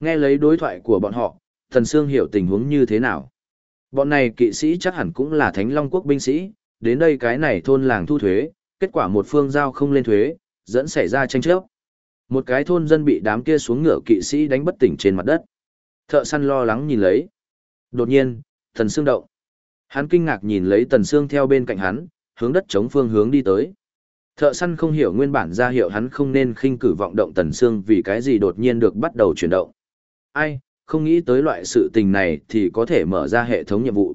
Nghe lấy đối thoại của bọn họ, Thần Sương hiểu tình huống như thế nào. Bọn này kỵ sĩ chắc hẳn cũng là Thánh Long quốc binh sĩ, đến đây cái này thôn làng thu thuế, kết quả một phương giao không lên thuế, dẫn xảy ra tranh chấp. Một cái thôn dân bị đám kia xuống ngựa kỵ sĩ đánh bất tỉnh trên mặt đất. Thợ săn lo lắng nhìn lấy. Đột nhiên, Thần Sương động. Hắn kinh ngạc nhìn lấy Tần Sương theo bên cạnh hắn, hướng đất chống phương hướng đi tới. Thợ săn không hiểu nguyên bản ra hiệu hắn không nên khinh cử vọng động Tần Sương vì cái gì đột nhiên được bắt đầu chuyển động. Ai, không nghĩ tới loại sự tình này thì có thể mở ra hệ thống nhiệm vụ.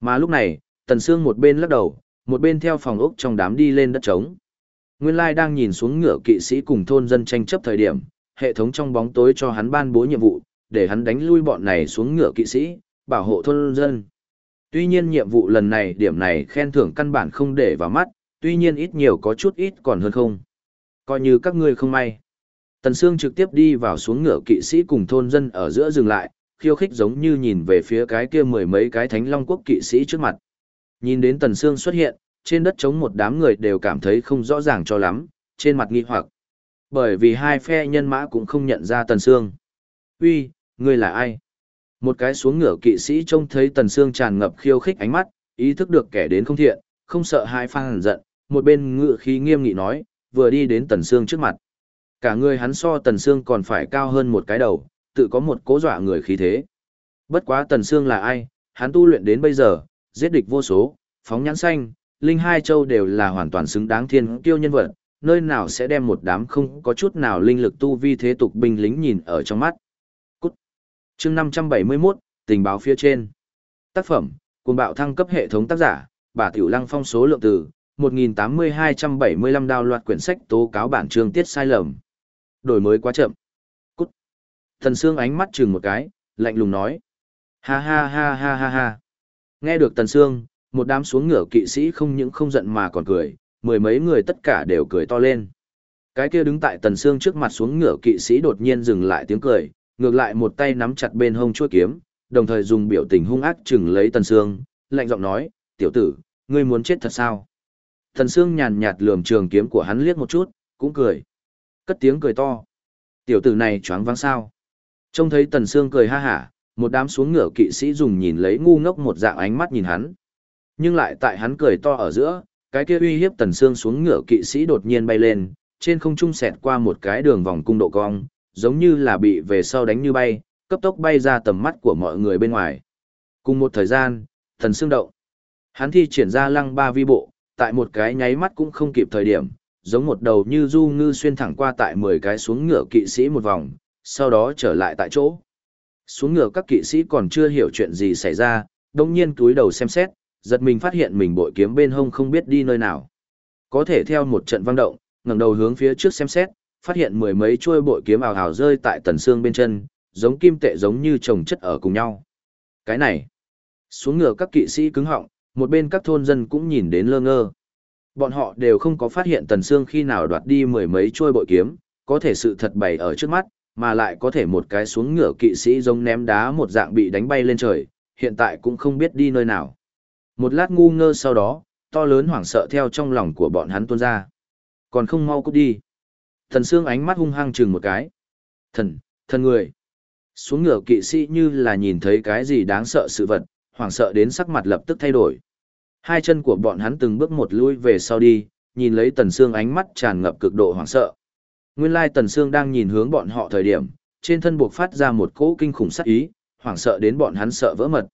Mà lúc này, Tần Sương một bên lắc đầu, một bên theo phòng ốc trong đám đi lên đất trống. Nguyên Lai đang nhìn xuống ngựa kỵ sĩ cùng thôn dân tranh chấp thời điểm, hệ thống trong bóng tối cho hắn ban bố nhiệm vụ, để hắn đánh lui bọn này xuống ngựa kỵ sĩ, bảo hộ thôn dân. Tuy nhiên nhiệm vụ lần này điểm này khen thưởng căn bản không để vào mắt, tuy nhiên ít nhiều có chút ít còn hơn không. Coi như các ngươi không may. Tần Sương trực tiếp đi vào xuống ngựa kỵ sĩ cùng thôn dân ở giữa dừng lại, khiêu khích giống như nhìn về phía cái kia mười mấy cái thánh long quốc kỵ sĩ trước mặt. Nhìn đến Tần Sương xuất hiện, trên đất trống một đám người đều cảm thấy không rõ ràng cho lắm, trên mặt nghi hoặc. Bởi vì hai phe nhân mã cũng không nhận ra Tần Sương. Uy, ngươi là ai? Một cái xuống ngựa kỵ sĩ trông thấy Tần Sương tràn ngập khiêu khích ánh mắt, ý thức được kẻ đến không thiện, không sợ hai phan giận, một bên ngựa khí nghiêm nghị nói, vừa đi đến Tần Sương trước mặt. Cả người hắn so Tần Sương còn phải cao hơn một cái đầu, tự có một cố dọa người khí thế. Bất quá Tần Sương là ai, hắn tu luyện đến bây giờ, giết địch vô số, phóng nhãn xanh, linh hai châu đều là hoàn toàn xứng đáng thiên kiêu nhân vật, nơi nào sẽ đem một đám không có chút nào linh lực tu vi thế tục binh lính nhìn ở trong mắt. Cút. Chương 571, tình báo phía trên. Tác phẩm, cuồng bạo thăng cấp hệ thống tác giả, bà Tiểu Lăng phong số lượng từ 1.8275 đào loạt quyển sách tố cáo bản chương tiết sai lầm. Đổi mới quá chậm. Cút. Thần Sương ánh mắt chừng một cái, lạnh lùng nói. Ha ha ha ha ha ha. Nghe được Tần Sương, một đám xuống ngựa kỵ sĩ không những không giận mà còn cười, mười mấy người tất cả đều cười to lên. Cái kia đứng tại Tần Sương trước mặt xuống ngựa kỵ sĩ đột nhiên dừng lại tiếng cười, ngược lại một tay nắm chặt bên hông chuôi kiếm, đồng thời dùng biểu tình hung ác chừng lấy Tần Sương, lạnh giọng nói, tiểu tử, ngươi muốn chết thật sao? Tần Sương nhàn nhạt lườm trường kiếm của hắn liếc một chút, cũng cười. Cất tiếng cười to. Tiểu tử này choáng váng sao? Trông thấy Tần Sương cười ha hả, một đám xuống ngựa kỵ sĩ dùng nhìn lấy ngu ngốc một dạng ánh mắt nhìn hắn. Nhưng lại tại hắn cười to ở giữa, cái kia uy hiếp tần xương xuống ngựa kỵ sĩ đột nhiên bay lên, trên không trung xẹt qua một cái đường vòng cung độ cong, giống như là bị về sau đánh như bay, cấp tốc bay ra tầm mắt của mọi người bên ngoài. Cùng một thời gian, tần xương động. Hắn thi triển ra lăng ba vi bộ, tại một cái nháy mắt cũng không kịp thời điểm, giống một đầu như du ngư xuyên thẳng qua tại 10 cái xuống ngựa kỵ sĩ một vòng, sau đó trở lại tại chỗ. Xuống ngựa các kỵ sĩ còn chưa hiểu chuyện gì xảy ra, đồng nhiên túi đầu xem xét, giật mình phát hiện mình bội kiếm bên hông không biết đi nơi nào. Có thể theo một trận vang động, ngẩng đầu hướng phía trước xem xét, phát hiện mười mấy chuôi bội kiếm ảo ảo rơi tại tần xương bên chân, giống kim tệ giống như chồng chất ở cùng nhau. Cái này, xuống ngựa các kỵ sĩ cứng họng, một bên các thôn dân cũng nhìn đến lơ ngơ. Bọn họ đều không có phát hiện tần xương khi nào đoạt đi mười mấy chuôi bội kiếm, có thể sự thật bày ở trước mắt, mà lại có thể một cái xuống ngựa kỵ sĩ giống ném đá một dạng bị đánh bay lên trời, hiện tại cũng không biết đi nơi nào. Một lát ngu ngơ sau đó, to lớn hoảng sợ theo trong lòng của bọn hắn tuôn ra. Còn không mau cút đi. Thần Sương ánh mắt hung hăng chừng một cái. Thần, thần người. Xuống ngựa kỵ sĩ như là nhìn thấy cái gì đáng sợ sự vật, hoảng sợ đến sắc mặt lập tức thay đổi. Hai chân của bọn hắn từng bước một lui về sau đi, nhìn lấy Tần Sương ánh mắt tràn ngập cực độ hoảng sợ. Nguyên lai Tần Sương đang nhìn hướng bọn họ thời điểm, trên thân buộc phát ra một cỗ kinh khủng sát ý, hoảng sợ đến bọn hắn sợ vỡ mật.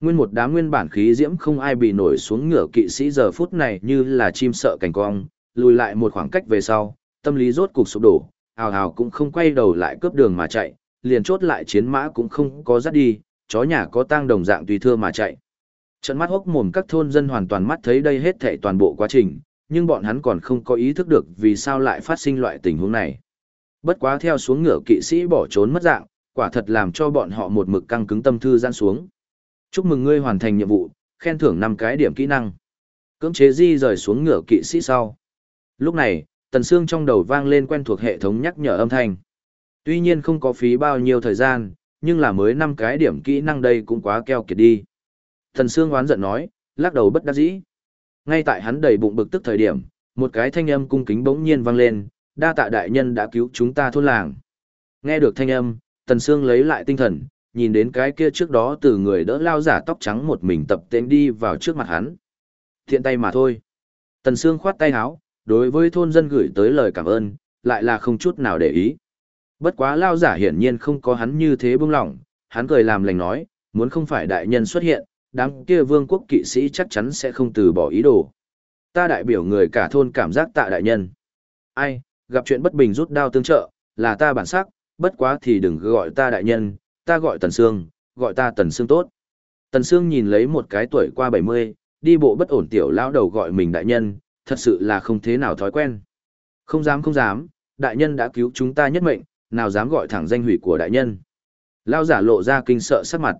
Nguyên một đám nguyên bản khí diễm không ai bị nổi xuống ngựa kỵ sĩ giờ phút này như là chim sợ cảnh cong, lùi lại một khoảng cách về sau, tâm lý rốt cục sụp đổ, hào hào cũng không quay đầu lại cướp đường mà chạy, liền chốt lại chiến mã cũng không có dắt đi, chó nhà có tang đồng dạng tùy thưa mà chạy. Trận mắt hốc mồm các thôn dân hoàn toàn mắt thấy đây hết thảy toàn bộ quá trình, nhưng bọn hắn còn không có ý thức được vì sao lại phát sinh loại tình huống này. Bất quá theo xuống ngựa kỵ sĩ bỏ trốn mất dạng, quả thật làm cho bọn họ một mực căng cứng tâm thư gian xuống. Chúc mừng ngươi hoàn thành nhiệm vụ, khen thưởng 5 cái điểm kỹ năng. Cưỡng chế di rời xuống ngựa kỵ sĩ sau. Lúc này, Tần xương trong đầu vang lên quen thuộc hệ thống nhắc nhở âm thanh. Tuy nhiên không có phí bao nhiêu thời gian, nhưng là mới 5 cái điểm kỹ năng đây cũng quá keo kiệt đi. Thần Sương oán giận nói, lắc đầu bất đắc dĩ. Ngay tại hắn đầy bụng bực tức thời điểm, một cái thanh âm cung kính bỗng nhiên vang lên, đa tạ đại nhân đã cứu chúng ta thôn làng. Nghe được thanh âm, Tần Sương lấy lại tinh thần, nhìn đến cái kia trước đó từ người đỡ lao giả tóc trắng một mình tập tên đi vào trước mặt hắn. Thiện tay mà thôi. Tần Sương khoát tay áo, đối với thôn dân gửi tới lời cảm ơn, lại là không chút nào để ý. Bất quá lao giả hiển nhiên không có hắn như thế bưng lỏng, hắn cười làm lành nói, muốn không phải đại nhân xuất hiện, đám kia vương quốc kỵ sĩ chắc chắn sẽ không từ bỏ ý đồ. Ta đại biểu người cả thôn cảm giác tạ đại nhân. Ai, gặp chuyện bất bình rút đao tương trợ, là ta bản sắc, bất quá thì đừng gọi ta đại nhân, ta gọi Tần Sương, gọi ta Tần Sương tốt. Tần Sương nhìn lấy một cái tuổi qua 70, đi bộ bất ổn tiểu lão đầu gọi mình đại nhân, thật sự là không thế nào thói quen. Không dám không dám, đại nhân đã cứu chúng ta nhất mệnh, nào dám gọi thẳng danh hủy của đại nhân. Lão giả lộ ra kinh sợ sắc mặt.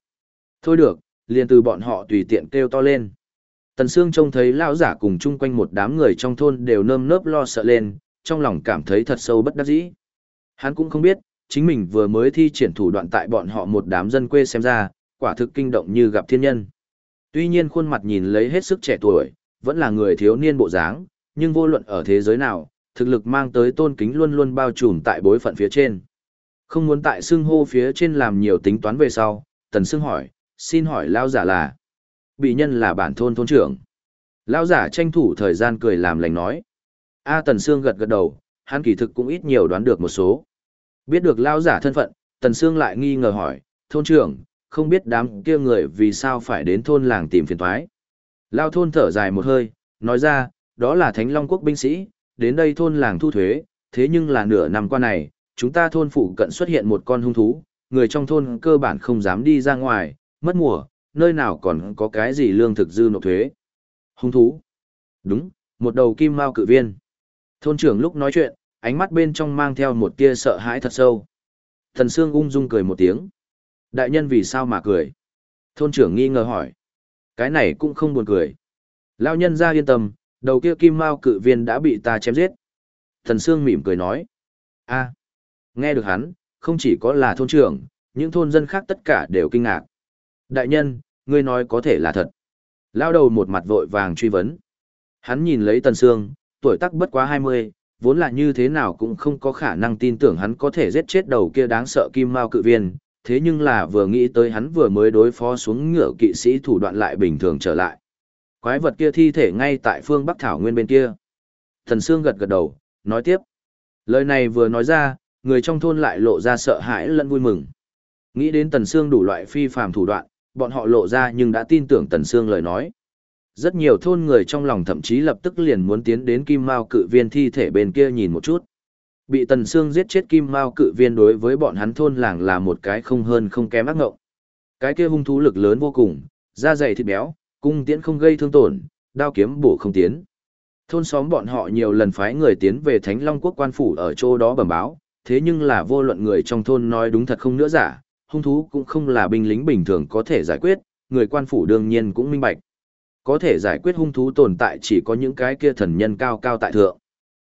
Thôi được, liền từ bọn họ tùy tiện kêu to lên. Tần Sương trông thấy lão giả cùng chung quanh một đám người trong thôn đều nơm nớp lo sợ lên, trong lòng cảm thấy thật sâu bất đắc dĩ. Hắn cũng không biết, chính mình vừa mới thi triển thủ đoạn tại bọn họ một đám dân quê xem ra, quả thực kinh động như gặp thiên nhân. Tuy nhiên khuôn mặt nhìn lấy hết sức trẻ tuổi, vẫn là người thiếu niên bộ dáng, nhưng vô luận ở thế giới nào, thực lực mang tới tôn kính luôn luôn bao trùm tại bối phận phía trên. Không muốn tại xương hô phía trên làm nhiều tính toán về sau, tần xương hỏi, xin hỏi lao giả là, bị nhân là bản thôn thôn trưởng. Lao giả tranh thủ thời gian cười làm lành nói. A tần xương gật gật đầu, hắn kỳ thực cũng ít nhiều đoán được một số. Biết được lao giả thân phận, tần xương lại nghi ngờ hỏi, thôn trưởng, không biết đám kia người vì sao phải đến thôn làng tìm phiền toái. Lao thôn thở dài một hơi, nói ra, đó là Thánh Long quốc binh sĩ, đến đây thôn làng thu thuế, thế nhưng là nửa năm qua này, chúng ta thôn phụ cận xuất hiện một con hung thú, người trong thôn cơ bản không dám đi ra ngoài, mất mùa, nơi nào còn có cái gì lương thực dư nộp thuế. Hung thú. Đúng, một đầu kim mao cự viên. Thôn trưởng lúc nói chuyện, ánh mắt bên trong mang theo một tia sợ hãi thật sâu. Thần Sương ung dung cười một tiếng. Đại nhân vì sao mà cười? Thôn trưởng nghi ngờ hỏi. Cái này cũng không buồn cười. Lao nhân ra yên tâm, đầu kia kim mao cự viên đã bị ta chém giết. Thần Sương mỉm cười nói. a nghe được hắn, không chỉ có là thôn trưởng, những thôn dân khác tất cả đều kinh ngạc. Đại nhân, ngươi nói có thể là thật. Lao đầu một mặt vội vàng truy vấn. Hắn nhìn lấy Tần Sương, tuổi tác bất quá 20, vốn là như thế nào cũng không có khả năng tin tưởng hắn có thể giết chết đầu kia đáng sợ kim mao cự viên, thế nhưng là vừa nghĩ tới hắn vừa mới đối phó xuống ngựa kỵ sĩ thủ đoạn lại bình thường trở lại. Quái vật kia thi thể ngay tại phương Bắc Thảo Nguyên bên kia. Thần Sương gật gật đầu, nói tiếp. Lời này vừa nói ra, người trong thôn lại lộ ra sợ hãi lẫn vui mừng. Nghĩ đến Tần Sương đủ loại phi phàm thủ đoạn, bọn họ lộ ra nhưng đã tin tưởng Tần Sương lời nói. Rất nhiều thôn người trong lòng thậm chí lập tức liền muốn tiến đến Kim Mao cự viên thi thể bên kia nhìn một chút. Bị Tần Sương giết chết Kim Mao cự viên đối với bọn hắn thôn làng là một cái không hơn không kém ác ngộng. Cái kia hung thú lực lớn vô cùng, da dày thịt béo, cung tiễn không gây thương tổn, đao kiếm bổ không tiến. Thôn xóm bọn họ nhiều lần phái người tiến về Thánh Long quốc quan phủ ở chỗ đó bẩm báo, thế nhưng là vô luận người trong thôn nói đúng thật không nữa giả, hung thú cũng không là binh lính bình thường có thể giải quyết, người quan phủ đương nhiên cũng minh bạch. Có thể giải quyết hung thú tồn tại chỉ có những cái kia thần nhân cao cao tại thượng.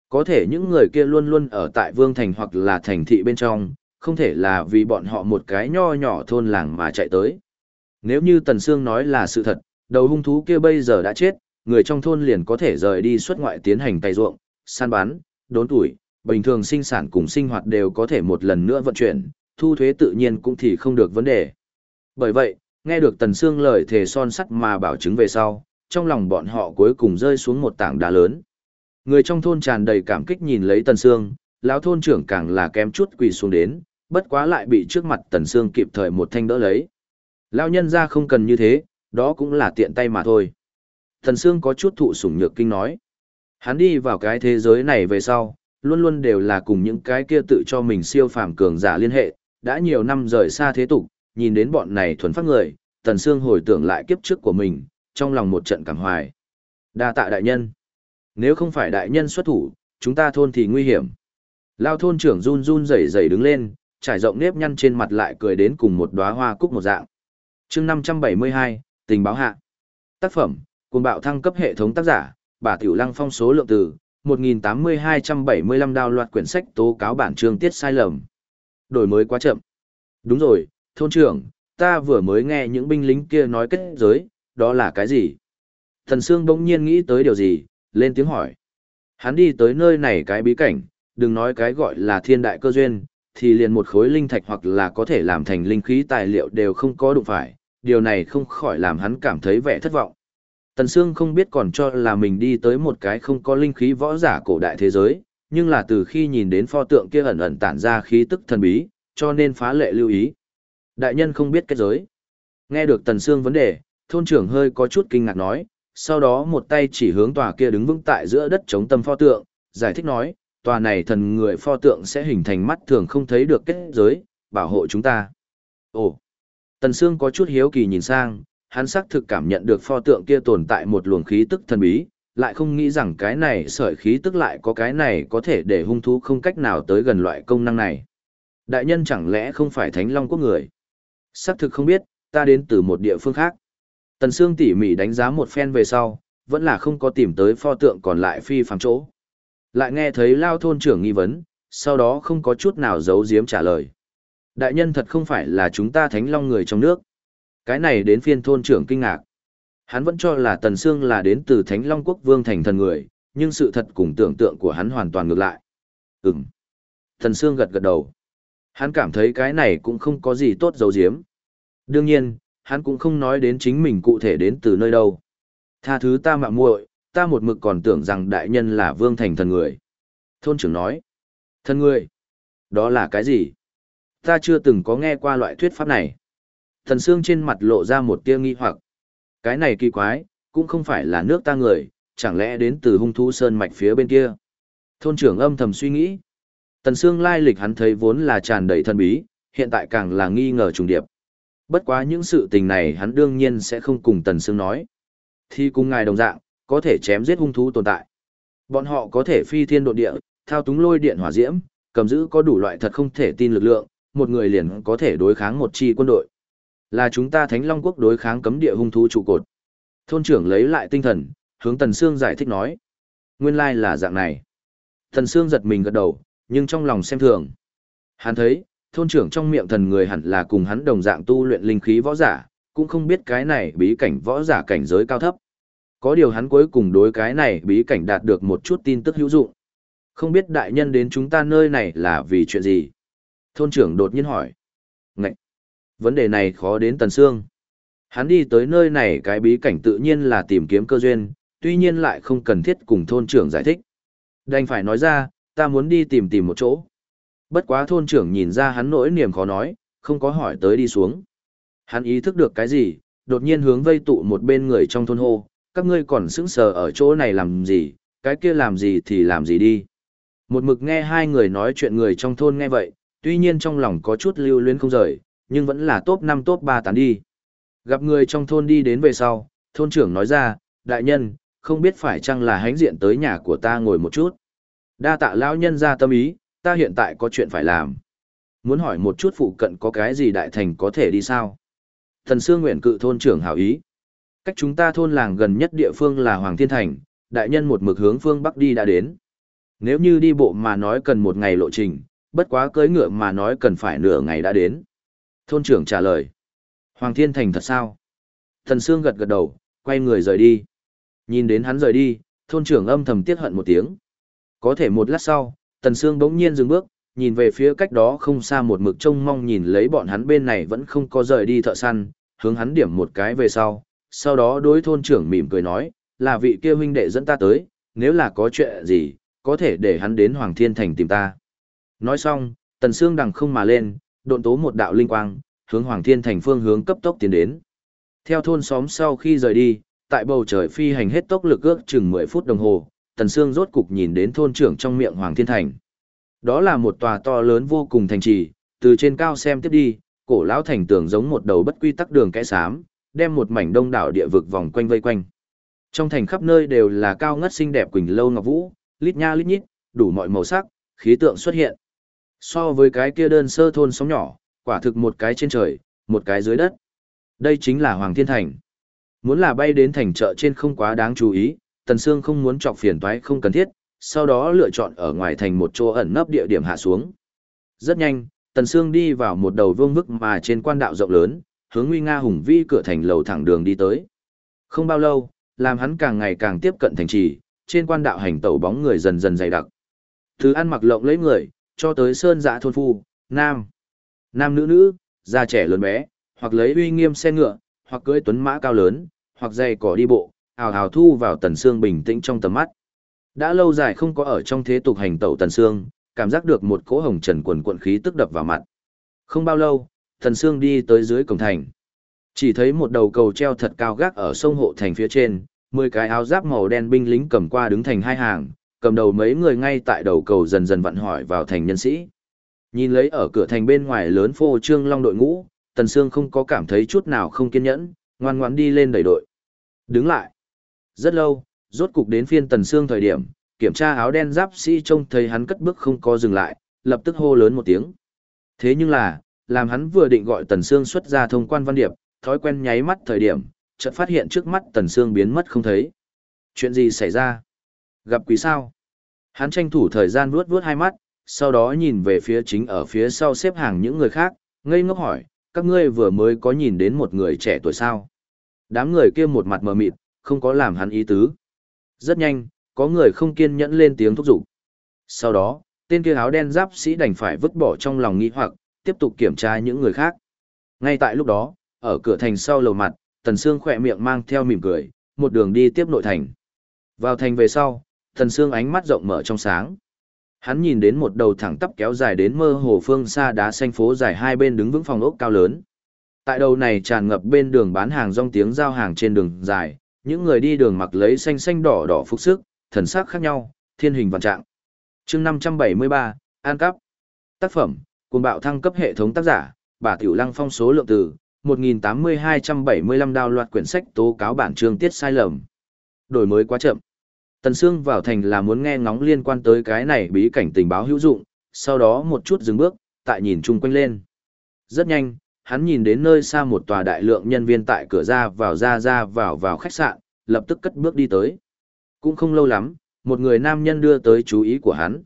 Có thể những người kia luôn luôn ở tại vương thành hoặc là thành thị bên trong, không thể là vì bọn họ một cái nho nhỏ thôn làng mà chạy tới. Nếu như Tần Sương nói là sự thật, đầu hung thú kia bây giờ đã chết, người trong thôn liền có thể rời đi xuất ngoại tiến hành tay ruộng, săn bắn, đốn tuổi, bình thường sinh sản cùng sinh hoạt đều có thể một lần nữa vận chuyển, thu thuế tự nhiên cũng thì không được vấn đề. Bởi vậy, nghe được Tần Sương lời thề son sắt mà bảo chứng về sau, trong lòng bọn họ cuối cùng rơi xuống một tảng đá lớn. Người trong thôn tràn đầy cảm kích nhìn lấy Tần Sương, lão thôn trưởng càng là kém chút quỳ xuống đến, bất quá lại bị trước mặt Tần Sương kịp thời một thanh đỡ lấy. Lão nhân gia không cần như thế, đó cũng là tiện tay mà thôi. Tần Sương có chút thụ sủng nhược kinh nói. Hắn đi vào cái thế giới này về sau, luôn luôn đều là cùng những cái kia tự cho mình siêu phàm cường giả liên hệ, đã nhiều năm rời xa thế tục, nhìn đến bọn này thuần phát người, Tần Sương hồi tưởng lại kiếp trước của mình, trong lòng một trận cảm hoài. Đa tạ đại nhân. Nếu không phải đại nhân xuất thủ, chúng ta thôn thì nguy hiểm. Lao thôn trưởng run run rẩy rẩy đứng lên, trải rộng nếp nhăn trên mặt lại cười đến cùng một đóa hoa cúc một dạng. chương 572, tình báo hạ. Tác phẩm, cùng bạo thăng cấp hệ thống tác giả, bà Tiểu Lăng phong số lượng từ, 1.8275 đào loạt quyển sách tố cáo bản chương tiết sai lầm. Đổi mới quá chậm. Đúng rồi, thôn trưởng, ta vừa mới nghe những binh lính kia nói kết giới, đó là cái gì? Thần Sương bỗng nhiên nghĩ tới điều gì, lên tiếng hỏi. Hắn đi tới nơi này cái bí cảnh, đừng nói cái gọi là thiên đại cơ duyên, thì liền một khối linh thạch hoặc là có thể làm thành linh khí tài liệu đều không có đụng phải, điều này không khỏi làm hắn cảm thấy vẻ thất vọng. Tần Sương không biết còn cho là mình đi tới một cái không có linh khí võ giả cổ đại thế giới, nhưng là từ khi nhìn đến pho tượng kia ẩn ẩn tản ra khí tức thần bí, cho nên phá lệ lưu ý. Đại nhân không biết kết giới. Nghe được Tần Sương vấn đề, thôn trưởng hơi có chút kinh ngạc nói, sau đó một tay chỉ hướng tòa kia đứng vững tại giữa đất chống tâm pho tượng, giải thích nói, tòa này thần người pho tượng sẽ hình thành mắt thường không thấy được kết giới, bảo hộ chúng ta. Ồ! Tần Sương có chút hiếu kỳ nhìn sang, hắn xác thực cảm nhận được pho tượng kia tồn tại một luồng khí tức thần bí, lại không nghĩ rằng cái này sợi khí tức lại có cái này có thể để hung thú không cách nào tới gần loại công năng này. Đại nhân chẳng lẽ không phải thánh long quốc người? Xác thực không biết, ta đến từ một địa phương khác. Tần Sương tỉ mỉ đánh giá một phen về sau, vẫn là không có tìm tới pho tượng còn lại phi phàm chỗ. Lại nghe thấy lao thôn trưởng nghi vấn, sau đó không có chút nào giấu giếm trả lời. Đại nhân thật không phải là chúng ta thánh long người trong nước. Cái này đến phiên thôn trưởng kinh ngạc. Hắn vẫn cho là Tần Sương là đến từ Thánh Long Quốc Vương thành thần người, nhưng sự thật cùng tưởng tượng của hắn hoàn toàn ngược lại. Ừm. Tần Sương gật gật đầu. Hắn cảm thấy cái này cũng không có gì tốt giấu giếm. Đương nhiên, hắn cũng không nói đến chính mình cụ thể đến từ nơi đâu. Tha thứ ta mạo muội, ta một mực còn tưởng rằng đại nhân là vương thành thần người. Thôn trưởng nói. Thần người? Đó là cái gì? Ta chưa từng có nghe qua loại thuyết pháp này. Thần Sương trên mặt lộ ra một tia nghi hoặc. Cái này kỳ quái, cũng không phải là nước ta người, chẳng lẽ đến từ hung thú sơn mạch phía bên kia. Thôn trưởng âm thầm suy nghĩ. Tần Sương lai lịch hắn thấy vốn là tràn đầy thần bí, hiện tại càng là nghi ngờ trùng điệp. Bất quá những sự tình này hắn đương nhiên sẽ không cùng Tần Sương nói. Thì cùng ngài đồng dạng, có thể chém giết hung thú tồn tại. Bọn họ có thể phi thiên độ địa, thao túng lôi điện hỏa diễm, cầm giữ có đủ loại thật không thể tin lực lượng, một người liền có thể đối kháng một chi quân đội. Là chúng ta Thánh Long Quốc đối kháng cấm địa hung thú trụ cột. Thôn trưởng lấy lại tinh thần, hướng Tần Sương giải thích nói. Nguyên lai là dạng này. Tần Sương giật mình gật đầu, nhưng trong lòng xem thường. Hắn thấy, thôn trưởng trong miệng thần người hẳn là cùng hắn đồng dạng tu luyện linh khí võ giả, cũng không biết cái này bí cảnh võ giả cảnh giới cao thấp. Có điều hắn cuối cùng đối cái này bí cảnh đạt được một chút tin tức hữu dụng. Không biết đại nhân đến chúng ta nơi này là vì chuyện gì? Thôn trưởng đột nhiên hỏi. Vấn đề này khó đến Tần Sương. Hắn đi tới nơi này cái bí cảnh tự nhiên là tìm kiếm cơ duyên, tuy nhiên lại không cần thiết cùng thôn trưởng giải thích. Đành phải nói ra, ta muốn đi tìm tìm một chỗ. Bất quá thôn trưởng nhìn ra hắn nỗi niềm khó nói, không có hỏi tới đi xuống. Hắn ý thức được cái gì, đột nhiên hướng vây tụ một bên người trong thôn hô, các ngươi còn sững sờ ở chỗ này làm gì, cái kia làm gì thì làm gì đi. Một mực nghe hai người nói chuyện người trong thôn nghe vậy, tuy nhiên trong lòng có chút lưu luyến không rời, nhưng vẫn là top 5 top 3 tán đi. Gặp người trong thôn đi đến về sau, thôn trưởng nói ra, đại nhân, không biết phải chăng là hánh diện tới nhà của ta ngồi một chút. Đa tạ lão nhân ra tâm ý, ta hiện tại có chuyện phải làm. Muốn hỏi một chút phụ cận có cái gì đại thành có thể đi sao? Thần Sương nguyện cự thôn trưởng hảo ý. Cách chúng ta thôn làng gần nhất địa phương là Hoàng Thiên Thành, đại nhân một mực hướng phương Bắc đi đã đến. Nếu như đi bộ mà nói cần một ngày lộ trình, bất quá cưỡi ngựa mà nói cần phải nửa ngày đã đến. Thôn trưởng trả lời. Hoàng Thiên Thành thật sao? Thần Sương gật gật đầu, quay người rời đi. Nhìn đến hắn rời đi, thôn trưởng âm thầm tiết hận một tiếng. Có thể một lát sau, Tần Sương bỗng nhiên dừng bước, nhìn về phía cách đó không xa một mực trông mong nhìn lấy bọn hắn bên này vẫn không có rời đi thợ săn, hướng hắn điểm một cái về sau. Sau đó đối thôn trưởng mỉm cười nói, là vị kia huynh đệ dẫn ta tới, nếu là có chuyện gì, có thể để hắn đến Hoàng Thiên Thành tìm ta. Nói xong, Tần Sương đằng không mà lên, độn tố một đạo linh quang, hướng Hoàng Thiên Thành phương hướng cấp tốc tiến đến. Theo thôn xóm sau khi rời đi, tại bầu trời phi hành hết tốc lực ước chừng 10 phút đồng hồ, Tần Sương rốt cục nhìn đến thôn trưởng trong miệng Hoàng Thiên Thành. Đó là một tòa to lớn vô cùng thành trì, từ trên cao xem tiếp đi, cổ lão thành tường giống một đầu bất quy tắc đường kẽ xám, đem một mảnh đông đảo địa vực vòng quanh vây quanh. Trong thành khắp nơi đều là cao ngất xinh đẹp quỳnh lâu ngọc vũ, lít nha lít nhít, đủ mọi màu sắc, khí tượng xuất hiện. So với cái kia đơn sơ thôn sống nhỏ, quả thực một cái trên trời, một cái dưới đất. Đây chính là Hoàng Thiên Thành. Muốn là bay đến thành chợ trên không quá đáng chú ý, Tần Sương không muốn chọc phiền toái không cần thiết, sau đó lựa chọn ở ngoài thành một chỗ ẩn nấp địa điểm hạ xuống. Rất nhanh, Tần Sương đi vào một đầu vương vức mà trên quan đạo rộng lớn, hướng nguy nga hùng vi cửa thành lầu thẳng đường đi tới. Không bao lâu, làm hắn càng ngày càng tiếp cận thành trì, trên quan đạo hành tẩu bóng người dần dần dày đặc. Thứ ăn mặc lộng lấy người, cho tới sơn dạ thôn phu, nam. Nam nữ nữ, già trẻ lớn bé, hoặc lấy uy nghiêm xe ngựa, hoặc cưỡi tuấn mã cao lớn, hoặc dày cỏ đi bộ, hào hào thu vào tần xương bình tĩnh trong tầm mắt. Đã lâu dài không có ở trong thế tục hành tẩu tần xương, cảm giác được một cỗ hồng trần quần quận khí tức đập vào mặt. Không bao lâu, tần xương đi tới dưới cổng thành. Chỉ thấy một đầu cầu treo thật cao gác ở sông hộ thành phía trên, mười cái áo giáp màu đen binh lính cầm qua đứng thành hai hàng, cầm đầu mấy người ngay tại đầu cầu dần dần vặn hỏi vào thành nhân sĩ. Nhìn lấy ở cửa thành bên ngoài lớn phô trương long đội ngũ, Tần Sương không có cảm thấy chút nào không kiên nhẫn, ngoan ngoãn đi lên đẩy đội. Đứng lại. Rất lâu, rốt cục đến phiên Tần Sương thời điểm, kiểm tra áo đen giáp sĩ trông thấy hắn cất bước không có dừng lại, lập tức hô lớn một tiếng. Thế nhưng là, làm hắn vừa định gọi Tần Sương xuất ra thông quan văn điệp, thói quen nháy mắt thời điểm, chợt phát hiện trước mắt Tần Sương biến mất không thấy. Chuyện gì xảy ra? Gặp quý sao? Hắn tranh thủ thời gian vuốt vuốt hai mắt, sau đó nhìn về phía chính ở phía sau xếp hàng những người khác, ngây ngốc hỏi, các ngươi vừa mới có nhìn đến một người trẻ tuổi sao? Đám người kia một mặt mờ mịt, không có làm hắn ý tứ. Rất nhanh, có người không kiên nhẫn lên tiếng thúc giục. Sau đó, tên kia áo đen giáp sĩ đành phải vứt bỏ trong lòng nghi hoặc, tiếp tục kiểm tra những người khác. Ngay tại lúc đó, ở cửa thành sau lầu mặt, Tần Sương khỏe miệng mang theo mỉm cười, một đường đi tiếp nội thành. Vào thành về sau, Tần Sương ánh mắt rộng mở trong sáng. Hắn nhìn đến một đầu thẳng tắp kéo dài đến mơ hồ phương xa đá xanh phố dài hai bên đứng vững phòng ốc cao lớn. Tại đầu này tràn ngập bên đường bán hàng rong tiếng giao hàng trên đường dài, những người đi đường mặc lấy xanh xanh đỏ đỏ phục sức, thần sắc khác nhau, thiên hình vạn trạng. Chương 573, An cấp. Tác phẩm: Cuồng bạo thăng cấp hệ thống tác giả: Bà Tiểu Lăng phong số lượng từ 1.8275 đào loạt quyển sách tố cáo bản chương tiết sai lầm. Đổi mới quá chậm. Tần Sương vào thành là muốn nghe ngóng liên quan tới cái này bí cảnh tình báo hữu dụng, sau đó một chút dừng bước, tại nhìn chung quanh lên. Rất nhanh, hắn nhìn đến nơi xa một tòa đại lượng nhân viên tại cửa ra vào ra ra vào vào khách sạn, lập tức cất bước đi tới. Cũng không lâu lắm, một người nam nhân đưa tới chú ý của hắn.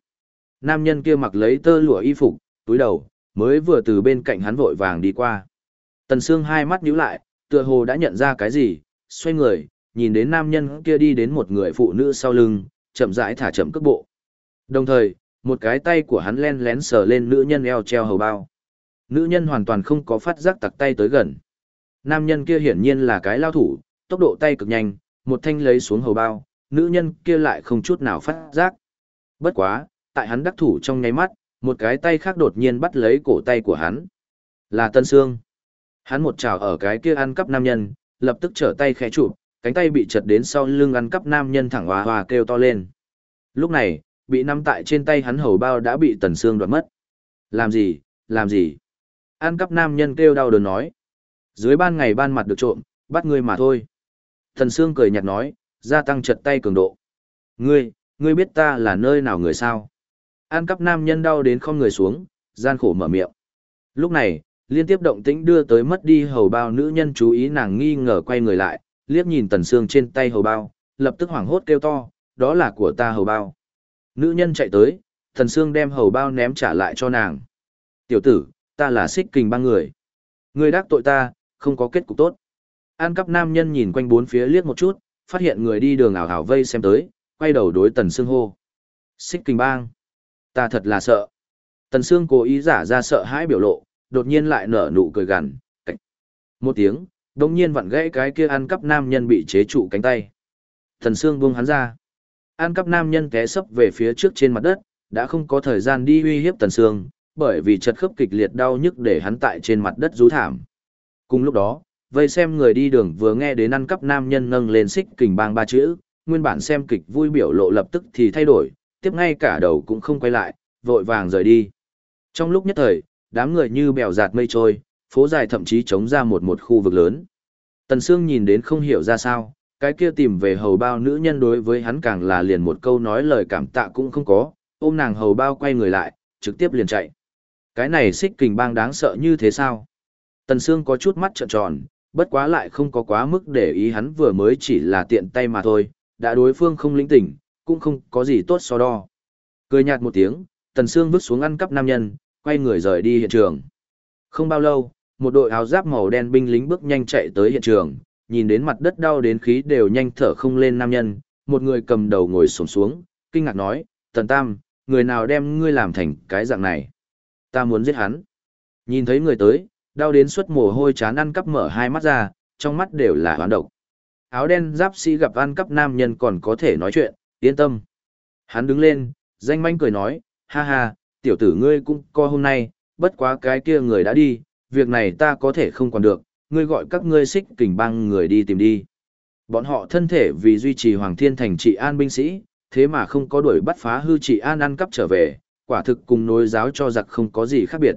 Nam nhân kia mặc lấy tơ lụa y phục, túi đầu, mới vừa từ bên cạnh hắn vội vàng đi qua. Tần Sương hai mắt nhíu lại, tựa hồ đã nhận ra cái gì, xoay người, nhìn đến nam nhân kia đi đến một người phụ nữ sau lưng, chậm rãi thả chậm cước bộ. Đồng thời, một cái tay của hắn len lén sờ lên nữ nhân eo treo hầu bao. Nữ nhân hoàn toàn không có phát giác tặc tay tới gần. Nam nhân kia hiển nhiên là cái lao thủ, tốc độ tay cực nhanh, một thanh lấy xuống hầu bao, nữ nhân kia lại không chút nào phát giác. Bất quá, tại hắn đắc thủ trong nháy mắt, một cái tay khác đột nhiên bắt lấy cổ tay của hắn. Là Tân Sương. Hắn một trào ở cái kia ăn cắp nam nhân, lập tức trở tay khẽ chụp, cánh tay bị chật đến sau lưng ăn cắp nam nhân thẳng hòa hòa kêu to lên. Lúc này, bị nắm tại trên tay hắn hầu bao đã bị Tần xương đoạt mất. Làm gì, làm gì? Ăn cắp nam nhân kêu đau đớn nói. Dưới ban ngày ban mặt được trộm, bắt ngươi mà thôi. Tần xương cười nhạt nói, gia tăng chật tay cường độ. Ngươi, ngươi biết ta là nơi nào người sao? An cắp nam nhân đau đến không người xuống, gian khổ mở miệng. Lúc này, liên tiếp động tĩnh đưa tới mất đi hầu bao nữ nhân chú ý nàng nghi ngờ quay người lại, liếc nhìn tần xương trên tay hầu bao, lập tức hoảng hốt kêu to, đó là của ta hầu bao. Nữ nhân chạy tới, tần xương đem hầu bao ném trả lại cho nàng. Tiểu tử, ta là xích kình ba người. Ngươi đắc tội ta, không có kết cục tốt. An cắp nam nhân nhìn quanh bốn phía liếc một chút, phát hiện người đi đường ảo ảo vây xem tới, quay đầu đối tần xương hô. Xích kình bang. Ta thật là sợ. Tần xương cố ý giả ra sợ hãi biểu lộ, đột nhiên lại nở nụ cười gằn. Một tiếng, đồng nhiên vặn gãy cái kia ăn cắp nam nhân bị chế trụ cánh tay. Thần Sương buông hắn ra. Ăn cắp nam nhân té sấp về phía trước trên mặt đất, đã không có thời gian đi uy hiếp Tần Sương, bởi vì chật khớp kịch liệt đau nhức để hắn tại trên mặt đất rú thảm. Cùng lúc đó, vây xem người đi đường vừa nghe đến ăn cắp nam nhân nâng lên xích kình bang ba chữ, nguyên bản xem kịch vui biểu lộ lập tức thì thay đổi, tiếp ngay cả đầu cũng không quay lại, vội vàng rời đi. Trong lúc nhất thời, đám người như bèo giạt mây trôi, phố dài thậm chí chống ra một một khu vực lớn. Tần Sương nhìn đến không hiểu ra sao, cái kia tìm về hầu bao nữ nhân đối với hắn càng là liền một câu nói lời cảm tạ cũng không có, ôm nàng hầu bao quay người lại, trực tiếp liền chạy. Cái này xích kình bang đáng sợ như thế sao? Tần Sương có chút mắt trợn tròn, bất quá lại không có quá mức để ý hắn vừa mới chỉ là tiện tay mà thôi, đã đối phương không lĩnh tỉnh, cũng không có gì tốt so đo. Cười nhạt một tiếng, Tần Sương vứt xuống ăn cắp nam nhân, quay người rời đi hiện trường. Không bao lâu, một đội áo giáp màu đen binh lính bước nhanh chạy tới hiện trường, nhìn đến mặt đất đau đến khí đều nhanh thở không lên nam nhân, một người cầm đầu ngồi xổm xuống, kinh ngạc nói, "Tần Tam, người nào đem ngươi làm thành cái dạng này?" Ta muốn giết hắn. Nhìn thấy người tới, đau đến suốt mồ hôi chán ăn cắp mở hai mắt ra, trong mắt đều là hoán độc. Áo đen giáp sĩ gặp ăn cắp nam nhân còn có thể nói chuyện, yên tâm. Hắn đứng lên, danh manh cười nói, ha ha, tiểu tử ngươi cũng co hôm nay, bất quá cái kia người đã đi, việc này ta có thể không còn được, ngươi gọi các ngươi xích kình băng người đi tìm đi. Bọn họ thân thể vì duy trì Hoàng Thiên Thành trị an binh sĩ, thế mà không có đuổi bắt phá hư trị an ăn cắp trở về, quả thực cùng nối giáo cho giặc không có gì khác biệt.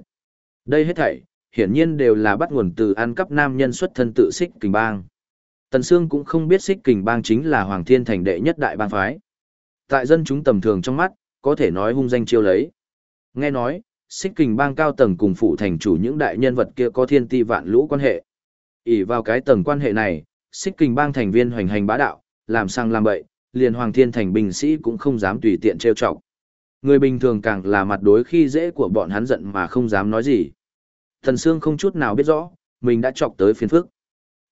Đây hết thảy, hiển nhiên đều là bắt nguồn từ ăn cắp nam nhân xuất thân tự xích kình bang. Tần Sương cũng không biết xích kình bang chính là Hoàng Thiên Thành đệ nhất đại bang phái. Tại dân chúng tầm thường trong mắt, có thể nói hung danh chiêu lấy. Nghe nói, xích kình bang cao tầng cùng phụ thành chủ những đại nhân vật kia có thiên ti vạn lũ quan hệ. ỉ vào cái tầng quan hệ này, xích kình bang thành viên hoành hành bá đạo, làm sang làm bậy, liền Hoàng Thiên Thành binh sĩ cũng không dám tùy tiện trêu chọc. Người bình thường càng là mặt đối khi dễ của bọn hắn giận mà không dám nói gì. Thần Sương không chút nào biết rõ, mình đã chọc tới phiền phức.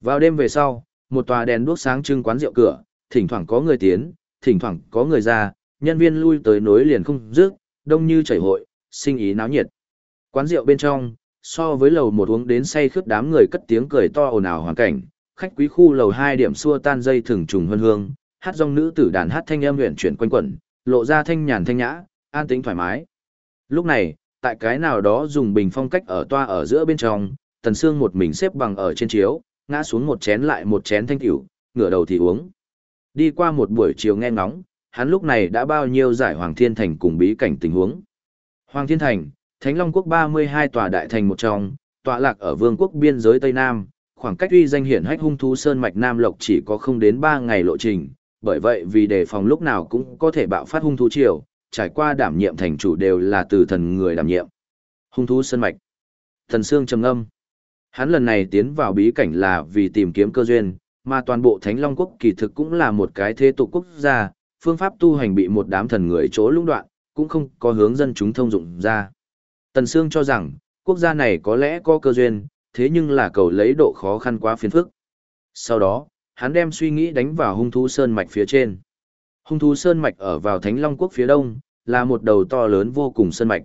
Vào đêm về sau, một tòa đèn đuốc sáng trưng quán rượu cửa, thỉnh thoảng có người tiến, thỉnh thoảng có người ra, nhân viên lui tới nối liền không dứt, đông như chảy hội, sinh ý náo nhiệt. Quán rượu bên trong, so với lầu một uống đến say khướt đám người cất tiếng cười to ồn ào hoàn cảnh, khách quý khu lầu hai điểm xua tan dây thừng trùng hương hương, hát dòng nữ tử đàn hát thanh âm huyền chuyển quanh quẩn, lộ ra thanh nhàn thanh nhã, an tĩnh thoải mái. Lúc này, tại cái nào đó dùng bình phong cách ở toa ở giữa bên trong, Tần Sương một mình xếp bằng ở trên chiếu, ngã xuống một chén lại một chén thanh tiểu, ngửa đầu thì uống. Đi qua một buổi chiều nghe ngóng, hắn lúc này đã bao nhiêu giải Hoàng Thiên Thành cùng bí cảnh tình huống. Hoàng Thiên Thành, Thánh Long Quốc 32 tòa đại thành một trong, tọa lạc ở vương quốc biên giới Tây Nam, khoảng cách uy danh hiển hách hung thú Sơn Mạch Nam Lộc chỉ có không đến 3 ngày lộ trình, bởi vậy vì đề phòng lúc nào cũng có thể bạo phát hung thú triều, trải qua đảm nhiệm thành chủ đều là từ thần người đảm nhiệm. Hung thú Sơn Mạch. Thần Sương trầm âm Hắn lần này tiến vào bí cảnh là vì tìm kiếm cơ duyên, mà toàn bộ Thánh Long Quốc kỳ thực cũng là một cái thế tục quốc gia, phương pháp tu hành bị một đám thần người chỗ lũng đoạn, cũng không có hướng dân chúng thông dụng ra. Tần Sương cho rằng, quốc gia này có lẽ có cơ duyên, thế nhưng là cầu lấy độ khó khăn quá phiền phức. Sau đó, hắn đem suy nghĩ đánh vào hung thú sơn mạch phía trên. Hung thú sơn mạch ở vào Thánh Long quốc phía đông, là một đầu to lớn vô cùng sơn mạch.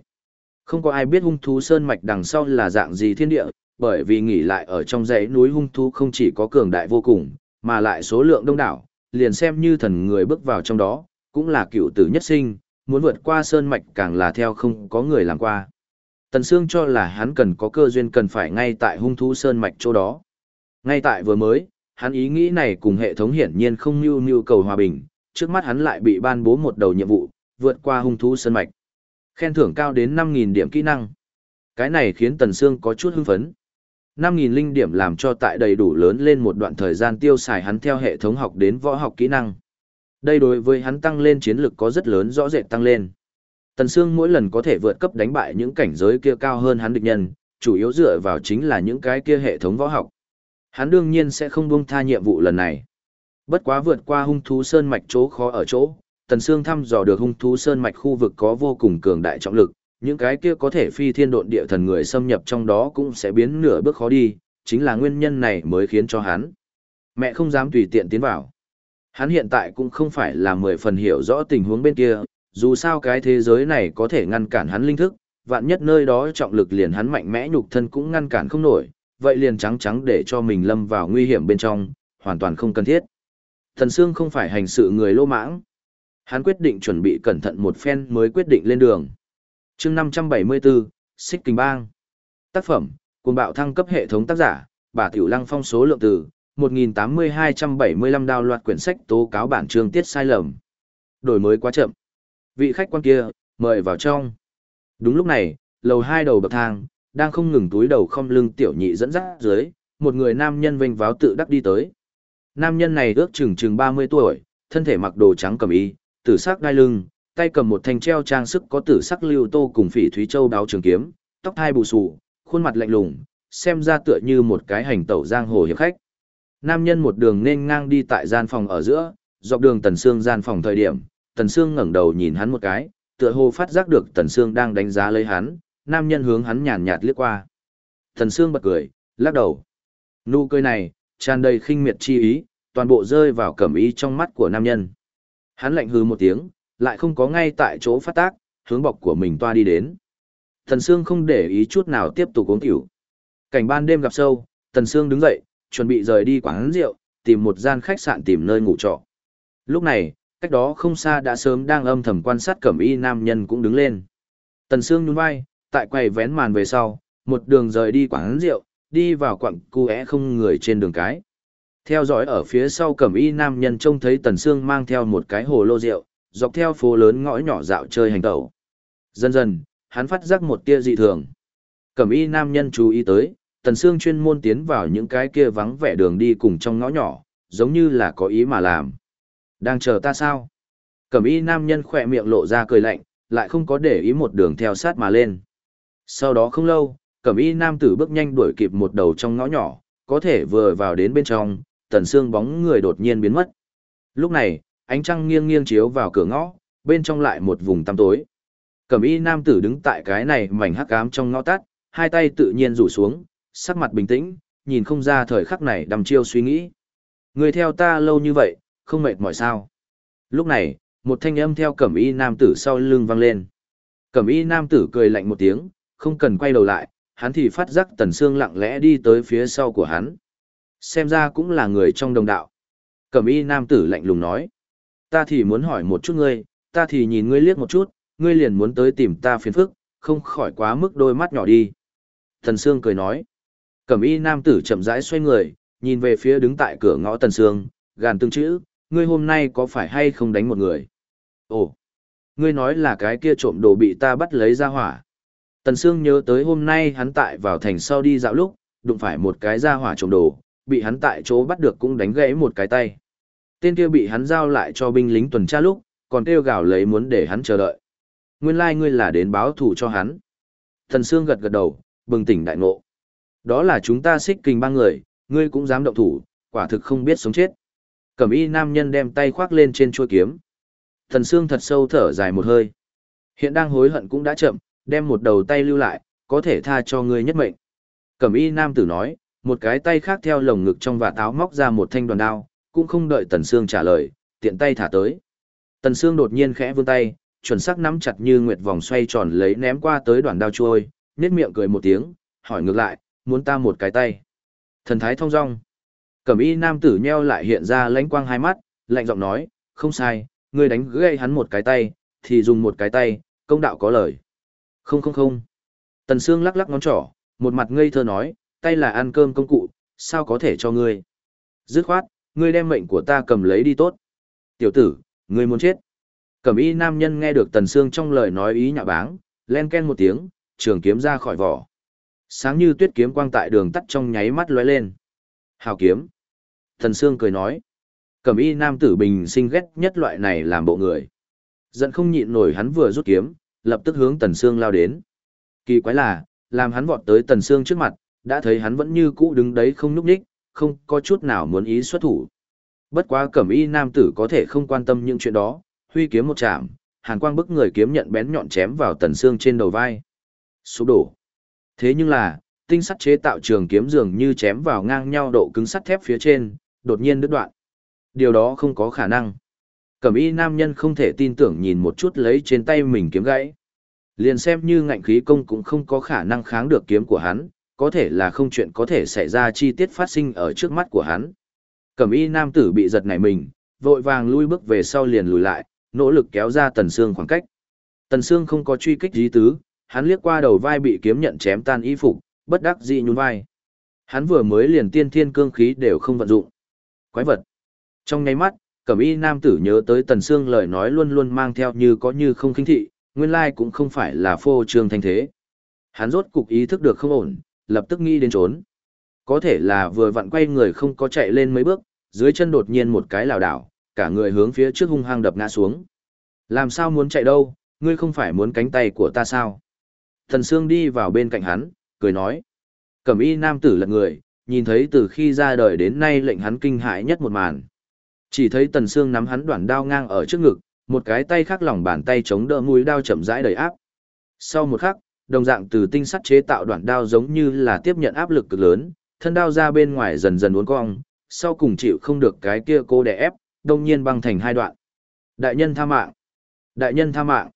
Không có ai biết hung thú sơn mạch đằng sau là dạng gì thiên địa, bởi vì nghỉ lại ở trong dãy núi hung thú không chỉ có cường đại vô cùng, mà lại số lượng đông đảo, liền xem như thần người bước vào trong đó, cũng là cựu tử nhất sinh, muốn vượt qua sơn mạch càng là theo không có người làm qua. Tần Sương cho là hắn cần có cơ duyên cần phải ngay tại hung thú sơn mạch chỗ đó. Ngay tại vừa mới, hắn ý nghĩ này cùng hệ thống hiển nhiên không nưu nhu cầu hòa bình, trước mắt hắn lại bị ban bố một đầu nhiệm vụ, vượt qua hung thú sơn mạch. Khen thưởng cao đến 5.000 điểm kỹ năng. Cái này khiến Tần Sương có chút hưng phấn. 5.000 linh điểm làm cho tại đầy đủ lớn lên một đoạn thời gian tiêu xài hắn theo hệ thống học đến võ học kỹ năng. Đây đối với hắn tăng lên chiến lực có rất lớn rõ rệt tăng lên. Tần Sương mỗi lần có thể vượt cấp đánh bại những cảnh giới kia cao hơn hắn địch nhân, chủ yếu dựa vào chính là những cái kia hệ thống võ học. Hắn đương nhiên sẽ không buông tha nhiệm vụ lần này. Bất quá vượt qua hung thú sơn mạch chỗ khó ở chỗ, Tần Sương thăm dò được hung thú sơn mạch khu vực có vô cùng cường đại trọng lực, những cái kia có thể phi thiên độn địa thần người xâm nhập trong đó cũng sẽ biến nửa bước khó đi, chính là nguyên nhân này mới khiến cho hắn. Mẹ không dám tùy tiện tiến vào. Hắn hiện tại cũng không phải là mười phần hiểu rõ tình huống bên kia, dù sao cái thế giới này có thể ngăn cản hắn linh thức, vạn nhất nơi đó trọng lực liền hắn mạnh mẽ nhục thân cũng ngăn cản không nổi, vậy liền trắng trắng để cho mình lâm vào nguy hiểm bên trong, hoàn toàn không cần thiết. Thần Sương không phải hành sự người lô mãng. Hắn quyết định chuẩn bị cẩn thận một phen mới quyết định lên đường. chương 574, Xích Kinh Bang. Tác phẩm, cùng bạo thăng cấp hệ thống tác giả, bà Tiểu Lăng phong số lượng từ, 1.8275 đào loạt quyển sách tố cáo bản chương tiết sai lầm. Đổi mới quá chậm. Vị khách quan kia, mời vào trong. Đúng lúc này, lầu hai đầu bậc thang, đang không ngừng túi đầu không lưng tiểu nhị dẫn dắt dưới, một người nam nhân vênh váo tự đắc đi tới. Nam nhân này ước chừng chừng 30 tuổi, thân thể mặc đồ trắng cầm y, tử sắc đai lưng, tay cầm một thanh treo trang sức có tử sắc lưu tô cùng phỉ thúy châu đáo trường kiếm, tóc hai bù xù, khuôn mặt lạnh lùng, xem ra tựa như một cái hành tẩu giang hồ hiệp khách. Nam nhân một đường nên ngang đi tại gian phòng ở giữa, dọc đường Tần Sương gian phòng thời điểm, Tần Sương ngẩng đầu nhìn hắn một cái, tựa hồ phát giác được Tần Sương đang đánh giá lấy hắn, nam nhân hướng hắn nhàn nhạt liếc qua. Tần Sương bật cười, lắc đầu. Nụ cười này, tràn đầy khinh miệt chi ý, toàn bộ rơi vào cẩm ý trong mắt của nam nhân. Hắn lạnh hừ một tiếng, lại không có ngay tại chỗ phát tác, hướng bọc của mình toa đi đến. Tần Sương không để ý chút nào tiếp tục uống tiểu. Cảnh ban đêm gặp sâu, Tần Sương đứng dậy, chuẩn bị rời đi quán rượu, tìm một gian khách sạn tìm nơi ngủ trọ. Lúc này, cách đó không xa đã sớm đang âm thầm quan sát cẩm y nam nhân cũng đứng lên. Tần Sương nhún vai, tại quầy vén màn về sau, một đường rời đi quán rượu, đi vào quặng cu é không người trên đường cái. Theo dõi ở phía sau cẩm y nam nhân trông thấy Tần Sương mang theo một cái hồ lô rượu, dọc theo phố lớn ngõ nhỏ dạo chơi hành tẩu. Dần dần, hắn phát giác một tia dị thường. Cẩm y nam nhân chú ý tới, Tần Sương chuyên môn tiến vào những cái kia vắng vẻ đường đi cùng trong ngõ nhỏ, giống như là có ý mà làm. Đang chờ ta sao? Cẩm y nam nhân khỏe miệng lộ ra cười lạnh, lại không có để ý một đường theo sát mà lên. Sau đó không lâu, cẩm y nam tử bước nhanh đuổi kịp một đầu trong ngõ nhỏ, có thể vừa vào đến bên trong, tần xương bóng người đột nhiên biến mất. Lúc này, ánh trăng nghiêng nghiêng chiếu vào cửa ngõ, bên trong lại một vùng tăm tối. Cẩm y nam tử đứng tại cái này mảnh hắc ám trong ngõ tắt, hai tay tự nhiên rủ xuống, sắc mặt bình tĩnh, nhìn không ra thời khắc này đăm chiêu suy nghĩ. Người theo ta lâu như vậy, không mệt mỏi sao? Lúc này, một thanh âm theo cẩm y nam tử sau lưng vang lên. Cẩm y nam tử cười lạnh một tiếng, không cần quay đầu lại, hắn thì phát giác tần xương lặng lẽ đi tới phía sau của hắn. Xem ra cũng là người trong đồng đạo. Cẩm y nam tử lạnh lùng nói. Ta thì muốn hỏi một chút ngươi, ta thì nhìn ngươi liếc một chút, ngươi liền muốn tới tìm ta phiền phức, không khỏi quá mức đôi mắt nhỏ đi. Tần xương cười nói. Cẩm y nam tử chậm rãi xoay người, nhìn về phía đứng tại cửa ngõ tần xương, gàn từng chữ, ngươi hôm nay có phải hay không đánh một người? Ồ, ngươi nói là cái kia trộm đồ bị ta bắt lấy ra hỏa. Tần Sương nhớ tới hôm nay hắn tại vào thành sau đi dạo lúc, đụng phải một cái ra hỏa trộm đồ, bị hắn tại chỗ bắt được cũng đánh gãy một cái tay. Tên kia bị hắn giao lại cho binh lính tuần tra lúc, còn kêu gào lấy muốn để hắn chờ đợi. Nguyên lai like ngươi là đến báo thù cho hắn. Tần Sương gật gật đầu, bừng tỉnh đại ngộ. Đó là chúng ta xích kình ba người, ngươi cũng dám động thủ, quả thực không biết sống chết. Cẩm y nam nhân đem tay khoác lên trên chuôi kiếm. Thần Sương thật sâu thở dài một hơi. Hiện đang hối hận cũng đã chậm, đem một đầu tay lưu lại, có thể tha cho ngươi nhất mệnh. Cẩm y nam tử nói, một cái tay khác theo lồng ngực trong và táo móc ra một thanh đoàn đao, cũng không đợi Tần Sương trả lời, tiện tay thả tới. Tần Sương đột nhiên khẽ vươn tay, chuẩn xác nắm chặt như nguyệt vòng xoay tròn lấy ném qua tới đoàn đao trôi, nhếch miệng cười một tiếng, hỏi ngược lại, muốn ta một cái tay. Thần thái thông dong. Cẩm y nam tử nheo lại hiện ra lãnh quang hai mắt, lạnh giọng nói, không sai, ngươi đánh gãy hắn một cái tay, thì dùng một cái tay, công đạo có lời. Không không không. Tần Sương lắc lắc ngón trỏ, một mặt ngây thơ nói, tay là ăn cơm công cụ, sao có thể cho ngươi. Dứt khoát, ngươi đem mệnh của ta cầm lấy đi tốt. Tiểu tử, ngươi muốn chết. Cẩm y nam nhân nghe được Tần Sương trong lời nói ý nhạ báng, len ken một tiếng, trường kiếm ra khỏi vỏ. Sáng như tuyết kiếm quang tại đường tắt trong nháy mắt lóe lên. Hào kiếm. Thần Sương cười nói. Cẩm y nam tử bình sinh ghét nhất loại này làm bộ người. Giận không nhịn nổi hắn vừa rút kiếm, lập tức hướng Tần Sương lao đến. Kỳ quái là, làm hắn vọt tới Tần Sương trước mặt, đã thấy hắn vẫn như cũ đứng đấy không nhúc nhích, không có chút nào muốn ý xuất thủ. Bất quá cẩm y nam tử có thể không quan tâm những chuyện đó, huy kiếm một chạm, hàn quang bức người kiếm nhận bén nhọn chém vào Tần Sương trên đầu vai. Sụp đổ. Thế nhưng là, tinh sắt chế tạo trường kiếm dường như chém vào ngang nhau độ cứng sắt thép phía trên, đột nhiên đứt đoạn. Điều đó không có khả năng. Cẩm y nam nhân không thể tin tưởng nhìn một chút lấy trên tay mình kiếm gãy. Liền xem như ngạnh khí công cũng không có khả năng kháng được kiếm của hắn, có thể là không chuyện có thể xảy ra chi tiết phát sinh ở trước mắt của hắn. Cẩm y nam tử bị giật nảy mình, vội vàng lui bước về sau liền lùi lại, nỗ lực kéo ra tần xương khoảng cách. Tần xương không có truy kích dí tứ, hắn liếc qua đầu vai bị kiếm nhận chém tan y phục, bất đắc dĩ nhún vai. Hắn vừa mới liền tiên thiên cương khí đều không vận dụng. Quái vật. Trong nháy mắt, Cẩm Y nam tử nhớ tới Tần Sương lời nói luôn luôn mang theo như có như không khinh thị, nguyên lai cũng không phải là phô trương thanh thế. Hắn rốt cục ý thức được không ổn, lập tức nghĩ đến trốn. Có thể là vừa vặn quay người không có chạy lên mấy bước, dưới chân đột nhiên một cái lảo đảo, cả người hướng phía trước hung hăng đập ngã xuống. Làm sao muốn chạy đâu, ngươi không phải muốn cánh tay của ta sao? Thần Sương đi vào bên cạnh hắn, cười nói. Cẩm y nam tử lật người, nhìn thấy từ khi ra đời đến nay lệnh hắn kinh hãi nhất một màn. Chỉ thấy Tần Sương nắm hắn đoạn đao ngang ở trước ngực, một cái tay khác lòng bàn tay chống đỡ mũi đao chậm rãi đầy áp. Sau một khắc, đồng dạng từ tinh sắt chế tạo đoạn đao giống như là tiếp nhận áp lực cực lớn, thân đao ra bên ngoài dần dần uốn cong, sau cùng chịu không được cái kia cô đè ép, đông nhiên băng thành hai đoạn. Đại nhân tha mạng! Đại nhân tha mạng!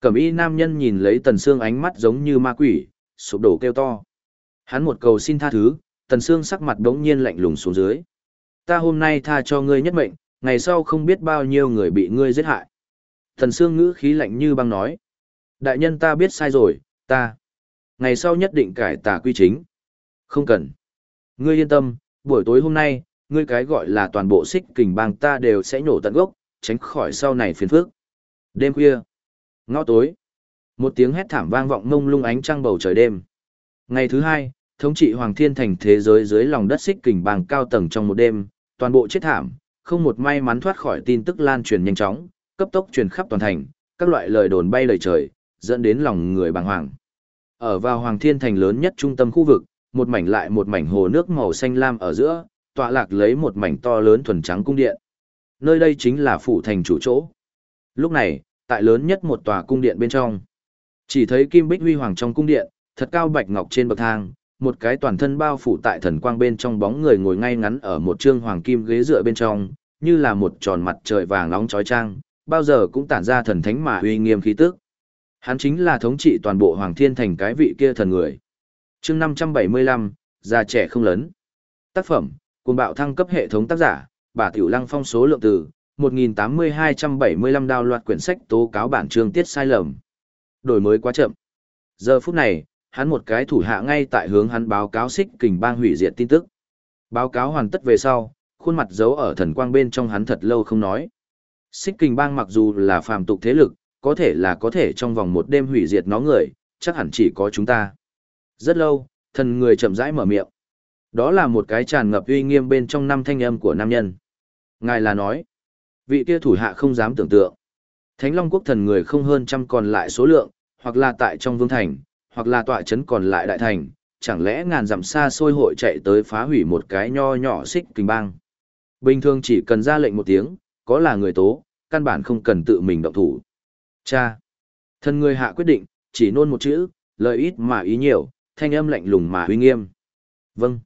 Cẩm y nam nhân nhìn lấy Tần xương ánh mắt giống như ma quỷ, sụp đổ kêu to. Hắn một cầu xin tha thứ, Tần xương sắc mặt đống nhiên lạnh lùng xuống dưới. Ta hôm nay tha cho ngươi nhất mệnh, ngày sau không biết bao nhiêu người bị ngươi giết hại. Tần xương ngữ khí lạnh như băng nói. Đại nhân ta biết sai rồi, ta. Ngày sau nhất định cải tà quy chính. Không cần. Ngươi yên tâm, buổi tối hôm nay, ngươi cái gọi là toàn bộ xích kình bang ta đều sẽ nhổ tận gốc, tránh khỏi sau này phiền phức. Đêm khuya, ngõ tối, một tiếng hét thảm vang vọng mông lung ánh trăng bầu trời đêm. Ngày thứ hai, thống trị Hoàng Thiên Thành thế giới dưới lòng đất xích kình bàng cao tầng trong một đêm, toàn bộ chết thảm, không một may mắn thoát khỏi tin tức lan truyền nhanh chóng, cấp tốc truyền khắp toàn thành, các loại lời đồn bay lời trời, dẫn đến lòng người bàng hoàng. Ở vào Hoàng Thiên Thành lớn nhất trung tâm khu vực, một mảnh lại một mảnh hồ nước màu xanh lam ở giữa, tọa lạc lấy một mảnh to lớn thuần trắng cung điện. Nơi đây chính là phủ thành chủ chỗ. Lúc này, tại lớn nhất một tòa cung điện bên trong, chỉ thấy kim bích huy hoàng trong cung điện, thật cao bạch ngọc trên bậc thang, một cái toàn thân bao phủ tại thần quang bên trong bóng người ngồi ngay ngắn ở một trương hoàng kim ghế dựa bên trong, như là một tròn mặt trời vàng nóng chói chang, bao giờ cũng tản ra thần thánh mà uy nghiêm khí tức. Hắn chính là thống trị toàn bộ Hoàng Thiên Thành cái vị kia thần người. Chương 575, già trẻ không lớn. Tác phẩm: Cuồng bạo thăng cấp hệ thống tác giả: Bà Tiểu Lăng phong số lượng từ 1.8275 đào loạt quyển sách tố cáo bản chương tiết sai lầm. Đổi mới quá chậm. Giờ phút này, hắn một cái thủ hạ ngay tại hướng hắn báo cáo xích kình bang hủy diệt tin tức. Báo cáo hoàn tất về sau, khuôn mặt giấu ở thần quang bên trong hắn thật lâu không nói. Xích kình bang mặc dù là phàm tục thế lực, có thể là có thể trong vòng một đêm hủy diệt nó người, chắc hẳn chỉ có chúng ta. Rất lâu, thần người chậm rãi mở miệng. Đó là một cái tràn ngập uy nghiêm bên trong năm thanh âm của nam nhân. Ngài là nói, vị kia thủ hạ không dám tưởng tượng. Thánh Long quốc thần người không hơn trăm còn lại số lượng, hoặc là tại trong vương thành, hoặc là tọa trấn còn lại đại thành, chẳng lẽ ngàn dặm xa xôi hội chạy tới phá hủy một cái nho nhỏ xích kinh bang. Bình thường chỉ cần ra lệnh một tiếng, có là người tố, căn bản không cần tự mình động thủ. Cha. Thần người hạ quyết định, chỉ nôn một chữ, lời ít mà ý nhiều, thanh âm lạnh lùng mà uy nghiêm. Vâng.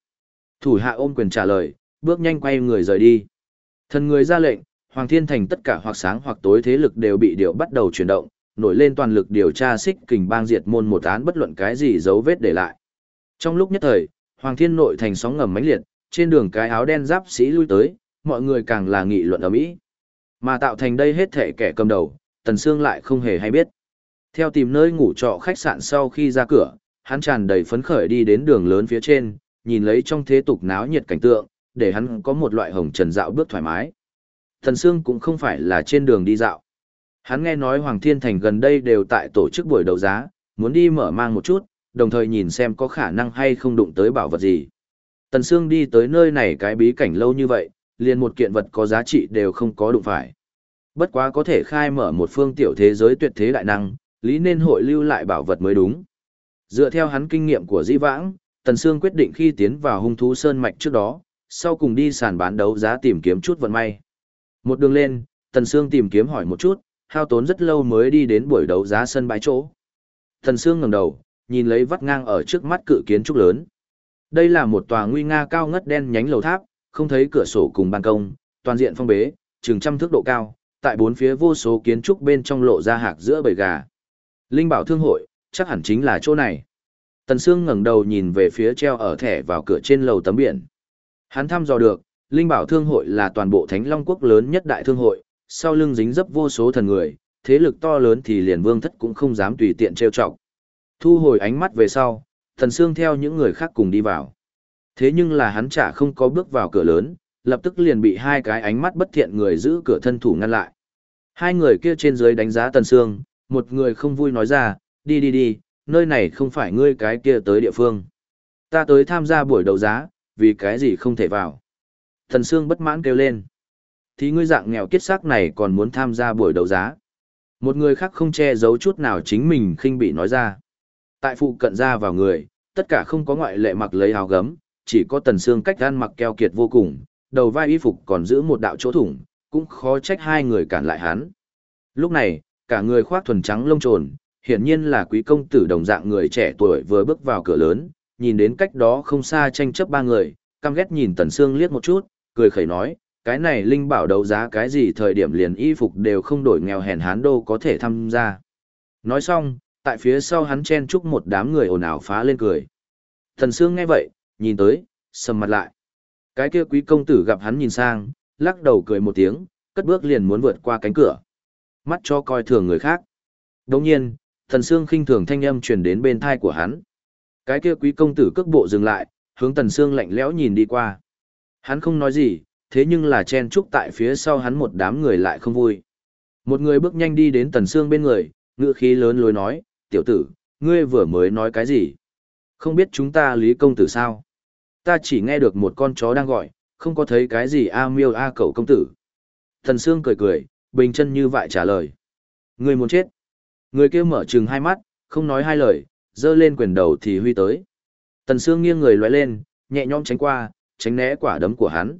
Thủ hạ ôm quyền trả lời, bước nhanh quay người rời đi. Thần người ra lệnh, Hoàng Thiên Thành tất cả hoặc sáng hoặc tối thế lực đều bị điều bắt đầu chuyển động, nổi lên toàn lực điều tra xích kình bang diệt môn một án bất luận cái gì dấu vết để lại. Trong lúc nhất thời, Hoàng Thiên nội thành sóng ngầm mãnh liệt, trên đường cái áo đen giáp sĩ lui tới, mọi người càng là nghị luận ở mỹ. Mà tạo thành đây hết thể kẻ cầm đầu, Tần Sương lại không hề hay biết. Theo tìm nơi ngủ trọ khách sạn sau khi ra cửa, hắn tràn đầy phấn khởi đi đến đường lớn phía trên, nhìn lấy trong thế tục náo nhiệt cảnh tượng, để hắn có một loại hồng trần dạo bước thoải mái. Thần Sương cũng không phải là trên đường đi dạo. Hắn nghe nói Hoàng Thiên Thành gần đây đều tại tổ chức buổi đấu giá, muốn đi mở mang một chút, đồng thời nhìn xem có khả năng hay không đụng tới bảo vật gì. Tần Sương đi tới nơi này cái bí cảnh lâu như vậy, liền một kiện vật có giá trị đều không có đụng phải. Bất quá có thể khai mở một phương tiểu thế giới tuyệt thế đại năng, lý nên hội lưu lại bảo vật mới đúng. Dựa theo hắn kinh nghiệm của Di Vãng, Tần Sương quyết định khi tiến vào hung thú sơn mạch trước đó, sau cùng đi sàn bán đấu giá tìm kiếm chút vận may. Một đường lên, Tần Sương tìm kiếm hỏi một chút, hao tốn rất lâu mới đi đến buổi đấu giá sân bãi chỗ. Tần Sương ngẩng đầu, nhìn lấy vắt ngang ở trước mắt cự kiến trúc lớn. Đây là một tòa nguy nga cao ngất đen nhánh lầu tháp, không thấy cửa sổ cùng ban công, toàn diện phong bế, chừng trăm thước độ cao, tại bốn phía vô số kiến trúc bên trong lộ ra hạc giữa bầy gà. Linh bảo thương hội, chắc hẳn chính là chỗ này. Tần Sương ngẩng đầu nhìn về phía treo ở thẻ vào cửa trên lầu tấm biển. Hắn thăm dò được, Linh bảo thương hội là toàn bộ Thánh Long quốc lớn nhất đại thương hội, sau lưng dính dấp vô số thần người, thế lực to lớn thì liền vương thất cũng không dám tùy tiện trêu chọc. Thu hồi ánh mắt về sau, Thần Sương theo những người khác cùng đi vào. Thế nhưng là hắn chả không có bước vào cửa lớn, lập tức liền bị hai cái ánh mắt bất thiện người giữ cửa thân thủ ngăn lại. Hai người kia trên dưới đánh giá Tần Sương, một người không vui nói ra, đi đi đi, nơi này không phải ngươi cái kia tới địa phương. Ta tới tham gia buổi đấu giá, vì cái gì không thể vào. Tần Sương bất mãn kêu lên. Thì ngươi dạng nghèo kiết xác này còn muốn tham gia buổi đấu giá. Một người khác không che giấu chút nào chính mình khinh bị nói ra. Tại phụ cận ra vào người, tất cả không có ngoại lệ mặc lấy áo gấm, chỉ có tần xương cách gan mặc keo kiệt vô cùng, đầu vai y phục còn giữ một đạo chỗ thủng, cũng khó trách hai người cản lại hắn. Lúc này, cả người khoác thuần trắng lông trồn, hiển nhiên là quý công tử đồng dạng người trẻ tuổi vừa bước vào cửa lớn, nhìn đến cách đó không xa tranh chấp ba người, căm ghét nhìn Tần Sương liếc một chút, cười khẩy nói, cái này linh bảo đấu giá cái gì thời điểm liền y phục đều không đổi nghèo hèn hán đô có thể tham gia. Nói xong, tại phía sau hắn chen chúc một đám người ồn ào phá lên cười. Thần Sương nghe vậy, nhìn tới, sầm mặt lại. Cái kia quý công tử gặp hắn nhìn sang, lắc đầu cười một tiếng, cất bước liền muốn vượt qua cánh cửa. Mắt cho coi thường người khác. Đồng nhiên, thần Sương khinh thường thanh âm truyền đến bên thai của hắn. Cái kia quý công tử cước bộ dừng lại, hướng Tần Sương lạnh lẽo nhìn đi qua. Hắn không nói gì, thế nhưng là chen chúc tại phía sau hắn một đám người lại không vui. Một người bước nhanh đi đến Tần Sương bên người, ngựa khí lớn lối nói, tiểu tử, ngươi vừa mới nói cái gì? Không biết chúng ta lý công tử sao? Ta chỉ nghe được một con chó đang gọi, không có thấy cái gì a miêu a cậu công tử. Tần Sương cười cười, bình chân như vậy trả lời. Ngươi muốn chết. Người kia mở trừng hai mắt, không nói hai lời, dơ lên quyền đầu thì huy tới. Tần Sương nghiêng người lóe lên, nhẹ nhõm tránh qua, tránh né quả đấm của hắn.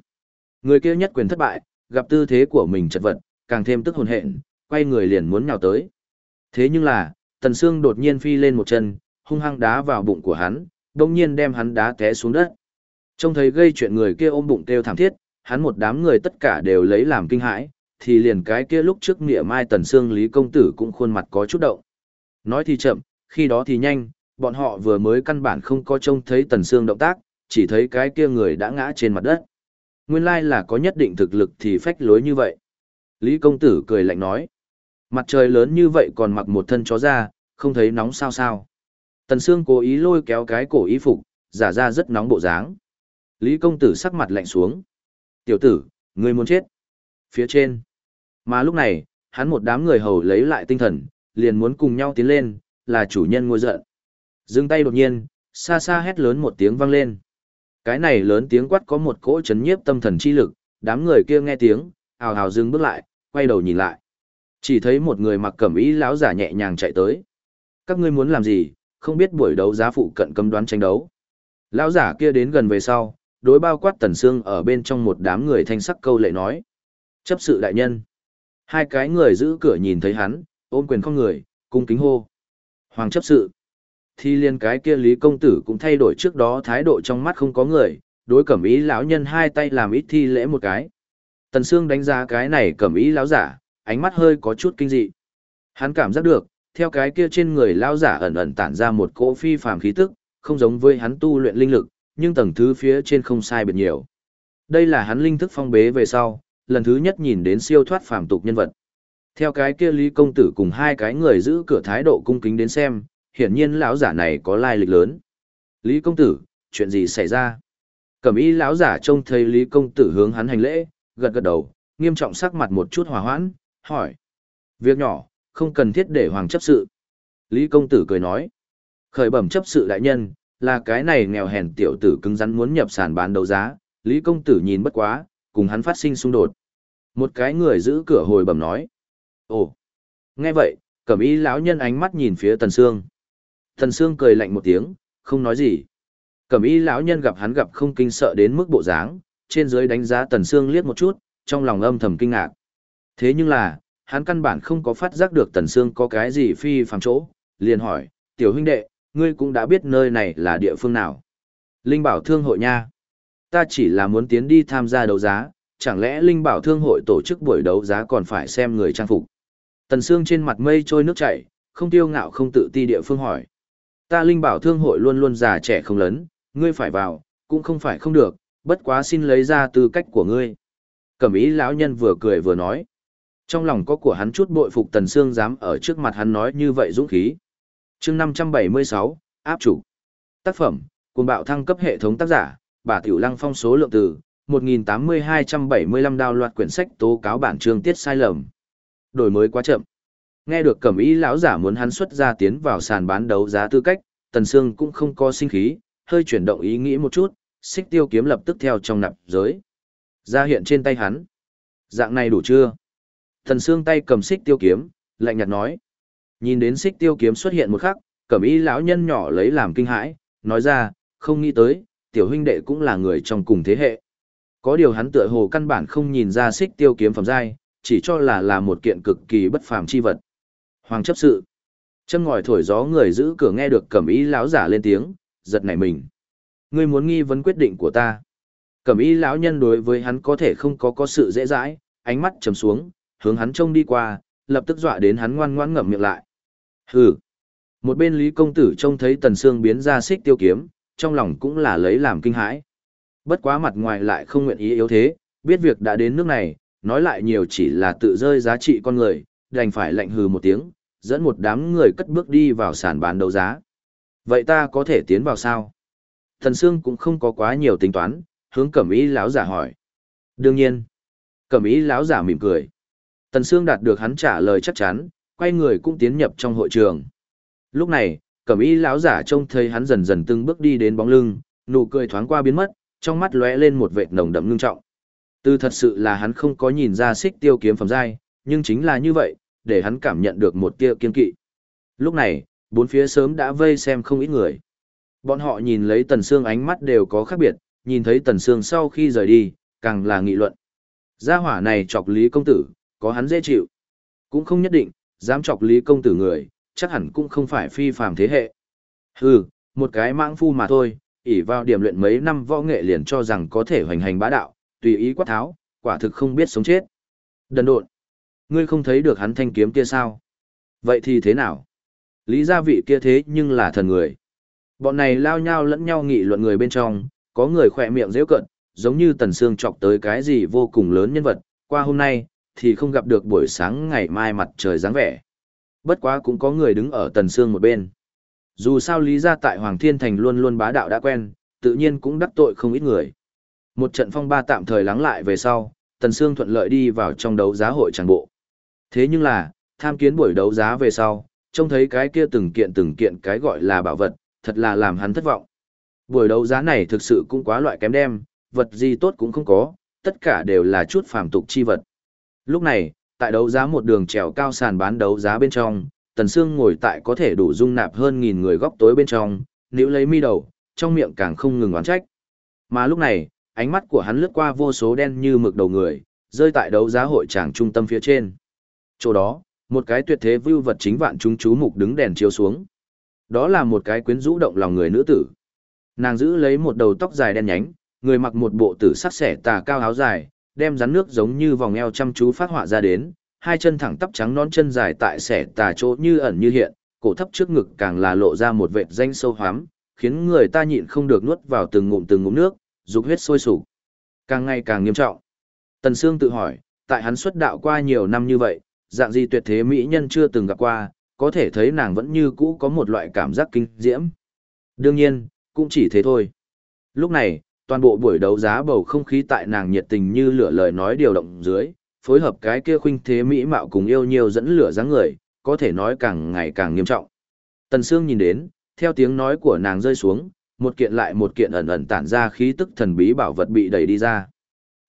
Người kia nhất quyền thất bại, gặp tư thế của mình chật vật, càng thêm tức hồn hện, quay người liền muốn nhào tới. Thế nhưng là, Tần Sương đột nhiên phi lên một chân, hung hăng đá vào bụng của hắn, đồng nhiên đem hắn đá té xuống đất. Trông thấy gây chuyện người kia ôm bụng kêu thảm thiết, hắn một đám người tất cả đều lấy làm kinh hãi, thì liền cái kia lúc trước nghĩa mai Tần Sương Lý Công Tử cũng khuôn mặt có chút động. Nói thì chậm, khi đó thì nhanh, bọn họ vừa mới căn bản không có trông thấy Tần Sương động tác, chỉ thấy cái kia người đã ngã trên mặt đất. Nguyên lai là có nhất định thực lực thì phách lối như vậy. Lý công tử cười lạnh nói. Mặt trời lớn như vậy còn mặc một thân chó ra, không thấy nóng sao sao. Tần Sương cố ý lôi kéo cái cổ y phục, giả ra rất nóng bộ dáng. Lý công tử sắc mặt lạnh xuống. Tiểu tử, ngươi muốn chết. Phía trên. Mà lúc này, hắn một đám người hầu lấy lại tinh thần, liền muốn cùng nhau tiến lên, là chủ nhân ngôi giận. Dừng tay đột nhiên, xa xa hét lớn một tiếng vang lên. Cái này lớn tiếng quát có một cỗ chấn nhiếp tâm thần chi lực, đám người kia nghe tiếng, hào hào dừng bước lại, quay đầu nhìn lại. Chỉ thấy một người mặc cẩm y lão giả nhẹ nhàng chạy tới. Các ngươi muốn làm gì, không biết buổi đấu giá phụ cận cấm đoán tranh đấu. Lão giả kia đến gần về sau, đối bao quát tần xương ở bên trong một đám người thanh sắc câu lệ nói. Chấp sự đại nhân. Hai cái người giữ cửa nhìn thấy hắn, ôm quyền không người, cung kính hô. Hoàng chấp sự thì liên cái kia lý công tử cũng thay đổi trước đó thái độ trong mắt không có người, đối cẩm ý lão nhân hai tay làm ít thi lễ một cái. Tần sương đánh giá cái này cẩm ý lão giả, ánh mắt hơi có chút kinh dị. Hắn cảm giác được, theo cái kia trên người lão giả ẩn ẩn tản ra một cỗ phi phàm khí tức, không giống với hắn tu luyện linh lực, nhưng tầng thứ phía trên không sai biệt nhiều. Đây là hắn linh thức phong bế về sau, lần thứ nhất nhìn đến siêu thoát phàm tục nhân vật. Theo cái kia lý công tử cùng hai cái người giữ cửa thái độ cung kính đến xem hiển nhiên lão giả này có lai lịch lớn. Lý công tử, chuyện gì xảy ra? Cẩm y lão giả trông thấy Lý công tử hướng hắn hành lễ, gật gật đầu, nghiêm trọng sắc mặt một chút hòa hoãn, hỏi. Việc nhỏ, không cần thiết để hoàng chấp sự. Lý công tử cười nói. Khởi bẩm chấp sự đại nhân, là cái này nghèo hèn tiểu tử cứng rắn muốn nhập sàn bán đấu giá, Lý công tử nhìn bất quá, cùng hắn phát sinh xung đột. Một cái người giữ cửa hồi bẩm nói. Ồ, nghe vậy, cẩm y lão nhân ánh mắt nhìn phía tần sương. Thần Sương cười lạnh một tiếng, không nói gì. Cẩm y lão nhân gặp hắn gặp không kinh sợ đến mức bộ dáng, trên dưới đánh giá Tần Sương liếc một chút, trong lòng âm thầm kinh ngạc. Thế nhưng là, hắn căn bản không có phát giác được Tần Sương có cái gì phi phàm chỗ, liền hỏi, tiểu huynh đệ, ngươi cũng đã biết nơi này là địa phương nào. Linh bảo thương hội nha. Ta chỉ là muốn tiến đi tham gia đấu giá, chẳng lẽ Linh bảo thương hội tổ chức buổi đấu giá còn phải xem người trang phục. Tần Sương trên mặt mây trôi nước chảy, không tiêu ngạo không tự ti địa phương hỏi. Ta linh bảo thương hội luôn luôn già trẻ không lớn, ngươi phải vào, cũng không phải không được, bất quá xin lấy ra tư cách của ngươi. Cẩm ý lão nhân vừa cười vừa nói. Trong lòng có của hắn chút bội phục tần xương dám ở trước mặt hắn nói như vậy dũng khí. chương 576, áp chủ. Tác phẩm, cùng bạo thăng cấp hệ thống tác giả, bà Tiểu Lăng phong số lượng từ, 1.8275 đào loạt quyển sách tố cáo bản chương tiết sai lầm. Đổi mới quá chậm. Nghe được cẩm ý lão giả muốn hắn xuất ra tiến vào sàn bán đấu giá tư cách, Tần Sương cũng không có sinh khí, hơi chuyển động ý nghĩ một chút, xích tiêu kiếm lập tức theo trong nạp giới. Ra hiện trên tay hắn. Dạng này đủ chưa? Tần Sương tay cầm xích tiêu kiếm, lạnh nhạt nói. Nhìn đến xích tiêu kiếm xuất hiện một khắc, cẩm ý lão nhân nhỏ lấy làm kinh hãi, nói ra, không nghĩ tới, tiểu huynh đệ cũng là người trong cùng thế hệ. Có điều hắn tựa hồ căn bản không nhìn ra xích tiêu kiếm phẩm giai, chỉ cho là là một kiện cực kỳ bất phàm chi vật. Hoàng chấp sự. Châm ngòi thổi gió người giữ cửa nghe được cẩm ý lão giả lên tiếng, giật nảy mình. Ngươi muốn nghi vấn quyết định của ta. Cẩm ý lão nhân đối với hắn có thể không có có sự dễ dãi, ánh mắt trầm xuống, hướng hắn trông đi qua, lập tức dọa đến hắn ngoan ngoãn ngậm miệng lại. Hừ. Một bên Lý Công Tử trông thấy Tần Sương biến ra xích tiêu kiếm, trong lòng cũng là lấy làm kinh hãi. Bất quá mặt ngoài lại không nguyện ý yếu thế, biết việc đã đến nước này, nói lại nhiều chỉ là tự rơi giá trị con người, đành phải lạnh hừ một tiếng, dẫn một đám người cất bước đi vào sàn bán đấu giá. Vậy ta có thể tiến vào sao? Thần Sương cũng không có quá nhiều tính toán, hướng Cẩm Ý lão giả hỏi. Đương nhiên. Cẩm Ý lão giả mỉm cười. Tần Sương đạt được hắn trả lời chắc chắn, quay người cũng tiến nhập trong hội trường. Lúc này, Cẩm Ý lão giả trông thấy hắn dần dần từng bước đi đến bóng lưng, nụ cười thoáng qua biến mất, trong mắt lóe lên một vệt nồng đậm ngưng trọng. Từ thật sự là hắn không có nhìn ra xích tiêu kiếm phẩm giai, nhưng chính là như vậy, để hắn cảm nhận được một tia kiên kỵ. Lúc này, bốn phía sớm đã vây xem không ít người. Bọn họ nhìn lấy Tần Sương ánh mắt đều có khác biệt, nhìn thấy Tần Sương sau khi rời đi, càng là nghị luận. Gia hỏa này chọc Lý công tử, có hắn dễ chịu. Cũng không nhất định, dám chọc Lý công tử người, chắc hẳn cũng không phải phi phàm thế hệ. Hừ, một cái mãng phu mà thôi, ỉ vào điểm luyện mấy năm võ nghệ liền cho rằng có thể hoành hành bá đạo, tùy ý quát tháo, quả thực không biết sống chết. Đần độn. Ngươi không thấy được hắn thanh kiếm kia sao? Vậy thì thế nào? Lý gia vị kia thế nhưng là thần người. Bọn này lao nhau lẫn nhau nghị luận người bên trong, có người khỏe miệng dễ cận, giống như tần xương chọc tới cái gì vô cùng lớn nhân vật, qua hôm nay, thì không gặp được buổi sáng ngày mai mặt trời dáng vẻ. Bất quá cũng có người đứng ở tần xương một bên. Dù sao lý gia tại Hoàng Thiên Thành luôn luôn bá đạo đã quen, tự nhiên cũng đắc tội không ít người. Một trận phong ba tạm thời lắng lại về sau, Tần Sương thuận lợi đi vào trong đấu giá hội tràng bộ. Thế nhưng là, tham kiến buổi đấu giá về sau, trông thấy cái kia từng kiện từng kiện cái gọi là bảo vật, thật là làm hắn thất vọng. Buổi đấu giá này thực sự cũng quá loại kém đem, vật gì tốt cũng không có, tất cả đều là chút phàm tục chi vật. Lúc này, tại đấu giá một đường trèo cao sàn bán đấu giá bên trong, Tần Sương ngồi tại có thể đủ dung nạp hơn nghìn người góc tối bên trong, nếu lấy mi đầu, trong miệng càng không ngừng oán trách. Mà lúc này, ánh mắt của hắn lướt qua vô số đen như mực đầu người, rơi tại đấu giá hội tràng trung tâm phía trên. Chỗ đó, một cái tuyệt thế view vật chính vạn chúng chú mục đứng đèn chiếu xuống. Đó là một cái quyến rũ động lòng người nữ tử. Nàng giữ lấy một đầu tóc dài đen nhánh, người mặc một bộ tử sắc xẻ tà cao áo dài, đem rắn nước giống như vòng eo chăm chú phát họa ra đến, hai chân thẳng tắp trắng non chân dài tại xẻ tà chỗ như ẩn như hiện, cổ thấp trước ngực càng là lộ ra một vệt danh sâu hoắm, khiến người ta nhịn không được nuốt vào từng ngụm từng ngụm nước, dục huyết sôi sục. Càng ngày càng nghiêm trọng. Tần Sương tự hỏi, tại hắn xuất đạo qua nhiều năm như vậy, dạng gì tuyệt thế mỹ nhân chưa từng gặp qua, có thể thấy nàng vẫn như cũ có một loại cảm giác kinh diễm. Đương nhiên, cũng chỉ thế thôi. Lúc này, toàn bộ buổi đấu giá bầu không khí tại nàng nhiệt tình như lửa lời nói điều động dưới, phối hợp cái kia khuynh thế mỹ mạo cùng yêu nhiều dẫn lửa dáng người, có thể nói càng ngày càng nghiêm trọng. Tần Sương nhìn đến, theo tiếng nói của nàng rơi xuống, một kiện lại một kiện ẩn ẩn tản ra khí tức thần bí bảo vật bị đẩy đi ra.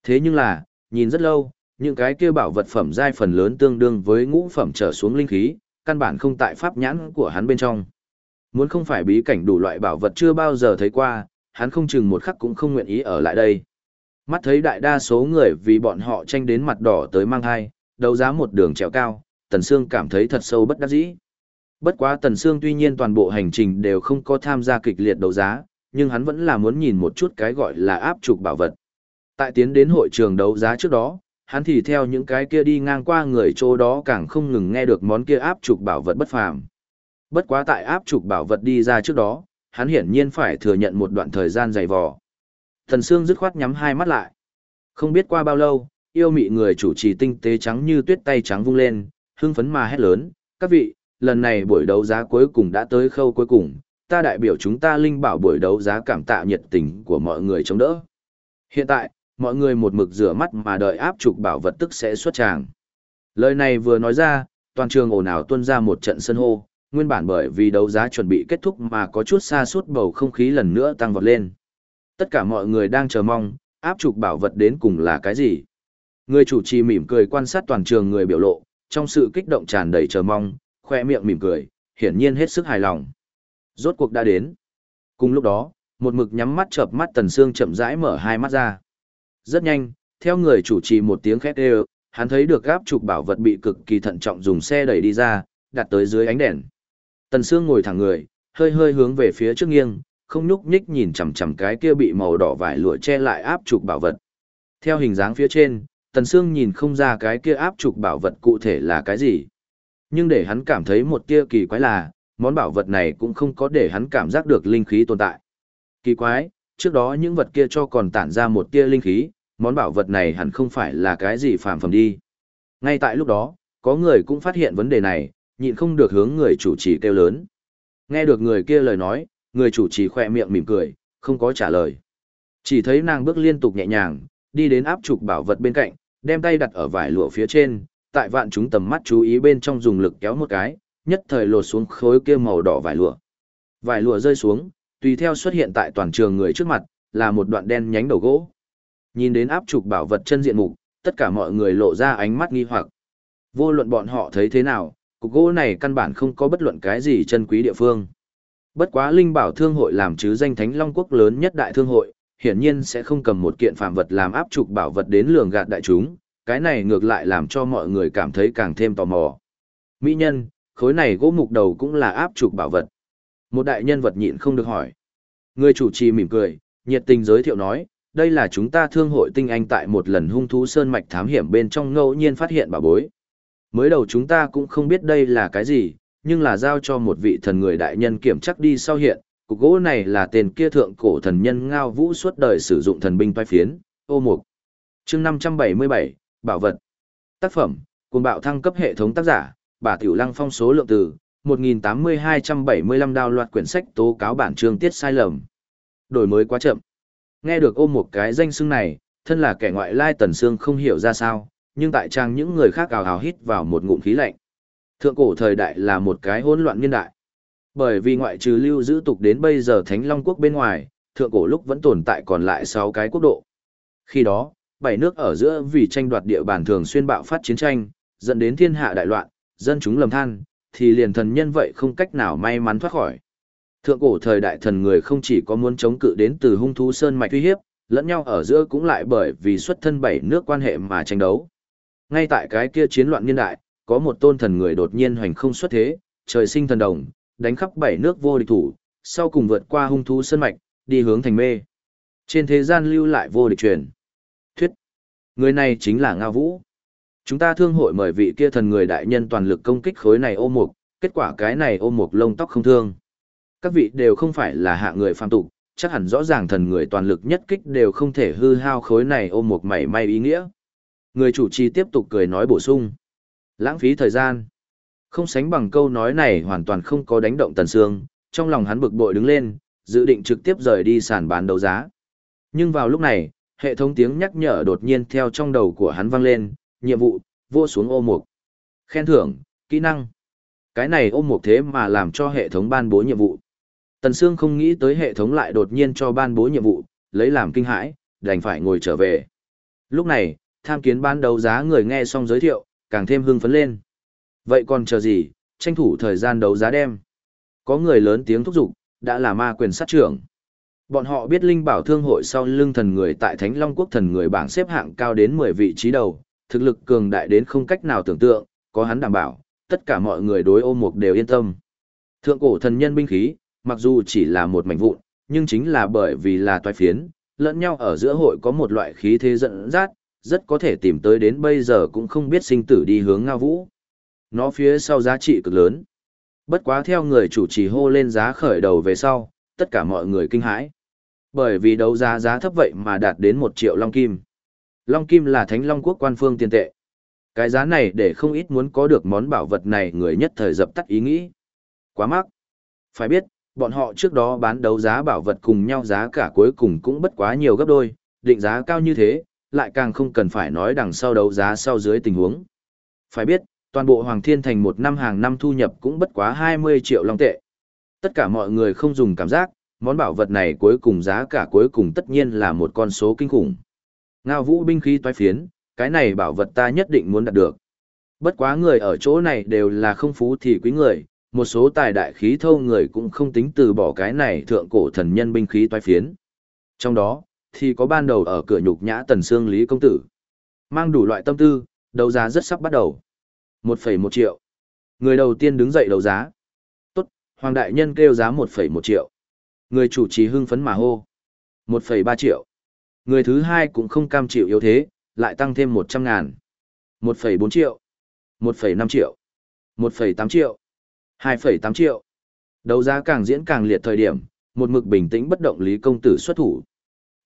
Thế nhưng là, nhìn rất lâu, những cái kia bảo vật phẩm giai phần lớn tương đương với ngũ phẩm trở xuống linh khí, căn bản không tại pháp nhãn của hắn bên trong. Muốn không phải bí cảnh đủ loại bảo vật chưa bao giờ thấy qua, hắn không chừng một khắc cũng không nguyện ý ở lại đây. Mắt thấy đại đa số người vì bọn họ tranh đến mặt đỏ tới mang hai, đấu giá một đường trèo cao, Tần Sương cảm thấy thật sâu bất đắc dĩ. Bất quá Tần Sương tuy nhiên toàn bộ hành trình đều không có tham gia kịch liệt đấu giá, nhưng hắn vẫn là muốn nhìn một chút cái gọi là áp trục bảo vật. Tại tiến đến hội trường đấu giá trước đó, hắn thì theo những cái kia đi ngang qua người chỗ đó càng không ngừng nghe được món kia áp trục bảo vật bất phàm. Bất quá tại áp trục bảo vật đi ra trước đó, hắn hiển nhiên phải thừa nhận một đoạn thời gian dày vò. Thần Sương dứt khoát nhắm hai mắt lại. Không biết qua bao lâu, yêu mị người chủ trì tinh tế trắng như tuyết tay trắng vung lên, hưng phấn mà hét lớn, các vị, lần này buổi đấu giá cuối cùng đã tới khâu cuối cùng, ta đại biểu chúng ta linh bảo buổi đấu giá cảm tạ nhiệt tình của mọi người chống đỡ. Hiện tại, mọi người một mực rửa mắt mà đợi áp trục bảo vật tức sẽ xuất tràng. Lời này vừa nói ra, toàn trường ồn ào tuôn ra một trận sân hô, nguyên bản bởi vì đấu giá chuẩn bị kết thúc mà có chút xa suốt bầu không khí lần nữa tăng vọt lên. Tất cả mọi người đang chờ mong, áp trục bảo vật đến cùng là cái gì? Người chủ trì mỉm cười quan sát toàn trường người biểu lộ, trong sự kích động tràn đầy chờ mong, khoe miệng mỉm cười, hiển nhiên hết sức hài lòng. Rốt cuộc đã đến. Cùng lúc đó, một mực nhắm mắt chợp mắt Tần Sương chậm rãi mở hai mắt ra. Rất nhanh, theo người chủ trì một tiếng khét đều, hắn thấy được gáp trục bảo vật bị cực kỳ thận trọng dùng xe đẩy đi ra, đặt tới dưới ánh đèn. Tần Sương ngồi thẳng người, hơi hơi hướng về phía trước nghiêng, không nhúc nhích nhìn chằm chằm cái kia bị màu đỏ vải lụa che lại áp trục bảo vật. Theo hình dáng phía trên, Tần Sương nhìn không ra cái kia áp trục bảo vật cụ thể là cái gì. Nhưng để hắn cảm thấy một tia kỳ quái là, món bảo vật này cũng không có để hắn cảm giác được linh khí tồn tại. Kỳ quái, trước đó những vật kia cho còn tản ra một tia linh khí, món bảo vật này hẳn không phải là cái gì phàm phẩm đi. Ngay tại lúc đó, có người cũng phát hiện vấn đề này, nhịn không được hướng người chủ trì kêu lớn. Nghe được người kia lời nói, người chủ trì khỏe miệng mỉm cười, không có trả lời. Chỉ thấy nàng bước liên tục nhẹ nhàng, đi đến áp trục bảo vật bên cạnh, đem tay đặt ở vải lụa phía trên, tại vạn chúng tầm mắt chú ý bên trong dùng lực kéo một cái, nhất thời lột xuống khối kia màu đỏ vải lụa. Vải lụa rơi xuống, tùy theo xuất hiện tại toàn trường người trước mặt, là một đoạn đen nhánh đầu gỗ. Nhìn đến áp trục bảo vật chân diện mục, tất cả mọi người lộ ra ánh mắt nghi hoặc. Vô luận bọn họ thấy thế nào, cục gỗ này căn bản không có bất luận cái gì chân quý địa phương. Bất quá Linh Bảo Thương hội làm chứ danh Thánh Long Quốc lớn nhất đại thương hội, hiển nhiên sẽ không cầm một kiện phạm vật làm áp trục bảo vật đến lường gạt đại chúng, cái này ngược lại làm cho mọi người cảm thấy càng thêm tò mò. Mỹ nhân, khối này gỗ mục đầu cũng là áp trục bảo vật. Một đại nhân vật nhịn không được hỏi. Người chủ trì mỉm cười, nhiệt tình giới thiệu nói, đây là chúng ta thương hội tinh anh tại một lần hung thú sơn mạch thám hiểm bên trong ngẫu nhiên phát hiện bảo bối. Mới đầu chúng ta cũng không biết đây là cái gì, nhưng là giao cho một vị thần người đại nhân kiểm chắc đi sau hiện, cục gỗ này là tên kia thượng cổ thần nhân ngao vũ suốt đời sử dụng thần binh toai phiến, ô mục. chương 577, bảo vật. Tác phẩm, cùng bạo thăng cấp hệ thống tác giả, bà Tiểu Lăng phong số lượng từ, 1.8275 đào loạt quyển sách tố cáo bản chương tiết sai lầm. Đổi mới quá chậm. Nghe được ôm một cái danh xưng này, thân là kẻ ngoại lai tần xương không hiểu ra sao, nhưng tại trang những người khác ào ào hít vào một ngụm khí lạnh. Thượng cổ thời đại là một cái hỗn loạn niên đại. Bởi vì ngoại trừ lưu giữ tục đến bây giờ Thánh Long quốc bên ngoài, thượng cổ lúc vẫn tồn tại còn lại 6 cái quốc độ. Khi đó, bảy nước ở giữa vì tranh đoạt địa bàn thường xuyên bạo phát chiến tranh, dẫn đến thiên hạ đại loạn, dân chúng lầm than, thì liền thần nhân vậy không cách nào may mắn thoát khỏi. Thượng cổ thời đại thần người không chỉ có muốn chống cự đến từ hung thú sơn mạch uy hiếp, lẫn nhau ở giữa cũng lại bởi vì xuất thân bảy nước quan hệ mà tranh đấu. Ngay tại cái kia chiến loạn niên đại, có một tôn thần người đột nhiên hoành không xuất thế, trời sinh thần đồng, đánh khắp bảy nước vô địch thủ, sau cùng vượt qua hung thú sơn mạch, đi hướng thành mê. Trên thế gian lưu lại vô địch truyền. Thuyết. Người này chính là Ngao Vũ. Chúng ta thương hội mời vị kia thần người đại nhân toàn lực công kích khối này ô mục, kết quả cái này ô mục lông tóc không thương. Các vị đều không phải là hạ người phàm tục, chắc hẳn rõ ràng thần người toàn lực nhất kích đều không thể hư hao khối này ô mục mảy may ý nghĩa. Người chủ trì tiếp tục cười nói bổ sung. Lãng phí thời gian. Không sánh bằng câu nói này hoàn toàn không có đánh động Tần Sương, trong lòng hắn bực bội đứng lên, dự định trực tiếp rời đi sàn bán đấu giá. Nhưng vào lúc này, hệ thống tiếng nhắc nhở đột nhiên theo trong đầu của hắn vang lên, nhiệm vụ, vô xuống ô mục. Khen thưởng, kỹ năng. Cái này ô mục thế mà làm cho hệ thống ban bố nhiệm vụ. Tần Sương không nghĩ tới hệ thống lại đột nhiên cho ban bố nhiệm vụ, lấy làm kinh hãi, đành phải ngồi trở về. Lúc này, tham kiến ban đấu giá người nghe xong giới thiệu, càng thêm hưng phấn lên. Vậy còn chờ gì, tranh thủ thời gian đấu giá đem. Có người lớn tiếng thúc giục, đã là ma quyền sát trưởng. Bọn họ biết Linh Bảo Thương hội sau lưng thần người tại Thánh Long Quốc thần người bảng xếp hạng cao đến 10 vị trí đầu, thực lực cường đại đến không cách nào tưởng tượng, có hắn đảm bảo, tất cả mọi người đối ô mục đều yên tâm. Thượng cổ thần nhân binh khí, mặc dù chỉ là một mảnh vụn, nhưng chính là bởi vì là toái phiến, lẫn nhau ở giữa hội có một loại khí thế dẫn dắt, rất có thể tìm tới đến bây giờ cũng không biết sinh tử đi hướng ngao vũ. Nó phía sau giá trị cực lớn. Bất quá theo người chủ trì hô lên giá khởi đầu về sau, tất cả mọi người kinh hãi. Bởi vì đấu giá giá thấp vậy mà đạt đến một triệu long kim. Long kim là thánh long quốc quan phương tiền tệ. Cái giá này để không ít muốn có được món bảo vật này người nhất thời dập tắt ý nghĩ. Quá mắc. Phải biết, bọn họ trước đó bán đấu giá bảo vật cùng nhau giá cả cuối cùng cũng bất quá nhiều gấp đôi, định giá cao như thế, lại càng không cần phải nói đằng sau đấu giá sau dưới tình huống. Phải biết, toàn bộ Hoàng Thiên Thành một năm hàng năm thu nhập cũng bất quá 20 triệu long tệ. Tất cả mọi người không dùng cảm giác, món bảo vật này cuối cùng giá cả cuối cùng tất nhiên là một con số kinh khủng. Ngao vũ binh khí toái phiến, cái này bảo vật ta nhất định muốn đạt được. Bất quá người ở chỗ này đều là không phú thì quý người, một số tài đại khí thâu người cũng không tính từ bỏ cái này thượng cổ thần nhân binh khí toái phiến. Trong đó, thì có ban đầu ở cửa nhục nhã tần xương Lý Công Tử. Mang đủ loại tâm tư, đấu giá rất sắp bắt đầu. 1,1 triệu. Người đầu tiên đứng dậy đấu giá. Tốt, Hoàng Đại Nhân kêu giá 1,1 triệu. Người chủ trì hưng phấn mà hô. 1,3 triệu. Người thứ hai cũng không cam chịu yếu thế, lại tăng thêm 100 ngàn. 1,4 triệu. 1,5 triệu. 1,8 triệu, 2,8 triệu. Đấu giá càng diễn càng liệt thời điểm, một mực bình tĩnh bất động Lý Công Tử xuất thủ.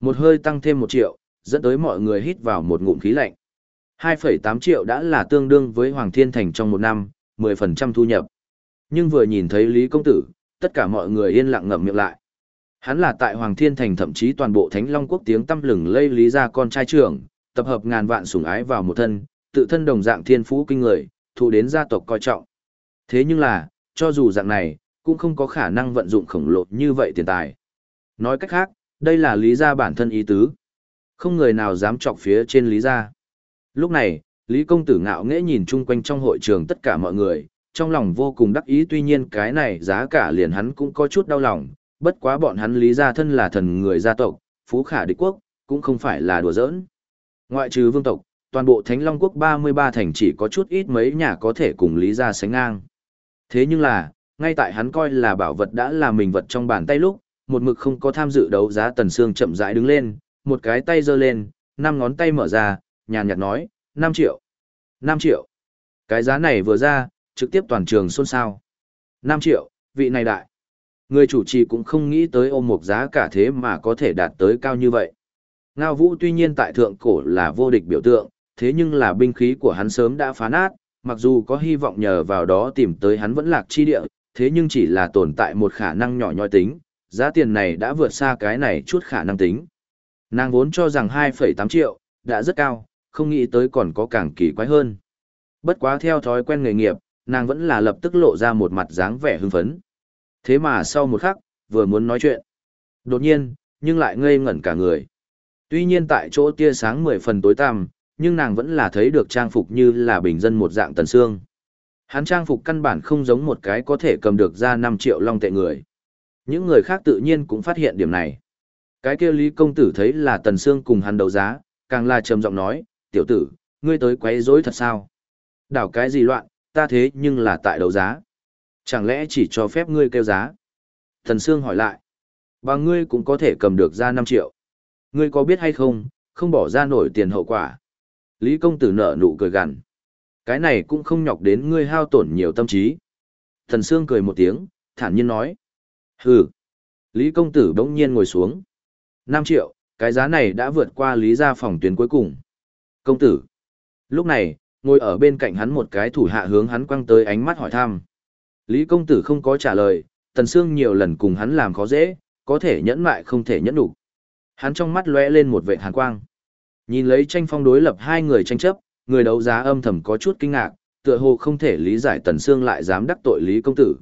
Một hơi tăng thêm 1 triệu, dẫn tới mọi người hít vào một ngụm khí lạnh. 2,8 triệu đã là tương đương với Hoàng Thiên Thành trong một năm, 10% thu nhập. Nhưng vừa nhìn thấy Lý Công Tử, tất cả mọi người yên lặng ngậm miệng lại. Hắn là tại Hoàng Thiên Thành thậm chí toàn bộ Thánh Long Quốc tiếng tăm lừng lây lý ra con trai trưởng, tập hợp ngàn vạn sủng ái vào một thân, tự thân đồng dạng thiên phú kinh người, thu đến gia tộc coi trọng. Thế nhưng là, cho dù dạng này, cũng không có khả năng vận dụng khổng lồ như vậy tiền tài. Nói cách khác, đây là lý gia bản thân ý tứ. Không người nào dám chọc phía trên lý gia. Lúc này, Lý Công Tử ngạo nghễ nhìn chung quanh trong hội trường tất cả mọi người, trong lòng vô cùng đắc ý tuy nhiên cái này giá cả liền hắn cũng có chút đau lòng, bất quá bọn hắn lý gia thân là thần người gia tộc, phú khả địch quốc, cũng không phải là đùa giỡn. Ngoại trừ vương tộc, toàn bộ Thánh Long quốc 33 thành chỉ có chút ít mấy nhà có thể cùng lý gia sánh ngang. Thế nhưng là, ngay tại hắn coi là bảo vật đã là mình vật trong bàn tay lúc, một mực không có tham dự đấu giá tần xương chậm rãi đứng lên, một cái tay giơ lên, năm ngón tay mở ra, nhàn nhạt nói, 5 triệu. 5 triệu. Cái giá này vừa ra, trực tiếp toàn trường xôn xao. 5 triệu, vị này đại. Người chủ trì cũng không nghĩ tới ôm một giá cả thế mà có thể đạt tới cao như vậy. Ngao Vũ tuy nhiên tại thượng cổ là vô địch biểu tượng, thế nhưng là binh khí của hắn sớm đã phá nát, mặc dù có hy vọng nhờ vào đó tìm tới hắn vẫn lạc chi địa, thế nhưng chỉ là tồn tại một khả năng nhỏ nhoi tính, giá tiền này đã vượt xa cái này chút khả năng tính. Nàng vốn cho rằng 2,8 triệu, đã rất cao, không nghĩ tới còn có càng kỳ quái hơn. Bất quá theo thói quen nghề nghiệp, nàng vẫn là lập tức lộ ra một mặt dáng vẻ hưng phấn. Thế mà sau một khắc, vừa muốn nói chuyện. Đột nhiên, nhưng lại ngây ngẩn cả người. Tuy nhiên tại chỗ tia sáng mười phần tối tăm, nhưng nàng vẫn là thấy được trang phục như là bình dân một dạng tần xương. Hắn trang phục căn bản không giống một cái có thể cầm được ra 5 triệu long tệ người. Những người khác tự nhiên cũng phát hiện điểm này. Cái kia Lý công tử thấy là tần xương cùng hắn đấu giá, càng là trầm giọng nói, tiểu tử, ngươi tới quấy rối thật sao? Đảo cái gì loạn, ta thế nhưng là tại đấu giá. Chẳng lẽ chỉ cho phép ngươi kêu giá? Thần Sương hỏi lại. Và ngươi cũng có thể cầm được ra 5 triệu. Ngươi có biết hay không, không bỏ ra nổi tiền hậu quả. Lý công tử nở nụ cười gằn. Cái này cũng không nhọc đến ngươi hao tổn nhiều tâm trí. Thần Sương cười một tiếng, thản nhiên nói. Hừ. Lý công tử bỗng nhiên ngồi xuống. 5 triệu, cái giá này đã vượt qua lý gia phòng tuyến cuối cùng. Công tử. Lúc này, ngồi ở bên cạnh hắn một cái thủ hạ hướng hắn quăng tới ánh mắt hỏi thăm. Lý công tử không có trả lời, Tần Sương nhiều lần cùng hắn làm khó dễ, có thể nhẫn mại không thể nhẫn đủ. Hắn trong mắt lóe lên một vệt hàn quang. Nhìn lấy tranh phong đối lập hai người tranh chấp, người đấu giá âm thầm có chút kinh ngạc, tựa hồ không thể lý giải Tần Sương lại dám đắc tội Lý công tử.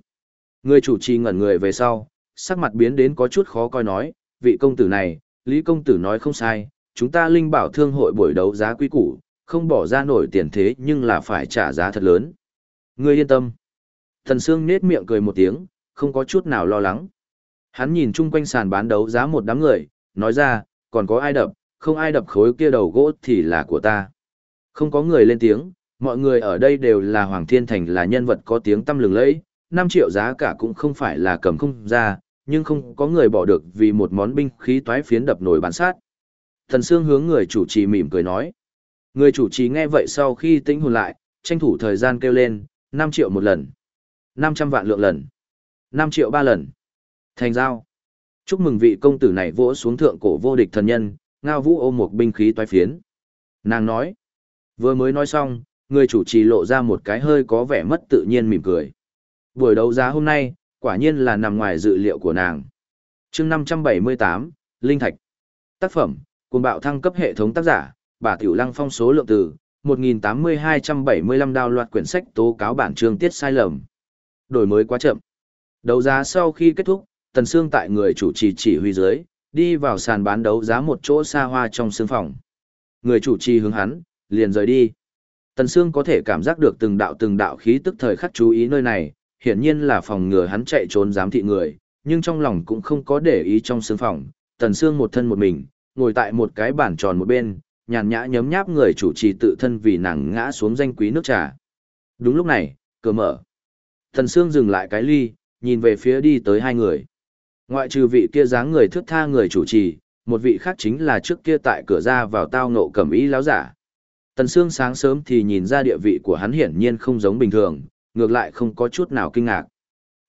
Người chủ trì ngẩn người về sau, sắc mặt biến đến có chút khó coi nói, vị công tử này, Lý công tử nói không sai, chúng ta linh bảo thương hội buổi đấu giá quý củ, không bỏ ra nổi tiền thế nhưng là phải trả giá thật lớn. Ngươi yên tâm. Thần Sương nết miệng cười một tiếng, không có chút nào lo lắng. Hắn nhìn chung quanh sàn bán đấu giá một đám người, nói ra, còn có ai đập, không ai đập khối kia đầu gỗ thì là của ta. Không có người lên tiếng, mọi người ở đây đều là Hoàng Thiên Thành là nhân vật có tiếng tăm lừng lẫy, 5 triệu giá cả cũng không phải là cầm không ra, nhưng không có người bỏ được vì một món binh khí toái phiến đập nổi bán sát. Thần Sương hướng người chủ trì mỉm cười nói. Người chủ trì nghe vậy sau khi tĩnh hồn lại, tranh thủ thời gian kêu lên, 5 triệu một lần. 500 vạn lượng lần. 5 triệu ba lần. Thành giao. Chúc mừng vị công tử này vỗ xuống thượng cổ vô địch thần nhân, ngao vũ ôm một binh khí toái phiến. Nàng nói. Vừa mới nói xong, người chủ trì lộ ra một cái hơi có vẻ mất tự nhiên mỉm cười. Buổi đấu giá hôm nay, quả nhiên là nằm ngoài dự liệu của nàng. chương 578, Linh Thạch. Tác phẩm, cùng bạo thăng cấp hệ thống tác giả, bà Tiểu Lăng phong số lượng từ, 1.8275 đào loạt quyển sách tố cáo bản chương tiết sai lầm. Đổi mới quá chậm. Đấu giá sau khi kết thúc, Tần Sương tại người chủ trì chỉ huy dưới, đi vào sàn bán đấu giá một chỗ xa hoa trong sương phòng. Người chủ trì hướng hắn, liền rời đi. Tần Sương có thể cảm giác được từng đạo từng đạo khí tức thời khắc chú ý nơi này, hiển nhiên là phòng ngừa hắn chạy trốn giám thị người, nhưng trong lòng cũng không có để ý trong sương phòng. Tần Sương một thân một mình, ngồi tại một cái bàn tròn một bên, nhàn nhã nhấm nháp người chủ trì tự thân vì nàng ngã xuống danh quý nước trà. Đúng lúc này, cửa mở. Thần Sương dừng lại cái ly, nhìn về phía đi tới hai người. Ngoại trừ vị kia dáng người thước tha người chủ trì, một vị khác chính là trước kia tại cửa ra vào tao nộ cẩm ý láo giả. Tần Sương sáng sớm thì nhìn ra địa vị của hắn hiển nhiên không giống bình thường, ngược lại không có chút nào kinh ngạc.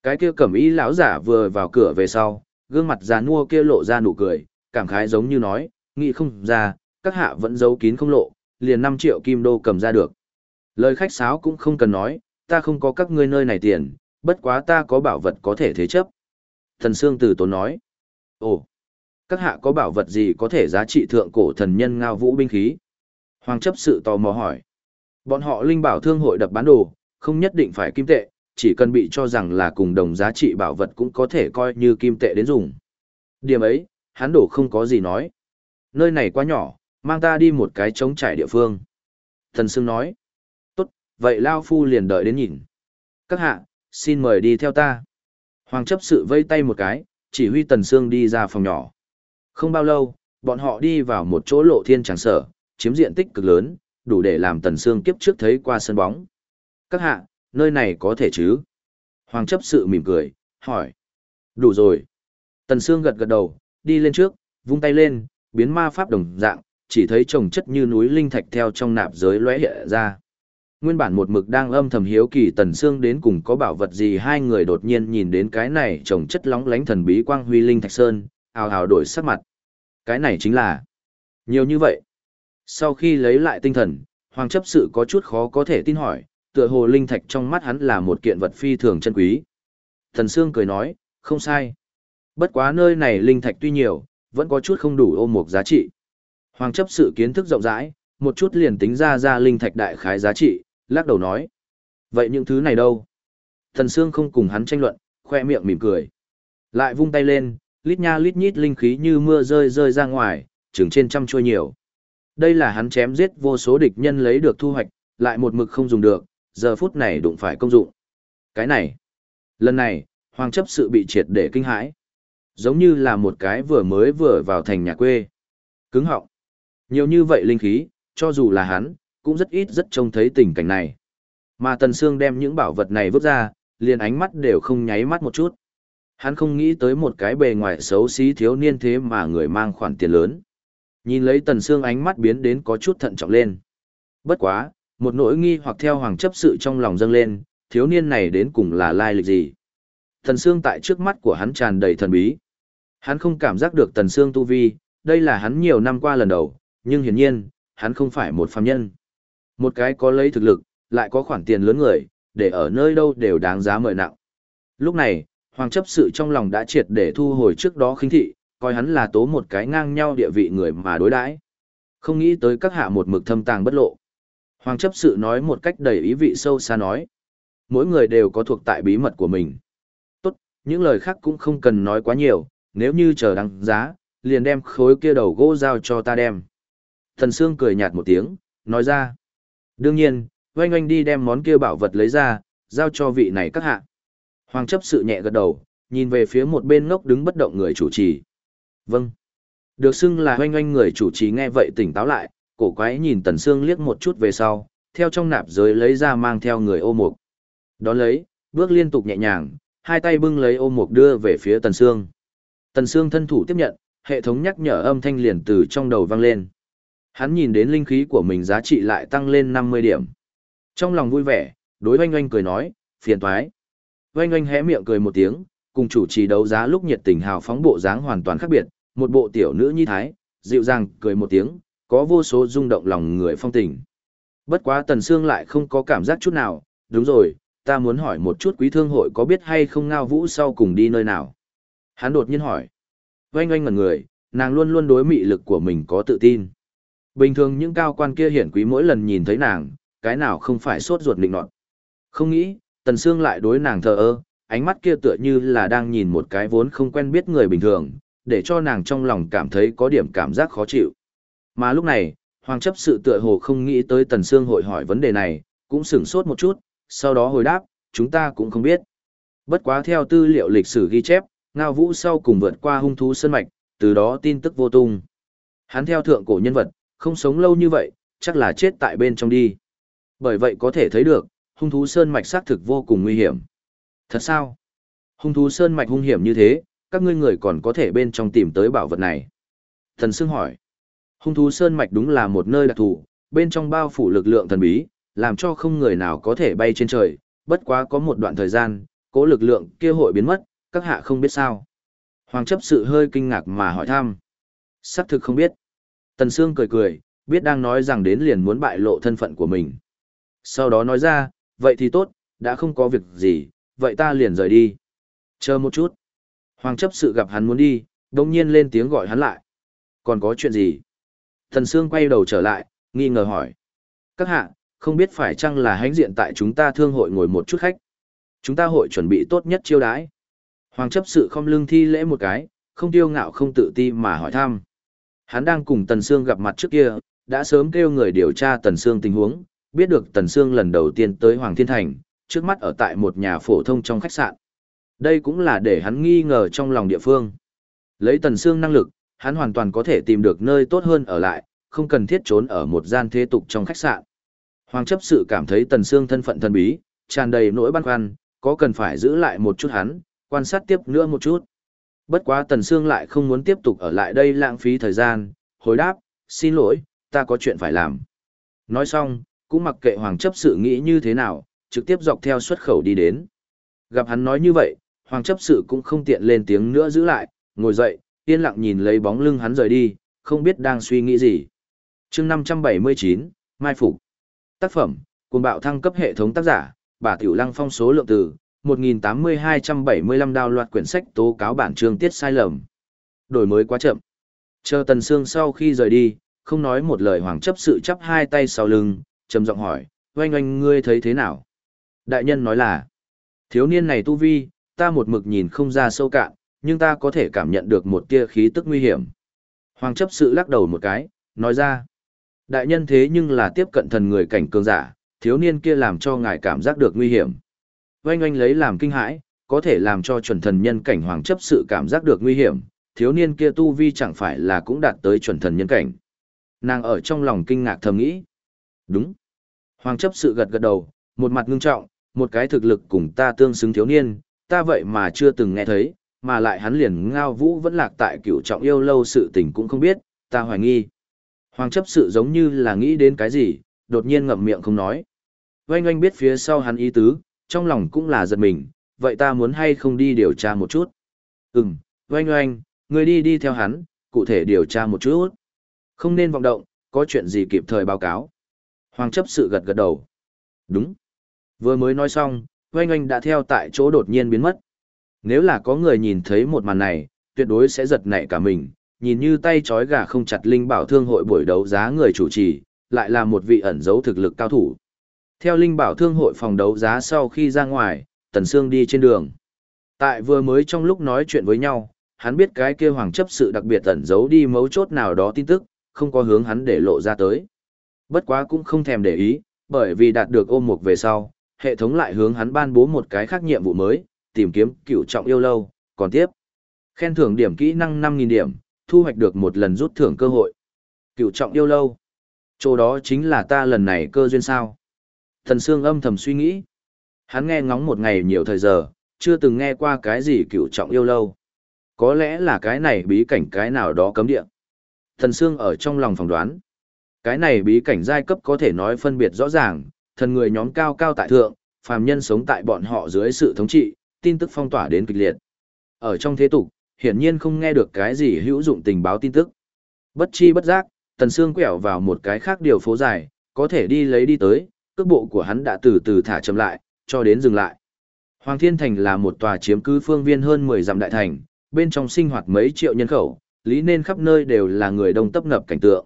Cái kia cẩm ý lão giả vừa vào cửa về sau, gương mặt già nua kia lộ ra nụ cười, cảm khái giống như nói, nghĩ không ra, các hạ vẫn giấu kín không lộ, liền 5 triệu kim đô cầm ra được. Lời khách sáo cũng không cần nói, ta không có các ngươi nơi này tiền, bất quá ta có bảo vật có thể thế chấp. Thần Sương Tử Tốn nói, ồ, các hạ có bảo vật gì có thể giá trị thượng cổ thần nhân ngao vũ binh khí? Hoàng chấp sự tò mò hỏi. Bọn họ linh bảo thương hội đập bán đồ, không nhất định phải kim tệ, chỉ cần bị cho rằng là cùng đồng giá trị bảo vật cũng có thể coi như kim tệ đến dùng. Điểm ấy, hắn đổ không có gì nói. Nơi này quá nhỏ, mang ta đi một cái trống trải địa phương. Thần Sương nói. Vậy Lao Phu liền đợi đến nhìn. Các hạ, xin mời đi theo ta. Hoàng chấp sự vây tay một cái, chỉ huy Tần Sương đi ra phòng nhỏ. Không bao lâu, bọn họ đi vào một chỗ lộ thiên tràng sở, chiếm diện tích cực lớn, đủ để làm Tần Sương kiếp trước thấy qua sân bóng. Các hạ, nơi này có thể chứ? Hoàng chấp sự mỉm cười, hỏi. Đủ rồi. Tần Sương gật gật đầu, đi lên trước, vung tay lên, biến ma pháp đồng dạng, chỉ thấy trồng chất như núi linh thạch theo trong nạp giới lóe hiện ra. Nguyên bản một mực đang âm thầm hiếu kỳ Tần Sương đến cùng có bảo vật gì hai người đột nhiên nhìn đến cái này trồng chất lóng lánh thần bí quang huy linh thạch sơn, ào ào đổi sắc mặt. Cái này chính là nhiều như vậy. Sau khi lấy lại tinh thần, Hoàng chấp sự có chút khó có thể tin hỏi, tựa hồ linh thạch trong mắt hắn là một kiện vật phi thường chân quý. Thần Sương cười nói, không sai. Bất quá nơi này linh thạch tuy nhiều, vẫn có chút không đủ ôm một giá trị. Hoàng chấp sự kiến thức rộng rãi, một chút liền tính ra ra linh thạch đại khái giá trị, lắc đầu nói. Vậy những thứ này đâu? Thần Sương không cùng hắn tranh luận, khoe miệng mỉm cười. Lại vung tay lên, lít nha lít nhít linh khí như mưa rơi rơi ra ngoài, chừng trên trăm trôi nhiều. Đây là hắn chém giết vô số địch nhân lấy được thu hoạch, lại một mực không dùng được, giờ phút này đụng phải công dụng. Cái này, lần này, hoàng chấp sự bị triệt để kinh hãi. Giống như là một cái vừa mới vừa vào thành nhà quê. Cứng họng. Nhiều như vậy linh khí, cho dù là hắn, cũng rất ít rất trông thấy tình cảnh này. Mà Tần Sương đem những bảo vật này vứt ra, liền ánh mắt đều không nháy mắt một chút. Hắn không nghĩ tới một cái bề ngoài xấu xí thiếu niên thế mà người mang khoản tiền lớn. Nhìn lấy Tần Sương ánh mắt biến đến có chút thận trọng lên. Bất quá, một nỗi nghi hoặc theo hoàng chấp sự trong lòng dâng lên, thiếu niên này đến cùng là lai lịch gì. Tần Sương tại trước mắt của hắn tràn đầy thần bí. Hắn không cảm giác được Tần Sương tu vi, đây là hắn nhiều năm qua lần đầu, nhưng hiển nhiên, hắn không phải một phàm nhân. Một cái có lấy thực lực, lại có khoản tiền lớn người, để ở nơi đâu đều đáng giá mời nặng. Lúc này, Hoàng chấp sự trong lòng đã triệt để thu hồi trước đó khinh thị, coi hắn là tố một cái ngang nhau địa vị người mà đối đãi. Không nghĩ tới các hạ một mực thâm tàng bất lộ. Hoàng chấp sự nói một cách đầy ý vị sâu xa nói. Mỗi người đều có thuộc tại bí mật của mình. Tốt, những lời khác cũng không cần nói quá nhiều, nếu như chờ đăng giá, liền đem khối kia đầu gỗ giao cho ta đem. Thần Sương cười nhạt một tiếng, nói ra. Đương nhiên, oanh oanh đi đem món kia bảo vật lấy ra, giao cho vị này các hạ. Hoàng chấp sự nhẹ gật đầu, nhìn về phía một bên ngốc đứng bất động người chủ trì. Vâng. Được xưng là oanh oanh người chủ trì nghe vậy tỉnh táo lại, cổ quái nhìn Tần Sương liếc một chút về sau, theo trong nạp giới lấy ra mang theo người ô mục. Đón lấy, bước liên tục nhẹ nhàng, hai tay bưng lấy ô mục đưa về phía Tần Sương. Tần Sương thân thủ tiếp nhận, hệ thống nhắc nhở âm thanh liền từ trong đầu vang lên. Hắn nhìn đến linh khí của mình giá trị lại tăng lên 50 điểm. Trong lòng vui vẻ, đối oanh oanh cười nói, phiền toái. Oanh oanh hé miệng cười một tiếng, cùng chủ trì đấu giá lúc nhiệt tình hào phóng bộ dáng hoàn toàn khác biệt, một bộ tiểu nữ nhi thái, dịu dàng cười một tiếng, có vô số rung động lòng người phong tình. Bất quá Tần Sương lại không có cảm giác chút nào, đúng rồi, ta muốn hỏi một chút quý thương hội có biết hay không ngao vũ sau cùng đi nơi nào. Hắn đột nhiên hỏi. Oanh oanh ngẩn người, nàng luôn luôn đối mị lực của mình có tự tin. Bình thường những cao quan kia hiển quý mỗi lần nhìn thấy nàng, cái nào không phải sốt ruột định nọt. Không nghĩ, Tần Sương lại đối nàng thờ ơ, ánh mắt kia tựa như là đang nhìn một cái vốn không quen biết người bình thường, để cho nàng trong lòng cảm thấy có điểm cảm giác khó chịu. Mà lúc này, Hoàng chấp sự tựa hồ không nghĩ tới Tần Sương hội hỏi vấn đề này, cũng sửng sốt một chút, sau đó hồi đáp, chúng ta cũng không biết. Bất quá theo tư liệu lịch sử ghi chép, Ngao Vũ sau cùng vượt qua hung thú sơn mạch, từ đó tin tức vô tung. Hắn theo thượng cổ nhân vật, không sống lâu như vậy, chắc là chết tại bên trong đi. Bởi vậy có thể thấy được, hung thú sơn mạch xác thực vô cùng nguy hiểm. Thật sao? Hung thú sơn mạch hung hiểm như thế, các ngươi người còn có thể bên trong tìm tới bảo vật này. Thần Sương hỏi. Hung thú sơn mạch đúng là một nơi đặc thù, bên trong bao phủ lực lượng thần bí, làm cho không người nào có thể bay trên trời, bất quá có một đoạn thời gian, cố lực lượng kia hội biến mất, các hạ không biết sao. Hoàng chấp sự hơi kinh ngạc mà hỏi thăm. Sắc thực không biết. Tần Sương cười cười, biết đang nói rằng đến liền muốn bại lộ thân phận của mình. Sau đó nói ra, vậy thì tốt, đã không có việc gì, vậy ta liền rời đi. Chờ một chút. Hoàng chấp sự gặp hắn muốn đi, đồng nhiên lên tiếng gọi hắn lại. Còn có chuyện gì? Thần Sương quay đầu trở lại, nghi ngờ hỏi. Các hạ, không biết phải chăng là hãnh diện tại chúng ta thương hội ngồi một chút khách. Chúng ta hội chuẩn bị tốt nhất chiêu đãi. Hoàng chấp sự không lưng thi lễ một cái, không tiêu ngạo không tự ti mà hỏi thăm. Hắn đang cùng Tần Sương gặp mặt trước kia, đã sớm kêu người điều tra Tần Sương tình huống, biết được Tần Sương lần đầu tiên tới Hoàng Thiên Thành, trước mắt ở tại một nhà phổ thông trong khách sạn. Đây cũng là để hắn nghi ngờ trong lòng địa phương. Lấy Tần Sương năng lực, hắn hoàn toàn có thể tìm được nơi tốt hơn ở lại, không cần thiết trốn ở một gian thế tục trong khách sạn. Hoàng chấp sự cảm thấy Tần Sương thân phận thần bí, tràn đầy nỗi băn khoăn, có cần phải giữ lại một chút hắn, quan sát tiếp nữa một chút. Bất quá Tần Sương lại không muốn tiếp tục ở lại đây lãng phí thời gian, hồi đáp, xin lỗi, ta có chuyện phải làm. Nói xong, cũng mặc kệ Hoàng chấp sự nghĩ như thế nào, trực tiếp dọc theo xuất khẩu đi đến. Gặp hắn nói như vậy, Hoàng chấp sự cũng không tiện lên tiếng nữa giữ lại, ngồi dậy, yên lặng nhìn lấy bóng lưng hắn rời đi, không biết đang suy nghĩ gì. chương 579, Mai Phục. Tác phẩm, cùng bạo thăng cấp hệ thống tác giả, bà Tiểu Lăng phong số lượng từ, 1.8275 đào loạt quyển sách tố cáo bản chương tiết sai lầm. Đổi mới quá chậm. Chờ Tần Sương sau khi rời đi, không nói một lời hoàng chấp sự chắp hai tay sau lưng, trầm giọng hỏi, oanh oanh ngươi thấy thế nào? Đại nhân nói là, thiếu niên này tu vi, ta một mực nhìn không ra sâu cạn, nhưng ta có thể cảm nhận được một tia khí tức nguy hiểm. Hoàng chấp sự lắc đầu một cái, nói ra, đại nhân thế nhưng là tiếp cận thần người cảnh cường giả, thiếu niên kia làm cho ngài cảm giác được nguy hiểm. Oanh oanh lấy làm kinh hãi, có thể làm cho chuẩn thần nhân cảnh hoàng chấp sự cảm giác được nguy hiểm, thiếu niên kia tu vi chẳng phải là cũng đạt tới chuẩn thần nhân cảnh. Nàng ở trong lòng kinh ngạc thầm nghĩ. Đúng. Hoàng chấp sự gật gật đầu, một mặt ngưng trọng, một cái thực lực cùng ta tương xứng thiếu niên, ta vậy mà chưa từng nghe thấy, mà lại hắn liền ngao vũ vẫn lạc tại cựu trọng yêu lâu sự tình cũng không biết, ta hoài nghi. Hoàng chấp sự giống như là nghĩ đến cái gì, đột nhiên ngậm miệng không nói. Oanh oanh biết phía sau hắn ý tứ, trong lòng cũng là giật mình, vậy ta muốn hay không đi điều tra một chút. Ừm, oanh oanh, người đi đi theo hắn, cụ thể điều tra một chút. Không nên vọng động, có chuyện gì kịp thời báo cáo. Hoàng chấp sự gật gật đầu. Đúng. Vừa mới nói xong, oanh oanh đã theo tại chỗ đột nhiên biến mất. Nếu là có người nhìn thấy một màn này, tuyệt đối sẽ giật nảy cả mình, nhìn như tay trói gà không chặt linh bảo thương hội buổi đấu giá người chủ trì, lại là một vị ẩn giấu thực lực cao thủ. Theo linh bảo thương hội phòng đấu giá sau khi ra ngoài, Tần Sương đi trên đường. Tại vừa mới trong lúc nói chuyện với nhau, hắn biết cái kia hoàng chấp sự đặc biệt ẩn giấu đi mấu chốt nào đó tin tức, không có hướng hắn để lộ ra tới. Bất quá cũng không thèm để ý, bởi vì đạt được ôm mục về sau, hệ thống lại hướng hắn ban bố một cái khác nhiệm vụ mới, tìm kiếm cựu trọng yêu lâu, còn tiếp. Khen thưởng điểm kỹ năng 5.000 điểm, thu hoạch được một lần rút thưởng cơ hội. Cựu trọng yêu lâu. Chỗ đó chính là ta lần này cơ duyên sao. Thần Sương âm thầm suy nghĩ. Hắn nghe ngóng một ngày nhiều thời giờ, chưa từng nghe qua cái gì cựu trọng yêu lâu. Có lẽ là cái này bí cảnh cái nào đó cấm địa. Thần Sương ở trong lòng phỏng đoán. Cái này bí cảnh giai cấp có thể nói phân biệt rõ ràng, thần người nhóm cao cao tại thượng, phàm nhân sống tại bọn họ dưới sự thống trị, tin tức phong tỏa đến kịch liệt. Ở trong thế tục, hiển nhiên không nghe được cái gì hữu dụng tình báo tin tức. Bất chi bất giác, Tần Sương quẹo vào một cái khác điều phố dài, có thể đi lấy đi tới, cước bộ của hắn đã từ từ thả chậm lại, cho đến dừng lại. Hoàng Thiên Thành là một tòa chiếm cứ phương viên hơn 10 dặm đại thành, bên trong sinh hoạt mấy triệu nhân khẩu, lý nên khắp nơi đều là người đông tấp nập cảnh tượng.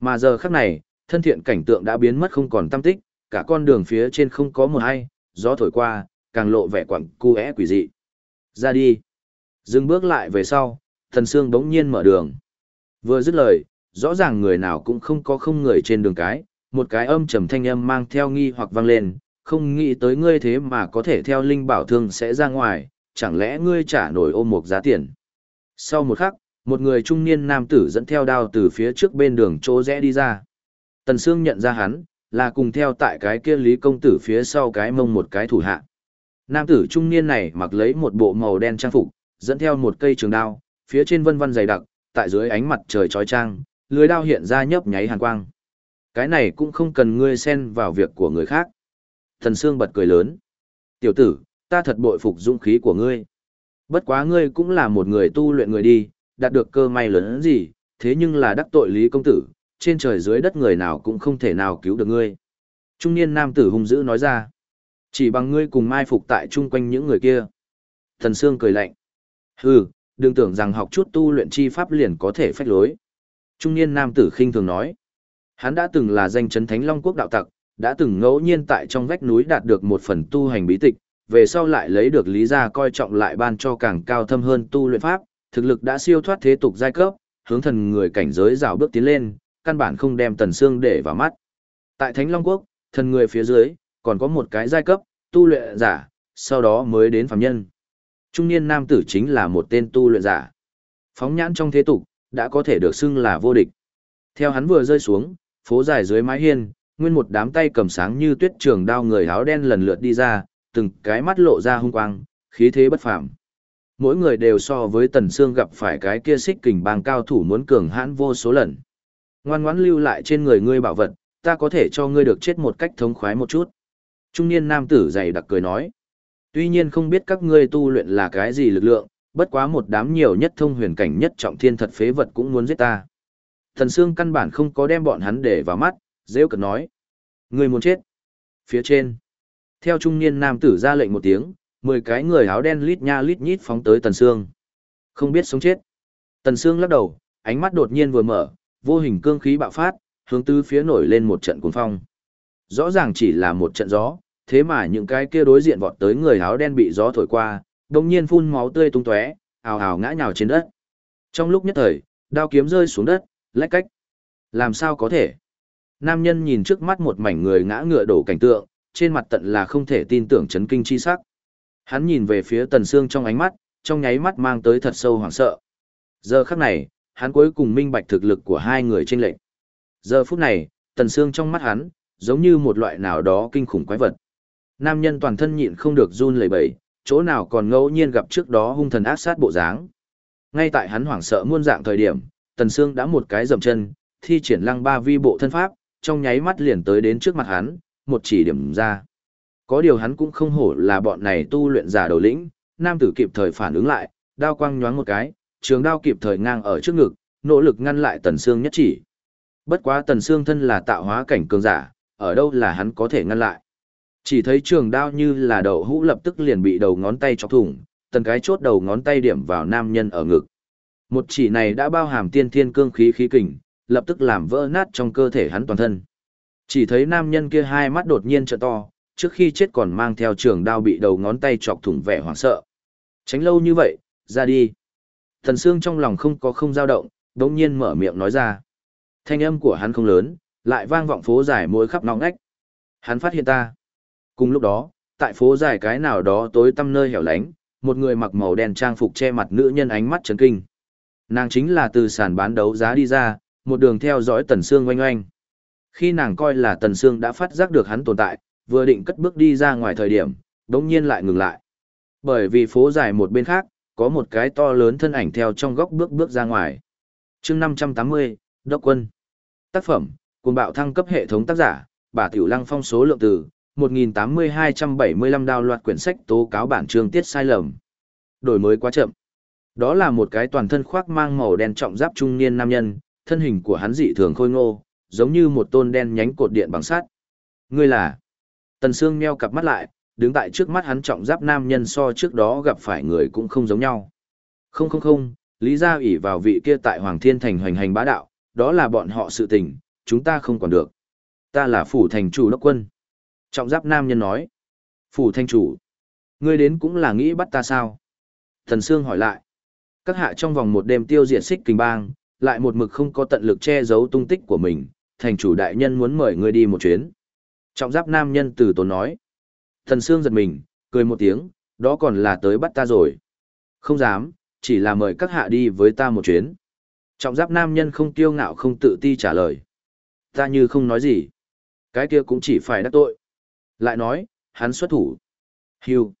Mà giờ khắc này, thân thiện cảnh tượng đã biến mất không còn tâm tích, cả con đường phía trên không có một ai, gió thổi qua, càng lộ vẻ quặng cu é quỷ dị. Ra đi. Dừng bước lại về sau, thần sương bỗng nhiên mở đường. Vừa dứt lời, rõ ràng người nào cũng không có không người trên đường cái, một cái âm trầm thanh âm mang theo nghi hoặc vang lên, không nghĩ tới ngươi thế mà có thể theo linh bảo thương sẽ ra ngoài, chẳng lẽ ngươi trả nổi ôm một giá tiền. Sau một khắc, một người trung niên nam tử dẫn theo đao từ phía trước bên đường chỗ rẽ đi ra. Tần Sương nhận ra hắn, là cùng theo tại cái kia Lý Công Tử phía sau cái mông một cái thủ hạ. Nam tử trung niên này mặc lấy một bộ màu đen trang phục, dẫn theo một cây trường đao, phía trên vân vân dày đặc, tại dưới ánh mặt trời chói chang, lưới đao hiện ra nhấp nháy hàn quang. Cái này cũng không cần ngươi xen vào việc của người khác. Thần Sương bật cười lớn. Tiểu tử, ta thật bội phục dũng khí của ngươi. Bất quá ngươi cũng là một người tu luyện người đi, đạt được cơ may lớn gì, thế nhưng là đắc tội Lý Công Tử, trên trời dưới đất người nào cũng không thể nào cứu được ngươi. Trung niên nam tử hung dữ nói ra. Chỉ bằng ngươi cùng mai phục tại chung quanh những người kia. Thần Sương cười lạnh. Hừ, đừng tưởng rằng học chút tu luyện chi pháp liền có thể phách lối. Trung niên nam tử khinh thường nói. Hắn đã từng là danh chấn thánh long quốc đạo tặc, đã từng ngẫu nhiên tại trong vách núi đạt được một phần tu hành bí tịch, về sau lại lấy được lý gia coi trọng lại ban cho càng cao thâm hơn tu luyện pháp, thực lực đã siêu thoát thế tục giai cấp, hướng thần người cảnh giới rào bước tiến lên, căn bản không đem tần xương để vào mắt. Tại Thánh Long Quốc, thần người phía dưới, còn có một cái giai cấp, tu luyện giả, sau đó mới đến phàm nhân. Trung niên nam tử chính là một tên tu luyện giả. Phóng nhãn trong thế tục, đã có thể được xưng là vô địch. Theo hắn vừa rơi xuống, phố dài dưới mái hiên, nguyên một đám tay cầm sáng như tuyết trường đao người áo đen lần lượt đi ra, từng cái mắt lộ ra hung quang, khí thế bất phàm. Mỗi người đều so với Tần Sương gặp phải cái kia xích kình bang cao thủ muốn cường hãn vô số lần. Ngoan ngoãn lưu lại trên người ngươi bảo vật, ta có thể cho ngươi được chết một cách thống khoái một chút. Trung niên nam tử dày đặc cười nói. Tuy nhiên không biết các ngươi tu luyện là cái gì lực lượng, bất quá một đám nhiều nhất thông huyền cảnh nhất trọng thiên thật phế vật cũng muốn giết ta. Thần Sương căn bản không có đem bọn hắn để vào mắt, rêu cực nói. người muốn chết. Phía trên. Theo trung niên nam tử ra lệnh một tiếng, mười cái người áo đen lít nha lít nhít phóng tới Tần Sương. Không biết sống chết. Tần Sương lắc đầu, ánh mắt đột nhiên vừa mở, vô hình cương khí bạo phát, hướng tứ phía nổi lên một trận cuồng phong. Rõ ràng chỉ là một trận gió, thế mà những cái kia đối diện vọt tới người áo đen bị gió thổi qua, đồng nhiên phun máu tươi tung tóe, ào ào ngã nhào trên đất. Trong lúc nhất thời, đao kiếm rơi xuống đất, lách cách. Làm sao có thể? Nam nhân nhìn trước mắt một mảnh người ngã ngựa đổ cảnh tượng, trên mặt tận là không thể tin tưởng chấn kinh chi sắc. Hắn nhìn về phía Tần xương trong ánh mắt, trong nháy mắt mang tới thật sâu hoảng sợ. Giờ khắc này, hắn cuối cùng minh bạch thực lực của hai người trên lệnh. Giờ phút này, Tần xương trong mắt hắn, giống như một loại nào đó kinh khủng quái vật. Nam nhân toàn thân nhịn không được run lẩy bẩy, chỗ nào còn ngẫu nhiên gặp trước đó hung thần ác sát bộ dáng. Ngay tại hắn hoảng sợ muôn dạng thời điểm, Tần Sương đã một cái dầm chân, thi triển lăng ba vi bộ thân pháp, trong nháy mắt liền tới đến trước mặt hắn, một chỉ điểm ra. Có điều hắn cũng không hổ là bọn này tu luyện giả đầu lĩnh, nam tử kịp thời phản ứng lại, đao quang nhoáng một cái, trường đao kịp thời ngang ở trước ngực, nỗ lực ngăn lại Tần Sương nhất chỉ. Bất quá Tần Sương thân là tạo hóa cảnh cường giả, ở đâu là hắn có thể ngăn lại. Chỉ thấy trường đao như là đầu hũ lập tức liền bị đầu ngón tay chọc thủng, tần cái chốt đầu ngón tay điểm vào nam nhân ở ngực. Một chỉ này đã bao hàm tiên thiên cương khí khí kình, lập tức làm vỡ nát trong cơ thể hắn toàn thân. Chỉ thấy nam nhân kia hai mắt đột nhiên trợ to, trước khi chết còn mang theo trường đao bị đầu ngón tay chọc thủng vẻ hoảng sợ. Tránh lâu như vậy, ra đi. Thần Sương trong lòng không có không dao động, đống nhiên mở miệng nói ra. Thanh âm của hắn không lớn, lại vang vọng phố dài mỗi khắp nóng nách. Hắn phát hiện ta. Cùng lúc đó, tại phố dài cái nào đó tối tăm nơi hẻo lánh, một người mặc màu đen trang phục che mặt nữ nhân ánh mắt chấn kinh. Nàng chính là từ sàn bán đấu giá đi ra, một đường theo dõi Tần Sương oanh oanh. Khi nàng coi là Tần Sương đã phát giác được hắn tồn tại, vừa định cất bước đi ra ngoài thời điểm, đống nhiên lại ngừng lại. Bởi vì phố dài một bên khác, có một cái to lớn thân ảnh theo trong góc bước bước ra ngoài. chương 580, Đốc Quân. Tác phẩm, cùng bạo thăng cấp hệ thống tác giả, bà Tiểu Lăng phong số lượng từ, 1.8275 đào loạt quyển sách tố cáo bản chương tiết sai lầm. Đổi mới quá chậm. Đó là một cái toàn thân khoác mang màu đen trọng giáp trung niên nam nhân, thân hình của hắn dị thường khôi ngô, giống như một tôn đen nhánh cột điện bằng sắt. Ngươi là? Tần Sương meo cặp mắt lại, đứng tại trước mắt hắn trọng giáp nam nhân so trước đó gặp phải người cũng không giống nhau. Không không không, lý gia ủy vào vị kia tại Hoàng Thiên Thành hoành hành bá đạo, đó là bọn họ sự tình, chúng ta không còn được. Ta là phủ thành chủ đốc quân. Trọng giáp nam nhân nói. Phủ thành chủ. Ngươi đến cũng là nghĩ bắt ta sao? Thần Sương hỏi lại. Các hạ trong vòng một đêm tiêu diệt xích kinh bang, lại một mực không có tận lực che giấu tung tích của mình, thành chủ đại nhân muốn mời ngươi đi một chuyến. Trọng giáp nam nhân từ tốn nói. Thần Sương giật mình, cười một tiếng, đó còn là tới bắt ta rồi. Không dám, chỉ là mời các hạ đi với ta một chuyến. Trọng giáp nam nhân không tiêu ngạo không tự ti trả lời. Ta như không nói gì. Cái kia cũng chỉ phải đắc tội. Lại nói, hắn xuất thủ. Hưu.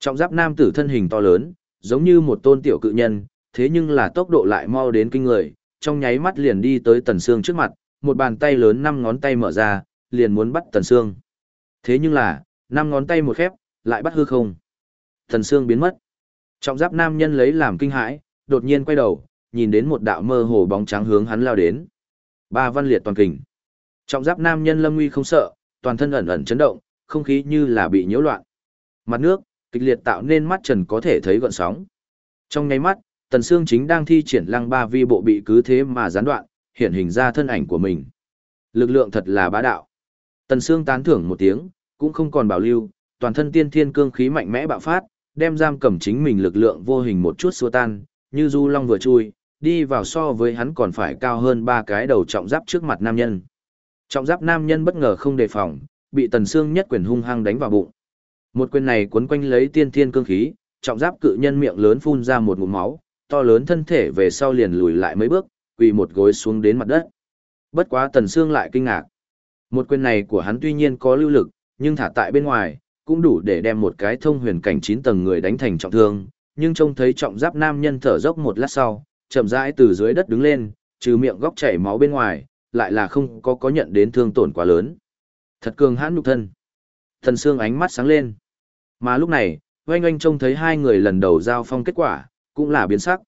Trọng giáp nam tử thân hình to lớn, giống như một tôn tiểu cự nhân, thế nhưng là tốc độ lại mau đến kinh người, trong nháy mắt liền đi tới tần xương trước mặt, một bàn tay lớn năm ngón tay mở ra, liền muốn bắt tần xương. Thế nhưng là, năm ngón tay một khép, lại bắt hư không. tần xương biến mất. Trọng giáp nam nhân lấy làm kinh hãi, đột nhiên quay đầu, nhìn đến một đạo mơ hồ bóng trắng hướng hắn lao đến. Ba văn liệt toàn kình. Trọng giáp nam nhân lâm nguy không sợ, toàn thân ẩn ẩn chấn động, không khí như là bị nhiễu loạn. Mặt nước, kịch liệt tạo nên mắt trần có thể thấy gọn sóng. Trong nháy mắt, Tần Sương chính đang thi triển lăng ba vi bộ bị cứ thế mà gián đoạn, hiện hình ra thân ảnh của mình. Lực lượng thật là bá đạo. Tần Sương tán thưởng một tiếng, cũng không còn bảo lưu, toàn thân tiên thiên cương khí mạnh mẽ bạo phát, đem giam cầm chính mình lực lượng vô hình một chút xua tan, như du long vừa chui, đi vào so với hắn còn phải cao hơn ba cái đầu trọng giáp trước mặt nam nhân. Trọng giáp nam nhân bất ngờ không đề phòng, bị Tần Sương nhất quyền hung hăng đánh vào bụng. Một quyền này cuốn quanh lấy tiên thiên cương khí, trọng giáp cự nhân miệng lớn phun ra một ngụm máu, to lớn thân thể về sau liền lùi lại mấy bước, quỳ một gối xuống đến mặt đất. Bất quá Tần Sương lại kinh ngạc. Một quyền này của hắn tuy nhiên có lưu lực, nhưng thả tại bên ngoài, cũng đủ để đem một cái thông huyền cảnh 9 tầng người đánh thành trọng thương, nhưng trông thấy trọng giáp nam nhân thở dốc một lát sau, chậm rãi từ dưới đất đứng lên, trừ miệng góc chảy máu bên ngoài, lại là không có có nhận đến thương tổn quá lớn. Thật cường hãn nhục thân. Thần Sương ánh mắt sáng lên. Mà lúc này, oanh oanh trông thấy hai người lần đầu giao phong kết quả, cũng là biến sắc.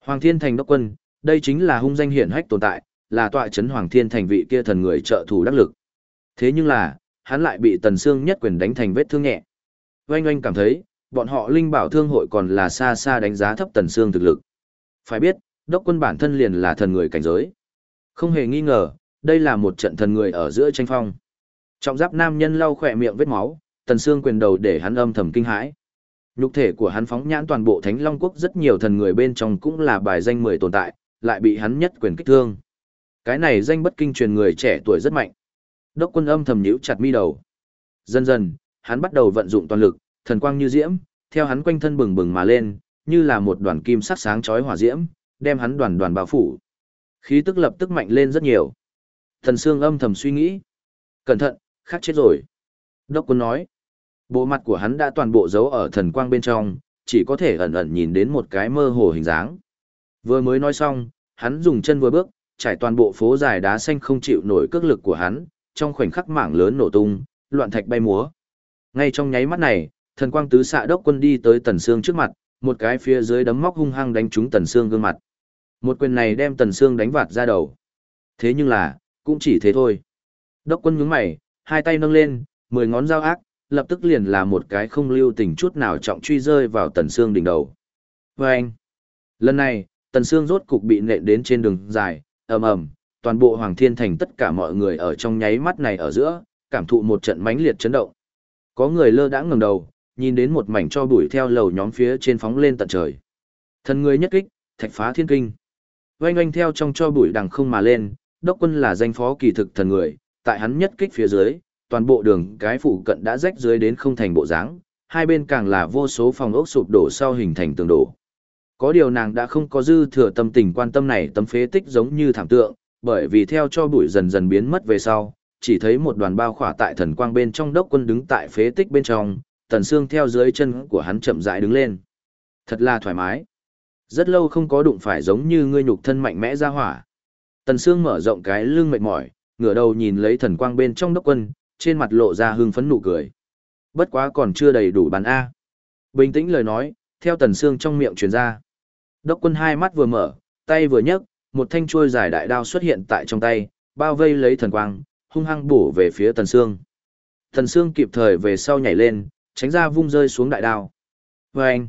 Hoàng Thiên Thành đốc quân, đây chính là hung danh hiển hách tồn tại, là tọa chấn Hoàng Thiên Thành vị kia thần người trợ thủ đắc lực. Thế nhưng là, hắn lại bị Tần Sương nhất quyền đánh thành vết thương nhẹ. Oanh oanh cảm thấy, bọn họ linh bảo thương hội còn là xa xa đánh giá thấp Tần Sương thực lực. Phải biết, đốc quân bản thân liền là thần người cảnh giới. Không hề nghi ngờ, đây là một trận thần người ở giữa tranh phong. Trọng giáp nam nhân lau khỏe miệng vết máu, Tần Sương quyền đầu để hắn âm thầm kinh hãi. Nhục thể của hắn phóng nhãn toàn bộ Thánh Long Quốc rất nhiều thần người bên trong cũng là bài danh mười tồn tại, lại bị hắn nhất quyền kích thương. Cái này danh bất kinh truyền người trẻ tuổi rất mạnh. Đốc quân âm thầm nhíu chặt mi đầu. Dần dần, hắn bắt đầu vận dụng toàn lực, thần quang như diễm, theo hắn quanh thân bừng bừng mà lên, như là một đoàn kim sắc sáng chói hỏa diễm, đem hắn đoàn đoàn bao phủ. Khí tức lập tức mạnh lên rất nhiều. Thần Sương âm thầm suy nghĩ. Cẩn thận, khắc chết rồi. Đốc quân nói. Bộ mặt của hắn đã toàn bộ giấu ở thần quang bên trong, chỉ có thể ẩn ẩn nhìn đến một cái mơ hồ hình dáng. Vừa mới nói xong, hắn dùng chân vừa bước, trải toàn bộ phố dài đá xanh không chịu nổi cước lực của hắn, trong khoảnh khắc mảng lớn nổ tung, loạn thạch bay múa. Ngay trong nháy mắt này, thần quang tứ xạ đốc quân đi tới Tần xương trước mặt, một cái phía dưới đấm móc hung hăng đánh trúng Tần xương gương mặt. Một quyền này đem Tần xương đánh vạt ra đầu. Thế nhưng là, cũng chỉ thế thôi. Đốc quân nhướng mày, hai tay nâng lên, mười ngón dao ác, lập tức liền là một cái không lưu tình chút nào trọng truy rơi vào Tần xương đỉnh đầu. Và anh, lần này, Tần xương rốt cục bị nện đến trên đường dài, ầm ầm, toàn bộ Hoàng Thiên Thành tất cả mọi người ở trong nháy mắt này ở giữa, cảm thụ một trận mãnh liệt chấn động. Có người lơ đãng ngẩng đầu, nhìn đến một mảnh cho bụi theo lầu nhóm phía trên phóng lên tận trời. Thần người nhất kích, thạch phá thiên kinh. Oanh oanh theo trong cho bụi đằng không mà lên, đốc quân là danh phó kỳ thực thần người, tại hắn nhất kích phía dưới, toàn bộ đường cái phụ cận đã rách dưới đến không thành bộ dáng, hai bên càng là vô số phòng ốc sụp đổ sau hình thành tường đổ. Có điều nàng đã không có dư thừa tâm tình quan tâm này tấm phế tích giống như thảm tượng, bởi vì theo cho bụi dần dần biến mất về sau, chỉ thấy một đoàn bao khỏa tại thần quang bên trong đốc quân đứng tại phế tích bên trong, tần xương theo dưới chân của hắn chậm rãi đứng lên. Thật là thoải mái. Rất lâu không có đụng phải giống như ngươi nhục thân mạnh mẽ ra hỏa. Tần xương mở rộng cái lưng mệt mỏi, ngửa đầu nhìn lấy thần quang bên trong đốc quân, trên mặt lộ ra hưng phấn nụ cười. Bất quá còn chưa đầy đủ bàn A. Bình tĩnh lời nói, theo tần xương trong miệng truyền ra. Đốc quân hai mắt vừa mở, tay vừa nhấc, một thanh chuôi dài đại đao xuất hiện tại trong tay, bao vây lấy thần quang, hung hăng bổ về phía tần xương. Tần xương kịp thời về sau nhảy lên, tránh ra vung rơi xuống đại đao. Vâng!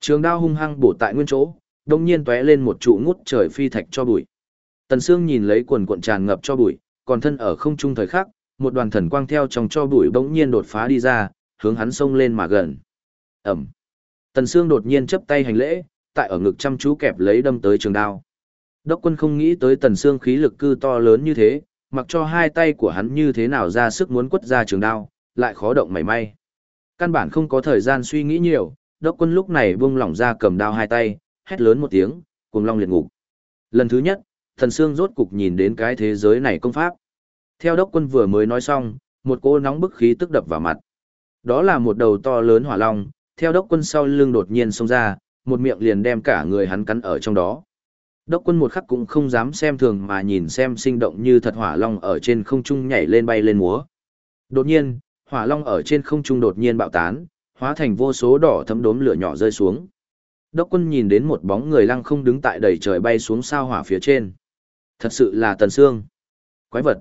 Trường đao hung hăng bổ tại nguyên chỗ, đồng nhiên tóe lên một trụ ngút trời phi thạch cho bụi. Tần xương nhìn lấy quần cuộn tràn ngập cho bụi, còn thân ở không trung thời khắc, một đoàn thần quang theo trong cho bụi bỗng nhiên đột phá đi ra, hướng hắn xông lên mà gần. Ẩm. Tần Sương đột nhiên chấp tay hành lễ, tại ở ngực chăm chú kẹp lấy đâm tới trường đao. Đốc quân không nghĩ tới Tần Sương khí lực cư to lớn như thế, mặc cho hai tay của hắn như thế nào ra sức muốn quất ra trường đao, lại khó động mảy may. Căn bản không có thời gian suy nghĩ nhiều, đốc quân lúc này buông lỏng ra cầm đao hai tay, hét lớn một tiếng, cuồng long liệt ngục. Lần thứ nhất, Tần Sương rốt cục nhìn đến cái thế giới này công pháp. Theo đốc quân vừa mới nói xong, một cô nóng bức khí tức đập vào mặt. Đó là một đầu to lớn hỏa long, theo đốc quân sau lưng đột nhiên xông ra, một miệng liền đem cả người hắn cắn ở trong đó. Đốc quân một khắc cũng không dám xem thường mà nhìn xem sinh động như thật hỏa long ở trên không trung nhảy lên bay lên múa. Đột nhiên, Hỏa long ở trên không trung đột nhiên bạo tán, hóa thành vô số đỏ thấm đốm lửa nhỏ rơi xuống. Đốc quân nhìn đến một bóng người lăng không đứng tại đầy trời bay xuống sao hỏa phía trên. Thật sự là tần xương. Quái vật.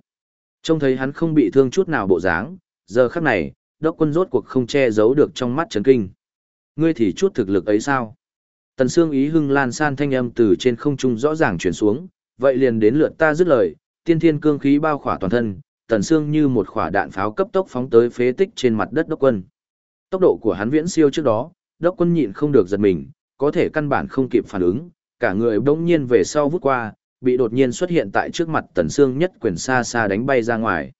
Trông thấy hắn không bị thương chút nào bộ dáng, giờ khắc này, đốc quân rốt cuộc không che giấu được trong mắt chấn kinh. Ngươi thì chút thực lực ấy sao? Tần xương ý hưng lan san thanh âm từ trên không trung rõ ràng truyền xuống, vậy liền đến lượt ta dứt lời, tiên thiên cương khí bao khỏa toàn thân, tần xương như một khỏa đạn pháo cấp tốc phóng tới phế tích trên mặt đất đốc quân. Tốc độ của hắn viễn siêu trước đó, đốc quân nhịn không được giật mình, có thể căn bản không kịp phản ứng, cả người bỗng nhiên về sau vút qua, bị đột nhiên xuất hiện tại trước mặt Tần Sương nhất quyền xa xa đánh bay ra ngoài.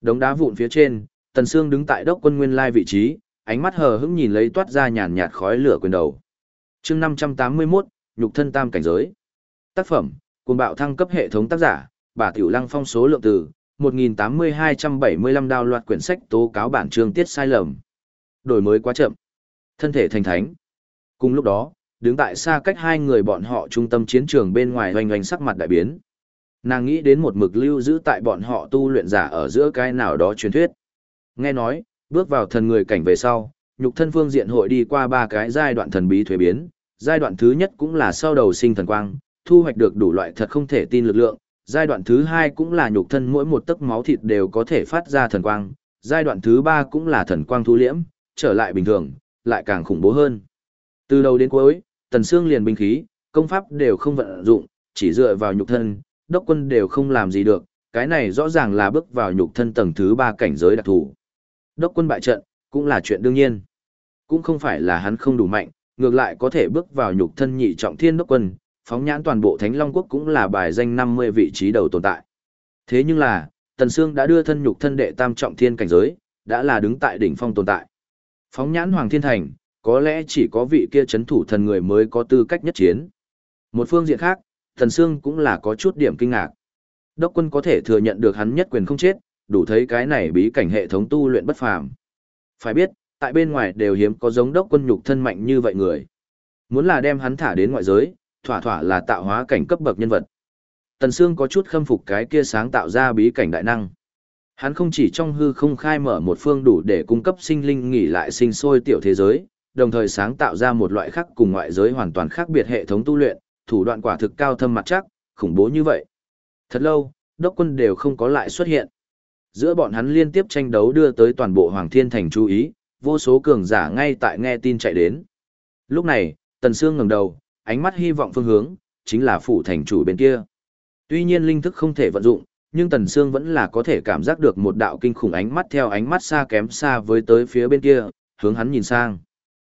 Đống đá vụn phía trên, Tần Sương đứng tại đốc quân nguyên lai vị trí, ánh mắt hờ hững nhìn lấy toát ra nhàn nhạt khói lửa quyền đầu. Chương 581, nhục thân tam cảnh giới. Tác phẩm: Cuồng bạo thăng cấp hệ thống tác giả: Bà Tiểu Lăng phong số lượng từ 18275 đào loạt quyển sách tố cáo bản chương tiết sai lầm. Đổi mới quá chậm. Thân thể thành thánh. Cùng lúc đó, đứng tại xa cách hai người bọn họ trung tâm chiến trường bên ngoài hoành hoành sắc mặt đại biến. Nàng nghĩ đến một mực lưu giữ tại bọn họ tu luyện giả ở giữa cái nào đó truyền thuyết. Nghe nói, bước vào thần người cảnh về sau, nhục thân phương diện hội đi qua ba cái giai đoạn thần bí thuế biến. Giai đoạn thứ nhất cũng là sau đầu sinh thần quang, thu hoạch được đủ loại thật không thể tin lực lượng. Giai đoạn thứ hai cũng là nhục thân mỗi một tấc máu thịt đều có thể phát ra thần quang. Giai đoạn thứ ba cũng là thần quang thu liễm, trở lại bình thường, lại càng khủng bố hơn. Từ đầu đến cuối, Tần Sương liền binh khí, công pháp đều không vận dụng, chỉ dựa vào nhục thân, đốc quân đều không làm gì được, cái này rõ ràng là bước vào nhục thân tầng thứ ba cảnh giới đặc thù. Đốc quân bại trận, cũng là chuyện đương nhiên. Cũng không phải là hắn không đủ mạnh, ngược lại có thể bước vào nhục thân nhị trọng thiên đốc quân, phóng nhãn toàn bộ Thánh Long Quốc cũng là bài danh 50 vị trí đầu tồn tại. Thế nhưng là, Tần Sương đã đưa thân nhục thân đệ tam trọng thiên cảnh giới, đã là đứng tại đỉnh phong tồn tại. Phóng nhãn Hoàng Thiên Thành, có lẽ chỉ có vị kia chấn thủ thần người mới có tư cách nhất chiến. Một phương diện khác, thần xương cũng là có chút điểm kinh ngạc. Đốc quân có thể thừa nhận được hắn nhất quyền không chết, đủ thấy cái này bí cảnh hệ thống tu luyện bất phàm. Phải biết, tại bên ngoài đều hiếm có giống đốc quân nhục thân mạnh như vậy người. Muốn là đem hắn thả đến ngoại giới, thỏa thỏa là tạo hóa cảnh cấp bậc nhân vật. Tần Sương có chút khâm phục cái kia sáng tạo ra bí cảnh đại năng. Hắn không chỉ trong hư không khai mở một phương đủ để cung cấp sinh linh nghỉ lại sinh sôi tiểu thế giới, đồng thời sáng tạo ra một loại khác cùng ngoại giới hoàn toàn khác biệt hệ thống tu luyện, thủ đoạn quả thực cao thâm mặt chắc, khủng bố như vậy. Thật lâu, đốc quân đều không có lại xuất hiện. Giữa bọn hắn liên tiếp tranh đấu đưa tới toàn bộ Hoàng Thiên Thành chú ý, vô số cường giả ngay tại nghe tin chạy đến. Lúc này, Tần Sương ngẩng đầu, ánh mắt hy vọng phương hướng, chính là phủ thành chủ bên kia. Tuy nhiên linh thức không thể vận dụng, nhưng Tần Sương vẫn là có thể cảm giác được một đạo kinh khủng ánh mắt theo ánh mắt xa kém xa với tới phía bên kia, hướng hắn nhìn sang.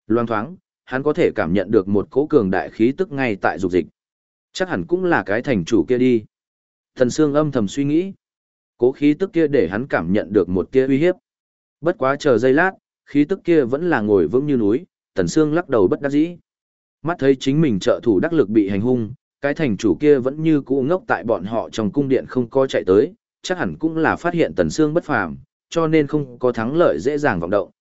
Loang thoáng, hắn có thể cảm nhận được một cỗ cường đại khí tức ngay tại dục dịch. Chắc hẳn cũng là cái thành chủ kia đi. Thần Sương âm thầm suy nghĩ. Cố khí tức kia để hắn cảm nhận được một tia uy hiếp. Bất quá chờ giây lát, khí tức kia vẫn là ngồi vững như núi, Tần Sương lắc đầu bất đắc dĩ. Mắt thấy chính mình trợ thủ đắc lực bị hành hung, cái thành chủ kia vẫn như cũ ngốc tại bọn họ trong cung điện không có chạy tới, chắc hẳn cũng là phát hiện Tần Sương bất phàm, cho nên không có thắng lợi dễ dàng vọng động.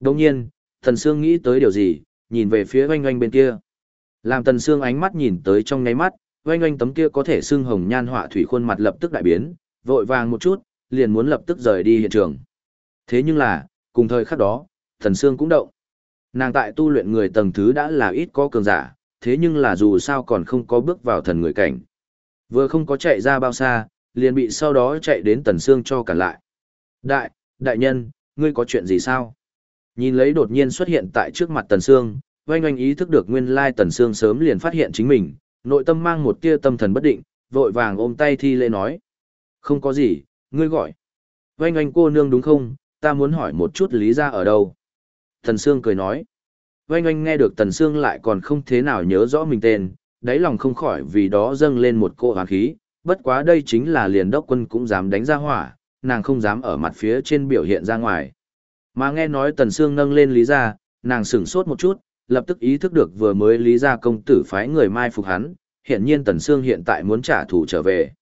Đồng nhiên, Thần Sương nghĩ tới điều gì, nhìn về phía oanh oanh bên kia. Làm Tần Sương ánh mắt nhìn tới trong ngáy mắt, oanh oanh tấm kia có thể xưng hồng nhan họa thủy khuôn mặt lập tức đại biến, vội vàng một chút, liền muốn lập tức rời đi hiện trường. Thế nhưng là, cùng thời khắc đó, Tần Sương cũng động. Nàng tại tu luyện người tầng thứ đã là ít có cường giả, thế nhưng là dù sao còn không có bước vào thần người cảnh. Vừa không có chạy ra bao xa, liền bị sau đó chạy đến Tần Sương cho cản lại. Đại, đại nhân, ngươi có chuyện gì sao? Nhìn lấy đột nhiên xuất hiện tại trước mặt Tần Sương, oanh oanh ý thức được nguyên lai Tần Sương sớm liền phát hiện chính mình, nội tâm mang một tia tâm thần bất định, vội vàng ôm tay thi lễ nói. Không có gì, ngươi gọi. Oanh oanh cô nương đúng không, ta muốn hỏi một chút lý ra ở đâu. Tần Sương cười nói. Oanh oanh nghe được Tần Sương lại còn không thế nào nhớ rõ mình tên, đáy lòng không khỏi vì đó dâng lên một cỗ hoán khí, bất quá đây chính là liền đốc quân cũng dám đánh ra hỏa, nàng không dám ở mặt phía trên biểu hiện ra ngoài. Mà nghe nói Tần Sương nâng lên Lý Gia, nàng sửng sốt một chút, lập tức ý thức được vừa mới Lý Gia công tử phái người mai phục hắn, hiện nhiên Tần Sương hiện tại muốn trả thù trở về.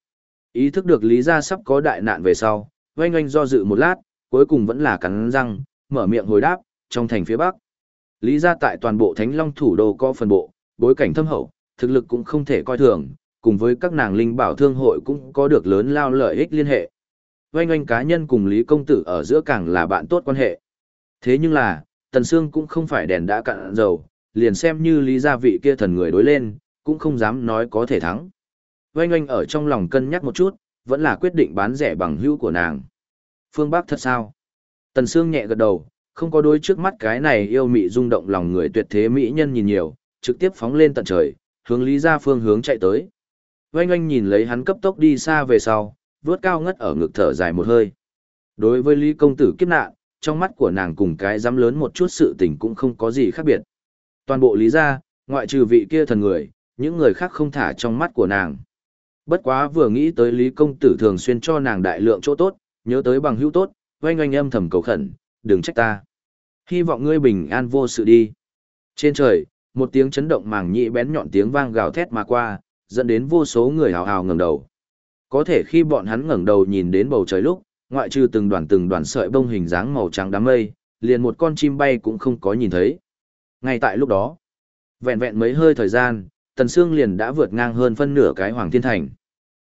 Ý thức được Lý Gia sắp có đại nạn về sau, oanh oanh do dự một lát, cuối cùng vẫn là cắn răng, mở miệng hồi đáp, trong thành phía Bắc. Lý Gia tại toàn bộ Thánh Long thủ đô có phần bộ, bối cảnh thâm hậu, thực lực cũng không thể coi thường, cùng với các nàng linh bảo thương hội cũng có được lớn lao lợi ích liên hệ. oanh oanh cá nhân cùng Lý Công Tử ở giữa càng là bạn tốt quan hệ. Thế nhưng là, Tần Sương cũng không phải đèn đã cạn dầu, liền xem như Lý gia vị kia thần người đối lên, cũng không dám nói có thể thắng. Oanh oanh ở trong lòng cân nhắc một chút, vẫn là quyết định bán rẻ bằng hữu của nàng. Phương Bắc thật sao? Tần Sương nhẹ gật đầu, không có đối trước mắt cái này yêu mị rung động lòng người tuyệt thế mỹ nhân nhìn nhiều, trực tiếp phóng lên tận trời, hướng Lý gia phương hướng chạy tới. Oanh oanh nhìn lấy hắn cấp tốc đi xa về sau, vướt cao ngất ở ngực thở dài một hơi. Đối với Lý công tử kiếp nạn, trong mắt của nàng cùng cái dám lớn một chút sự tình cũng không có gì khác biệt. Toàn bộ Lý gia, ngoại trừ vị kia thần người, những người khác không thả trong mắt của nàng. Bất quá vừa nghĩ tới Lý công tử thường xuyên cho nàng đại lượng chỗ tốt, nhớ tới bằng hữu tốt, oanh oanh âm thầm cầu khẩn, đừng trách ta. Hy vọng ngươi bình an vô sự đi. Trên trời, một tiếng chấn động màng nhị bén nhọn tiếng vang gào thét mà qua, dẫn đến vô số người hào hào ngẩng đầu. Có thể khi bọn hắn ngẩng đầu nhìn đến bầu trời lúc, ngoại trừ từng đoàn từng đoàn sợi bông hình dáng màu trắng đám mây, liền một con chim bay cũng không có nhìn thấy. Ngay tại lúc đó, vẹn vẹn mấy hơi thời gian, Tần Sương liền đã vượt ngang hơn phân nửa cái Hoàng Thiên Thành.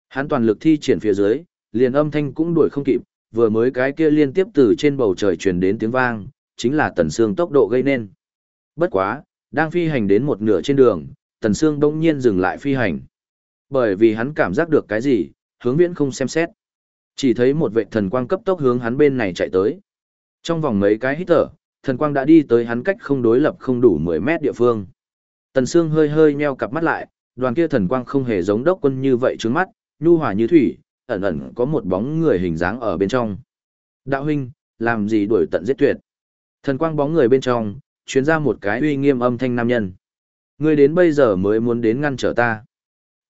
Hắn toàn lực thi triển phía dưới, liền âm thanh cũng đuổi không kịp, vừa mới cái kia liên tiếp từ trên bầu trời truyền đến tiếng vang, chính là Tần Sương tốc độ gây nên. Bất quá, đang phi hành đến một nửa trên đường, Tần Sương đông nhiên dừng lại phi hành. Bởi vì hắn cảm giác được cái gì, hướng viễn không xem xét. Chỉ thấy một vệ thần quang cấp tốc hướng hắn bên này chạy tới. Trong vòng mấy cái hít thở, thần quang đã đi tới hắn cách không đối lập không đủ 10 mét địa phương. Tần Sương hơi hơi nheo cặp mắt lại, đoàn kia thần quang không hề giống đốc quân như vậy trướng mắt, nhu hòa như thủy, ẩn ẩn có một bóng người hình dáng ở bên trong. Đạo huynh, làm gì đuổi tận giết tuyệt? Thần quang bóng người bên trong, chuyến ra một cái uy nghiêm âm thanh nam nhân. Ngươi đến bây giờ mới muốn đến ngăn trở ta.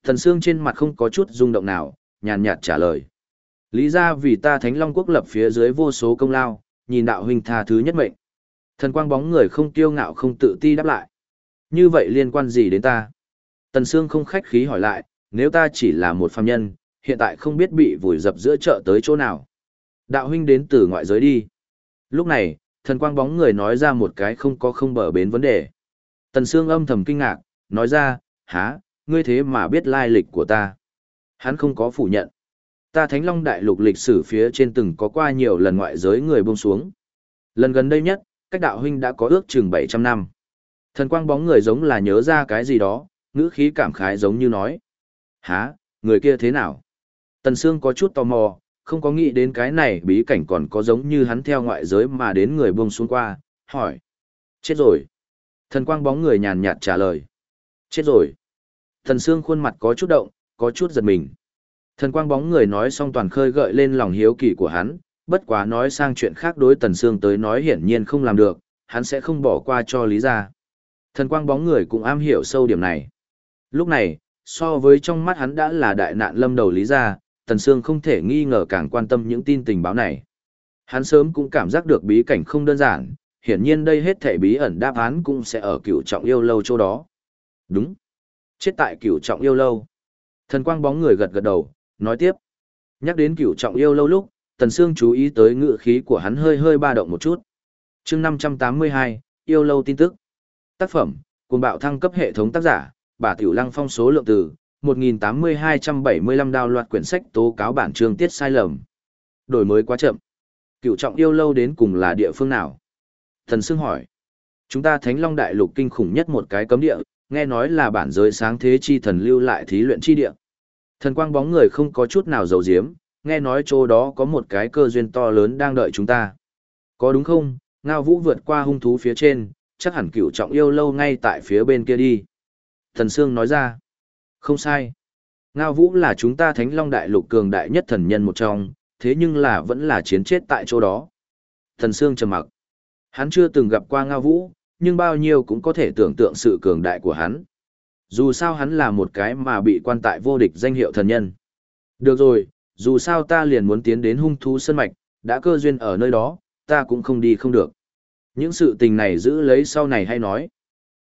Thần Sương trên mặt không có chút rung động nào, nhàn nhạt trả lời. Lý ra vì ta Thánh Long quốc lập phía dưới vô số công lao, nhìn đạo huynh tha thứ nhất mệnh. Thần quang bóng người không kiêu ngạo không tự ti đáp lại. Như vậy liên quan gì đến ta? Tần Sương không khách khí hỏi lại, nếu ta chỉ là một phàm nhân, hiện tại không biết bị vùi dập giữa chợ tới chỗ nào. Đạo huynh đến từ ngoại giới đi. Lúc này, thần quang bóng người nói ra một cái không có không bờ bến vấn đề. Tần Sương âm thầm kinh ngạc, nói ra, há, ngươi thế mà biết lai lịch của ta. Hắn không có phủ nhận. Ta Thánh Long Đại Lục lịch sử phía trên từng có qua nhiều lần ngoại giới người buông xuống. Lần gần đây nhất, cách đạo huynh đã có ước chừng 700 năm. Thần quang bóng người giống là nhớ ra cái gì đó, ngữ khí cảm khái giống như nói. Hả, người kia thế nào? Tần Sương có chút tò mò, không có nghĩ đến cái này bí cảnh còn có giống như hắn theo ngoại giới mà đến người buông xuống qua, hỏi. Chết rồi. Thần quang bóng người nhàn nhạt trả lời. Chết rồi. Thần Sương khuôn mặt có chút động, có chút giật mình. Thần quang bóng người nói xong toàn khơi gợi lên lòng hiếu kỳ của hắn, bất quá nói sang chuyện khác đối Tần Sương tới nói hiển nhiên không làm được, hắn sẽ không bỏ qua cho lý ra. Thần quang bóng người cũng am hiểu sâu điểm này. Lúc này, so với trong mắt hắn đã là đại nạn lâm đầu lý ra, Tần Sương không thể nghi ngờ càng quan tâm những tin tình báo này. Hắn sớm cũng cảm giác được bí cảnh không đơn giản, hiển nhiên đây hết thể bí ẩn đáp án cũng sẽ ở cựu trọng yêu lâu chỗ đó. Đúng. Chết tại cựu trọng yêu lâu. Thần quang bóng người gật gật đầu, nói tiếp. Nhắc đến cựu trọng yêu lâu lúc, Tần Sương chú ý tới ngựa khí của hắn hơi hơi ba động một chút. chương 582, yêu lâu tin tức. Tác phẩm, cùng bạo thăng cấp hệ thống tác giả, bà Tiểu Lăng phong số lượng từ, 1.8275 đào loạt quyển sách tố cáo bản chương tiết sai lầm. Đổi mới quá chậm. Cựu trọng yêu lâu đến cùng là địa phương nào? Thần Sương hỏi. Chúng ta Thánh Long Đại Lục kinh khủng nhất một cái cấm địa, nghe nói là bản giới sáng thế chi thần lưu lại thí luyện chi địa. Thần quang bóng người không có chút nào giấu giếm, nghe nói chỗ đó có một cái cơ duyên to lớn đang đợi chúng ta. Có đúng không? Ngao Vũ vượt qua hung thú phía trên, chắc hẳn cựu trọng yêu lâu ngay tại phía bên kia đi. Thần Sương nói ra. Không sai. Ngao Vũ là chúng ta Thánh Long Đại Lục cường đại nhất thần nhân một trong, thế nhưng là vẫn là chiến chết tại chỗ đó. Thần Sương trầm mặc. Hắn chưa từng gặp qua Ngao Vũ, nhưng bao nhiêu cũng có thể tưởng tượng sự cường đại của hắn. Dù sao hắn là một cái mà bị quan tại vô địch danh hiệu thần nhân. Được rồi, dù sao ta liền muốn tiến đến hung thú sân mạch, đã cơ duyên ở nơi đó, ta cũng không đi không được. Những sự tình này giữ lấy sau này hay nói.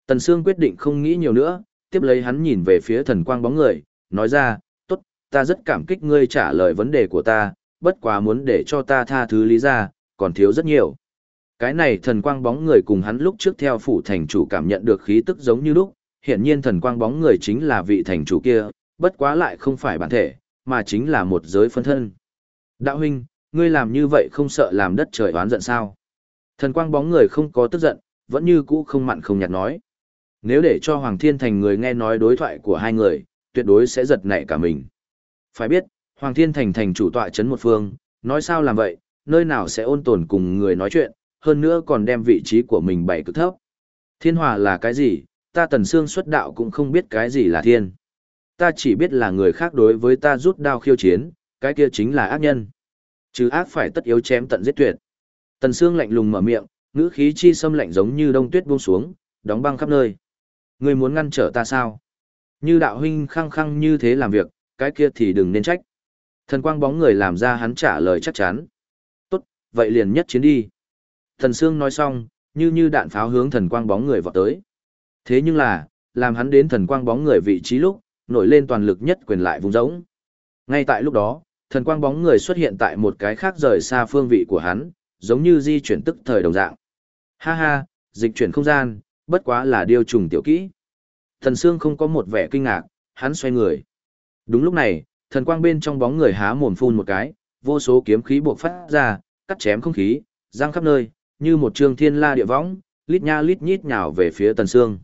Tần Sương quyết định không nghĩ nhiều nữa, tiếp lấy hắn nhìn về phía thần quang bóng người, nói ra, tốt, ta rất cảm kích ngươi trả lời vấn đề của ta, bất quá muốn để cho ta tha thứ lý ra, còn thiếu rất nhiều. Cái này thần quang bóng người cùng hắn lúc trước theo phủ thành chủ cảm nhận được khí tức giống như lúc, hiện nhiên thần quang bóng người chính là vị thành chủ kia, bất quá lại không phải bản thể, mà chính là một giới phân thân. Đạo huynh, Ngươi làm như vậy không sợ làm đất trời oán giận sao? Thần quang bóng người không có tức giận, vẫn như cũ không mặn không nhạt nói. Nếu để cho Hoàng Thiên Thành người nghe nói đối thoại của hai người, tuyệt đối sẽ giật nảy cả mình. Phải biết, Hoàng Thiên Thành thành chủ tọa chấn một phương, nói sao làm vậy, nơi nào sẽ ôn tồn cùng người nói chuyện, hơn nữa còn đem vị trí của mình bày cực thấp. Thiên hòa là cái gì, ta tần xương xuất đạo cũng không biết cái gì là thiên. Ta chỉ biết là người khác đối với ta rút đao khiêu chiến, cái kia chính là ác nhân. Chứ ác phải tất yếu chém tận giết tuyệt. Tần xương lạnh lùng mở miệng, ngữ khí chi xâm lạnh giống như đông tuyết buông xuống, đóng băng khắp nơi. Ngươi muốn ngăn trở ta sao? Như đạo huynh khăng khăng như thế làm việc, cái kia thì đừng nên trách. Thần quang bóng người làm ra hắn trả lời chắc chắn. Tốt, vậy liền nhất chiến đi. Thần Sương nói xong, như như đạn pháo hướng thần quang bóng người vọt tới. Thế nhưng là, làm hắn đến thần quang bóng người vị trí lúc, nổi lên toàn lực nhất quyền lại vùng rỗng. Ngay tại lúc đó, thần quang bóng người xuất hiện tại một cái khác rời xa phương vị của hắn, giống như di chuyển tức thời đồng dạng. Ha ha, dịch chuyển không gian, bất quá là điều trùng tiểu kỹ. Thần Sương không có một vẻ kinh ngạc, hắn xoay người. Đúng lúc này, thần quang bên trong bóng người há mồm phun một cái, vô số kiếm khí buộc phát ra, cắt chém không khí, giang khắp nơi, như một trường thiên la địa võng, lít nha lít nhít nhào về phía Tần Sương.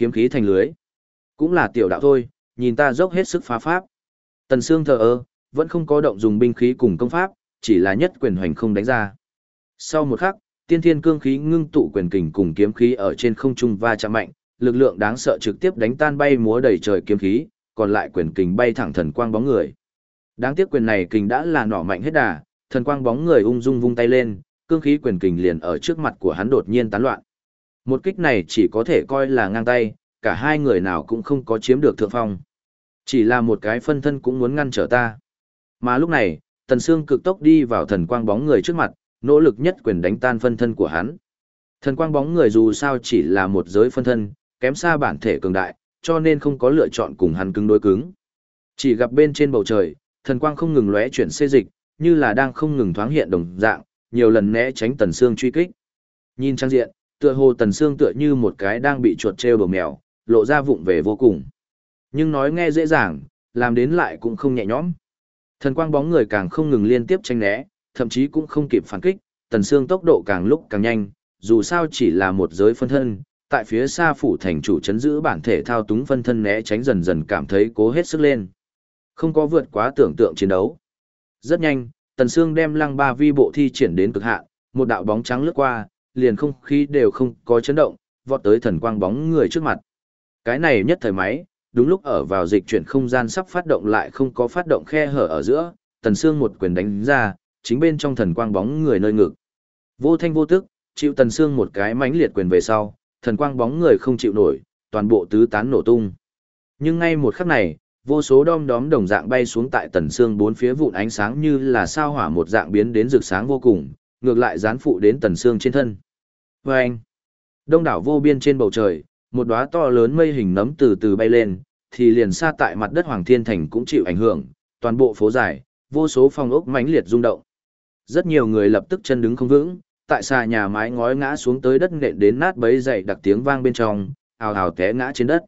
Kiếm khí thành lưới. Cũng là tiểu đạo thôi, nhìn ta dốc hết sức phá pháp. Tần Sương thờ ơ, vẫn không có động dùng binh khí cùng công pháp, chỉ là nhất quyền hoành không đánh ra. Sau một khắc, tiên thiên cương khí ngưng tụ quyền kình cùng kiếm khí ở trên không trung va chạm mạnh, lực lượng đáng sợ trực tiếp đánh tan bay múa đầy trời kiếm khí, còn lại quyền kình bay thẳng thần quang bóng người. Đáng tiếc quyền này kình đã là nỏ mạnh hết đà, thần quang bóng người ung dung vung tay lên, cương khí quyền kình liền ở trước mặt của hắn đột nhiên tán loạn. Một kích này chỉ có thể coi là ngang tay, cả hai người nào cũng không có chiếm được thượng phong. Chỉ là một cái phân thân cũng muốn ngăn trở ta. Mà lúc này, Tần Sương cực tốc đi vào thần quang bóng người trước mặt, nỗ lực nhất quyền đánh tan phân thân của hắn. Thần quang bóng người dù sao chỉ là một giới phân thân, kém xa bản thể cường đại, cho nên không có lựa chọn cùng hắn cứng đối cứng. Chỉ gặp bên trên bầu trời, thần quang không ngừng lóe chuyển xê dịch, như là đang không ngừng thoáng hiện đồng dạng, nhiều lần né tránh Tần Sương truy kích. Nhìn trang diện, tựa hồ Tần xương tựa như một cái đang bị chuột treo đổ mèo, lộ ra vụng về vô cùng. Nhưng nói nghe dễ dàng, làm đến lại cũng không nhẹ nhõm. Thần quang bóng người càng không ngừng liên tiếp tranh né, thậm chí cũng không kịp phản kích, Tần xương tốc độ càng lúc càng nhanh, dù sao chỉ là một giới phân thân, tại phía xa phủ thành chủ chấn giữ bản thể thao túng phân thân né tránh dần dần cảm thấy cố hết sức lên. Không có vượt quá tưởng tượng chiến đấu. Rất nhanh, Tần xương đem lăng ba vi bộ thi triển đến cực hạn, một đạo bóng trắng lướt qua, liền không khí đều không có chấn động, vọt tới thần quang bóng người trước mặt. Cái này nhất thời máy, đúng lúc ở vào dịch chuyển không gian sắp phát động lại không có phát động khe hở ở giữa, Tần xương một quyền đánh ra, chính bên trong thần quang bóng người nơi ngực. Vô thanh vô tức, chịu Tần xương một cái mãnh liệt quyền về sau, thần quang bóng người không chịu nổi, toàn bộ tứ tán nổ tung. Nhưng ngay một khắc này, vô số đom đóm đồng dạng bay xuống tại tần xương bốn phía vụn ánh sáng như là sao hỏa một dạng biến đến rực sáng vô cùng, ngược lại dán phụ đến tần xương trên thân. Và anh, đông đảo vô biên trên bầu trời, một đóa to lớn mây hình nấm từ từ bay lên, thì liền xa tại mặt đất Hoàng Thiên Thành cũng chịu ảnh hưởng, toàn bộ phố dài, vô số phong ốc mãnh liệt rung động. Rất nhiều người lập tức chân đứng không vững, tại xa nhà mái ngói ngã xuống tới đất nện đến nát bấy dậy đặc tiếng vang bên trong, ào ào té ngã trên đất.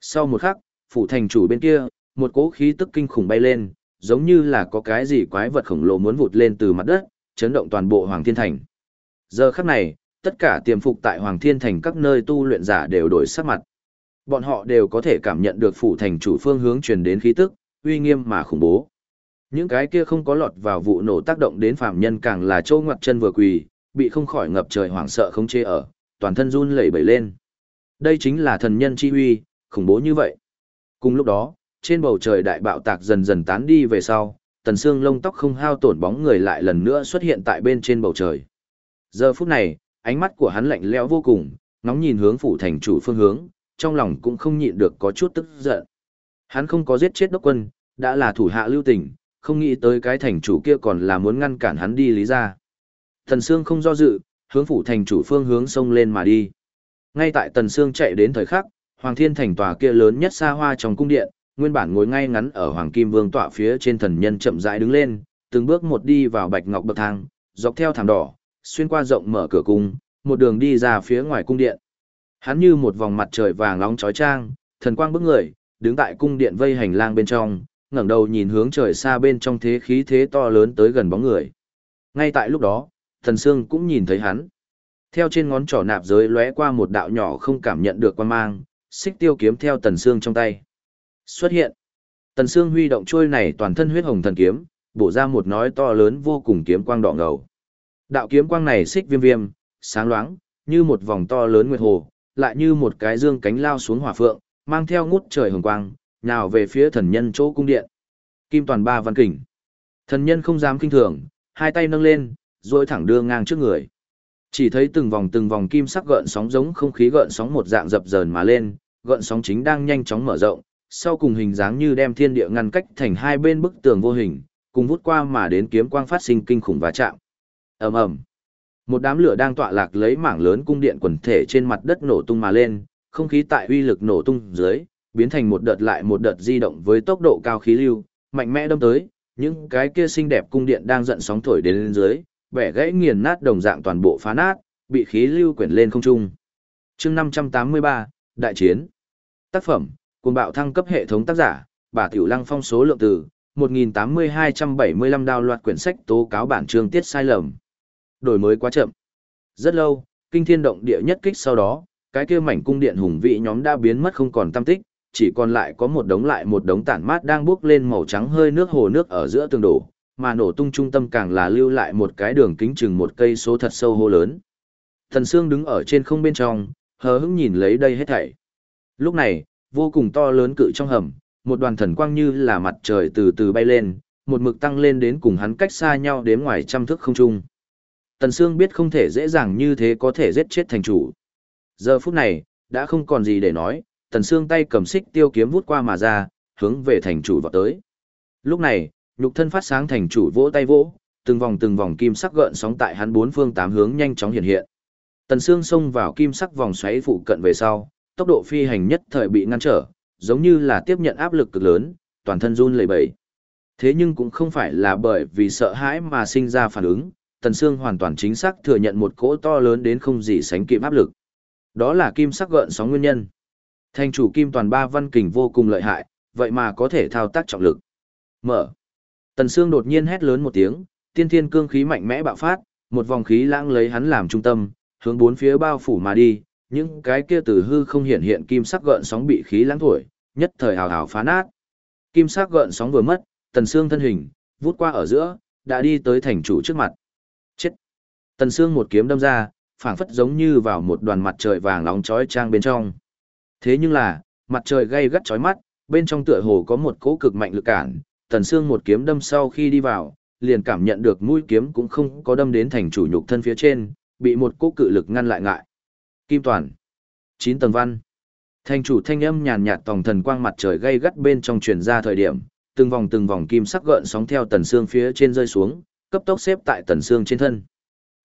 Sau một khắc, phủ thành chủ bên kia, một cỗ khí tức kinh khủng bay lên, giống như là có cái gì quái vật khổng lồ muốn vụt lên từ mặt đất, chấn động toàn bộ Hoàng Thiên Thành. Giờ khắc này, tất cả tiềm phục tại Hoàng Thiên Thành các nơi tu luyện giả đều đổi sắc mặt. Bọn họ đều có thể cảm nhận được phủ thành chủ phương hướng truyền đến khí tức, uy nghiêm mà khủng bố. Những cái kia không có lọt vào vụ nổ tác động đến phạm nhân càng là châu ngoặt chân vừa quỳ, bị không khỏi ngập trời hoảng sợ không chê ở, toàn thân run lẩy bẩy lên. Đây chính là thần nhân chi uy, khủng bố như vậy. Cùng lúc đó, trên bầu trời đại bạo tạc dần dần tán đi về sau, tần xương lông tóc không hao tổn bóng người lại lần nữa xuất hiện tại bên trên bầu trời. Giờ phút này, ánh mắt của hắn lạnh lẽo vô cùng, ngóng nhìn hướng phủ thành chủ phương hướng, trong lòng cũng không nhịn được có chút tức giận. Hắn không có giết chết đốc quân, đã là thủ hạ lưu tình, không nghĩ tới cái thành chủ kia còn là muốn ngăn cản hắn đi lý ra. Tần Sương không do dự, hướng phủ thành chủ phương hướng sông lên mà đi. Ngay tại Tần Sương chạy đến thời khắc, Hoàng Thiên Thành tòa kia lớn nhất xa hoa trong cung điện, nguyên bản ngồi ngay ngắn ở Hoàng Kim Vương tọa phía trên thần nhân chậm rãi đứng lên, từng bước một đi vào bạch ngọc bậc thang, dọc theo thảm đỏ, xuyên qua rộng mở cửa cung, một đường đi ra phía ngoài cung điện. Hắn như một vòng mặt trời vàng nóng chói chang, thần quang bức người, đứng tại cung điện vây hành lang bên trong, ngẩng đầu nhìn hướng trời xa bên trong thế khí thế to lớn tới gần bóng người. Ngay tại lúc đó, Thần Sương cũng nhìn thấy hắn. Theo trên ngón trỏ nạp giới lóe qua một đạo nhỏ không cảm nhận được quan mang, xích tiêu kiếm theo Tần Sương trong tay. Xuất hiện. Tần Sương huy động trôi này toàn thân huyết hồng thần kiếm, bổ ra một nói to lớn vô cùng kiếm quang đỏ ngầu. Đạo kiếm quang này xích viêm viêm, sáng loáng, như một vòng to lớn nguyệt hồ, lại như một cái dương cánh lao xuống hỏa phượng, mang theo ngút trời hồng quang, nào về phía thần nhân chỗ cung điện. Kim toàn ba văn kình. Thần nhân không dám kinh thường, hai tay nâng lên, duỗi thẳng đưa ngang trước người. Chỉ thấy từng vòng từng vòng kim sắc gợn sóng giống không khí gợn sóng một dạng dập dờn mà lên, gợn sóng chính đang nhanh chóng mở rộng, sau cùng hình dáng như đem thiên địa ngăn cách thành hai bên bức tường vô hình, cùng vút qua mà đến kiếm quang phát sinh kinh khủng va chạm. Ầm ầm. Một đám lửa đang tọa lạc lấy mảng lớn cung điện quần thể trên mặt đất nổ tung mà lên, không khí tại uy lực nổ tung dưới, biến thành một đợt lại một đợt di động với tốc độ cao khí lưu, mạnh mẽ đâm tới, những cái kia xinh đẹp cung điện đang giận sóng thổi đến lên dưới, bẻ gãy nghiền nát đồng dạng toàn bộ phá nát, bị khí lưu quyển lên không trung. Chương 583, đại chiến. Tác phẩm: cùng bạo thăng cấp hệ thống tác giả: Bà Tiểu Lăng phong số lượng từ 1.8275 đào loạt quyển sách tố cáo bản chương tiết sai lầm. Đổi mới quá chậm. Rất lâu, kinh thiên động địa nhất kích sau đó, cái kia mảnh cung điện hùng vĩ nhóm đã biến mất không còn tâm tích, chỉ còn lại có một đống lại một đống tản mát đang bước lên màu trắng hơi nước hồ nước ở giữa tường đổ, mà nổ tung trung tâm càng là lưu lại một cái đường kính chừng một cây số thật sâu hô lớn. Thần Sương đứng ở trên không bên trong, hờ hững nhìn lấy đây hết thảy. Lúc này, vô cùng to lớn cự trong hầm, một đoàn thần quang như là mặt trời từ từ bay lên, một mực tăng lên đến cùng hắn cách xa nhau đến ngoài trăm thước không trung. Tần Sương biết không thể dễ dàng như thế có thể giết chết thành chủ. Giờ phút này, đã không còn gì để nói, Tần Sương tay cầm xích tiêu kiếm vút qua mà ra, hướng về thành chủ vọt tới. Lúc này, nhục thân phát sáng thành chủ vỗ tay vỗ, từng vòng từng vòng kim sắc gợn sóng tại hắn bốn phương tám hướng nhanh chóng hiện hiện. Tần Sương xông vào kim sắc vòng xoáy phụ cận về sau, tốc độ phi hành nhất thời bị ngăn trở, giống như là tiếp nhận áp lực cực lớn, toàn thân run lẩy bẩy. Thế nhưng cũng không phải là bởi vì sợ hãi mà sinh ra phản ứng, Tần Sương hoàn toàn chính xác thừa nhận một cỗ to lớn đến không gì sánh kịp áp lực. Đó là kim sắc gợn sóng nguyên nhân. Thành chủ kim toàn ba văn kình vô cùng lợi hại, vậy mà có thể thao tác trọng lực. Mở. Tần Sương đột nhiên hét lớn một tiếng, tiên thiên cương khí mạnh mẽ bạo phát, một vòng khí lãng lấy hắn làm trung tâm, hướng bốn phía bao phủ mà đi, những cái kia từ hư không hiện hiện kim sắc gợn sóng bị khí lãng thổi, nhất thời hào hào phá nát. Kim sắc gợn sóng vừa mất, Tần Sương thân hình vút qua ở giữa, đã đi tới thành chủ trước mặt. Chết. Tần Sương một kiếm đâm ra, phảng phất giống như vào một đoàn mặt trời vàng nóng chói chang bên trong. Thế nhưng là, mặt trời gay gắt chói mắt, bên trong tựa hồ có một cỗ cực mạnh lực cản, Tần Sương một kiếm đâm sau khi đi vào, liền cảm nhận được mũi kiếm cũng không có đâm đến thành chủ nhục thân phía trên, bị một cỗ cự lực ngăn lại ngại. Kim Toàn. chín tầng văn. Thành chủ thanh âm nhàn nhạt tòng thần quang mặt trời gay gắt bên trong truyền ra thời điểm, từng vòng từng vòng kim sắc gợn sóng theo tần xương phía trên rơi xuống, cấp tốc xếp tại tần xương trên thân.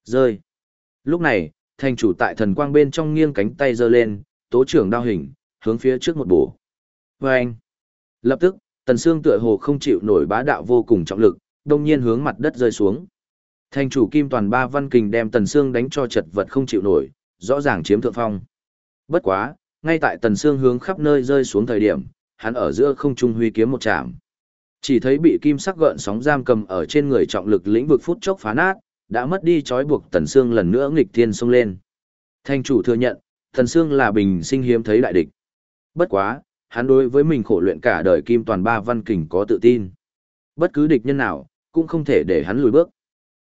Rơi. Lúc này, thành chủ tại thần quang bên trong nghiêng cánh tay giơ lên, tố trưởng đao hình, hướng phía trước một bổ. Vâng. Lập tức, tần xương tựa hồ không chịu nổi bá đạo vô cùng trọng lực, đồng nhiên hướng mặt đất rơi xuống. Thành chủ kim toàn ba văn kình đem tần xương đánh cho chật vật không chịu nổi, rõ ràng chiếm thượng phong. Bất quá, ngay tại tần xương hướng khắp nơi rơi xuống thời điểm, hắn ở giữa không trung huy kiếm một chạm. Chỉ thấy bị kim sắc gợn sóng giam cầm ở trên người trọng lực lĩnh vực phút chốc phá nát, đã mất đi trói buộc tần xương lần nữa nghịch thiên xông lên. Thanh chủ thừa nhận, tần xương là bình sinh hiếm thấy đại địch. Bất quá, hắn đối với mình khổ luyện cả đời kim toàn ba văn kình có tự tin. Bất cứ địch nhân nào, cũng không thể để hắn lùi bước.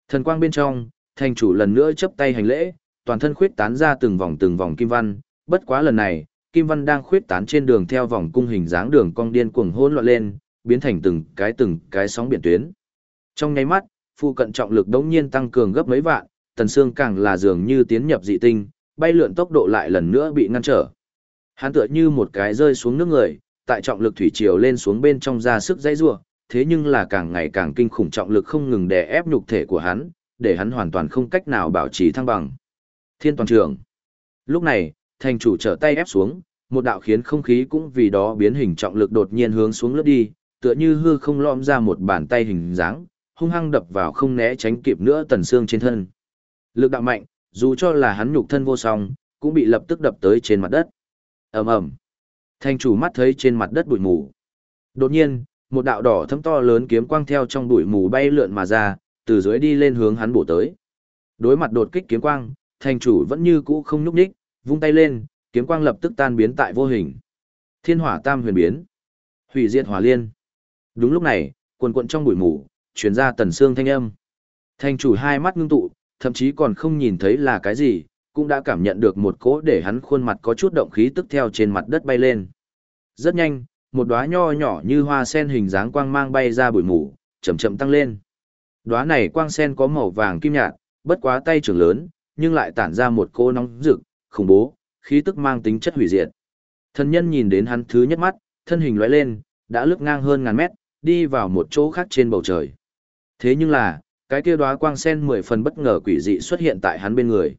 Thần quang bên trong, thanh chủ lần nữa chấp tay hành lễ, toàn thân khuyết tán ra từng vòng từng vòng kim văn, bất quá lần này, kim văn đang khuyết tán trên đường theo vòng cung hình dáng đường cong điên cuồng hỗn loạn lên, biến thành từng cái từng cái sóng biển tuyến. Trong nháy mắt, phụ cận trọng lực đống nhiên tăng cường gấp mấy vạn, tần xương càng là dường như tiến nhập dị tinh, bay lượn tốc độ lại lần nữa bị ngăn trở. Hắn tựa như một cái rơi xuống nước người, tại trọng lực thủy triều lên xuống bên trong ra sức dãy rủa, thế nhưng là càng ngày càng kinh khủng trọng lực không ngừng đè ép nhục thể của hắn, để hắn hoàn toàn không cách nào bảo trì thăng bằng. Thiên toàn trường. Lúc này, thành chủ trở tay ép xuống, một đạo khiến không khí cũng vì đó biến hình trọng lực đột nhiên hướng xuống lướt đi, tựa như hư không lõm ra một bàn tay hình dáng, hung hăng đập vào không né tránh kịp nữa tần xương trên thân. Lực đạo mạnh, dù cho là hắn nhục thân vô song, cũng bị lập tức đập tới trên mặt đất. ầm ầm, thành chủ mắt thấy trên mặt đất bụi mù. Đột nhiên, một đạo đỏ thấm to lớn kiếm quang theo trong bụi mù bay lượn mà ra, từ dưới đi lên hướng hắn bổ tới. Đối mặt đột kích kiếm quang, thành chủ vẫn như cũ không nhúc nhích, vung tay lên, kiếm quang lập tức tan biến tại vô hình. Thiên hỏa tam huyền biến, hủy diệt hỏa liên. Đúng lúc này, quần quận trong bụi mù, truyền ra tần xương thanh âm. Thành chủ hai mắt ngưng tụ, thậm chí còn không nhìn thấy là cái gì, cũng đã cảm nhận được một cỗ để hắn khuôn mặt có chút động khí tức theo trên mặt đất bay lên. Rất nhanh, một đóa nho nhỏ như hoa sen hình dáng quang mang bay ra bụi mù, chậm chậm tăng lên. Đóa này quang sen có màu vàng kim nhạt, bất quá tay trưởng lớn, nhưng lại tản ra một cỗ nóng rực, khủng bố, khí tức mang tính chất hủy diệt. Thần nhân nhìn đến hắn thứ nhất mắt, thân hình lóe lên, đã lướt ngang hơn ngàn mét, đi vào một chỗ khác trên bầu trời. Thế nhưng là, cái kia đóa quang sen mười phần bất ngờ quỷ dị xuất hiện tại hắn bên người.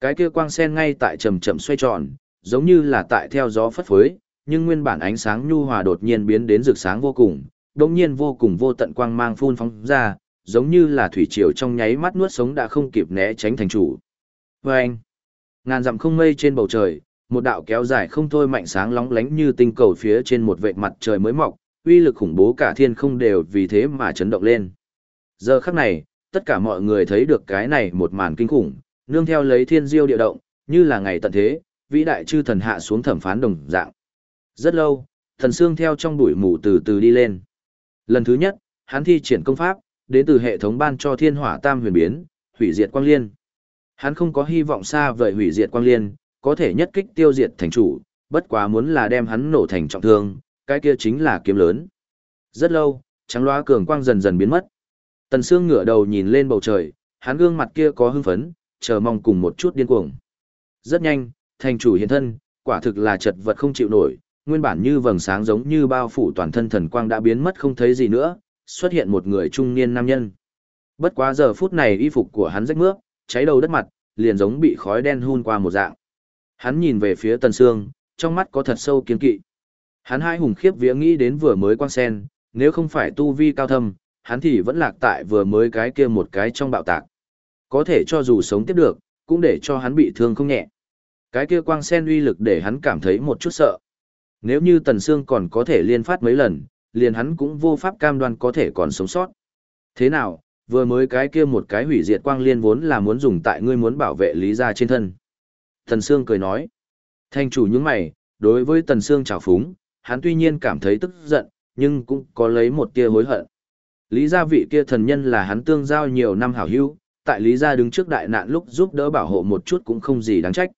Cái kia quang sen ngay tại chậm chậm xoay tròn, giống như là tại theo gió phất phới, nhưng nguyên bản ánh sáng nhu hòa đột nhiên biến đến rực sáng vô cùng, đột nhiên vô cùng vô tận quang mang phun phóng ra, giống như là thủy triều trong nháy mắt nuốt sống đã không kịp né tránh thành chủ. Và anh, ngàn dặm không mây trên bầu trời, một đạo kéo dài không thôi mạnh sáng lóng lánh như tinh cầu phía trên một vệt mặt trời mới mọc, uy lực khủng bố cả thiên không đều vì thế mà chấn động lên. Giờ khắc này, tất cả mọi người thấy được cái này một màn kinh khủng, nương theo lấy thiên diêu địa động, như là ngày tận thế, vĩ đại chư thần hạ xuống thẩm phán đồng dạng. Rất lâu, thần xương theo trong bụi mù từ từ đi lên. Lần thứ nhất, hắn thi triển công pháp, đến từ hệ thống ban cho thiên hỏa tam huyền biến, hủy diệt quang liên. Hắn không có hy vọng xa vời hủy diệt quang liên, có thể nhất kích tiêu diệt thành chủ, bất quá muốn là đem hắn nổ thành trọng thương, cái kia chính là kiếm lớn. Rất lâu, trắng loa cường quang dần dần biến mất. Tần Sương ngửa đầu nhìn lên bầu trời, hắn gương mặt kia có hưng phấn, chờ mong cùng một chút điên cuồng. Rất nhanh, thành chủ hiện thân, quả thực là chật vật không chịu nổi, nguyên bản như vầng sáng giống như bao phủ toàn thân thần quang đã biến mất không thấy gì nữa, xuất hiện một người trung niên nam nhân. Bất quá giờ phút này y phục của hắn rách mướp, cháy đầu đất mặt, liền giống bị khói đen hun qua một dạng. Hắn nhìn về phía Tần Sương, trong mắt có thật sâu kiên kỵ. Hắn hai hùng khiếp vía nghĩ đến vừa mới quang sen, nếu không phải tu vi cao thâm, hắn thì vẫn lạc tại vừa mới cái kia một cái trong bạo tạc. Có thể cho dù sống tiếp được, cũng để cho hắn bị thương không nhẹ. Cái kia quang sen uy lực để hắn cảm thấy một chút sợ. Nếu như Tần Sương còn có thể liên phát mấy lần, liền hắn cũng vô pháp cam đoan có thể còn sống sót. Thế nào, vừa mới cái kia một cái hủy diệt quang liên vốn là muốn dùng tại ngươi muốn bảo vệ lý gia trên thân. Tần Sương cười nói. Thanh chủ những mày, đối với Tần Sương trào phúng, hắn tuy nhiên cảm thấy tức giận, nhưng cũng có lấy một tia hối hận. Lý gia vị kia thần nhân là hắn tương giao nhiều năm hảo hữu, tại Lý gia đứng trước đại nạn lúc giúp đỡ bảo hộ một chút cũng không gì đáng trách.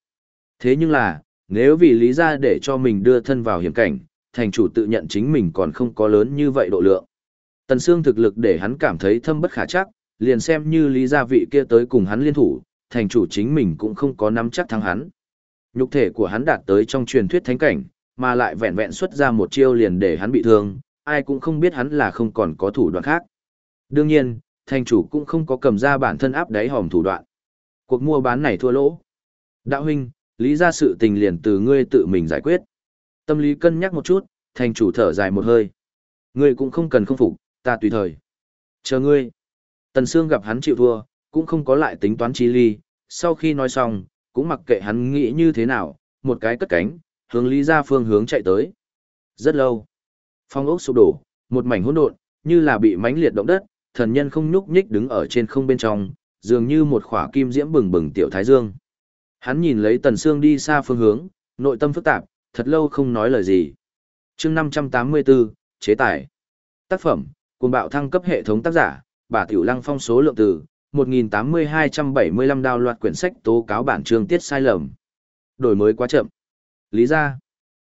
Thế nhưng là, nếu vì Lý gia để cho mình đưa thân vào hiểm cảnh, thành chủ tự nhận chính mình còn không có lớn như vậy độ lượng. Tần Sương thực lực để hắn cảm thấy thâm bất khả chắc, liền xem như Lý gia vị kia tới cùng hắn liên thủ, thành chủ chính mình cũng không có nắm chắc thắng hắn. Nhục thể của hắn đạt tới trong truyền thuyết thánh cảnh, mà lại vẹn vẹn xuất ra một chiêu liền để hắn bị thương, ai cũng không biết hắn là không còn có thủ đoạn khác. Đương nhiên, thành chủ cũng không có cầm ra bản thân áp đáy hòm thủ đoạn. Cuộc mua bán này thua lỗ. Đạo huynh, lý ra sự tình liền từ ngươi tự mình giải quyết. Tâm lý cân nhắc một chút, thành chủ thở dài một hơi. Ngươi cũng không cần không phục, ta tùy thời. Chờ ngươi. Tần Sương gặp hắn chịu thua, cũng không có lại tính toán chi ly, sau khi nói xong, cũng mặc kệ hắn nghĩ như thế nào, một cái cất cánh, hướng lý ra phương hướng chạy tới. Rất lâu. Phong ốc sụp đổ, một mảnh hỗn độn, như là bị mãnh liệt động đất, thần nhân không nhúc nhích đứng ở trên không bên trong, dường như một khỏa kim diễm bừng bừng tiểu thái dương. Hắn nhìn lấy Tần Sương đi xa phương hướng, nội tâm phức tạp, thật lâu không nói lời gì. Chương 584, chế tài. Tác phẩm: Cuồng bạo thăng cấp hệ thống tác giả: Bà Tiểu Lăng phong số lượng từ 180275 đào loạt quyển sách tố cáo bản chương tiết sai lầm. Đổi mới quá chậm. Lý ra,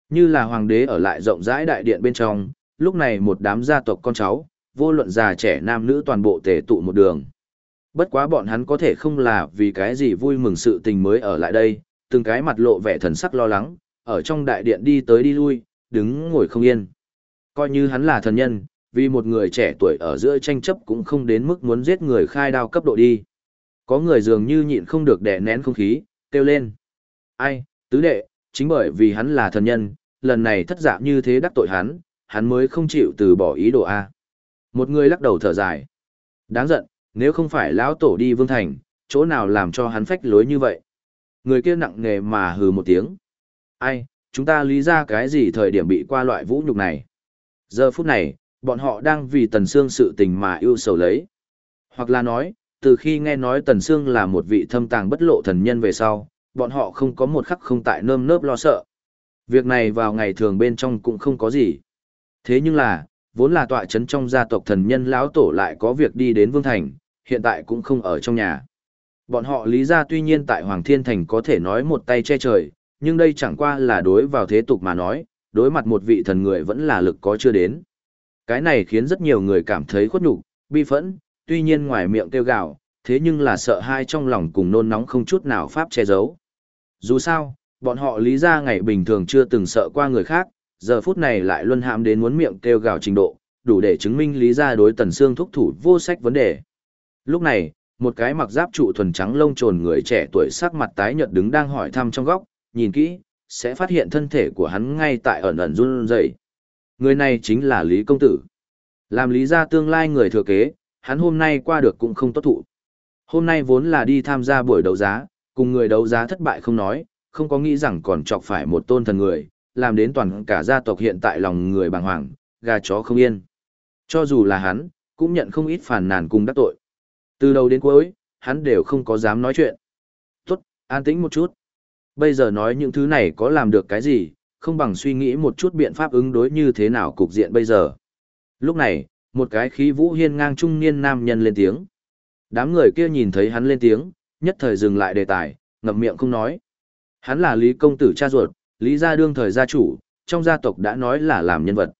như là hoàng đế ở lại rộng rãi đại điện bên trong, lúc này một đám gia tộc con cháu, vô luận già trẻ nam nữ toàn bộ tề tụ một đường. Bất quá bọn hắn có thể không là vì cái gì vui mừng sự tình mới ở lại đây, từng cái mặt lộ vẻ thần sắc lo lắng, ở trong đại điện đi tới đi lui, đứng ngồi không yên. Coi như hắn là thần nhân, vì một người trẻ tuổi ở giữa tranh chấp cũng không đến mức muốn giết người khai đao cấp độ đi. Có người dường như nhịn không được đè nén không khí, kêu lên. Ai, tứ đệ, chính bởi vì hắn là thần nhân, lần này thất giả như thế đắc tội hắn, hắn mới không chịu từ bỏ ý đồ A. Một người lắc đầu thở dài. Đáng giận, nếu không phải lão tổ đi vương thành, chỗ nào làm cho hắn phách lối như vậy. Người kia nặng nề mà hừ một tiếng. Ai, chúng ta lý ra cái gì thời điểm bị qua loại vũ nhục này. Giờ phút này, bọn họ đang vì tần xương sự tình mà yêu sầu lấy. Hoặc là nói, từ khi nghe nói Tần Sương là một vị thâm tàng bất lộ thần nhân về sau, bọn họ không có một khắc không tại nơm nớp lo sợ. Việc này vào ngày thường bên trong cũng không có gì. Thế nhưng là, vốn là tọa chấn trong gia tộc thần nhân lão tổ lại có việc đi đến Vương Thành, hiện tại cũng không ở trong nhà. Bọn họ lý ra tuy nhiên tại Hoàng Thiên Thành có thể nói một tay che trời, nhưng đây chẳng qua là đối vào thế tục mà nói, đối mặt một vị thần người vẫn là lực có chưa đến. Cái này khiến rất nhiều người cảm thấy khuất nhục, bi phẫn, tuy nhiên ngoài miệng kêu gào, thế nhưng là sợ hai trong lòng cùng nôn nóng không chút nào pháp che giấu. Dù sao, bọn họ lý ra ngày bình thường chưa từng sợ qua người khác, giờ phút này lại luân hãm đến muốn miệng kêu gào trình độ, đủ để chứng minh lý ra đối tần xương thúc thủ vô sách vấn đề. Lúc này, một cái mặc giáp trụ thuần trắng lông trồn người trẻ tuổi sắc mặt tái nhợt đứng đang hỏi thăm trong góc, nhìn kỹ, sẽ phát hiện thân thể của hắn ngay tại ẩn ẩn run rẩy. Người này chính là Lý Công Tử. Làm lý ra tương lai người thừa kế, hắn hôm nay qua được cũng không tốt thụ. Hôm nay vốn là đi tham gia buổi đấu giá, cùng người đấu giá thất bại không nói, không có nghĩ rằng còn chọc phải một tôn thần người, làm đến toàn cả gia tộc hiện tại lòng người bàng hoàng, gà chó không yên. Cho dù là hắn, cũng nhận không ít phản nàn cùng đắc tội. Từ đầu đến cuối, hắn đều không có dám nói chuyện. Tốt, an tĩnh một chút. Bây giờ nói những thứ này có làm được cái gì, không bằng suy nghĩ một chút biện pháp ứng đối như thế nào cục diện bây giờ. Lúc này, một cái khí vũ hiên ngang trung niên nam nhân lên tiếng. Đám người kia nhìn thấy hắn lên tiếng, nhất thời dừng lại đề tài, ngậm miệng không nói. Hắn là Lý công tử cha ruột, Lý gia đương thời gia chủ, trong gia tộc đã nói là làm nhân vật.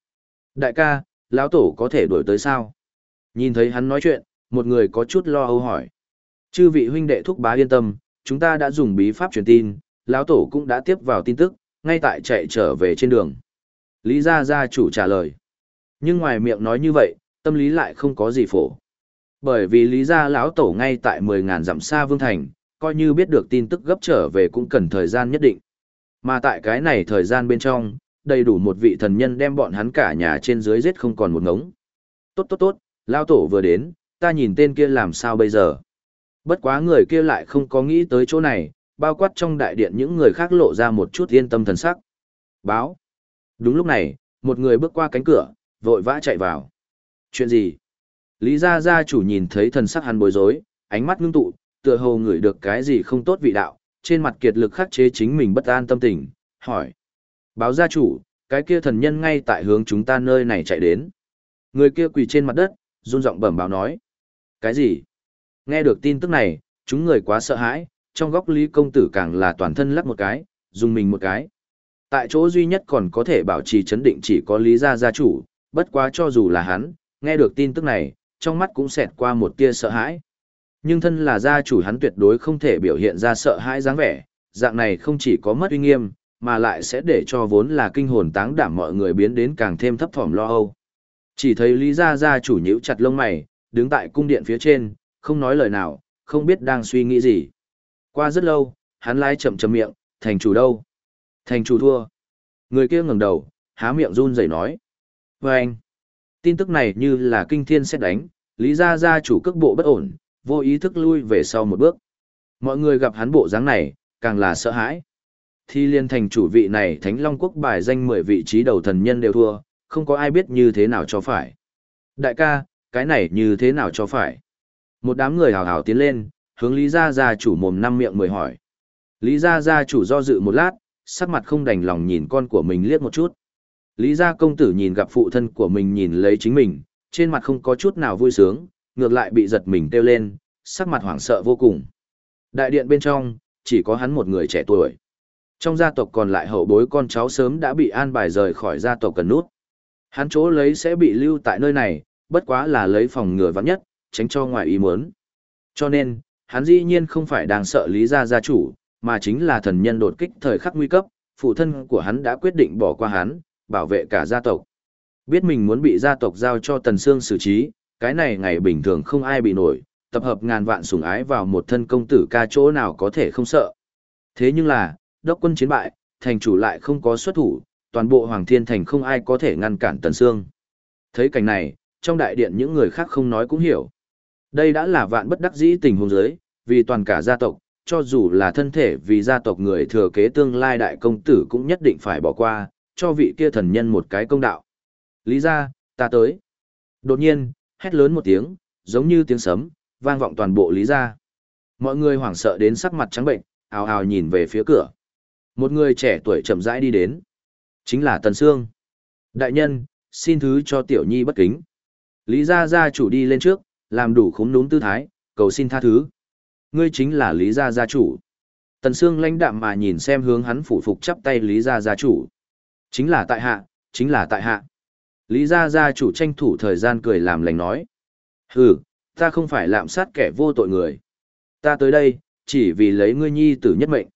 Đại ca, lão tổ có thể đuổi tới sao? Nhìn thấy hắn nói chuyện, một người có chút lo âu hỏi. Chư vị huynh đệ thúc bá yên tâm, chúng ta đã dùng bí pháp truyền tin, lão tổ cũng đã tiếp vào tin tức, ngay tại chạy trở về trên đường. Lý gia gia chủ trả lời. Nhưng ngoài miệng nói như vậy, tâm lý lại không có gì phổ. Bởi vì lý gia lão tổ ngay tại 10.000 dặm xa vương thành, coi như biết được tin tức gấp trở về cũng cần thời gian nhất định. Mà tại cái này thời gian bên trong, đầy đủ một vị thần nhân đem bọn hắn cả nhà trên dưới giết không còn một ngống. Tốt tốt tốt, lão tổ vừa đến, ta nhìn tên kia làm sao bây giờ. Bất quá người kia lại không có nghĩ tới chỗ này, bao quát trong đại điện những người khác lộ ra một chút yên tâm thần sắc. Báo. Đúng lúc này, một người bước qua cánh cửa, vội vã chạy vào. Chuyện gì? Lý gia gia chủ nhìn thấy thần sắc hắn bối rối, ánh mắt ngưng tụ, tựa hồ ngửi được cái gì không tốt vị đạo, trên mặt kiệt lực khắc chế chính mình bất an tâm tình, hỏi. Báo gia chủ, cái kia thần nhân ngay tại hướng chúng ta nơi này chạy đến. Người kia quỳ trên mặt đất, run giọng bẩm báo nói. Cái gì? Nghe được tin tức này, chúng người quá sợ hãi, trong góc Lý công tử càng là toàn thân lắc một cái, dùng mình một cái. Tại chỗ duy nhất còn có thể bảo trì chấn định chỉ có Lý gia gia chủ, bất quá cho dù là hắn, nghe được tin tức này, trong mắt cũng xẹt qua một tia sợ hãi. Nhưng thân là gia chủ hắn tuyệt đối không thể biểu hiện ra sợ hãi dáng vẻ, dạng này không chỉ có mất uy nghiêm, mà lại sẽ để cho vốn là kinh hồn táng đảm mọi người biến đến càng thêm thấp thỏm lo âu. Chỉ thấy Lý gia gia chủ nhíu chặt lông mày, đứng tại cung điện phía trên, không nói lời nào, không biết đang suy nghĩ gì. Qua rất lâu, hắn lái chậm chậm miệng, thành chủ đâu? Thành chủ thua. Người kia ngẩng đầu, há miệng run rẩy nói. Và anh, tin tức này như là kinh thiên xét đánh, lý gia gia chủ cước bộ bất ổn, vô ý thức lui về sau một bước. Mọi người gặp hắn bộ dáng này, càng là sợ hãi. Thi liên thành chủ vị này Thánh Long Quốc bài danh 10 vị trí đầu thần nhân đều thua, không có ai biết như thế nào cho phải. Đại ca, cái này như thế nào cho phải? Một đám người hào hào tiến lên, hướng Lý Gia Gia chủ mồm năm miệng mười hỏi. Lý Gia Gia chủ do dự một lát, sắc mặt không đành lòng nhìn con của mình liếc một chút. Lý gia công tử nhìn gặp phụ thân của mình nhìn lấy chính mình, trên mặt không có chút nào vui sướng, ngược lại bị giật mình kêu lên, sắc mặt hoảng sợ vô cùng. Đại điện bên trong, chỉ có hắn một người trẻ tuổi. Trong gia tộc còn lại hậu bối con cháu sớm đã bị an bài rời khỏi gia tộc cần nút. Hắn chỗ lấy sẽ bị lưu tại nơi này, bất quá là lấy phòng ngừa vắng nhất, tránh cho ngoài ý muốn. Cho nên, hắn dĩ nhiên không phải đang sợ lý gia gia chủ, mà chính là thần nhân đột kích thời khắc nguy cấp, phụ thân của hắn đã quyết định bỏ qua hắn, bảo vệ cả gia tộc. Biết mình muốn bị gia tộc giao cho Tần Sương xử trí, cái này ngày bình thường không ai bị nổi, tập hợp ngàn vạn sủng ái vào một thân công tử ca chỗ nào có thể không sợ. Thế nhưng là, đốc quân chiến bại, thành chủ lại không có xuất thủ, toàn bộ Hoàng Thiên Thành không ai có thể ngăn cản Tần Sương. Thấy cảnh này, trong đại điện những người khác không nói cũng hiểu. Đây đã là vạn bất đắc dĩ tình huống giới, vì toàn cả gia tộc, cho dù là thân thể vì gia tộc người thừa kế tương lai đại công tử cũng nhất định phải bỏ qua, cho vị kia thần nhân một cái công đạo. Lý ra, ta tới. Đột nhiên, hét lớn một tiếng, giống như tiếng sấm, vang vọng toàn bộ lý gia. Mọi người hoảng sợ đến sắc mặt trắng bệnh, ào ào nhìn về phía cửa. Một người trẻ tuổi chậm rãi đi đến. Chính là Tần Sương. Đại nhân, xin thứ cho tiểu nhi bất kính. Lý gia gia chủ đi lên trước, làm đủ khúm núm tư thái, cầu xin tha thứ. Ngươi chính là Lý gia gia chủ. Tần Sương lãnh đạm mà nhìn xem hướng hắn phủ phục chắp tay Lý gia gia chủ. Chính là tại hạ, chính là tại hạ. Lý gia gia chủ tranh thủ thời gian cười làm lành nói. Hừ, ta không phải lạm sát kẻ vô tội người. Ta tới đây, chỉ vì lấy ngươi nhi tử nhất mệnh.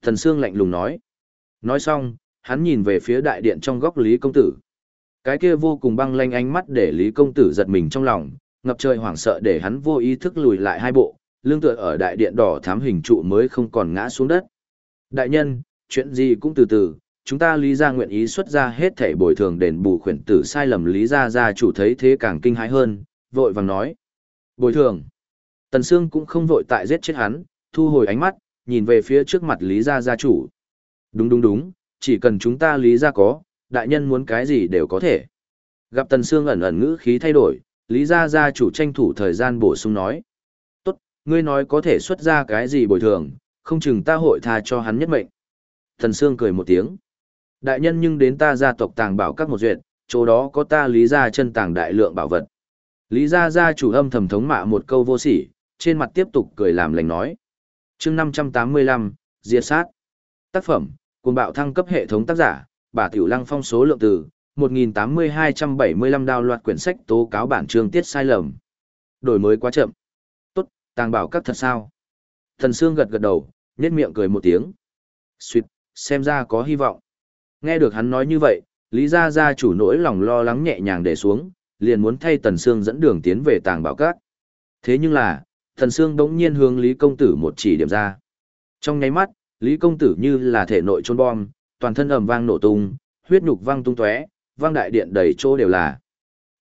Tần Sương lạnh lùng nói. Nói xong, hắn nhìn về phía đại điện trong góc Lý Công Tử. Cái kia vô cùng băng lanh ánh mắt để Lý Công Tử giật mình trong lòng, ngập trời hoảng sợ để hắn vô ý thức lùi lại hai bộ, lương tựa ở đại điện đỏ thám hình trụ mới không còn ngã xuống đất. Đại nhân, chuyện gì cũng từ từ, chúng ta lý ra nguyện ý xuất ra hết thảy bồi thường đền bù khuyển tử sai lầm lý ra gia chủ thấy thế càng kinh hãi hơn, vội vàng nói. Bồi thường. Tần Sương cũng không vội tại giết chết hắn, thu hồi ánh mắt, nhìn về phía trước mặt lý gia gia chủ. Đúng đúng đúng, chỉ cần chúng ta lý gia có, đại nhân muốn cái gì đều có thể. Gặp Tần Sương ẩn ẩn ngữ khí thay đổi, lý gia gia chủ tranh thủ thời gian bổ sung nói. Tốt, ngươi nói có thể xuất ra cái gì bồi thường, không chừng ta hội tha cho hắn nhất mệnh. Thần Sương cười một tiếng. Đại nhân nhưng đến ta gia tộc tàng bảo các một duyệt, chỗ đó có ta lý gia chân tàng đại lượng bảo vật. Lý gia gia chủ âm thầm thống mạ một câu vô sỉ, trên mặt tiếp tục cười làm lành nói. chương 585, Diệt sát. Tác phẩm, cuồng bạo thăng cấp hệ thống tác giả, bà Tiểu Lăng phong số lượng từ, 1.8275 đào loạt quyển sách tố cáo bản chương tiết sai lầm. Đổi mới quá chậm. Tốt, tàng bảo các thật sao? Thần Sương gật gật đầu, nhét miệng cười một tiếng. Xuyệt, xem ra có hy vọng. Nghe được hắn nói như vậy, Lý Gia Gia chủ nỗi lòng lo lắng nhẹ nhàng để xuống, liền muốn thay Tần Sương dẫn đường tiến về tàng bảo các. Thế nhưng là, Tần Sương đống nhiên hướng Lý Công Tử một chỉ điểm ra. Trong nháy mắt, Lý Công Tử như là thể nội trôn bom, toàn thân ầm vang nổ tung, huyết nhục vang tung tóe, vang đại điện đầy chỗ đều là.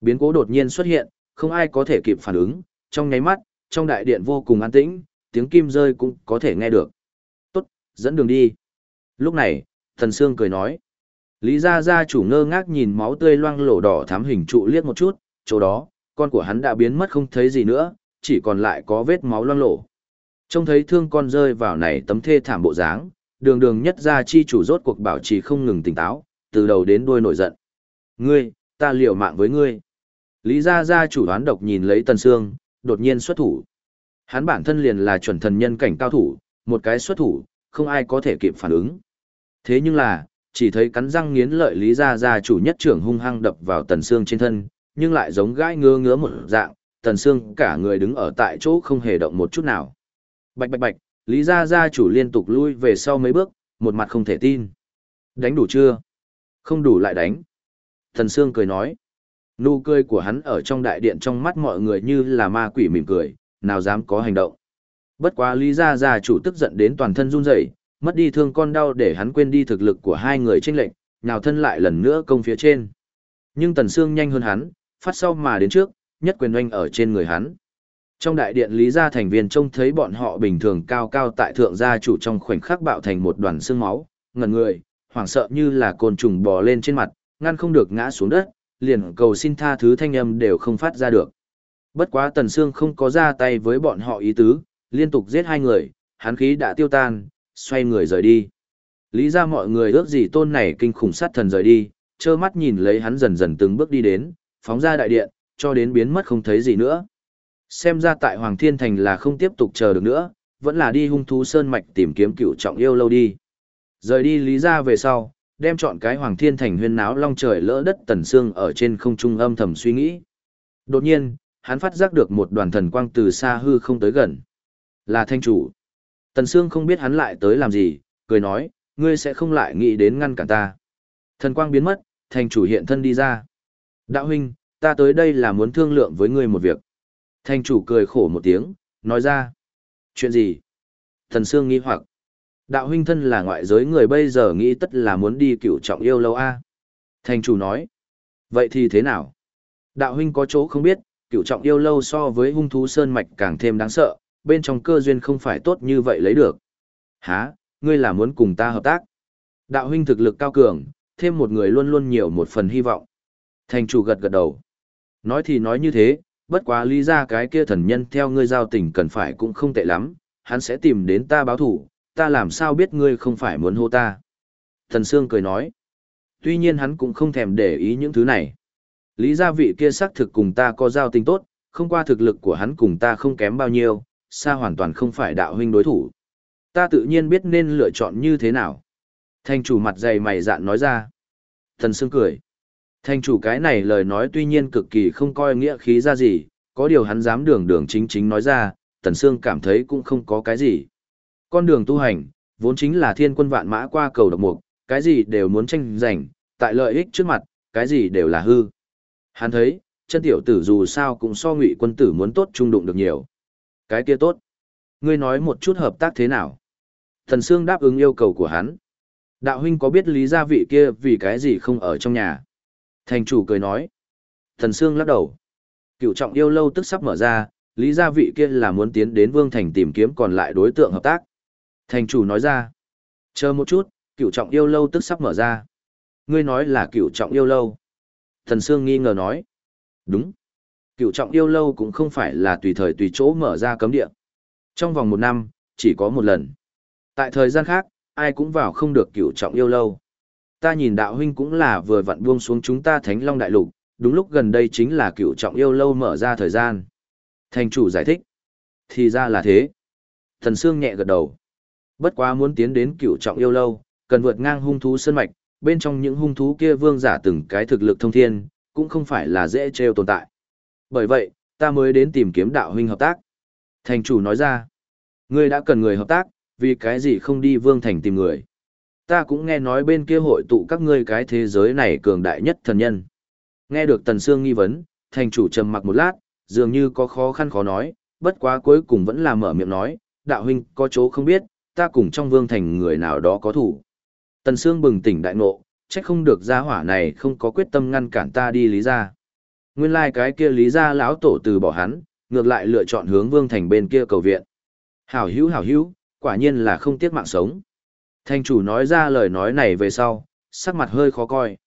Biến cố đột nhiên xuất hiện, không ai có thể kịp phản ứng, trong nháy mắt, trong đại điện vô cùng an tĩnh, tiếng kim rơi cũng có thể nghe được. Tốt, dẫn đường đi. Lúc này, Thần Sương cười nói. Lý gia gia chủ ngơ ngác nhìn máu tươi loang lổ đỏ thắm hình trụ liếc một chút, chỗ đó, con của hắn đã biến mất không thấy gì nữa, chỉ còn lại có vết máu loang lổ. Trông thấy thương con rơi vào này tấm thê thảm bộ dáng, đường đường nhất gia chi chủ rốt cuộc bảo trì không ngừng tỉnh táo, từ đầu đến đuôi nổi giận. Ngươi, ta liều mạng với ngươi. Lý gia gia chủ đoán độc nhìn lấy Tần Sương, đột nhiên xuất thủ. Hắn bản thân liền là chuẩn thần nhân cảnh cao thủ, một cái xuất thủ, không ai có thể kịp phản ứng. Thế nhưng là, chỉ thấy cắn răng nghiến lợi Lý gia gia chủ nhất trưởng hung hăng đập vào Tần Sương trên thân, nhưng lại giống gãi ngứa ngứa một dạng, Tần Sương cả người đứng ở tại chỗ không hề động một chút nào. Bạch bạch bạch, Lý gia gia chủ liên tục lui về sau mấy bước, một mặt không thể tin. Đánh đủ chưa? Không đủ lại đánh. Thần Sương cười nói. Nụ cười của hắn ở trong đại điện trong mắt mọi người như là ma quỷ mỉm cười, nào dám có hành động. Bất quá Lý gia gia chủ tức giận đến toàn thân run rẩy, mất đi thương con đau để hắn quên đi thực lực của hai người tranh lệnh, nào thân lại lần nữa công phía trên. Nhưng Tần Sương nhanh hơn hắn, phát sau mà đến trước, nhất quyền oanh ở trên người hắn. Trong đại điện Lý gia thành viên trông thấy bọn họ bình thường cao cao tại thượng gia chủ trong khoảnh khắc bạo thành một đoàn xương máu, ngẩn người, hoảng sợ như là côn trùng bò lên trên mặt, ngăn không được ngã xuống đất, liền cầu xin tha thứ thanh âm đều không phát ra được. Bất quá Tần Sương không có ra tay với bọn họ ý tứ, liên tục giết hai người, hắn khí đã tiêu tan, xoay người rời đi. Lý ra mọi người ước gì tôn này kinh khủng sát thần rời đi, trơ mắt nhìn lấy hắn dần dần từng bước đi đến, phóng ra đại điện, cho đến biến mất không thấy gì nữa. Xem ra tại Hoàng Thiên Thành là không tiếp tục chờ được nữa, vẫn là đi hung thú sơn mạch tìm kiếm cựu trọng yêu lâu đi. Rời đi lý ra về sau, đem chọn cái Hoàng Thiên Thành huyên náo long trời lỡ đất tần xương ở trên không trung âm thầm suy nghĩ. Đột nhiên, hắn phát giác được một đoàn thần quang từ xa hư không tới gần. Là thanh chủ. Tần Sương không biết hắn lại tới làm gì, cười nói, ngươi sẽ không lại nghĩ đến ngăn cản ta. Thần quang biến mất, thanh chủ hiện thân đi ra. Đạo huynh, ta tới đây là muốn thương lượng với ngươi một việc. thanh chủ cười khổ một tiếng, nói ra. Chuyện gì? Thần Sương nghi hoặc. Đạo huynh thân là ngoại giới người bây giờ nghĩ tất là muốn đi cựu trọng yêu lâu a. Thành chủ nói. Vậy thì thế nào? Đạo huynh có chỗ không biết, cựu trọng yêu lâu so với hung thú sơn mạch càng thêm đáng sợ, bên trong cơ duyên không phải tốt như vậy lấy được. Hả, ngươi là muốn cùng ta hợp tác? Đạo huynh thực lực cao cường, thêm một người luôn luôn nhiều một phần hy vọng. Thành chủ gật gật đầu. Nói thì nói như thế, bất quá lý ra cái kia thần nhân theo ngươi giao tình cần phải cũng không tệ lắm, hắn sẽ tìm đến ta báo thủ, ta làm sao biết ngươi không phải muốn hô ta. Thần Sương cười nói, tuy nhiên hắn cũng không thèm để ý những thứ này. Lý gia vị kia xác thực cùng ta có giao tình tốt, không qua thực lực của hắn cùng ta không kém bao nhiêu, xa hoàn toàn không phải đạo huynh đối thủ. Ta tự nhiên biết nên lựa chọn như thế nào. Thành chủ mặt dày mày dạn nói ra. Thần Sương cười. Thành chủ cái này lời nói tuy nhiên cực kỳ không coi nghĩa khí ra gì, có điều hắn dám đường đường chính chính nói ra, Tần Sương cảm thấy cũng không có cái gì. Con đường tu hành, vốn chính là thiên quân vạn mã qua cầu độc mục, cái gì đều muốn tranh giành, tại lợi ích trước mặt, cái gì đều là hư. Hắn thấy, chân tiểu tử dù sao cũng so ngụy quân tử muốn tốt trung đụng được nhiều. Cái kia tốt. Ngươi nói một chút hợp tác thế nào? Thần Sương đáp ứng yêu cầu của hắn. Đạo huynh có biết lý gia vị kia vì cái gì không ở trong nhà? Thành chủ cười nói. Thần Sương lắc đầu. Cựu trọng yêu lâu tức sắp mở ra, lý gia vị kia là muốn tiến đến Vương Thành tìm kiếm còn lại đối tượng hợp tác. Thành chủ nói ra. Chờ một chút, cựu trọng yêu lâu tức sắp mở ra. Ngươi nói là cựu trọng yêu lâu. Thần Sương nghi ngờ nói. Đúng. Cựu trọng yêu lâu cũng không phải là tùy thời tùy chỗ mở ra cấm địa. Trong vòng một năm, chỉ có một lần. Tại thời gian khác, ai cũng vào không được cựu trọng yêu lâu. Ta nhìn đạo huynh cũng là vừa vặn buông xuống chúng ta Thánh Long Đại Lục, đúng lúc gần đây chính là cựu trọng yêu lâu mở ra thời gian. Thành chủ giải thích. Thì ra là thế. Thần Sương nhẹ gật đầu. Bất quá muốn tiến đến cựu trọng yêu lâu, cần vượt ngang hung thú sơn mạch, bên trong những hung thú kia vương giả từng cái thực lực thông thiên, cũng không phải là dễ trêu tồn tại. Bởi vậy, ta mới đến tìm kiếm đạo huynh hợp tác. Thành chủ nói ra, ngươi đã cần người hợp tác, vì cái gì không đi vương thành tìm người. Ta cũng nghe nói bên kia hội tụ các ngươi cái thế giới này cường đại nhất thần nhân. Nghe được Tần Sương nghi vấn, thành chủ trầm mặc một lát, dường như có khó khăn khó nói, bất quá cuối cùng vẫn là mở miệng nói, đạo huynh có chỗ không biết, ta cùng trong vương thành người nào đó có thủ. Tần Sương bừng tỉnh đại ngộ, trách không được gia hỏa này không có quyết tâm ngăn cản ta đi lý ra. Nguyên lai like cái kia lý ra lão tổ từ bỏ hắn, ngược lại lựa chọn hướng vương thành bên kia cầu viện. Hảo hữu hảo hữu, quả nhiên là không tiếc mạng sống. Thanh chủ nói ra lời nói này về sau, sắc mặt hơi khó coi.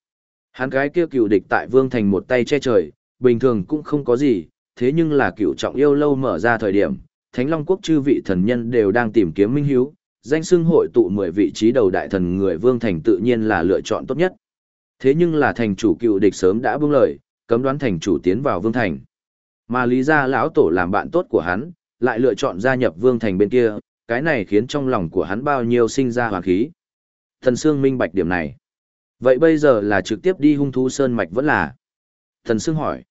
Hắn cái kia cựu địch tại vương thành một tay che trời, bình thường cũng không có gì, thế nhưng là cựu trọng yêu lâu mở ra thời điểm, Thánh Long Quốc chư vị thần nhân đều đang tìm kiếm minh hiếu, danh xưng hội tụ 10 vị trí đầu đại thần người vương thành tự nhiên là lựa chọn tốt nhất. Thế nhưng là thành chủ cựu địch sớm đã buông lời, cấm đoán thành chủ tiến vào vương thành. Mà lý gia lão tổ làm bạn tốt của hắn, lại lựa chọn gia nhập vương thành bên kia, cái này khiến trong lòng của hắn bao nhiêu sinh ra hoàn khí. Thần Sương minh bạch điểm này. Vậy bây giờ là trực tiếp đi hung thú sơn mạch vẫn là? Thần Sương hỏi.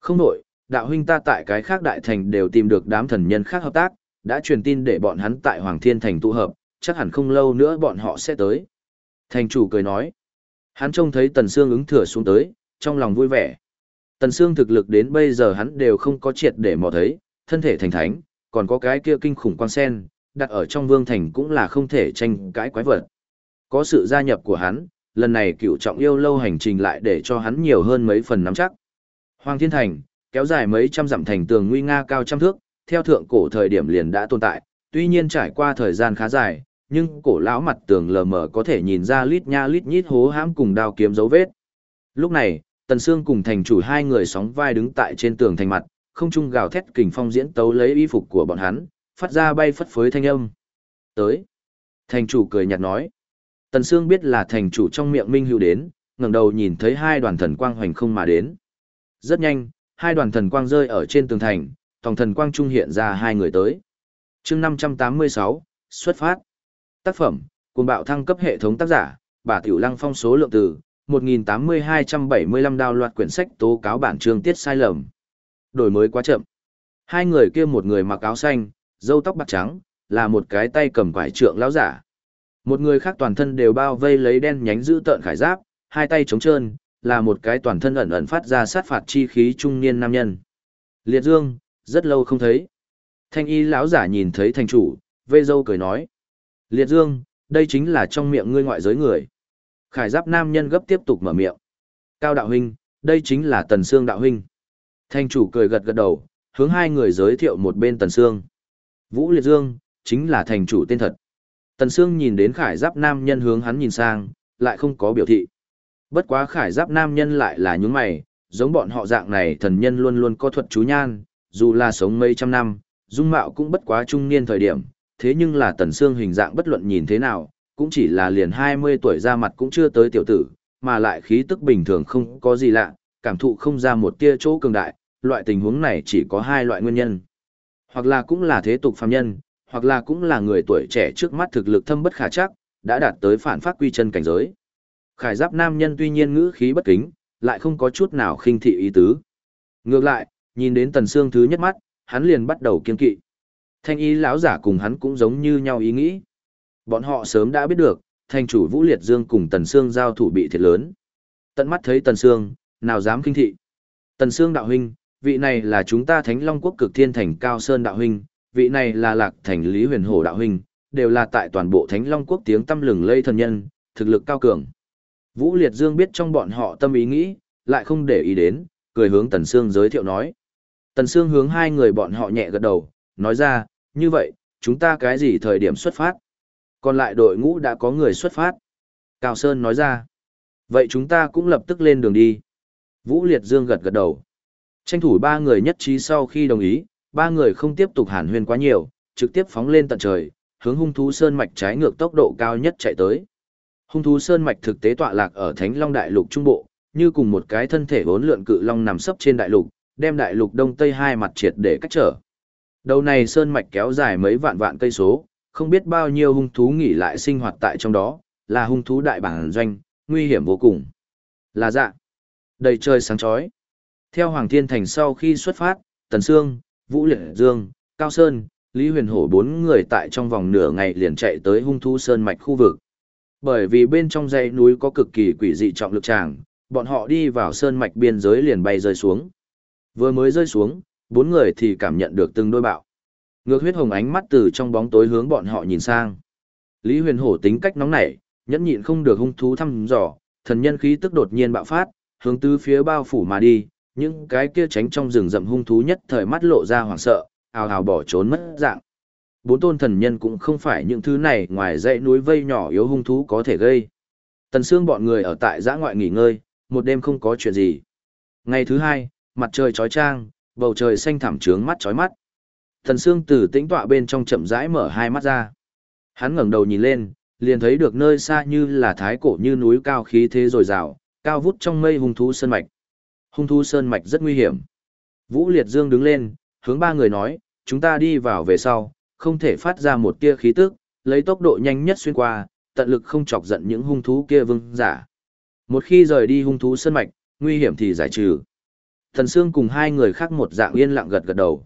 Không đổi, đạo huynh ta tại cái khác đại thành đều tìm được đám thần nhân khác hợp tác, đã truyền tin để bọn hắn tại Hoàng Thiên Thành tụ hợp, chắc hẳn không lâu nữa bọn họ sẽ tới. Thành chủ cười nói. Hắn trông thấy Tần Sương ứng thừa xuống tới, trong lòng vui vẻ. Tần Sương thực lực đến bây giờ hắn đều không có triệt để mò thấy, thân thể thành thánh, còn có cái kia kinh khủng quang sen, đặt ở trong vương thành cũng là không thể tranh cãi quái vật. Có sự gia nhập của hắn, lần này cựu trọng yêu lâu hành trình lại để cho hắn nhiều hơn mấy phần nắm chắc. Hoàng Thiên Thành, kéo dài mấy trăm dặm thành tường nguy nga cao trăm thước, theo thượng cổ thời điểm liền đã tồn tại, tuy nhiên trải qua thời gian khá dài, nhưng cổ lão mặt tường lờ mờ có thể nhìn ra lít nha lít nhít hố hãm cùng đao kiếm dấu vết. Lúc này, Tần Sương cùng thành chủ hai người sóng vai đứng tại trên tường thành mặt, không trung gào thét kình phong diễn tấu lấy y phục của bọn hắn, phát ra bay phất phới thanh âm. Tới. Thành chủ cười nhạt nói. Tần Sương biết là thành chủ trong miệng Minh Hữu đến, ngẩng đầu nhìn thấy hai đoàn thần quang hoành không mà đến. Rất nhanh, hai đoàn thần quang rơi ở trên tường thành, tòng thần quang trung hiện ra hai người tới. chương 586, xuất phát. Tác phẩm, cùng bạo thăng cấp hệ thống tác giả, bà Tiểu Lăng phong số lượng từ, 1.8275 đào loạt quyển sách tố cáo bản chương tiết sai lầm. Đổi mới quá chậm. Hai người kia một người mặc áo xanh, râu tóc bạc trắng, là một cái tay cầm quải trượng lão giả. Một người khác toàn thân đều bao vây lấy đen nhánh giữ tợn khải giáp, hai tay trống trơn, là một cái toàn thân ẩn ẩn phát ra sát phạt chi khí trung niên nam nhân. Liệt Dương, rất lâu không thấy. Thanh y lão giả nhìn thấy thành chủ, vê dâu cười nói. Liệt Dương, đây chính là trong miệng ngươi ngoại giới người. Khải giáp nam nhân gấp tiếp tục mở miệng. Cao đạo huynh, đây chính là Tần xương đạo huynh. Thanh chủ cười gật gật đầu, hướng hai người giới thiệu một bên Tần xương Vũ Liệt Dương, chính là thành chủ tên thật. Tần Sương nhìn đến khải giáp nam nhân hướng hắn nhìn sang, lại không có biểu thị. Bất quá khải giáp nam nhân lại là những mày, giống bọn họ dạng này thần nhân luôn luôn có thuật chú nhan, dù là sống mấy trăm năm, dung mạo cũng bất quá trung niên thời điểm, thế nhưng là tần xương hình dạng bất luận nhìn thế nào, cũng chỉ là liền 20 tuổi ra mặt cũng chưa tới tiểu tử, mà lại khí tức bình thường không có gì lạ, cảm thụ không ra một tia chỗ cường đại, loại tình huống này chỉ có hai loại nguyên nhân. Hoặc là cũng là thế tục phàm nhân, hoặc là cũng là người tuổi trẻ trước mắt thực lực thâm bất khả chắc, đã đạt tới phản phát quy chân cảnh giới. Khải giáp nam nhân tuy nhiên ngữ khí bất kính, lại không có chút nào khinh thị ý tứ. Ngược lại, nhìn đến tần xương thứ nhất mắt, hắn liền bắt đầu kiên kỵ. Thanh y lão giả cùng hắn cũng giống như nhau ý nghĩ. Bọn họ sớm đã biết được, thành chủ Vũ Liệt Dương cùng Tần Sương giao thủ bị thiệt lớn. Tận mắt thấy Tần Sương, nào dám kinh thị. Tần Sương đạo huynh, vị này là chúng ta Thánh Long Quốc cực thiên thành Cao Sơn đạo huynh, vị này là Lạc thành Lý Huyền Hổ đạo huynh, đều là tại toàn bộ Thánh Long Quốc tiếng tâm lừng lây thần nhân, thực lực cao cường. Vũ Liệt Dương biết trong bọn họ tâm ý nghĩ, lại không để ý đến, cười hướng Tần Sương giới thiệu nói. Tần Sương hướng hai người bọn họ nhẹ gật đầu, nói ra, như vậy, chúng ta cái gì thời điểm xuất phát? Còn lại đội ngũ đã có người xuất phát. Cao Sơn nói ra. Vậy chúng ta cũng lập tức lên đường đi. Vũ Liệt Dương gật gật đầu. Tranh thủ ba người nhất trí sau khi đồng ý, ba người không tiếp tục hàn huyên quá nhiều, trực tiếp phóng lên tận trời, hướng hung thú sơn mạch trái ngược tốc độ cao nhất chạy tới. Hung thú sơn mạch thực tế tọa lạc ở Thánh Long Đại Lục Trung Bộ, như cùng một cái thân thể vốn lượn cự long nằm sấp trên đại lục, đem đại lục đông tây hai mặt triệt để cách trở. Đầu này sơn mạch kéo dài mấy vạn vạn cây số, không biết bao nhiêu hung thú nghỉ lại sinh hoạt tại trong đó, là hung thú đại bản doanh, nguy hiểm vô cùng. Là dạ. Đầy trời sáng chói. Theo Hoàng Thiên Thành sau khi xuất phát, Tần Sương, Vũ Liệt Dương, Cao Sơn, Lý Huyền Hổ bốn người tại trong vòng nửa ngày liền chạy tới hung thú sơn mạch khu vực. Bởi vì bên trong dãy núi có cực kỳ quỷ dị trọng lực tràng, bọn họ đi vào sơn mạch biên giới liền bay rơi xuống. Vừa mới rơi xuống, bốn người thì cảm nhận được từng đôi bạo. Ngược huyết hồng ánh mắt từ trong bóng tối hướng bọn họ nhìn sang. Lý Huyền Hổ tính cách nóng nảy, nhẫn nhịn không được hung thú thăm dò, thần nhân khí tức đột nhiên bạo phát, hướng tứ phía bao phủ mà đi, những cái kia tránh trong rừng rậm hung thú nhất thời mắt lộ ra hoảng sợ, ào ào bỏ trốn mất dạng. Bốn tôn thần nhân cũng không phải những thứ này ngoài dãy núi vây nhỏ yếu hung thú có thể gây. Tần xương bọn người ở tại giã ngoại nghỉ ngơi, một đêm không có chuyện gì. Ngày thứ hai, mặt trời chói chang, bầu trời xanh thẳm trướng mắt chói mắt. Thần Sương từ tĩnh tọa bên trong chậm rãi mở hai mắt ra. Hắn ngẩng đầu nhìn lên, liền thấy được nơi xa như là thái cổ như núi cao khí thế rồi rào, cao vút trong mây hung thú sơn mạch. Hung thú sơn mạch rất nguy hiểm. Vũ Liệt Dương đứng lên, hướng ba người nói, chúng ta đi vào về sau, không thể phát ra một tia khí tức, lấy tốc độ nhanh nhất xuyên qua, tận lực không chọc giận những hung thú kia vương giả. Một khi rời đi hung thú sơn mạch, nguy hiểm thì giải trừ. Thần Sương cùng hai người khác một dạng yên lặng gật gật đầu.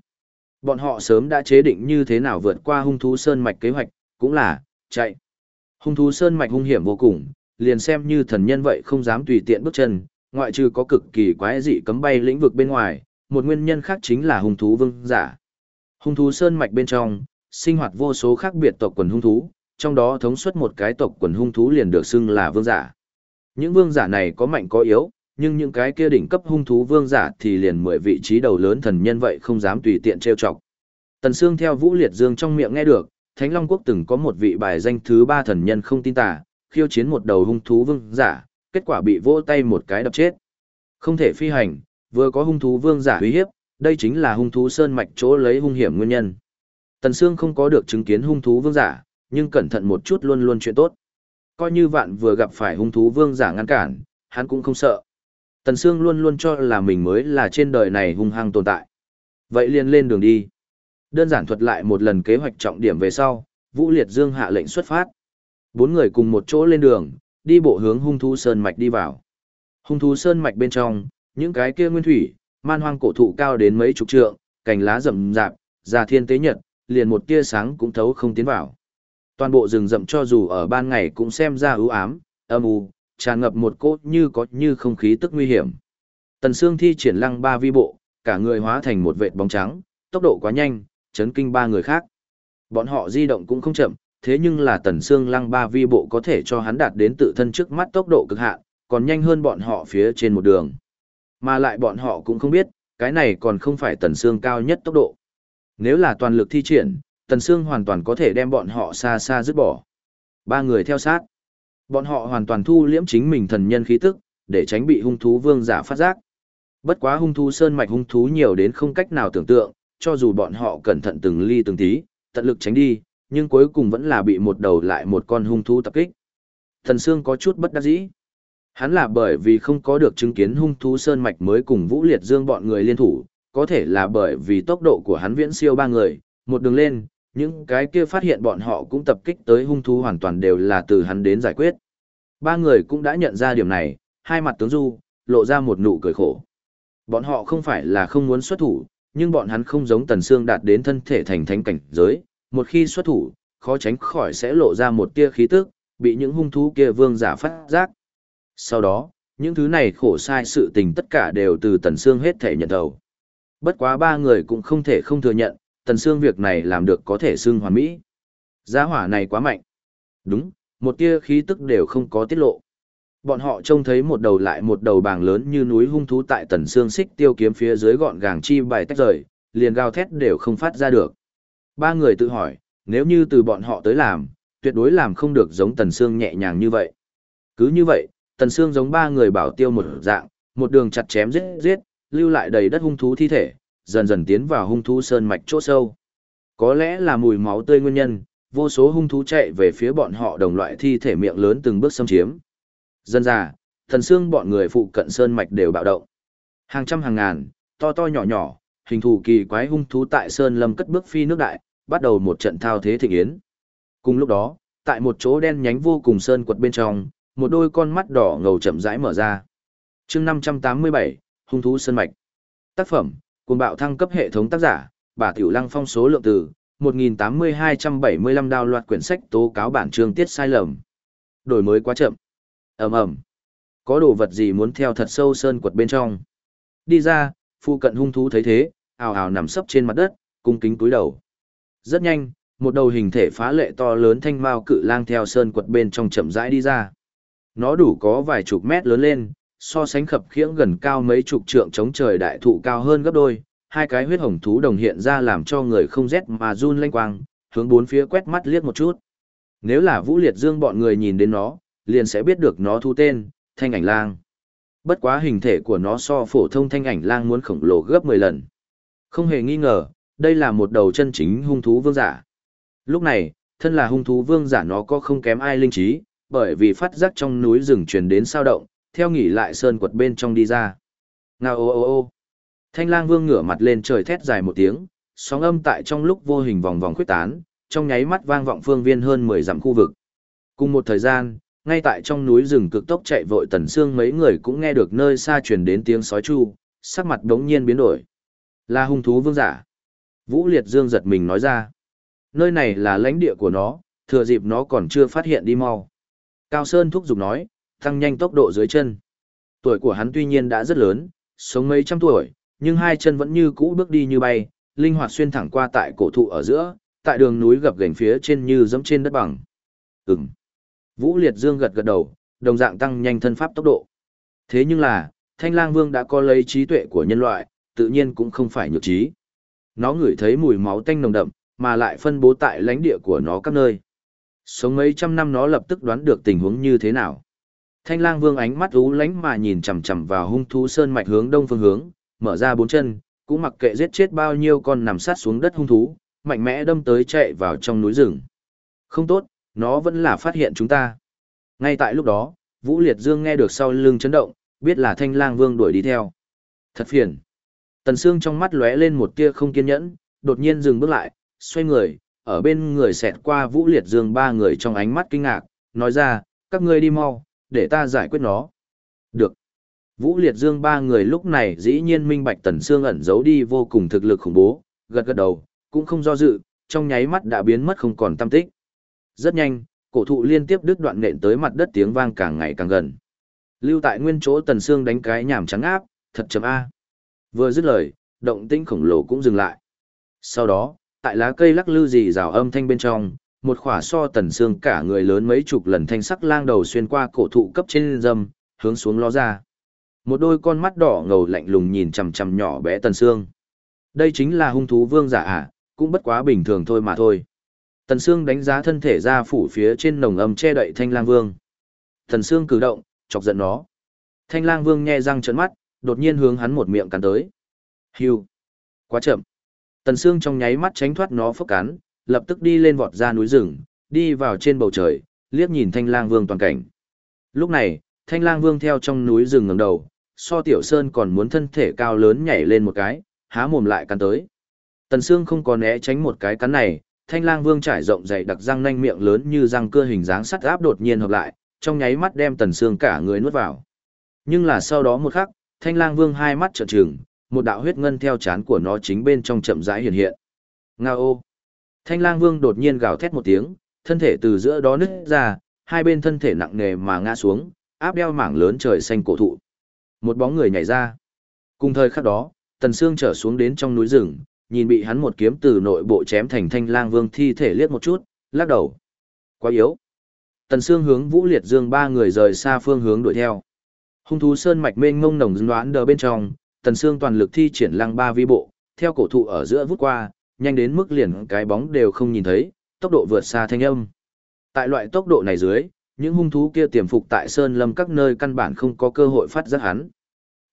Bọn họ sớm đã chế định như thế nào vượt qua hung thú sơn mạch kế hoạch, cũng là, chạy. Hung thú sơn mạch hung hiểm vô cùng, liền xem như thần nhân vậy không dám tùy tiện bước chân, ngoại trừ có cực kỳ quái dị cấm bay lĩnh vực bên ngoài, một nguyên nhân khác chính là hung thú vương giả. Hung thú sơn mạch bên trong, sinh hoạt vô số khác biệt tộc quần hung thú, trong đó thống suất một cái tộc quần hung thú liền được xưng là vương giả. Những vương giả này có mạnh có yếu, nhưng những cái kia đỉnh cấp hung thú vương giả thì liền mười vị trí đầu lớn thần nhân vậy không dám tùy tiện trêu chọc. Tần Sương theo Vũ Liệt Dương trong miệng nghe được, Thánh Long Quốc từng có một vị bài danh thứ ba thần nhân không tin tà, khiêu chiến một đầu hung thú vương giả, kết quả bị vỗ tay một cái đập chết. Không thể phi hành, vừa có hung thú vương giả uy hiếp, đây chính là hung thú sơn mạch chỗ lấy hung hiểm nguyên nhân. Tần Sương không có được chứng kiến hung thú vương giả, nhưng cẩn thận một chút luôn luôn chuyện tốt. Coi như vạn vừa gặp phải hung thú vương giả ngăn cản, hắn cũng không sợ. Tần Sương luôn luôn cho là mình mới là trên đời này hung hăng tồn tại. Vậy liền lên đường đi. Đơn giản thuật lại một lần kế hoạch trọng điểm về sau, Vũ Liệt Dương hạ lệnh xuất phát. Bốn người cùng một chỗ lên đường, đi bộ hướng hung thú sơn mạch đi vào. Hung thú sơn mạch bên trong, những cái kia nguyên thủy, man hoang cổ thụ cao đến mấy chục trượng, cành lá rậm rạp, già thiên tế nhật, liền một tia sáng cũng thấu không tiến vào. Toàn bộ rừng rậm cho dù ở ban ngày cũng xem ra ưu ám, âm u, tràn ngập một cốt như có như không khí tức nguy hiểm. Tần Sương thi triển lăng ba vi bộ, cả người hóa thành một vệt bóng trắng, tốc độ quá nhanh, chấn kinh ba người khác. Bọn họ di động cũng không chậm, thế nhưng là Tần Sương lăng ba vi bộ có thể cho hắn đạt đến tự thân trước mắt tốc độ cực hạn, còn nhanh hơn bọn họ phía trên một đường. Mà lại bọn họ cũng không biết, cái này còn không phải Tần Sương cao nhất tốc độ. Nếu là toàn lực thi triển, Tần Sương hoàn toàn có thể đem bọn họ xa xa dứt bỏ. Ba người theo sát. Bọn họ hoàn toàn thu liễm chính mình thần nhân khí tức, để tránh bị hung thú vương giả phát giác. Bất quá hung thú sơn mạch hung thú nhiều đến không cách nào tưởng tượng, cho dù bọn họ cẩn thận từng ly từng tí, tận lực tránh đi, nhưng cuối cùng vẫn là bị một đầu lại một con hung thú tập kích. Thần Sương có chút bất đắc dĩ. Hắn là bởi vì không có được chứng kiến hung thú sơn mạch mới cùng Vũ Liệt Dương bọn người liên thủ, có thể là bởi vì tốc độ của hắn viễn siêu ba người, một đường lên, những cái kia phát hiện bọn họ cũng tập kích tới hung thú hoàn toàn đều là từ hắn đến giải quyết. Ba người cũng đã nhận ra điểm này, hai mặt tướng du, lộ ra một nụ cười khổ. Bọn họ không phải là không muốn xuất thủ, nhưng bọn hắn không giống Tần Sương đạt đến thân thể thành thánh cảnh giới, một khi xuất thủ, khó tránh khỏi sẽ lộ ra một tia khí tức, bị những hung thú kia vương giả phát giác. Sau đó, những thứ này khổ sai sự tình tất cả đều từ Tần Sương hết thể nhận đầu. Bất quá ba người cũng không thể không thừa nhận, Tần Sương việc này làm được có thể xưng hoàn mỹ. Giá hỏa này quá mạnh. Đúng, một tia khí tức đều không có tiết lộ. Bọn họ trông thấy một đầu lại một đầu bàng lớn như núi hung thú tại Tần Sương xích tiêu kiếm phía dưới gọn gàng chi bài tách rời, liền gào thét đều không phát ra được. Ba người tự hỏi, nếu như từ bọn họ tới làm, tuyệt đối làm không được giống Tần Sương nhẹ nhàng như vậy. Cứ như vậy, Tần Sương giống ba người bảo tiêu một dạng, một đường chặt chém giết giết, lưu lại đầy đất hung thú thi thể, dần dần tiến vào hung thú sơn mạch chỗ sâu. Có lẽ là mùi máu tươi nguyên nhân, vô số hung thú chạy về phía bọn họ đồng loại thi thể miệng lớn từng bước xâm chiếm. Dân già thần xương bọn người phụ cận sơn mạch đều bạo động. Hàng trăm hàng ngàn, to to nhỏ nhỏ, hình thù kỳ quái hung thú tại sơn lâm cất bước phi nước đại, bắt đầu một trận thao thế thịnh yến. Cùng lúc đó, tại một chỗ đen nhánh vô cùng sơn quật bên trong, một đôi con mắt đỏ ngầu chậm rãi mở ra. chương 587, hung thú sơn mạch. Tác phẩm, cùng bạo thăng cấp hệ thống tác giả, bà Tiểu Lăng phong số lượng từ, 1.8275 đào loạt quyển sách tố cáo bản chương tiết sai lầm. Đổi mới quá chậm. ầm ầm Có đồ vật gì muốn theo thật sâu sơn quật bên trong. Đi ra, phu cận hung thú thấy thế, ào ào nằm sấp trên mặt đất, cung kính túi đầu. Rất nhanh, một đầu hình thể phá lệ to lớn thanh mao cự lang theo sơn quật bên trong chậm rãi đi ra. Nó đủ có vài chục mét lớn lên, so sánh khập khiễng gần cao mấy chục trượng chống trời đại thụ cao hơn gấp đôi, hai cái huyết hồng thú đồng hiện ra làm cho người không rét mà run lanh quang, hướng bốn phía quét mắt liếc một chút. Nếu là Vũ Liệt Dương bọn người nhìn đến nó, liền sẽ biết được nó thu tên, thanh ảnh lang. Bất quá hình thể của nó so phổ thông thanh ảnh lang muốn khổng lồ gấp 10 lần. Không hề nghi ngờ, đây là một đầu chân chính hung thú vương giả. Lúc này, thân là hung thú vương giả nó có không kém ai linh trí, bởi vì phát giác trong núi rừng truyền đến sao động, theo nghỉ lại sơn quật bên trong đi ra. Ngao ô ô ô. Thanh lang vương ngửa mặt lên trời thét dài một tiếng, sóng âm tại trong lúc vô hình vòng vòng khuyết tán, trong nháy mắt vang vọng phương viên hơn 10 dặm khu vực. Cùng một thời gian, ngay tại trong núi rừng cực tốc chạy vội tần xương mấy người cũng nghe được nơi xa truyền đến tiếng sói chu, sắc mặt đống nhiên biến đổi. Là hung thú vương giả. Vũ Liệt Dương giật mình nói ra. Nơi này là lãnh địa của nó, thừa dịp nó còn chưa phát hiện đi mau. Cao Sơn thúc giục nói, tăng nhanh tốc độ dưới chân. Tuổi của hắn tuy nhiên đã rất lớn, sống mấy trăm tuổi, nhưng hai chân vẫn như cũ bước đi như bay, linh hoạt xuyên thẳng qua tại cổ thụ ở giữa, tại đường núi gập ghềnh phía trên như dẫm trên đất bằng. Ừm. Vũ Liệt Dương gật gật đầu, đồng dạng tăng nhanh thân pháp tốc độ. Thế nhưng là, Thanh Lang Vương đã có lấy trí tuệ của nhân loại, tự nhiên cũng không phải nhược trí. Nó ngửi thấy mùi máu tanh nồng đậm, mà lại phân bố tại lãnh địa của nó các nơi. Sống mấy trăm năm nó lập tức đoán được tình huống như thế nào. Thanh lang vương ánh mắt ú lánh mà nhìn chằm chằm vào hung thú sơn mạch hướng đông phương hướng, mở ra bốn chân, cũng mặc kệ giết chết bao nhiêu con nằm sát xuống đất hung thú, mạnh mẽ đâm tới chạy vào trong núi rừng. Không tốt, nó vẫn là phát hiện chúng ta. Ngay tại lúc đó, Vũ Liệt Dương nghe được sau lưng chấn động, biết là thanh lang vương đuổi đi theo. Thật phiền. Tần Sương trong mắt lóe lên một tia không kiên nhẫn, đột nhiên dừng bước lại, xoay người, ở bên người xẹt qua Vũ Liệt Dương ba người trong ánh mắt kinh ngạc, nói ra, các ngươi đi mau, để ta giải quyết nó. Được. Vũ Liệt Dương ba người lúc này dĩ nhiên minh bạch Tần Sương ẩn giấu đi vô cùng thực lực khủng bố, gật gật đầu, cũng không do dự, trong nháy mắt đã biến mất không còn tâm tích. Rất nhanh, cổ thụ liên tiếp đứt đoạn nện tới mặt đất tiếng vang càng ngày càng gần. Lưu tại nguyên chỗ Tần Sương đánh cái nhảm trắng áp, thật chậm A. Vừa dứt lời, động tĩnh khổng lồ cũng dừng lại. Sau đó, tại lá cây lắc lư gì rào âm thanh bên trong, một khỏa so tần xương cả người lớn mấy chục lần thanh sắc lang đầu xuyên qua cổ thụ cấp trên dâm, hướng xuống ló ra. Một đôi con mắt đỏ ngầu lạnh lùng nhìn chằm chằm nhỏ bé tần xương. Đây chính là hung thú vương giả à, cũng bất quá bình thường thôi mà thôi. Tần xương đánh giá thân thể ra phủ phía trên nồng âm che đậy thanh lang vương. Tần xương cử động, chọc giận nó. Thanh lang vương nhe răng trợn mắt, đột nhiên hướng hắn một miệng cắn tới. Hưu. Quá chậm. Tần xương trong nháy mắt tránh thoát nó phốc cắn, lập tức đi lên vọt ra núi rừng, đi vào trên bầu trời, liếc nhìn Thanh Lang Vương toàn cảnh. Lúc này, Thanh Lang Vương theo trong núi rừng ngẩng đầu, so Tiểu Sơn còn muốn thân thể cao lớn nhảy lên một cái, há mồm lại cắn tới. Tần Sương không có né tránh một cái cắn này, Thanh Lang Vương trải rộng dày đặc răng nanh miệng lớn như răng cưa hình dáng sắt áp đột nhiên hợp lại, trong nháy mắt đem Tần Sương cả người nuốt vào. Nhưng là sau đó một khắc, Thanh Lang Vương hai mắt trợn trừng, một đạo huyết ngân theo chán của nó chính bên trong chậm rãi hiện hiện. Ngao. Thanh Lang Vương đột nhiên gào thét một tiếng, thân thể từ giữa đó nứt ra, hai bên thân thể nặng nề mà ngã xuống, áp đeo mảng lớn trời xanh cổ thụ. Một bóng người nhảy ra. Cùng thời khắc đó, Tần Sương trở xuống đến trong núi rừng, nhìn bị hắn một kiếm từ nội bộ chém thành Thanh Lang Vương thi thể liếc một chút, lắc đầu. Quá yếu. Tần Sương hướng Vũ Liệt Dương ba người rời xa phương hướng đuổi theo. Hung thú sơn mạch mênh mông nồng đoán đờ bên trong, Tần Sương toàn lực thi triển lăng ba vi bộ, theo cổ thụ ở giữa vút qua, nhanh đến mức liền cái bóng đều không nhìn thấy, tốc độ vượt xa thanh âm. Tại loại tốc độ này dưới, những hung thú kia tiềm phục tại sơn lâm các nơi căn bản không có cơ hội phát giác hắn.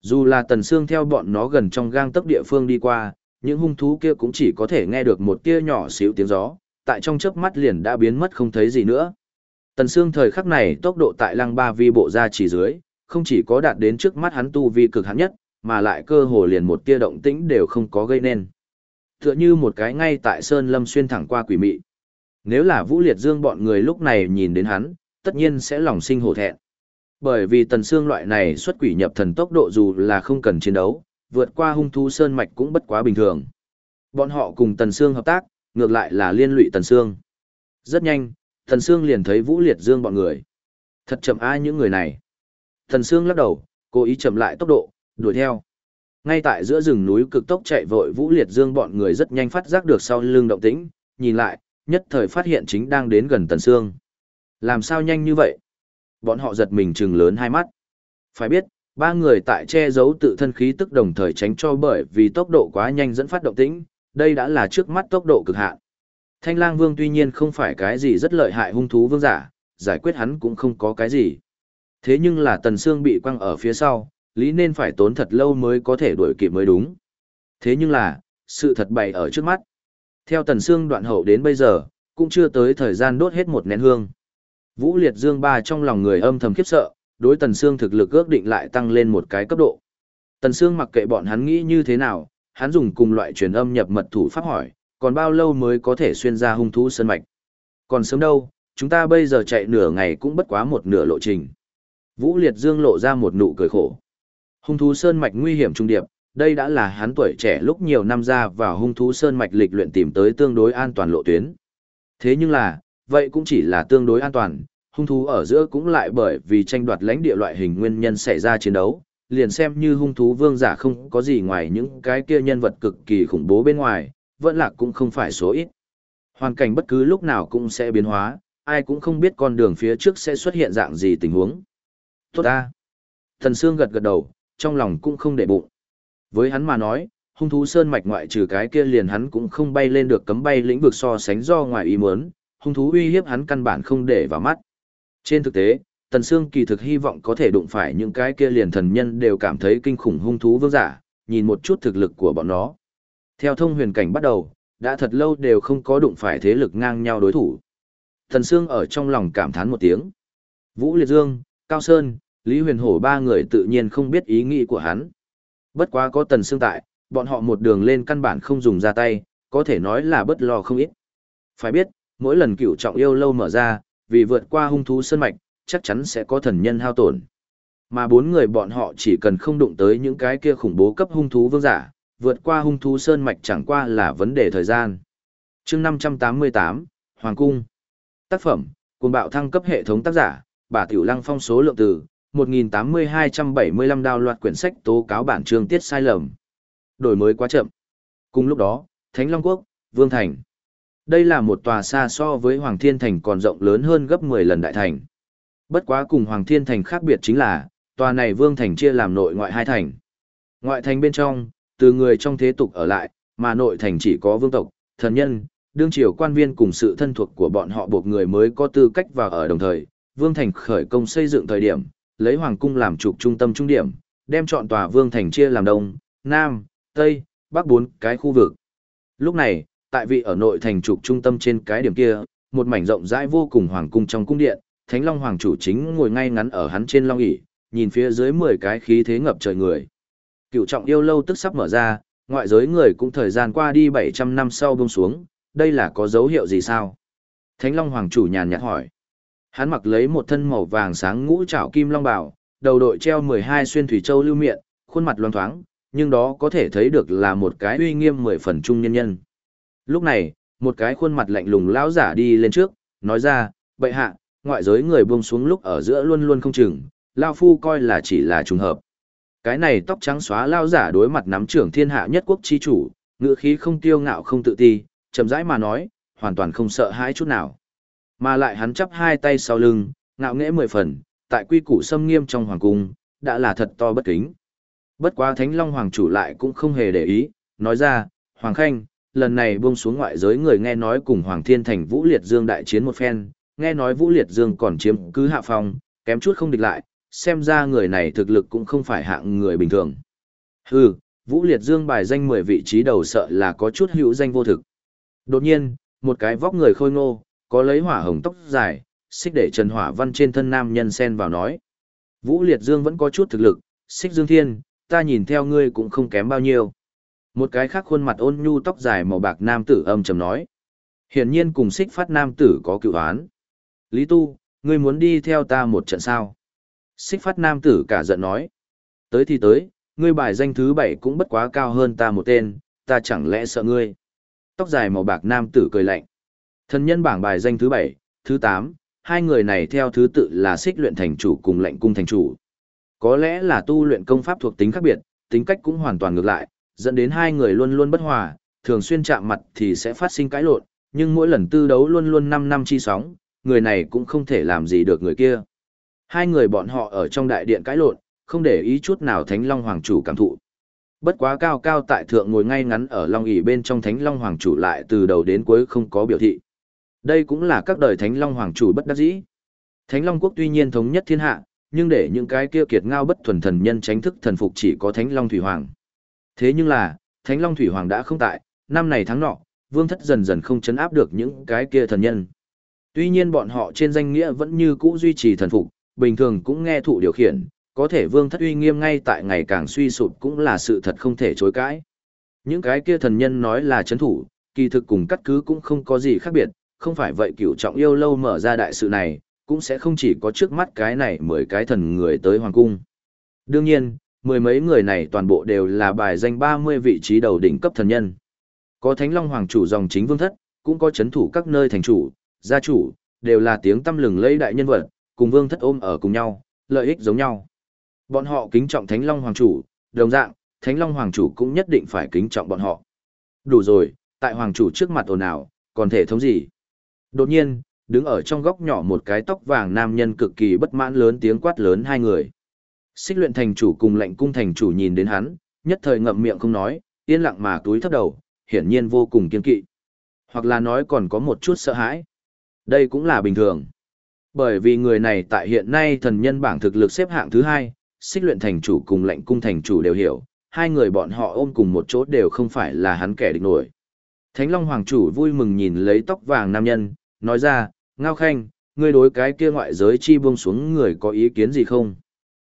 Dù là Tần xương theo bọn nó gần trong gang tấc địa phương đi qua, những hung thú kia cũng chỉ có thể nghe được một tia nhỏ xíu tiếng gió, tại trong chớp mắt liền đã biến mất không thấy gì nữa. Tần xương thời khắc này tốc độ tại lăng ba vi bộ ra chỉ dưới, không chỉ có đạt đến trước mắt hắn tu vi cực hạn nhất, mà lại cơ hồ liền một tia động tĩnh đều không có gây nên. Tựa như một cái ngay tại Sơn Lâm xuyên thẳng qua quỷ mị. Nếu là Vũ Liệt Dương bọn người lúc này nhìn đến hắn, tất nhiên sẽ lòng sinh hổ thẹn. Bởi vì tần xương loại này xuất quỷ nhập thần tốc độ dù là không cần chiến đấu, vượt qua hung thú sơn mạch cũng bất quá bình thường. Bọn họ cùng tần xương hợp tác, ngược lại là liên lụy tần xương. Rất nhanh, tần xương liền thấy Vũ Liệt Dương bọn người. Thật chậm ai những người này. Tần xương lắc đầu, cố ý chậm lại tốc độ, đuổi theo. Ngay tại giữa rừng núi cực tốc chạy vội Vũ Liệt Dương bọn người rất nhanh phát giác được sau lưng động tĩnh, nhìn lại, nhất thời phát hiện chính đang đến gần Tần Sương. Làm sao nhanh như vậy? Bọn họ giật mình trừng lớn hai mắt. Phải biết, ba người tại che giấu tự thân khí tức đồng thời tránh cho bởi vì tốc độ quá nhanh dẫn phát động tĩnh, đây đã là trước mắt tốc độ cực hạn. Thanh lang vương tuy nhiên không phải cái gì rất lợi hại hung thú vương giả, giải quyết hắn cũng không có cái gì. Thế nhưng là tần xương bị quăng ở phía sau, lý nên phải tốn thật lâu mới có thể đuổi kịp mới đúng. Thế nhưng là, sự thật bày ở trước mắt. Theo tần xương đoạn hậu đến bây giờ, cũng chưa tới thời gian đốt hết một nén hương. Vũ Liệt Dương ba trong lòng người âm thầm khiếp sợ, đối Tần Sương thực lực ước định lại tăng lên một cái cấp độ. Tần Sương mặc kệ bọn hắn nghĩ như thế nào, hắn dùng cùng loại truyền âm nhập mật thủ pháp hỏi, còn bao lâu mới có thể xuyên ra hung thú sơn mạch? Còn sớm đâu, chúng ta bây giờ chạy nửa ngày cũng bất quá một nửa lộ trình. Vũ Liệt Dương lộ ra một nụ cười khổ. Hung thú sơn mạch nguy hiểm trung điệp, đây đã là hắn tuổi trẻ lúc nhiều năm ra vào hung thú sơn mạch lịch luyện tìm tới tương đối an toàn lộ tuyến. Thế nhưng là, vậy cũng chỉ là tương đối an toàn, hung thú ở giữa cũng lại bởi vì tranh đoạt lãnh địa loại hình nguyên nhân xảy ra chiến đấu, liền xem như hung thú vương giả không có gì ngoài những cái kia nhân vật cực kỳ khủng bố bên ngoài, vẫn là cũng không phải số ít. Hoàn cảnh bất cứ lúc nào cũng sẽ biến hóa, ai cũng không biết con đường phía trước sẽ xuất hiện dạng gì tình huống. Tốt ta. Thần Sương gật gật đầu, trong lòng cũng không để bụng. Với hắn mà nói, hung thú sơn mạch ngoại trừ cái kia liền hắn cũng không bay lên được cấm bay lĩnh vực so sánh do ngoài ý muốn, hung thú uy hiếp hắn căn bản không để vào mắt. Trên thực tế, Tần Sương kỳ thực hy vọng có thể đụng phải những cái kia liền thần nhân đều cảm thấy kinh khủng hung thú vương giả, nhìn một chút thực lực của bọn nó. Theo thông huyền cảnh bắt đầu, đã thật lâu đều không có đụng phải thế lực ngang nhau đối thủ. Tần Sương ở trong lòng cảm thán một tiếng. Vũ Liệt Dương, Cao Sơn, Lý Huyền Hổ ba người tự nhiên không biết ý nghĩ của hắn. Bất quá có Tần Sương tại, bọn họ một đường lên căn bản không dùng ra tay, có thể nói là bất lo không ít. Phải biết, mỗi lần cựu trọng yêu lâu mở ra, vì vượt qua hung thú sơn mạch, chắc chắn sẽ có thần nhân hao tổn. Mà bốn người bọn họ chỉ cần không đụng tới những cái kia khủng bố cấp hung thú vương giả, vượt qua hung thú sơn mạch chẳng qua là vấn đề thời gian. chương 588, Hoàng Cung. Tác phẩm, cuồng bạo thăng cấp hệ thống tác giả, bà Tiểu Lăng phong số lượng từ, 1.8275 đào loạt quyển sách tố cáo bản chương tiết sai lầm. Đổi mới quá chậm. Cùng lúc đó, Thánh Long Quốc, Vương Thành. Đây là một tòa xa so với Hoàng Thiên Thành còn rộng lớn hơn gấp 10 lần đại thành. Bất quá cùng Hoàng Thiên Thành khác biệt chính là, tòa này Vương Thành chia làm nội ngoại hai thành. Ngoại thành bên trong, từ người trong thế tục ở lại, mà nội thành chỉ có vương tộc, thần nhân, đương triều quan viên cùng sự thân thuộc của bọn họ buộc người mới có tư cách vào ở đồng thời. Vương Thành khởi công xây dựng thời điểm, lấy Hoàng Cung làm trục trung tâm trung điểm, đem chọn tòa vương thành chia làm đông, nam, tây, bắc bốn cái khu vực. Lúc này, tại vị ở nội thành trục trung tâm trên cái điểm kia, một mảnh rộng rãi vô cùng hoàng cung trong cung điện, Thánh Long Hoàng chủ chính ngồi ngay ngắn ở hắn trên long ỷ, nhìn phía dưới 10 cái khí thế ngập trời người. Cựu trọng yêu lâu tức sắp mở ra, ngoại giới người cũng thời gian qua đi 700 năm sau buông xuống, đây là có dấu hiệu gì sao? Thánh Long Hoàng chủ nhàn nhạt hỏi. Hắn mặc lấy một thân màu vàng sáng ngũ trảo kim long bảo, đầu đội treo 12 xuyên thủy châu lưu miệng, khuôn mặt loang thoáng, nhưng đó có thể thấy được là một cái uy nghiêm mười phần trung nhân nhân. Lúc này, một cái khuôn mặt lạnh lùng lão giả đi lên trước, nói ra, bệ hạ, ngoại giới người buông xuống lúc ở giữa luôn luôn không chừng, lao phu coi là chỉ là trùng hợp. Cái này tóc trắng xóa lao giả đối mặt nắm trưởng thiên hạ nhất quốc chi chủ, ngữ khí không tiêu ngạo không tự ti, chậm rãi mà nói, hoàn toàn không sợ hãi chút nào. Mà lại hắn chắp hai tay sau lưng, ngạo nghễ mười phần, tại quy củ xâm nghiêm trong hoàng cung, đã là thật to bất kính. Bất quá Thánh Long Hoàng chủ lại cũng không hề để ý, nói ra, Hoàng Khanh, lần này buông xuống ngoại giới người nghe nói cùng Hoàng Thiên Thành Vũ Liệt Dương đại chiến một phen, nghe nói Vũ Liệt Dương còn chiếm cứ hạ phong, kém chút không địch lại, xem ra người này thực lực cũng không phải hạng người bình thường. Hừ, Vũ Liệt Dương bài danh 10 vị trí đầu sợ là có chút hữu danh vô thực. Đột nhiên, một cái vóc người khôi ngô, có lấy hỏa hồng tóc dài, xích để Trần Hỏa Văn trên thân nam nhân xen vào nói. Vũ Liệt Dương vẫn có chút thực lực, xích Dương Thiên, ta nhìn theo ngươi cũng không kém bao nhiêu. Một cái khác khuôn mặt ôn nhu tóc dài màu bạc nam tử âm trầm nói. Hiển nhiên cùng xích phát nam tử có cựu án. Lý Tu, ngươi muốn đi theo ta một trận sao? Xích phát nam tử cả giận nói. Tới thì tới, ngươi bài danh thứ bảy cũng bất quá cao hơn ta một tên, ta chẳng lẽ sợ ngươi. Tóc dài màu bạc nam tử cười lạnh. Thần nhân bảng bài danh thứ bảy, thứ tám, hai người này theo thứ tự là xích luyện thành chủ cùng lệnh cung thành chủ. Có lẽ là tu luyện công pháp thuộc tính khác biệt, tính cách cũng hoàn toàn ngược lại, dẫn đến hai người luôn luôn bất hòa, thường xuyên chạm mặt thì sẽ phát sinh cãi lộn, nhưng mỗi lần tư đấu luôn luôn 5 năm chi sóng, người này cũng không thể làm gì được người kia. Hai người bọn họ ở trong đại điện cãi lộn, không để ý chút nào Thánh Long Hoàng chủ cảm thụ. Bất quá cao cao tại thượng ngồi ngay ngắn ở Long ỷ bên trong Thánh Long Hoàng chủ lại từ đầu đến cuối không có biểu thị. Đây cũng là các đời Thánh Long Hoàng chủ bất đắc dĩ. Thánh Long quốc tuy nhiên thống nhất thiên hạ, nhưng để những cái kia kiệt ngao bất thuần thần nhân tránh thức thần phục chỉ có Thánh Long Thủy Hoàng. Thế nhưng là, Thánh Long Thủy Hoàng đã không tại, năm này tháng nọ, vương thất dần dần không chấn áp được những cái kia thần nhân. Tuy nhiên bọn họ trên danh nghĩa vẫn như cũ duy trì thần phục, bình thường cũng nghe thụ điều khiển, có thể vương thất uy nghiêm ngay tại ngày càng suy sụp cũng là sự thật không thể chối cãi. Những cái kia thần nhân nói là chấn thủ, kỳ thực cùng cắt cứ cũng không có gì khác biệt, không phải vậy cửu trọng yêu lâu mở ra đại sự này, cũng sẽ không chỉ có trước mắt cái này mười cái thần người tới hoàng cung. Đương nhiên, mười mấy người này toàn bộ đều là bài danh 30 vị trí đầu đỉnh cấp thần nhân. Có Thánh Long Hoàng chủ dòng chính vương thất, cũng có chấn thủ các nơi thành chủ, gia chủ, đều là tiếng tâm lừng lẫy đại nhân vật, cùng vương thất ôm ở cùng nhau, lợi ích giống nhau. Bọn họ kính trọng Thánh Long Hoàng chủ, đồng dạng, Thánh Long Hoàng chủ cũng nhất định phải kính trọng bọn họ. Đủ rồi, tại Hoàng chủ trước mặt ồn ào, còn thể thống gì? Đột nhiên, đứng ở trong góc nhỏ một cái tóc vàng nam nhân cực kỳ bất mãn lớn tiếng quát lớn hai người. Xích luyện thành chủ cùng lệnh cung thành chủ nhìn đến hắn, nhất thời ngậm miệng không nói, yên lặng mà túi thấp đầu, hiển nhiên vô cùng kiên kỵ. Hoặc là nói còn có một chút sợ hãi. Đây cũng là bình thường. Bởi vì người này tại hiện nay thần nhân bảng thực lực xếp hạng thứ hai, xích luyện thành chủ cùng lệnh cung thành chủ đều hiểu, hai người bọn họ ôm cùng một chỗ đều không phải là hắn kẻ địch nổi. Thánh Long Hoàng chủ vui mừng nhìn lấy tóc vàng nam nhân, nói ra, Ngao Khanh, ngươi đối cái kia ngoại giới chi buông xuống người có ý kiến gì không?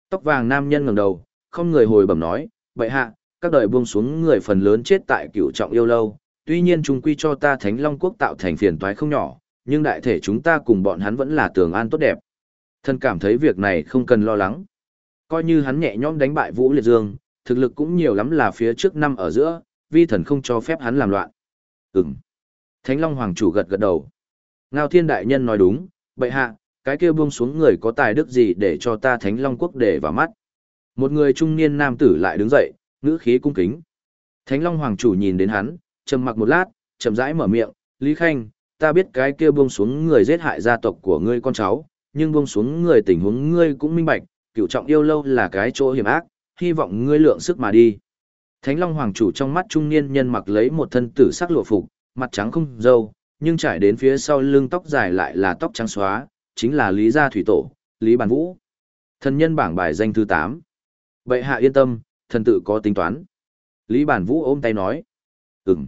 Tóc vàng nam nhân ngẩng đầu, không người hồi bẩm nói, vậy hạ, các đời buông xuống người phần lớn chết tại cửu trọng yêu lâu, tuy nhiên chúng quy cho ta Thánh Long Quốc tạo thành phiền toái không nhỏ, nhưng đại thể chúng ta cùng bọn hắn vẫn là tường an tốt đẹp. Thân cảm thấy việc này không cần lo lắng. Coi như hắn nhẹ nhõm đánh bại Vũ Liệt Dương, thực lực cũng nhiều lắm là phía trước năm ở giữa, vi thần không cho phép hắn làm loạn. Ừm. Thánh Long Hoàng chủ gật gật đầu. Ngao Thiên Đại Nhân nói đúng, bệ hạ, cái kia buông xuống người có tài đức gì để cho ta Thánh Long Quốc để vào mắt. Một người trung niên nam tử lại đứng dậy, ngữ khí cung kính. Thánh Long Hoàng chủ nhìn đến hắn, trầm mặc một lát, chậm rãi mở miệng, Lý Khanh, ta biết cái kia buông xuống người giết hại gia tộc của ngươi con cháu, nhưng buông xuống người tình huống ngươi cũng minh bạch, cựu trọng yêu lâu là cái chỗ hiểm ác, hy vọng ngươi lượng sức mà đi. Thánh Long Hoàng chủ trong mắt trung niên nhân mặc lấy một thân tử sắc lụa phục, mặt trắng không dâu, nhưng trải đến phía sau lưng tóc dài lại là tóc trắng xóa, chính là Lý Gia Thủy Tổ, Lý Bản Vũ. Thần nhân bảng bài danh thứ 8. Bệ hạ yên tâm, thần tự có tính toán. Lý Bản Vũ ôm tay nói. Ừm.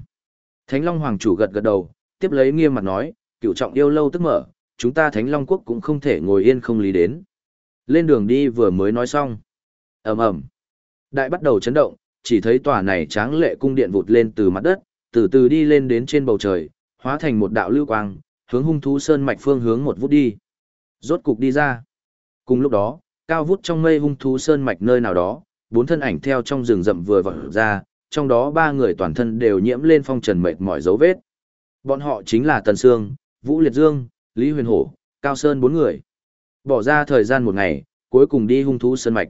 Thánh Long Hoàng chủ gật gật đầu, tiếp lấy nghiêm mặt nói, cựu trọng yêu lâu tức mở, chúng ta Thánh Long Quốc cũng không thể ngồi yên không lý đến. Lên đường đi vừa mới nói xong. ầm ầm Đại bắt đầu chấn động, chỉ thấy tòa này tráng lệ cung điện vụt lên từ mặt đất, từ từ đi lên đến trên bầu trời, hóa thành một đạo lưu quang, hướng hung thú sơn mạch phương hướng một vút đi. Rốt cục đi ra. Cùng lúc đó, cao vút trong mây hung thú sơn mạch nơi nào đó, bốn thân ảnh theo trong rừng rậm vừa vọt ra, trong đó ba người toàn thân đều nhiễm lên phong trần mệt mỏi dấu vết. Bọn họ chính là Tần Sương, Vũ Liệt Dương, Lý Huyền Hổ, Cao Sơn bốn người. Bỏ ra thời gian một ngày, cuối cùng đi hung thú sơn mạch.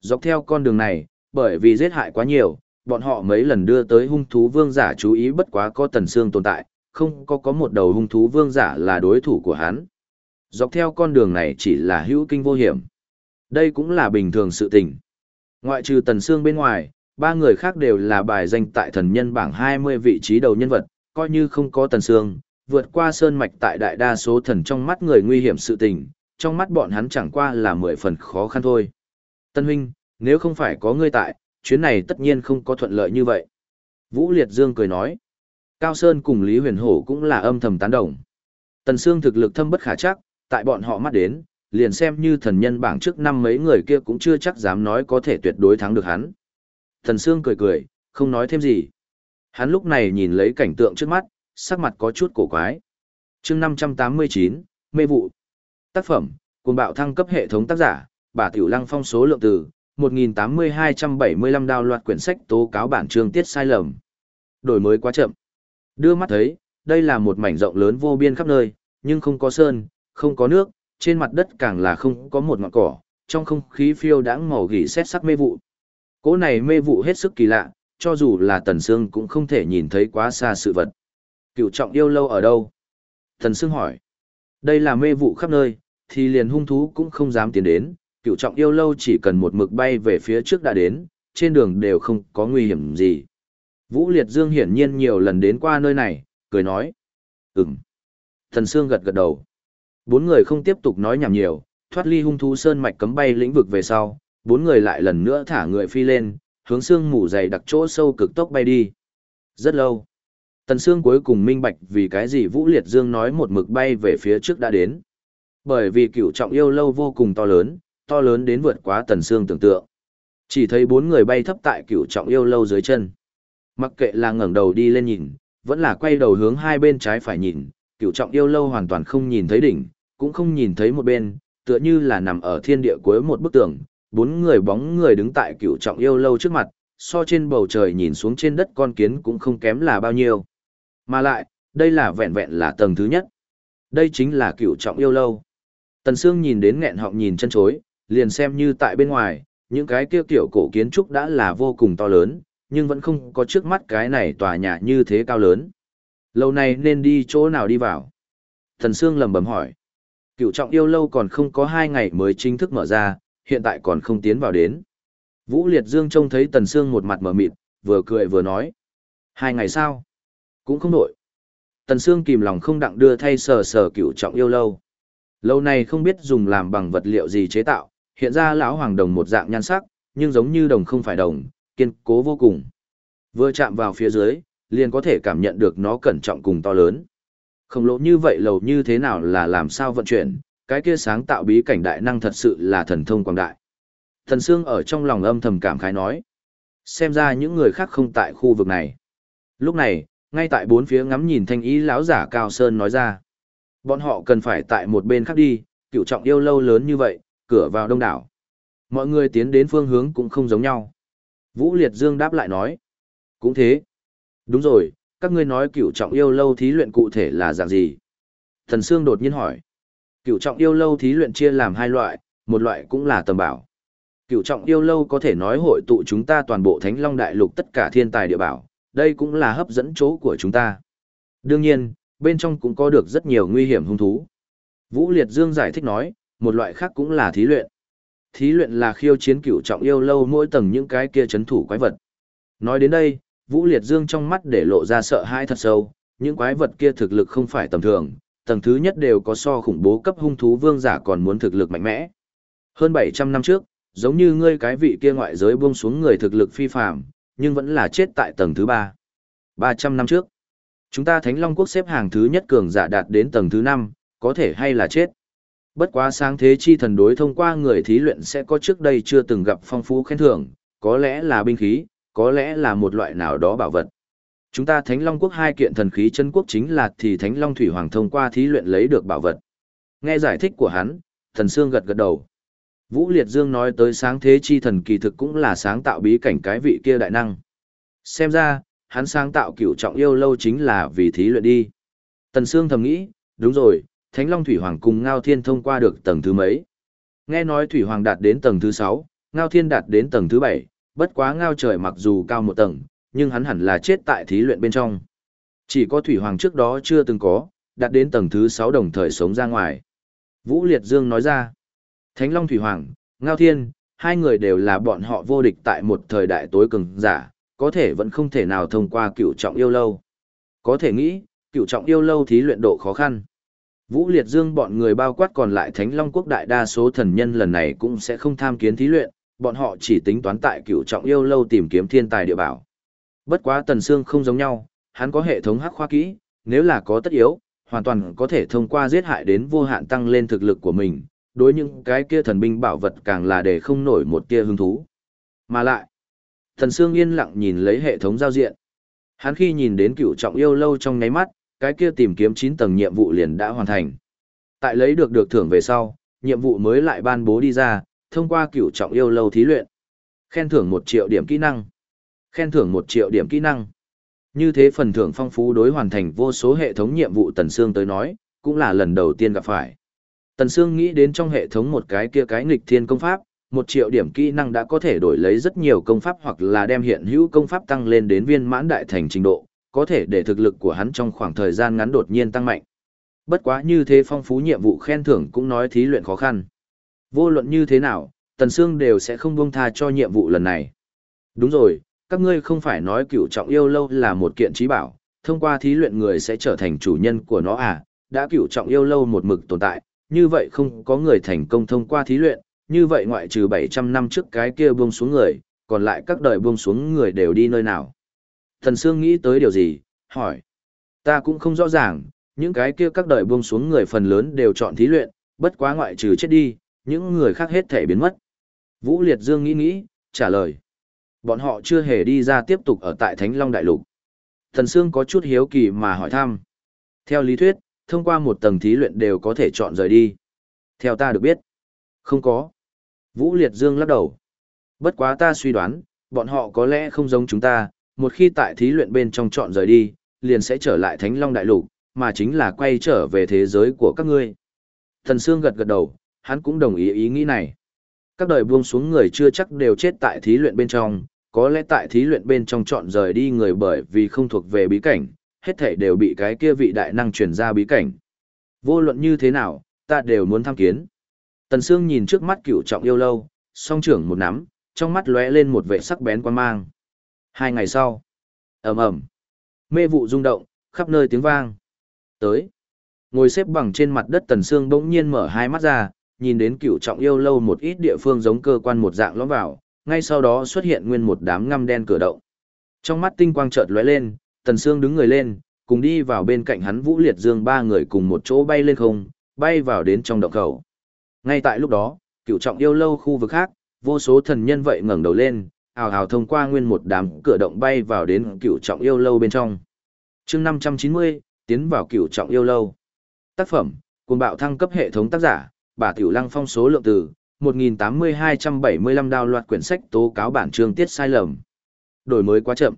Dọc theo con đường này, bởi vì giết hại quá nhiều, bọn họ mấy lần đưa tới hung thú vương giả chú ý bất quá có Tần Sương tồn tại, không có có một đầu hung thú vương giả là đối thủ của hắn. Dọc theo con đường này chỉ là hữu kinh vô hiểm. Đây cũng là bình thường sự tình. Ngoại trừ Tần Sương bên ngoài, ba người khác đều là bài danh tại thần nhân bảng 20 vị trí đầu nhân vật, coi như không có Tần Sương, vượt qua sơn mạch tại đại đa số thần trong mắt người nguy hiểm sự tình, trong mắt bọn hắn chẳng qua là mười phần khó khăn thôi. Tân huynh, nếu không phải có ngươi tại, chuyến này tất nhiên không có thuận lợi như vậy. Vũ Liệt Dương cười nói. Cao Sơn cùng Lý Huyền Hổ cũng là âm thầm tán đồng. Tần Sương thực lực thâm bất khả chắc, tại bọn họ mắt đến, liền xem như thần nhân bảng trước năm mấy người kia cũng chưa chắc dám nói có thể tuyệt đối thắng được hắn. Tần Sương cười cười, không nói thêm gì. Hắn lúc này nhìn lấy cảnh tượng trước mắt, sắc mặt có chút cổ quái. chương 589, mê vụ. Tác phẩm, cuồng bạo thăng cấp hệ thống tác giả, bà Tiểu Lăng phong số lượng từ, 1.8275 đào loạt quyển sách tố cáo bản chương tiết sai lầm. Đổi mới quá chậm. Đưa mắt thấy, đây là một mảnh rộng lớn vô biên khắp nơi, nhưng không có sơn, không có nước, trên mặt đất càng là không có một ngọn cỏ, trong không khí phiêu đãng màu gỉ xét sắc mê vụ. Cỗ này mê vụ hết sức kỳ lạ, cho dù là Tần Sương cũng không thể nhìn thấy quá xa sự vật. Cựu trọng yêu lâu ở đâu? Tần Sương hỏi. Đây là mê vụ khắp nơi, thì liền hung thú cũng không dám tiến đến, cựu trọng yêu lâu chỉ cần một mực bay về phía trước đã đến, trên đường đều không có nguy hiểm gì. Vũ Liệt Dương hiển nhiên nhiều lần đến qua nơi này, cười nói. Ừm. Thần Sương gật gật đầu. Bốn người không tiếp tục nói nhảm nhiều, thoát ly hung thú sơn mạch cấm bay lĩnh vực về sau, bốn người lại lần nữa thả người phi lên, hướng xương mù dày đặc chỗ sâu cực tốc bay đi. Rất lâu. Tần Sương cuối cùng minh bạch vì cái gì Vũ Liệt Dương nói một mực bay về phía trước đã đến. Bởi vì cựu trọng yêu lâu vô cùng to lớn, to lớn đến vượt quá Tần Sương tưởng tượng. Chỉ thấy bốn người bay thấp tại cựu trọng yêu lâu dưới chân. Mặc kệ là ngẩng đầu đi lên nhìn, vẫn là quay đầu hướng hai bên trái phải nhìn, cựu trọng yêu lâu hoàn toàn không nhìn thấy đỉnh, cũng không nhìn thấy một bên, tựa như là nằm ở thiên địa cuối một bức tường, bốn người bóng người đứng tại cựu trọng yêu lâu trước mặt, so trên bầu trời nhìn xuống trên đất con kiến cũng không kém là bao nhiêu. Mà lại, đây là vẹn vẹn là tầng thứ nhất. Đây chính là cựu trọng yêu lâu. Tần Sương nhìn đến nghẹn họng nhìn chân chối, liền xem như tại bên ngoài, những cái kia tiểu cổ kiến trúc đã là vô cùng to lớn, nhưng vẫn không có trước mắt cái này tòa nhà như thế cao lớn. Lâu này nên đi chỗ nào đi vào? Thần Sương lầm bầm hỏi. Cựu trọng yêu lâu còn không có hai ngày mới chính thức mở ra, hiện tại còn không tiến vào đến. Vũ Liệt Dương trông thấy Tần Sương một mặt mở mịt, vừa cười vừa nói. Hai ngày sao? Cũng không nổi. Tần Sương kìm lòng không đặng đưa thay sờ sờ cựu trọng yêu lâu. Lâu này không biết dùng làm bằng vật liệu gì chế tạo, hiện ra lão hoàng đồng một dạng nhan sắc, nhưng giống như đồng không phải đồng, kiên cố vô cùng. Vừa chạm vào phía dưới, liền có thể cảm nhận được nó cẩn trọng cùng to lớn. Khổng lỗ như vậy lầu như thế nào là làm sao vận chuyển, cái kia sáng tạo bí cảnh đại năng thật sự là thần thông quang đại. Thần Sương ở trong lòng âm thầm cảm khái nói. Xem ra những người khác không tại khu vực này. Lúc này, ngay tại bốn phía ngắm nhìn thanh ý lão giả Cao Sơn nói ra. Bọn họ cần phải tại một bên khác đi, cựu trọng yêu lâu lớn như vậy, cửa vào đông đảo. Mọi người tiến đến phương hướng cũng không giống nhau. Vũ Liệt Dương đáp lại nói. Cũng thế. Đúng rồi, các ngươi nói cựu trọng yêu lâu thí luyện cụ thể là dạng gì? Thần Sương đột nhiên hỏi. Cựu trọng yêu lâu thí luyện chia làm hai loại, một loại cũng là tầm bảo. Cựu trọng yêu lâu có thể nói hội tụ chúng ta toàn bộ Thánh Long Đại Lục tất cả thiên tài địa bảo, đây cũng là hấp dẫn chỗ của chúng ta. Đương nhiên, bên trong cũng có được rất nhiều nguy hiểm hung thú. Vũ Liệt Dương giải thích nói, một loại khác cũng là thí luyện. Thí luyện là khiêu chiến cựu trọng yêu lâu mỗi tầng những cái kia chấn thủ quái vật. Nói đến đây, Vũ Liệt Dương trong mắt để lộ ra sợ hãi thật sâu, những quái vật kia thực lực không phải tầm thường, tầng thứ nhất đều có so khủng bố cấp hung thú vương giả còn muốn thực lực mạnh mẽ. Hơn 700 năm trước, giống như ngươi cái vị kia ngoại giới buông xuống người thực lực phi phàm, nhưng vẫn là chết tại tầng thứ ba. 300 năm trước, chúng ta Thánh Long Quốc xếp hàng thứ nhất cường giả đạt đến tầng thứ 5, có thể hay là chết. Bất quá sáng thế chi thần đối thông qua người thí luyện sẽ có trước đây chưa từng gặp phong phú khen thưởng, có lẽ là binh khí, có lẽ là một loại nào đó bảo vật. Chúng ta Thánh Long Quốc hai kiện thần khí chân quốc chính là thì Thánh Long Thủy Hoàng thông qua thí luyện lấy được bảo vật. Nghe giải thích của hắn, thần xương gật gật đầu. Vũ Liệt Dương nói tới sáng thế chi thần kỳ thực cũng là sáng tạo bí cảnh cái vị kia đại năng. Xem ra, hắn sáng tạo cửu trọng yêu lâu chính là vì thí luyện đi. Tần Sương thầm nghĩ, đúng rồi, Thánh Long Thủy Hoàng cùng Ngao Thiên thông qua được tầng thứ mấy. Nghe nói Thủy Hoàng đạt đến tầng thứ 6, Ngao Thiên đạt đến tầng thứ 7, bất quá Ngao trời mặc dù cao một tầng, nhưng hắn hẳn là chết tại thí luyện bên trong. Chỉ có Thủy Hoàng trước đó chưa từng có, đạt đến tầng thứ 6 đồng thời sống ra ngoài. Vũ Liệt Dương nói ra, Thánh Long Thủy Hoàng, Ngao Thiên, hai người đều là bọn họ vô địch tại một thời đại tối cường giả, có thể vẫn không thể nào thông qua cựu trọng yêu lâu. Có thể nghĩ, cựu trọng yêu lâu thí luyện độ khó khăn. Vũ Liệt Dương bọn người bao quát còn lại Thánh Long Quốc đại đa số thần nhân lần này cũng sẽ không tham kiến thí luyện, bọn họ chỉ tính toán tại cựu trọng yêu lâu tìm kiếm thiên tài địa bảo. Bất quá Tần Sương không giống nhau, hắn có hệ thống hắc khoa kỹ, nếu là có tất yếu, hoàn toàn có thể thông qua giết hại đến vô hạn tăng lên thực lực của mình, đối những cái kia thần binh bảo vật càng là để không nổi một tia hứng thú. Mà lại, Tần Sương yên lặng nhìn lấy hệ thống giao diện. Hắn khi nhìn đến cựu trọng yêu lâu trong nháy mắt, cái kia tìm kiếm 9 tầng nhiệm vụ liền đã hoàn thành. Tại lấy được được thưởng về sau, nhiệm vụ mới lại ban bố đi ra, thông qua cửu trọng yêu lâu thí luyện. Khen thưởng 1 triệu điểm kỹ năng. Khen thưởng 1 triệu điểm kỹ năng. Như thế phần thưởng phong phú đối hoàn thành vô số hệ thống nhiệm vụ Tần Sương tới nói, cũng là lần đầu tiên gặp phải. Tần Sương nghĩ đến trong hệ thống một cái kia cái nghịch thiên công pháp, một triệu điểm kỹ năng đã có thể đổi lấy rất nhiều công pháp hoặc là đem hiện hữu công pháp tăng lên đến viên mãn đại thành trình độ, có thể để thực lực của hắn trong khoảng thời gian ngắn đột nhiên tăng mạnh. Bất quá như thế phong phú nhiệm vụ khen thưởng cũng nói thí luyện khó khăn. Vô luận như thế nào, Tần Sương đều sẽ không buông tha cho nhiệm vụ lần này. Đúng rồi, các ngươi không phải nói cựu trọng yêu lâu là một kiện trí bảo, thông qua thí luyện người sẽ trở thành chủ nhân của nó à, đã cựu trọng yêu lâu một mực tồn tại, như vậy không có người thành công thông qua thí luyện, như vậy ngoại trừ 700 năm trước cái kia buông xuống người, còn lại các đời buông xuống người đều đi nơi nào. Thần Sương nghĩ tới điều gì, hỏi. Ta cũng không rõ ràng, những cái kia các đời buông xuống người phần lớn đều chọn thí luyện, bất quá ngoại trừ chết đi, những người khác hết thể biến mất. Vũ Liệt Dương nghĩ nghĩ, trả lời. Bọn họ chưa hề đi ra tiếp tục ở tại Thánh Long Đại Lục. Thần Sương có chút hiếu kỳ mà hỏi thăm. Theo lý thuyết, thông qua một tầng thí luyện đều có thể chọn rời đi. Theo ta được biết. Không có. Vũ Liệt Dương lắc đầu. Bất quá ta suy đoán, bọn họ có lẽ không giống chúng ta, một khi tại thí luyện bên trong chọn rời đi, liền sẽ trở lại Thánh Long Đại Lục, mà chính là quay trở về thế giới của các ngươi. Thần Sương gật gật đầu, hắn cũng đồng ý ý nghĩ này. Các đời buông xuống người chưa chắc đều chết tại thí luyện bên trong, có lẽ tại thí luyện bên trong chọn rời đi người bởi vì không thuộc về bí cảnh, hết thảy đều bị cái kia vị đại năng truyền ra bí cảnh. Vô luận như thế nào, ta đều muốn tham kiến. Tần Sương nhìn trước mắt cựu trọng yêu lâu, song trưởng một nắm, trong mắt lóe lên một vẻ sắc bén quan mang. Hai ngày sau, ầm ầm, mê vụ rung động, khắp nơi tiếng vang. Tới, ngồi xếp bằng trên mặt đất Tần Sương bỗng nhiên mở hai mắt ra, nhìn đến cựu trọng yêu lâu một ít địa phương giống cơ quan một dạng lõm vào, ngay sau đó xuất hiện nguyên một đám ngăm đen cửa động. Trong mắt tinh quang chợt lóe lên, Tần Sương đứng người lên, cùng đi vào bên cạnh hắn Vũ Liệt Dương ba người cùng một chỗ bay lên không, bay vào đến trong động khẩu. Ngay tại lúc đó, cựu trọng yêu lâu khu vực khác, vô số thần nhân vậy ngẩng đầu lên, ào ào thông qua nguyên một đám cửa động bay vào đến cựu trọng yêu lâu bên trong. chương 590, tiến vào cựu trọng yêu lâu. Tác phẩm, cùng bạo thăng cấp hệ thống tác giả, bà Tiểu Lăng phong số lượng từ, 1.8275 đào loạt quyển sách tố cáo bản chương tiết sai lầm. Đổi mới quá chậm.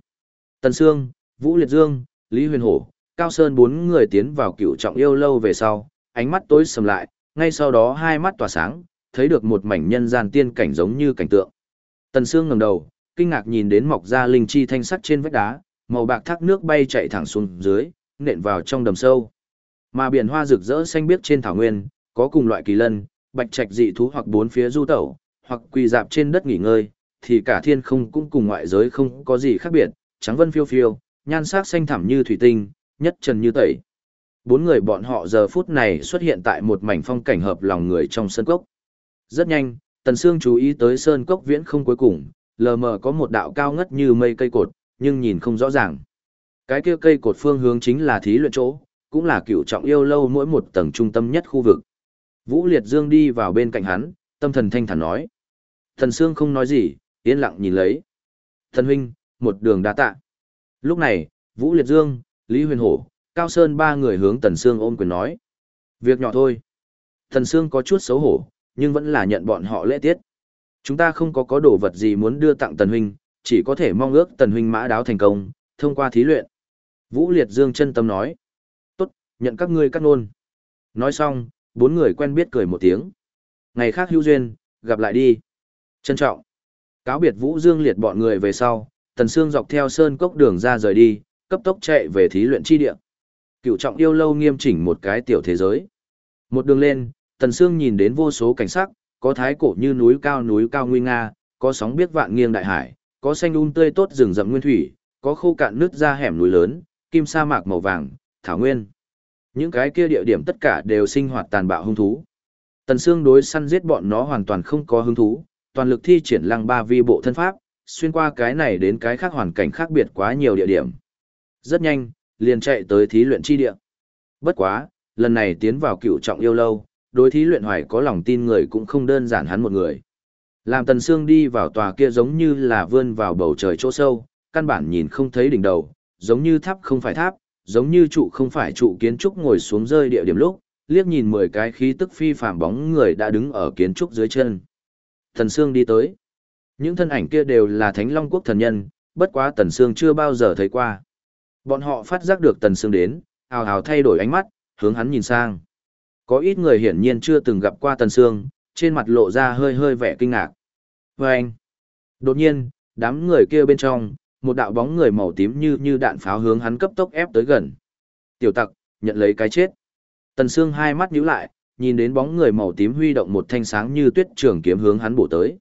Tần Sương, Vũ Liệt Dương, Lý Huyền Hổ, Cao Sơn bốn người tiến vào cựu trọng yêu lâu về sau, ánh mắt tối sầm lại, ngay sau đó hai mắt tỏa sáng, thấy được một mảnh nhân gian tiên cảnh giống như cảnh tượng. Tần Sương ngẩng đầu, kinh ngạc nhìn đến mọc ra linh chi thanh sắc trên vách đá, màu bạc thác nước bay chạy thẳng xuống dưới, nện vào trong đầm sâu. Mà biển hoa rực rỡ xanh biếc trên thảo nguyên, có cùng loại kỳ lân, bạch trạch dị thú hoặc bốn phía du tẩu, hoặc quỳ dạp trên đất nghỉ ngơi, thì cả thiên không cũng cùng ngoại giới không có gì khác biệt, trắng vân phiêu phiêu, nhan sắc xanh thẳm như thủy tinh, nhất trần như tẩy. Bốn người bọn họ giờ phút này xuất hiện tại một mảnh phong cảnh hợp lòng người trong sân cốc. Rất nhanh, Tần Sương chú ý tới sơn cốc viễn không cuối cùng, lờ mờ có một đạo cao ngất như mây cây cột, nhưng nhìn không rõ ràng. Cái kia cây cột phương hướng chính là thí luyện chỗ, cũng là cựu trọng yêu lâu mỗi một tầng trung tâm nhất khu vực. Vũ Liệt Dương đi vào bên cạnh hắn, tâm thần thanh thản nói. Thần Sương không nói gì, yên lặng nhìn lấy. Thần huynh, một đường đa tạ. Lúc này, Vũ Liệt Dương, Lý Huyền Hổ, Cao Sơn ba người hướng Tần Sương ôm quyền nói. Việc nhỏ thôi. Thần Sương có chút xấu hổ, nhưng vẫn là nhận bọn họ lễ tiết. Chúng ta không có có đồ vật gì muốn đưa tặng Tần Huynh, chỉ có thể mong ước Tần Huynh mã đáo thành công, thông qua thí luyện. Vũ Liệt Dương chân tâm nói. Tốt, nhận các ngươi cắt nôn. Nói xong, bốn người quen biết cười một tiếng. Ngày khác hữu duyên, gặp lại đi. Trân trọng. Cáo biệt Vũ Dương liệt bọn người về sau, Tần Sương dọc theo sơn cốc đường ra rời đi, cấp tốc chạy về thí luyện chi địa. Cựu trọng yêu lâu nghiêm chỉnh một cái tiểu thế giới. Một đường lên, Tần Sương nhìn đến vô số cảnh sắc, có thái cổ như núi cao núi cao nguy nga, có sóng biết vạn nghiêng đại hải, có xanh um tươi tốt rừng rậm nguyên thủy, có khô cạn nước ra hẻm núi lớn, kim sa mạc màu vàng, thảo nguyên. Những cái kia địa điểm tất cả đều sinh hoạt tàn bạo hung thú. Tần Sương đối săn giết bọn nó hoàn toàn không có hứng thú, toàn lực thi triển lăng ba vi bộ thân pháp, xuyên qua cái này đến cái khác hoàn cảnh khác biệt quá nhiều địa điểm. Rất nhanh, liền chạy tới thí luyện chi địa. Bất quá, lần này tiến vào cựu trọng yêu lâu, đối thí luyện hoài có lòng tin người cũng không đơn giản hắn một người. Làm Tần Sương đi vào tòa kia giống như là vươn vào bầu trời chỗ sâu, căn bản nhìn không thấy đỉnh đầu, giống như tháp không phải tháp, giống như trụ không phải trụ kiến trúc ngồi xuống rơi địa điểm lúc, liếc nhìn 10 cái khí tức phi phàm bóng người đã đứng ở kiến trúc dưới chân. Tần Sương đi tới. Những thân ảnh kia đều là Thánh Long Quốc thần nhân, bất quá Tần Sương chưa bao giờ thấy qua. Bọn họ phát giác được Tần Sương đến, hào hào thay đổi ánh mắt, hướng hắn nhìn sang. Có ít người hiển nhiên chưa từng gặp qua Tần Sương, trên mặt lộ ra hơi hơi vẻ kinh ngạc. Và anh, đột nhiên, đám người kia bên trong, một đạo bóng người màu tím như như đạn pháo hướng hắn cấp tốc ép tới gần. Tiểu tặc, nhận lấy cái chết. Tần Sương hai mắt nhíu lại, nhìn đến bóng người màu tím huy động một thanh sáng như tuyết trường kiếm hướng hắn bổ tới.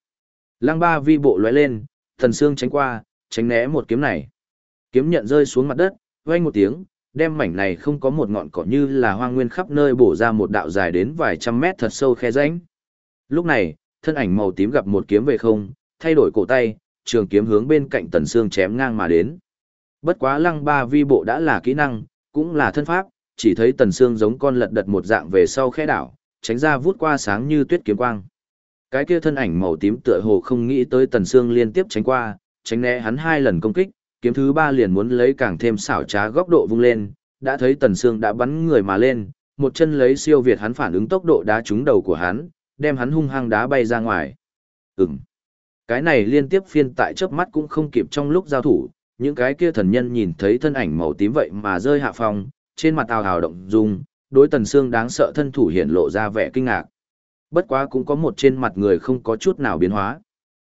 Lăng ba vi bộ lóe lên, Tần Sương tránh qua, tránh né một kiếm này. Kiếm nhận rơi xuống mặt đất, vang một tiếng, đem mảnh này không có một ngọn cỏ như là hoang nguyên khắp nơi bổ ra một đạo dài đến vài trăm mét thật sâu khe rãnh. Lúc này, thân ảnh màu tím gặp một kiếm về không, thay đổi cổ tay, trường kiếm hướng bên cạnh tần xương chém ngang mà đến. Bất quá lăng ba vi bộ đã là kỹ năng, cũng là thân pháp, chỉ thấy tần xương giống con lật đật một dạng về sau khe đảo, tránh ra vút qua sáng như tuyết kiếm quang. Cái kia thân ảnh màu tím tựa hồ không nghĩ tới tần xương liên tiếp tránh qua, tránh né hắn hai lần công kích, kiếm thứ ba liền muốn lấy càng thêm xảo trá góc độ vung lên, đã thấy Tần Sương đã bắn người mà lên, một chân lấy siêu việt hắn phản ứng tốc độ đá trúng đầu của hắn, đem hắn hung hăng đá bay ra ngoài. Ừm. Cái này liên tiếp phiên tại chớp mắt cũng không kịp trong lúc giao thủ, những cái kia thần nhân nhìn thấy thân ảnh màu tím vậy mà rơi hạ phòng, trên mặt ào ào động dung, đối Tần Sương đáng sợ thân thủ hiện lộ ra vẻ kinh ngạc. Bất quá cũng có một trên mặt người không có chút nào biến hóa.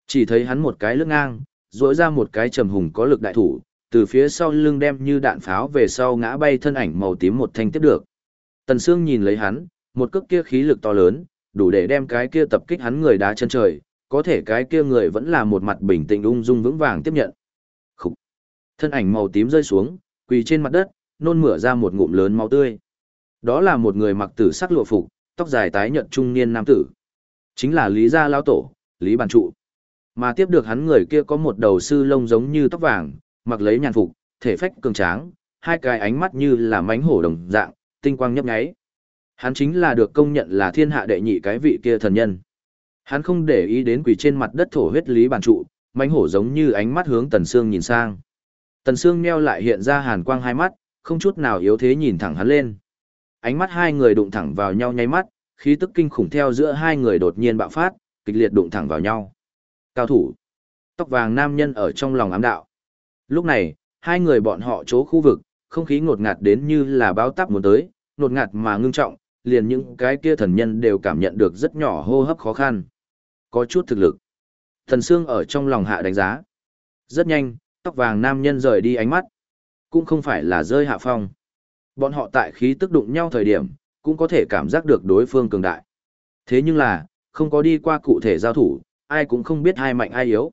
Chỉ thấy hắn một cái lướt ngang, rỗi ra một cái trầm hùng có lực đại thủ, từ phía sau lưng đem như đạn pháo về sau ngã bay thân ảnh màu tím một thanh tiếp được. Tần Sương nhìn lấy hắn, một cước kia khí lực to lớn, đủ để đem cái kia tập kích hắn người đá chân trời, có thể cái kia người vẫn là một mặt bình tĩnh ung dung vững vàng tiếp nhận. Khúc. Thân ảnh màu tím rơi xuống, quỳ trên mặt đất, nôn mửa ra một ngụm lớn máu tươi. Đó là một người mặc tử sắc lụa phục, tóc dài tái nhợt trung niên nam tử. Chính là Lý Gia lão tổ, Lý Bàn Trụ. Mà tiếp được hắn người kia có một đầu sư lông giống như tóc vàng, mặc lấy nhàn phục, thể phách cường tráng, hai cái ánh mắt như là mánh hổ đồng dạng, tinh quang nhấp nháy. Hắn chính là được công nhận là thiên hạ đệ nhị cái vị kia thần nhân. Hắn không để ý đến quỷ trên mặt đất thổ huyết lý bản trụ, mánh hổ giống như ánh mắt hướng Tần Sương nhìn sang. Tần Sương meo lại hiện ra hàn quang hai mắt, không chút nào yếu thế nhìn thẳng hắn lên. Ánh mắt hai người đụng thẳng vào nhau nháy mắt, khí tức kinh khủng theo giữa hai người đột nhiên bạo phát, kịch liệt đụng thẳng vào nhau. Cao thủ. Tóc vàng nam nhân ở trong lòng ám đạo. Lúc này, hai người bọn họ chỗ khu vực, không khí ngột ngạt đến như là báo táp muốn tới, ngột ngạt mà ngưng trọng, liền những cái kia thần nhân đều cảm nhận được rất nhỏ hô hấp khó khăn. Có chút thực lực. Thần Sương ở trong lòng hạ đánh giá. Rất nhanh, tóc vàng nam nhân rời đi ánh mắt. Cũng không phải là rơi hạ phong. Bọn họ tại khí tức đụng nhau thời điểm, cũng có thể cảm giác được đối phương cường đại. Thế nhưng là, không có đi qua cụ thể giao thủ, ai cũng không biết ai mạnh ai yếu.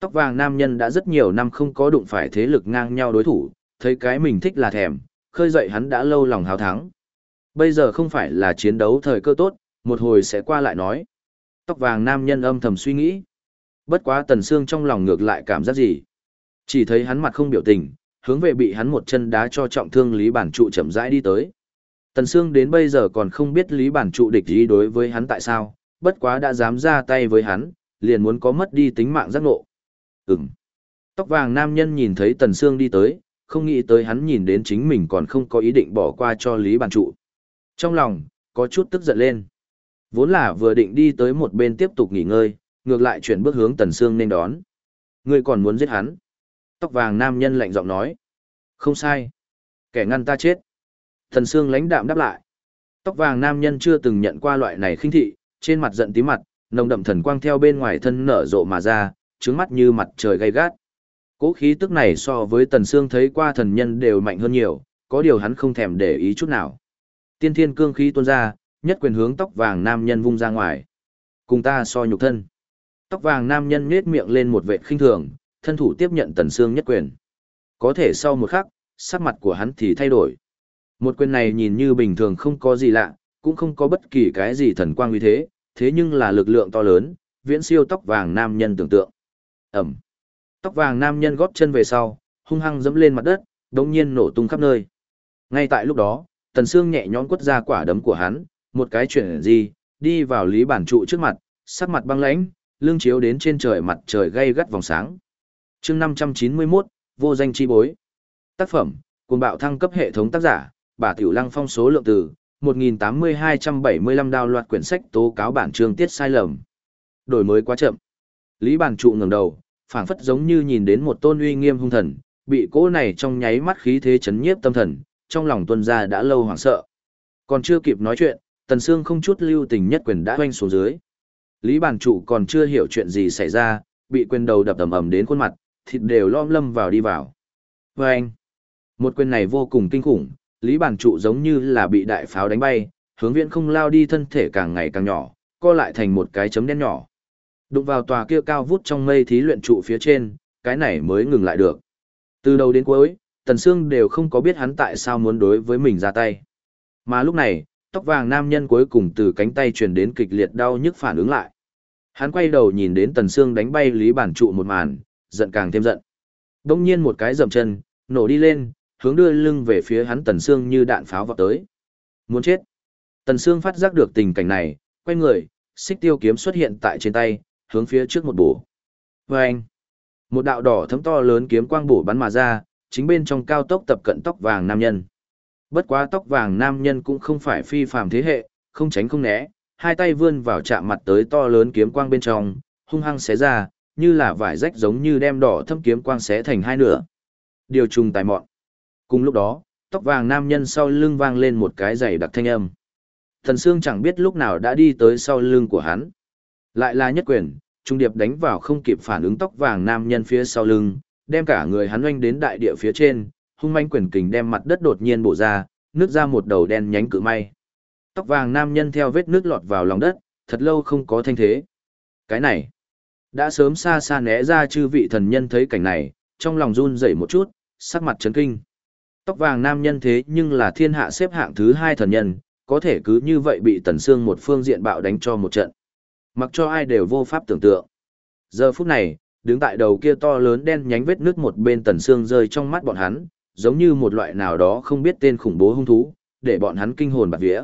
Tóc vàng nam nhân đã rất nhiều năm không có đụng phải thế lực ngang nhau đối thủ, thấy cái mình thích là thèm, khơi dậy hắn đã lâu lòng hào thắng. Bây giờ không phải là chiến đấu thời cơ tốt, một hồi sẽ qua lại nói. Tóc vàng nam nhân âm thầm suy nghĩ. Bất quá Tần xương trong lòng ngược lại cảm giác gì. Chỉ thấy hắn mặt không biểu tình, hướng về bị hắn một chân đá cho trọng thương Lý Bản Trụ chậm rãi đi tới. Tần Sương đến bây giờ còn không biết Lý Bản Trụ địch ý đối với hắn tại sao, bất quá đã dám ra tay với hắn, liền muốn có mất đi tính mạng giác ngộ. Ừm. Tóc vàng nam nhân nhìn thấy Tần Sương đi tới, không nghĩ tới hắn nhìn đến chính mình còn không có ý định bỏ qua cho Lý Bản Trụ. Trong lòng, có chút tức giận lên. Vốn là vừa định đi tới một bên tiếp tục nghỉ ngơi, ngược lại chuyển bước hướng Tần Sương nên đón. Ngươi còn muốn giết hắn? Tóc vàng nam nhân lạnh giọng nói. Không sai. Kẻ ngăn ta chết. Tần Sương lãnh đạm đáp lại. Tóc vàng nam nhân chưa từng nhận qua loại này khinh thị, trên mặt giận tí mặt, nồng đậm thần quang theo bên ngoài thân nở rộ mà ra, trướng mắt như mặt trời gay gắt. Cố khí tức này so với Tần Sương thấy qua thần nhân đều mạnh hơn nhiều, có điều hắn không thèm để ý chút nào. Tiên thiên cương khí tuôn ra, nhất quyền hướng tóc vàng nam nhân vung ra ngoài. Cùng ta so nhục thân. Tóc vàng nam nhân nhếch miệng lên một vệt khinh thường, thân thủ tiếp nhận tần xương nhất quyền. Có thể sau một khắc, sắc mặt của hắn thì thay đổi. Một quyền này nhìn như bình thường không có gì lạ, cũng không có bất kỳ cái gì thần quang như thế, thế nhưng là lực lượng to lớn, viễn siêu tóc vàng nam nhân tưởng tượng. Ẩm. Tóc vàng nam nhân góp chân về sau, hung hăng dẫm lên mặt đất, đống nhiên nổ tung khắp nơi. Ngay tại lúc đó, tần xương nhẹ nhõm quất ra quả đấm của hắn, một cái chuyển gì, đi vào lý bản trụ trước mặt, sắc mặt băng lãnh, lưng chiếu đến trên trời mặt trời gay gắt vòng sáng. chương 591, vô danh chi bối. Tác phẩm, cuồng bạo thăng cấp hệ thống tác giả, bà Tiểu Lăng phong số lượng từ, 1.8275 đào loạt quyển sách tố cáo bản chương tiết sai lầm. Đổi mới quá chậm. Lý bản trụ ngẩng đầu, phảng phất giống như nhìn đến một tôn uy nghiêm hung thần, bị cỗ này trong nháy mắt khí thế chấn nhiếp tâm thần, trong lòng tuân gia đã lâu hoảng sợ. Còn chưa kịp nói chuyện, Tần Sương không chút lưu tình nhất quyền đã hoanh xuống dưới. Lý bản trụ còn chưa hiểu chuyện gì xảy ra, bị quyền đầu đập ầm ầm đến khuôn mặt, thịt đều lom lâm vào đi vào. Và anh, một quyền này vô cùng kinh khủng, Lý bản trụ giống như là bị đại pháo đánh bay, hướng viễn không lao đi thân thể càng ngày càng nhỏ, co lại thành một cái chấm đen nhỏ. Đụng vào tòa kia cao vút trong mây thí luyện trụ phía trên, cái này mới ngừng lại được. Từ đầu đến cuối, Tần Sương đều không có biết hắn tại sao muốn đối với mình ra tay. Mà lúc này, tóc vàng nam nhân cuối cùng từ cánh tay truyền đến kịch liệt đau nhức phản ứng lại. Hắn quay đầu nhìn đến Tần Sương đánh bay Lý Bản Trụ một màn, giận càng thêm giận. Đông nhiên một cái dầm chân, nổ đi lên, hướng đưa lưng về phía hắn Tần Sương như đạn pháo vào tới. Muốn chết. Tần Sương phát giác được tình cảnh này, quay người, xích tiêu kiếm xuất hiện tại trên tay, hướng phía trước một bổ. Vâng! Một đạo đỏ thấm to lớn kiếm quang bổ bắn mà ra, chính bên trong cao tốc tập cận tóc vàng nam nhân. Bất quá tóc vàng nam nhân cũng không phải phi phàm thế hệ, không tránh không né, hai tay vươn vào chạm mặt tới to lớn kiếm quang bên trong, hung hăng xé ra, như là vải rách giống như đem đỏ thâm kiếm quang xé thành hai nửa. Điều trùng tài mọn. Cùng lúc đó, tóc vàng nam nhân sau lưng vang lên một cái giày đặc thanh âm. Thần Sương chẳng biết lúc nào đã đi tới sau lưng của hắn. Lại là nhất quyền, trung điệp đánh vào không kịp phản ứng tóc vàng nam nhân phía sau lưng, đem cả người hắn oanh đến đại địa phía trên, hung manh quyền kình đem mặt đất đột nhiên bổ ra, nước ra một đầu đen nhánh cự may. Tóc vàng nam nhân theo vết nước lọt vào lòng đất, thật lâu không có thanh thế. Cái này, đã sớm xa xa né ra chư vị thần nhân thấy cảnh này, trong lòng run rẩy một chút, sắc mặt chấn kinh. Tóc vàng nam nhân thế nhưng là thiên hạ xếp hạng thứ hai thần nhân, có thể cứ như vậy bị tần xương một phương diện bạo đánh cho một trận. Mặc cho ai đều vô pháp tưởng tượng. Giờ phút này, đứng tại đầu kia to lớn đen nhánh vết nước một bên tần xương rơi trong mắt bọn hắn, giống như một loại nào đó không biết tên khủng bố hung thú, để bọn hắn kinh hồn bạt vía.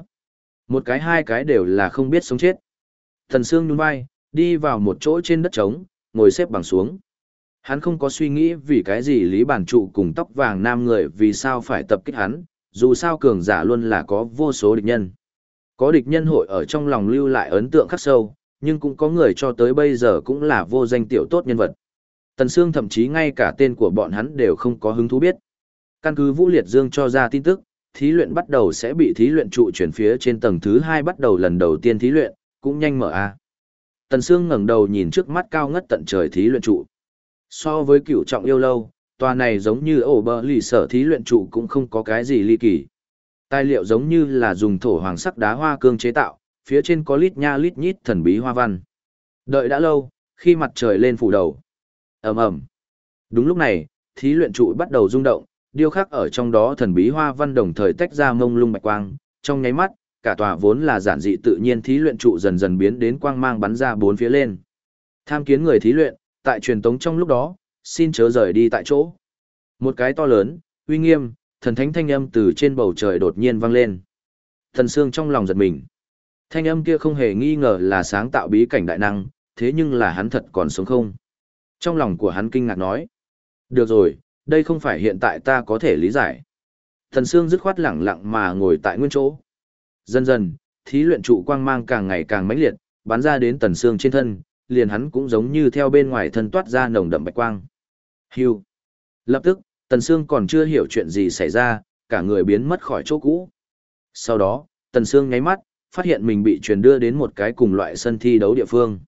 Một cái hai cái đều là không biết sống chết. Thần Sương nhún vai, đi vào một chỗ trên đất trống, ngồi xếp bằng xuống. Hắn không có suy nghĩ vì cái gì Lý Bản Trụ cùng tóc vàng nam người vì sao phải tập kích hắn, dù sao cường giả luôn là có vô số địch nhân. Có địch nhân hội ở trong lòng lưu lại ấn tượng khắc sâu, nhưng cũng có người cho tới bây giờ cũng là vô danh tiểu tốt nhân vật. Tần Sương thậm chí ngay cả tên của bọn hắn đều không có hứng thú biết. Căn cứ Vũ Liệt Dương cho ra tin tức, thí luyện bắt đầu sẽ bị thí luyện trụ chuyển phía trên tầng thứ hai bắt đầu lần đầu tiên thí luyện, cũng nhanh mở a. Tần Sương ngẩng đầu nhìn trước mắt cao ngất tận trời thí luyện trụ. So với cựu trọng yêu lâu, tòa này giống như ổ bờ lì sở thí luyện trụ cũng không có cái gì ly kỳ. Tài liệu giống như là dùng thổ hoàng sắc đá hoa cương chế tạo, phía trên có lít nha lít nhít thần bí hoa văn. Đợi đã lâu, khi mặt trời lên phủ đầu. ầm ầm. Đúng lúc này, thí luyện trụ bắt đầu rung động, điêu khắc ở trong đó thần bí hoa văn đồng thời tách ra mông lung bạch quang, trong nháy mắt, cả tòa vốn là giản dị tự nhiên thí luyện trụ dần dần biến đến quang mang bắn ra bốn phía lên. Tham kiến người thí luyện, tại truyền tống trong lúc đó, xin chớ rời đi tại chỗ. Một cái to lớn, uy nghiêm, thần thánh thanh âm từ trên bầu trời đột nhiên vang lên. Thần Sương trong lòng giật mình. Thanh âm kia không hề nghi ngờ là sáng tạo bí cảnh đại năng, thế nhưng là hắn thật còn sống không. Trong lòng của hắn kinh ngạc nói. Được rồi, đây không phải hiện tại ta có thể lý giải. Thần Sương dứt khoát lẳng lặng mà ngồi tại nguyên chỗ. Dần dần, thí luyện trụ quang mang càng ngày càng mãnh liệt, bắn ra đến Tần Sương trên thân, liền hắn cũng giống như theo bên ngoài thân toát ra nồng đậm bạch quang. Hưu. Lập tức, Tần Sương còn chưa hiểu chuyện gì xảy ra, cả người biến mất khỏi chỗ cũ. Sau đó, Tần Sương nháy mắt, phát hiện mình bị truyền đưa đến một cái cùng loại sân thi đấu địa phương.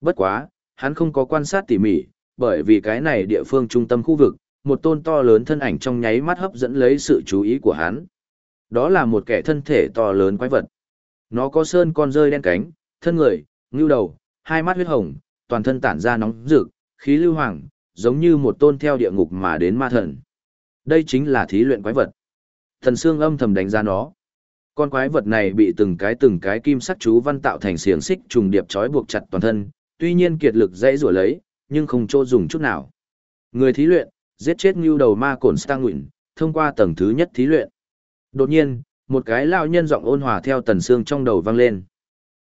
Bất quá, hắn không có quan sát tỉ mỉ, bởi vì cái này địa phương trung tâm khu vực, một tôn to lớn thân ảnh trong nháy mắt hấp dẫn lấy sự chú ý của hắn. Đó là một kẻ thân thể to lớn quái vật. Nó có sơn con rơi đen cánh, thân người, ngưu đầu, hai mắt huyết hồng, toàn thân tản ra nóng rực, khí lưu hoàng, giống như một tôn theo địa ngục mà đến ma thần. Đây chính là thí luyện quái vật. Thần Sương âm thầm đánh giá nó. Con quái vật này bị từng cái từng cái kim sắc chú văn tạo thành xiềng xích trùng điệp trói buộc chặt toàn thân, tuy nhiên kiệt lực dãy rủa lấy, nhưng không chỗ dùng chút nào. Người thí luyện, giết chết ngưu đầu ma cổn Stanguin, thông qua tầng thứ nhất thí luyện. Đột nhiên, một cái lão nhân giọng ôn hòa theo Tần Sương trong đầu vang lên.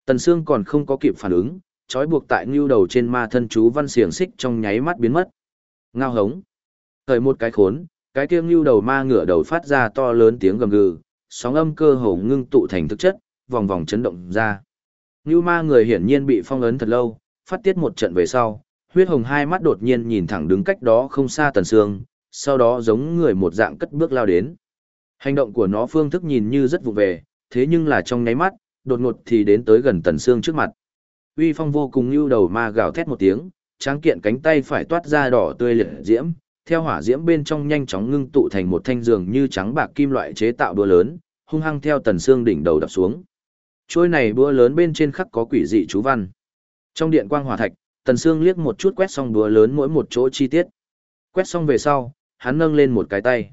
Tần Sương còn không có kịp phản ứng, trói buộc tại ngưu đầu trên ma thân chú văn xiềng xích trong nháy mắt biến mất. Ngao hống. Thời một cái khốn, cái kia ngưu đầu ma ngửa đầu phát ra to lớn tiếng gầm gừ, sóng âm cơ hồ ngưng tụ thành thực chất, vòng vòng chấn động ra. Ngưu ma người hiển nhiên bị phong ấn thật lâu, phát tiết một trận về sau, huyết hồng hai mắt đột nhiên nhìn thẳng đứng cách đó không xa tần sương, sau đó giống người một dạng cất bước lao đến. Hành động của nó phương thức nhìn như rất vụ về, thế nhưng là trong nháy mắt, đột ngột thì đến tới gần tần sương trước mặt. Uy phong vô cùng như đầu ma gào thét một tiếng, tráng kiện cánh tay phải toát ra đỏ tươi liệt diễm, theo hỏa diễm bên trong nhanh chóng ngưng tụ thành một thanh giường như trắng bạc kim loại chế tạo đua lớn, hung hăng theo tần xương đỉnh đầu đập xuống. Trôi này búa lớn bên trên khắc có quỷ dị chú văn. Trong điện quang hỏa thạch, tần xương liếc một chút quét xong búa lớn mỗi một chỗ chi tiết. Quét xong về sau, hắn nâng lên một cái tay.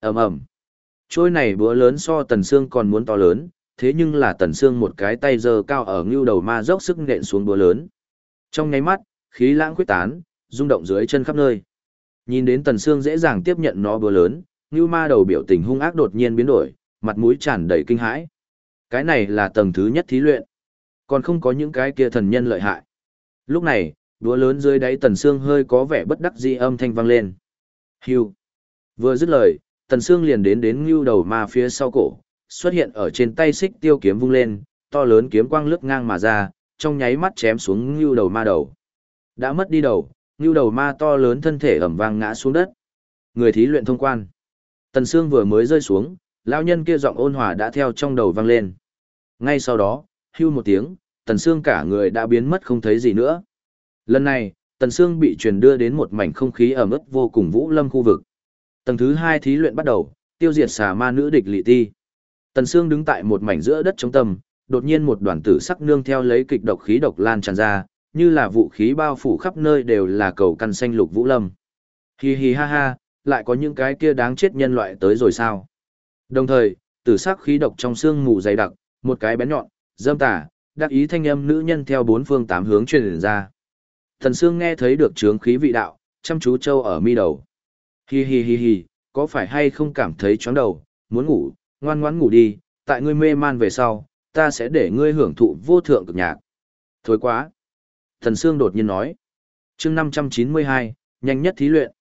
ầm ầm. Trôi này búa lớn so tần xương còn muốn to lớn, thế nhưng là tần xương một cái tay giơ cao ở ngưu đầu ma dốc sức nện xuống búa lớn. Trong nháy mắt, khí lãng quyết tán, rung động dưới chân khắp nơi. Nhìn đến tần xương dễ dàng tiếp nhận nó búa lớn, ngưu ma đầu biểu tình hung ác đột nhiên biến đổi, mặt mũi tràn đầy kinh hãi. Cái này là tầng thứ nhất thí luyện. Còn không có những cái kia thần nhân lợi hại. Lúc này, búa lớn dưới đáy tần xương hơi có vẻ bất đắc dĩ âm thanh vang lên. Hưu. Vừa dứt lời, tần xương liền đến đến ngưu đầu ma phía sau cổ, xuất hiện ở trên tay xích tiêu kiếm vung lên, to lớn kiếm quang lướt ngang mà ra, trong nháy mắt chém xuống ngưu đầu ma đầu. Đã mất đi đầu, ngưu đầu ma to lớn thân thể ẩm vang ngã xuống đất. Người thí luyện thông quan. Tần xương vừa mới rơi xuống, lao nhân kia giọng ôn hòa đã theo trong đầu vang lên. Ngay sau đó, hưu một tiếng, Tần Sương cả người đã biến mất không thấy gì nữa. Lần này, Tần Sương bị truyền đưa đến một mảnh không khí ẩm ướt vô cùng vũ lâm khu vực. Tầng thứ hai thí luyện bắt đầu, tiêu diệt xà ma nữ địch lị ti. Tần Sương đứng tại một mảnh giữa đất trống tâm, đột nhiên một đoàn tử sắc nương theo lấy kịch độc khí độc lan tràn ra, như là vũ khí bao phủ khắp nơi đều là cầu căn xanh lục vũ lâm. Hi hi ha ha, lại có những cái kia đáng chết nhân loại tới rồi sao? Đồng thời, tử sắc khí độc trong xương mù dày đặc, một cái bén nhọn, dâm tà, đắc ý thanh âm nữ nhân theo bốn phương tám hướng truyền ra. Thần Sương nghe thấy được trướng khí vị đạo, chăm chú châu ở mi đầu. Hi hi hi hi, có phải hay không cảm thấy chóng đầu, muốn ngủ, ngoan ngoãn ngủ đi, tại ngươi mê man về sau, ta sẽ để ngươi hưởng thụ vô thượng cực nhạc. Thối quá. Thần Sương đột nhiên nói. chương 592, nhanh nhất thí luyện.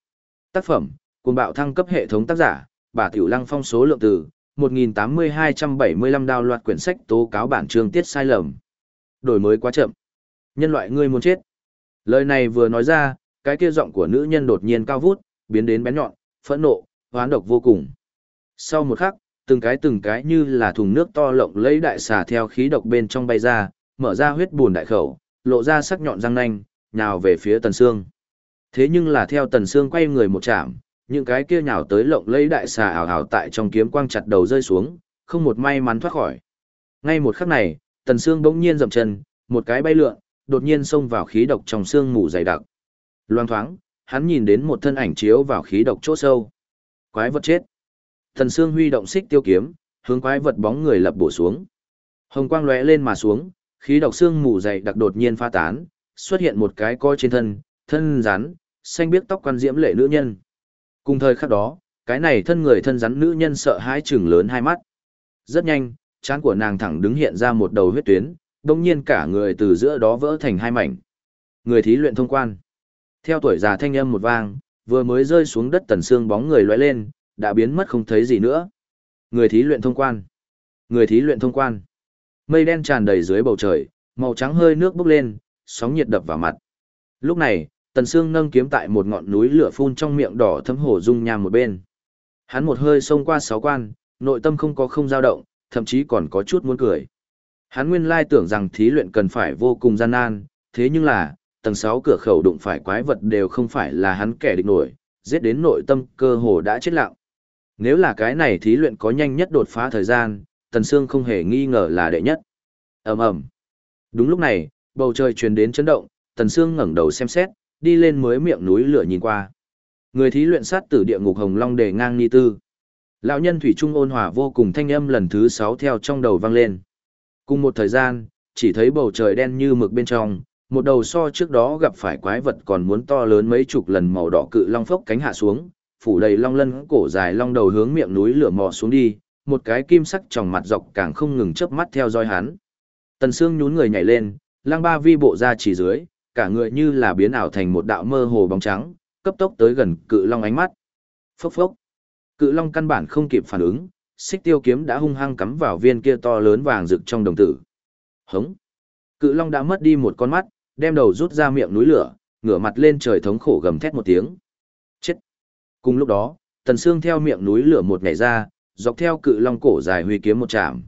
Tác phẩm, cùng bạo thăng cấp hệ thống tác giả, bà Tiểu Lăng phong số lượng từ 1.8275 đào loạt quyển sách tố cáo bản chương tiết sai lầm. Đổi mới quá chậm. Nhân loại ngươi muốn chết. Lời này vừa nói ra, cái kia giọng của nữ nhân đột nhiên cao vút, biến đến bén nhọn, phẫn nộ, hoán độc vô cùng. Sau một khắc, từng cái từng cái như là thùng nước to lộng lấy đại xà theo khí độc bên trong bay ra, mở ra huyết buồn đại khẩu, lộ ra sắc nhọn răng nanh, nhào về phía Tần Sương. Thế nhưng là theo Tần Sương quay người một chạm, những cái kia nhào tới lộng lấy đại xà ảo ảo tại trong kiếm quang chặt đầu rơi xuống, không một may mắn thoát khỏi. Ngay một khắc này, Tần Sương bỗng nhiên dậm chân, một cái bay lượn, đột nhiên xông vào khí độc trong xương mù dày đặc. Loang thoáng, hắn nhìn đến một thân ảnh chiếu vào khí độc chỗ sâu. Quái vật chết. Thần Sương huy động xích tiêu kiếm, hướng quái vật bóng người lập bổ xuống. Hồng quang lóe lên mà xuống, khí độc xương mù dày đặc đột nhiên pha tán, xuất hiện một cái coi trên thân, thân rắn, xanh biếc tóc quan diễm lệ nữ nhân. Cùng thời khắc đó, cái này thân người thân rắn nữ nhân sợ hãi chừng lớn hai mắt. Rất nhanh, trán của nàng thẳng đứng hiện ra một đầu huyết tuyến, đồng nhiên cả người từ giữa đó vỡ thành hai mảnh. Người thí luyện thông quan. Theo tuổi già thanh âm một vang, vừa mới rơi xuống đất tần xương bóng người lóe lên, đã biến mất không thấy gì nữa. Người thí luyện thông quan. Người thí luyện thông quan. Mây đen tràn đầy dưới bầu trời, màu trắng hơi nước bốc lên, sóng nhiệt đập vào mặt. Lúc này, Tần Sương nâng kiếm tại một ngọn núi lửa phun trong miệng đỏ thấm hổ dung nham một bên. Hắn một hơi xông qua sáu quan, nội tâm không có không dao động, thậm chí còn có chút muốn cười. Hắn nguyên lai tưởng rằng thí luyện cần phải vô cùng gian nan, thế nhưng là, tầng 6 cửa khẩu đụng phải quái vật đều không phải là hắn kẻ địch nổi, giết đến nội tâm cơ hồ đã chết lặng. Nếu là cái này thí luyện có nhanh nhất đột phá thời gian, Tần Sương không hề nghi ngờ là đệ nhất. ầm ầm. Đúng lúc này, bầu trời truyền đến chấn động, Tần Sương ngẩng đầu xem xét, đi lên mới miệng núi lửa nhìn qua. Người thí luyện sát tử địa ngục hồng long đề ngang ni tư. Lão nhân thủy trung ôn hòa vô cùng thanh âm lần thứ sáu theo trong đầu vang lên. Cùng một thời gian, chỉ thấy bầu trời đen như mực bên trong, một đầu so trước đó gặp phải quái vật còn muốn to lớn mấy chục lần màu đỏ cự long phốc cánh hạ xuống, phủ đầy long lân cổ dài long đầu hướng miệng núi lửa mò xuống đi, một cái kim sắc tròng mặt dọc càng không ngừng chớp mắt theo dõi hắn. Tần Sương nhún người nhảy lên, lang ba vi bộ ra chỉ dưới, cả người như là biến ảo thành một đạo mơ hồ bóng trắng, cấp tốc tới gần cự long ánh mắt. Phốc phốc. Cự long căn bản không kịp phản ứng, xích tiêu kiếm đã hung hăng cắm vào viên kia to lớn vàng rực trong đồng tử. Hống. Cự long đã mất đi một con mắt, đem đầu rút ra miệng núi lửa, ngửa mặt lên trời thống khổ gầm thét một tiếng. Cùng lúc đó, tần xương theo miệng núi lửa một nhảy ra, dọc theo cự long cổ dài huy kiếm một chạm.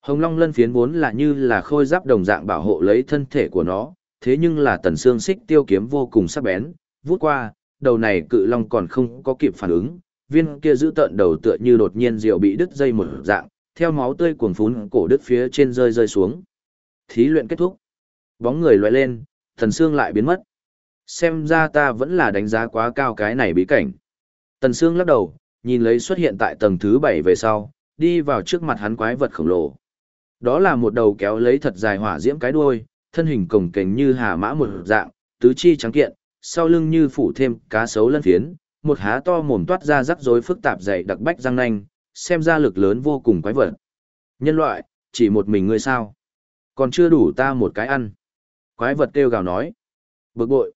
Hồng long lân phiến vốn là như là khôi giáp đồng dạng bảo hộ lấy thân thể của nó, thế nhưng là tần xương xích tiêu kiếm vô cùng sắc bén, vút qua, đầu này cự long còn không có kịp phản ứng, viên kia giữ tận đầu tựa như đột nhiên diệu bị đứt dây một dạng, theo máu tươi cuồn phún cổ đứt phía trên rơi rơi xuống. Thí luyện kết thúc. Bóng người lóe lên, thần xương lại biến mất. Xem ra ta vẫn là đánh giá quá cao cái này bí cảnh. Tần Sương lắc đầu, nhìn lấy xuất hiện tại tầng thứ 7 về sau, đi vào trước mặt hắn quái vật khổng lồ. Đó là một đầu kéo lấy thật dài hỏa diễm cái đuôi, thân hình cồng kềnh như hà mã một dạng, tứ chi trắng kiện, sau lưng như phủ thêm cá sấu lân phiến, một há to mồm toát ra rắc rối phức tạp dày đặc bách răng nanh, xem ra lực lớn vô cùng quái vật. Nhân loại, chỉ một mình ngươi sao? Còn chưa đủ ta một cái ăn. Quái vật kêu gào nói. Bực bội.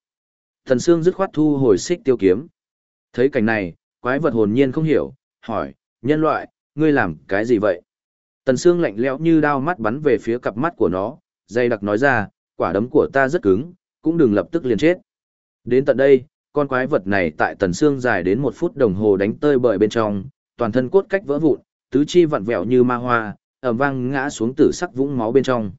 Thần Sương dứt khoát thu hồi xích tiêu kiếm. Thấy cảnh này, quái vật hồn nhiên không hiểu, hỏi, nhân loại, ngươi làm cái gì vậy? Tần xương lạnh lẽo như đao mắt bắn về phía cặp mắt của nó, dây đặc nói ra, quả đấm của ta rất cứng, cũng đừng lập tức liền chết. Đến tận đây, con quái vật này tại tần xương dài đến một phút đồng hồ đánh tơi bời bên trong, toàn thân cốt cách vỡ vụn, tứ chi vặn vẹo như ma hoa, ầm vang ngã xuống tử sắc vũng máu bên trong.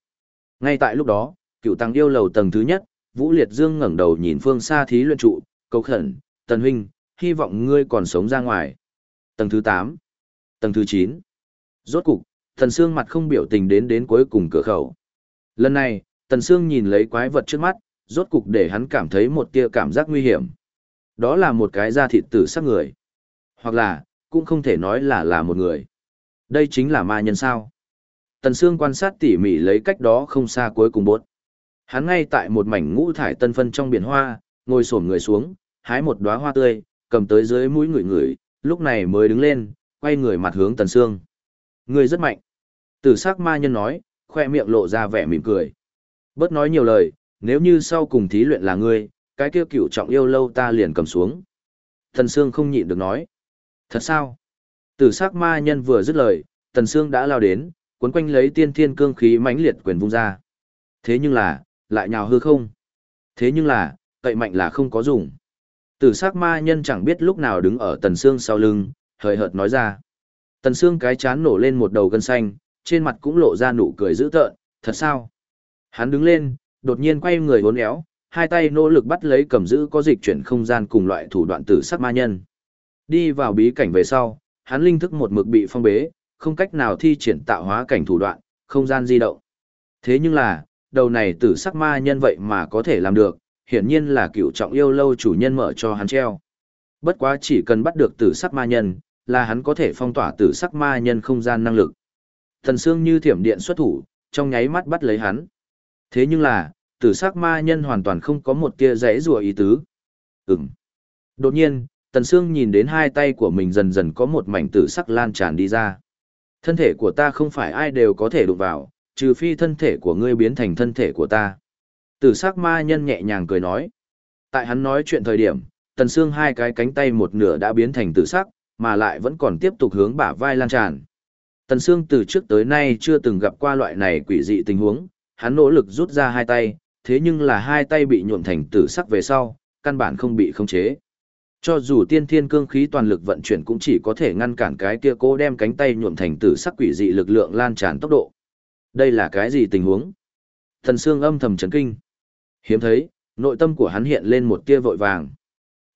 Ngay tại lúc đó, cựu tăng yêu lầu tầng thứ nhất, Vũ Liệt Dương ngẩng đầu nhìn phương xa thí luyện trụ, cầu khẩn, tần huynh, hy vọng ngươi còn sống ra ngoài. Tầng thứ 8, tầng thứ 9. Rốt cục, Tần Sương mặt không biểu tình đến đến cuối cùng cửa khẩu. Lần này, Tần Sương nhìn lấy quái vật trước mắt, rốt cục để hắn cảm thấy một tia cảm giác nguy hiểm. Đó là một cái da thịt tử sắc người. Hoặc là, cũng không thể nói là là một người. Đây chính là ma nhân sao. Tần Sương quan sát tỉ mỉ lấy cách đó không xa cuối cùng bốt. Hắn ngay tại một mảnh ngũ thải tân phân trong biển hoa, ngồi xổm người xuống, hái một đóa hoa tươi, cầm tới dưới mũi người người, lúc này mới đứng lên, quay người mặt hướng Tần Sương. Người rất mạnh. Tử sắc ma nhân nói, khoe miệng lộ ra vẻ mỉm cười. Bớt nói nhiều lời, nếu như sau cùng thí luyện là ngươi, cái kia cửu trọng yêu lâu ta liền cầm xuống. Tần Sương không nhịn được nói. Thật sao? Tử sắc ma nhân vừa dứt lời, Tần Sương đã lao đến, cuốn quanh lấy tiên thiên cương khí mãnh liệt quyền vung ra. Thế nhưng là, lại nhào hư không. Thế nhưng là, cậy mạnh là không có dùng. Tử sắc ma nhân chẳng biết lúc nào đứng ở Tần xương sau lưng, hời hợt nói ra. Tần xương cái chán nổ lên một đầu gân xanh, trên mặt cũng lộ ra nụ cười dữ tợn, thật sao? Hắn đứng lên, đột nhiên quay người hốn éo, hai tay nỗ lực bắt lấy cầm giữ có dịch chuyển không gian cùng loại thủ đoạn tử sắc ma nhân. Đi vào bí cảnh về sau, hắn linh thức một mực bị phong bế, không cách nào thi triển tạo hóa cảnh thủ đoạn, không gian di động. Thế nhưng là, đầu này tử sắc ma nhân vậy mà có thể làm được, hiển nhiên là cựu trọng yêu lâu chủ nhân mở cho hắn treo. Bất quá chỉ cần bắt được tử sắc ma nhân, là hắn có thể phong tỏa tử sắc ma nhân không gian năng lực. Thần Sương như thiểm điện xuất thủ, trong nháy mắt bắt lấy hắn. Thế nhưng là, tử sắc ma nhân hoàn toàn không có một tia rẽ rùa ý tứ. Ừm. Đột nhiên, Tần Sương nhìn đến hai tay của mình dần dần có một mảnh tử sắc lan tràn đi ra. Thân thể của ta không phải ai đều có thể đụng vào, trừ phi thân thể của ngươi biến thành thân thể của ta. Tử sắc ma nhân nhẹ nhàng cười nói. Tại hắn nói chuyện thời điểm, Tần xương hai cái cánh tay một nửa đã biến thành tử sắc, mà lại vẫn còn tiếp tục hướng bả vai lan tràn. Tần xương từ trước tới nay chưa từng gặp qua loại này quỷ dị tình huống, hắn nỗ lực rút ra hai tay, thế nhưng là hai tay bị nhuộm thành tử sắc về sau, căn bản không bị khống chế. Cho dù tiên thiên cương khí toàn lực vận chuyển cũng chỉ có thể ngăn cản cái kia cố đem cánh tay nhuộm thành tử sắc quỷ dị lực lượng lan tràn tốc độ. Đây là cái gì tình huống? Thần Sương âm thầm chấn kinh. Hiếm thấy, nội tâm của hắn hiện lên một tia vội vàng.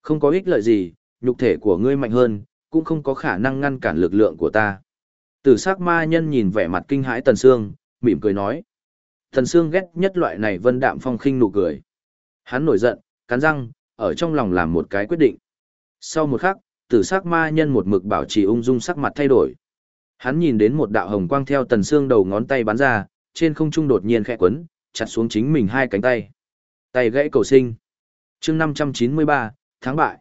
Không có ích lợi gì, nhục thể của ngươi mạnh hơn, cũng không có khả năng ngăn cản lực lượng của ta. Tử sắc ma nhân nhìn vẻ mặt kinh hãi Tần Sương, mỉm cười nói. Tần Sương ghét nhất loại này vân đạm phong khinh nụ cười. Hắn nổi giận, cắn răng, ở trong lòng làm một cái quyết định. Sau một khắc, tử sắc ma nhân một mực bảo trì ung dung sắc mặt thay đổi. Hắn nhìn đến một đạo hồng quang theo Tần Sương đầu ngón tay bắn ra, trên không trung đột nhiên khẽ quấn, chặt xuống chính mình hai cánh tay. Tay gãy cầu sinh. chương 593, tháng bại.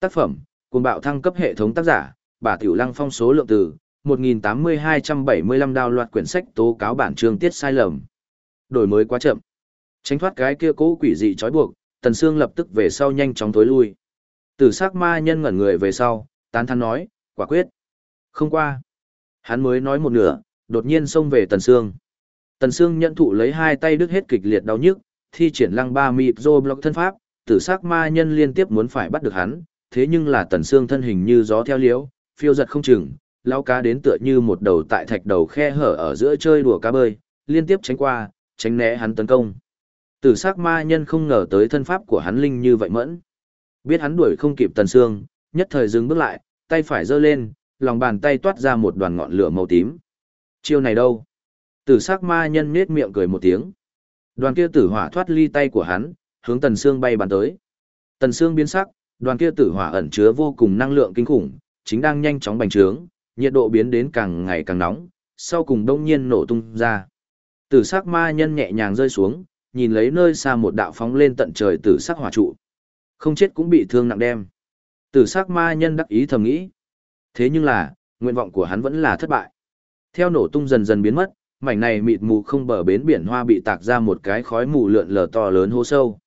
Tác phẩm, cuồng bạo thăng cấp hệ thống tác giả, bà Tiểu Lăng phong số lượng từ, 1.8275 đào loạt quyển sách tố cáo bản chương tiết sai lầm. Đổi mới quá chậm. Tránh thoát cái kia cố quỷ dị trói buộc, Tần Sương lập tức về sau nhanh chóng tối lui. Tử sắc ma nhân ngẩn người về sau, tán thán nói, quả quyết. Không qua. Hắn mới nói một nửa, đột nhiên xông về Tần Sương. Tần Sương nhận thụ lấy hai tay đứt hết kịch liệt đau nhức, thi triển lăng ba mịp rô block thân pháp, tử sắc ma nhân liên tiếp muốn phải bắt được hắn, thế nhưng là Tần xương thân hình như gió theo liễu, phiêu giật không chừng, lao cá đến tựa như một đầu tại thạch đầu khe hở ở giữa chơi đùa cá bơi, liên tiếp tránh qua, tránh né hắn tấn công. Tử sắc ma nhân không ngờ tới thân pháp của hắn linh như vậy mẫn. Biết hắn đuổi không kịp Tần xương, nhất thời dừng bước lại, tay phải giơ lên, lòng bàn tay toát ra một đoàn ngọn lửa màu tím. Chiêu này đâu? Tử sắc ma nhân nhếch miệng cười một tiếng. Đoàn kia tử hỏa thoát ly tay của hắn, hướng Tần Sương bay bắn tới. Tần Sương biến sắc, đoàn kia tử hỏa ẩn chứa vô cùng năng lượng kinh khủng, chính đang nhanh chóng bành trướng, nhiệt độ biến đến càng ngày càng nóng, sau cùng đông nhiên nổ tung ra. Tử sắc ma nhân nhẹ nhàng rơi xuống, nhìn lấy nơi xa một đạo phóng lên tận trời tử sắc hỏa trụ. Không chết cũng bị thương nặng đem. Tử sắc ma nhân đắc ý thầm nghĩ. Thế nhưng là, nguyện vọng của hắn vẫn là thất bại. Theo nổ tung dần dần biến mất, mảnh này mịt mù không bờ bến biển hoa bị tạc ra một cái khói mù lượn lờ to lớn hố sâu.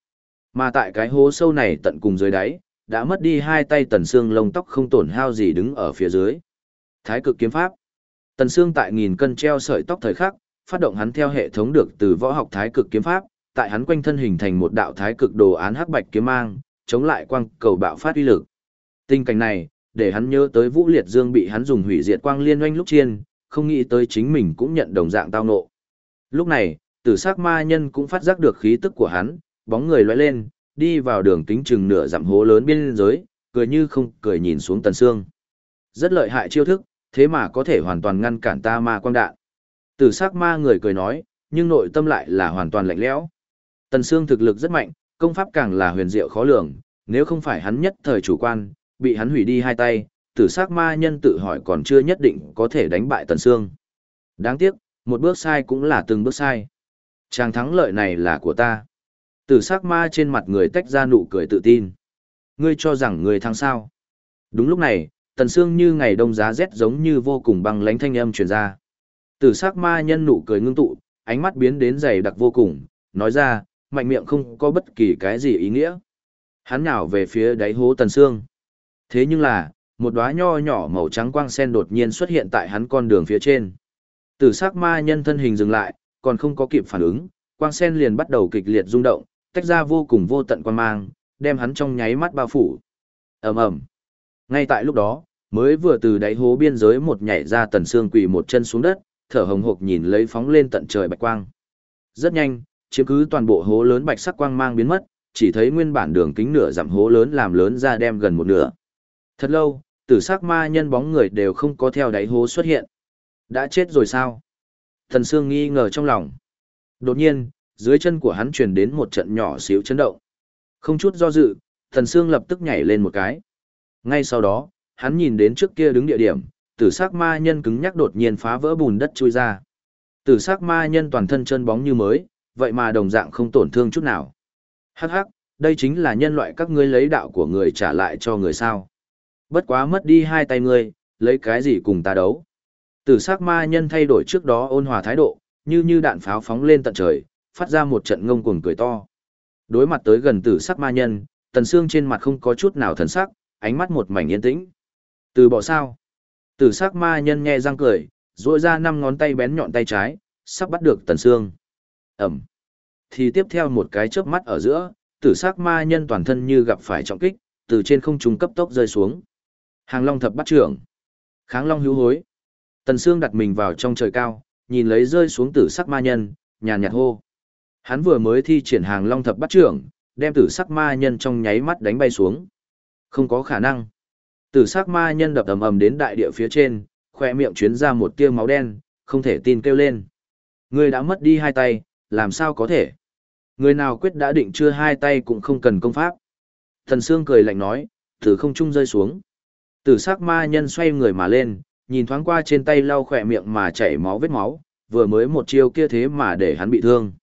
Mà tại cái hố sâu này tận cùng dưới đáy, đã mất đi hai tay tần xương lông tóc không tổn hao gì đứng ở phía dưới. Thái cực kiếm pháp. Tần xương tại nghìn cân treo sợi tóc thời khắc, phát động hắn theo hệ thống được từ võ học thái cực kiếm pháp, tại hắn quanh thân hình thành một đạo thái cực đồ án hắc bạch kiếm mang, chống lại quang cầu bạo phát uy lực. Tình cảnh này, để hắn nhớ tới Vũ Liệt Dương bị hắn dùng hủy diệt quang liên oanh lúc chiên, không nghĩ tới chính mình cũng nhận đồng dạng tao nộ. Lúc này, tử sắc ma nhân cũng phát giác được khí tức của hắn, bóng người lóe lên, đi vào đường tính chừng nửa dặm hố lớn biên giới, cười như không cười nhìn xuống tần xương. Rất lợi hại chiêu thức, thế mà có thể hoàn toàn ngăn cản ta ma quang đạn. Tử sắc ma người cười nói, nhưng nội tâm lại là hoàn toàn lạnh lẽo. Tần xương thực lực rất mạnh, công pháp càng là huyền diệu khó lường, nếu không phải hắn nhất thời chủ quan, bị hắn hủy đi hai tay, tử sắc ma nhân tự hỏi còn chưa nhất định có thể đánh bại tần xương. Đáng tiếc, một bước sai cũng là từng bước sai. Chàng thắng lợi này là của ta. Tử sắc ma trên mặt người tách ra nụ cười tự tin. Ngươi cho rằng người thắng sao? Đúng lúc này, tần xương như ngày đông giá rét giống như vô cùng băng lãnh thanh âm truyền ra. Tử sắc ma nhân nụ cười ngưng tụ, ánh mắt biến đến dày đặc vô cùng, nói ra, mạnh miệng không có bất kỳ cái gì ý nghĩa. Hắn nhào về phía đáy hố tần xương. Thế nhưng là, một đóa nho nhỏ màu trắng quang sen đột nhiên xuất hiện tại hắn con đường phía trên. Tử sắc ma nhân thân hình dừng lại, còn không có kịp phản ứng, quang sen liền bắt đầu kịch liệt rung động, tách ra vô cùng vô tận quang mang, đem hắn trong nháy mắt bao phủ. ầm ầm. Ngay tại lúc đó, mới vừa từ đáy hố biên giới một nhảy ra tần xương quỳ một chân xuống đất, thở hồng hộc nhìn lấy phóng lên tận trời bạch quang. Rất nhanh, chiếm cứ toàn bộ hố lớn bạch sắc quang mang biến mất, chỉ thấy nguyên bản đường kính nửa dặm hố lớn làm lớn ra đem gần một nửa. Thật lâu, tử sắc ma nhân bóng người đều không có theo đáy hố xuất hiện. Đã chết rồi sao? Thần Sương nghi ngờ trong lòng. Đột nhiên, dưới chân của hắn truyền đến một trận nhỏ xíu chấn động. Không chút do dự, Thần Sương lập tức nhảy lên một cái. Ngay sau đó, hắn nhìn đến trước kia đứng địa điểm, tử sắc ma nhân cứng nhắc đột nhiên phá vỡ bùn đất chui ra. Tử sắc ma nhân toàn thân chân bóng như mới, vậy mà đồng dạng không tổn thương chút nào. Hắc hắc, đây chính là nhân loại các ngươi lấy đạo của người trả lại cho người sao. Bất quá mất đi hai tay ngươi, lấy cái gì cùng ta đấu. Tử sắc ma nhân thay đổi trước đó ôn hòa thái độ, như như đạn pháo phóng lên tận trời, phát ra một trận ngông cuồng cười to. Đối mặt tới gần tử sắc ma nhân, tần xương trên mặt không có chút nào thần sắc, ánh mắt một mảnh yên tĩnh. Từ bỏ sao? Tử sắc ma nhân nghe răng cười, duỗi ra năm ngón tay bén nhọn tay trái, sắp bắt được tần xương. Ẩm. Thì tiếp theo một cái chớp mắt ở giữa, tử sắc ma nhân toàn thân như gặp phải trọng kích, từ trên không trung cấp tốc rơi xuống. Hàng Long thập bắt trưởng. Kháng Long hữu hối. Tần Sương đặt mình vào trong trời cao, nhìn lấy rơi xuống tử sắc ma nhân, nhàn nhạt hô. Hắn vừa mới thi triển hàng Long thập bắt trưởng, đem tử sắc ma nhân trong nháy mắt đánh bay xuống. Không có khả năng. Tử sắc ma nhân đập ầm ầm đến đại địa phía trên, khoe miệng chuyến ra một tia máu đen, không thể tin kêu lên. Người đã mất đi hai tay, làm sao có thể? Người nào quyết đã định chưa hai tay cũng không cần công pháp. Thần Sương cười lạnh nói, từ không trung rơi xuống. Tử sắc ma nhân xoay người mà lên, nhìn thoáng qua trên tay lau khỏe miệng mà chảy máu vết máu, vừa mới một chiêu kia thế mà để hắn bị thương.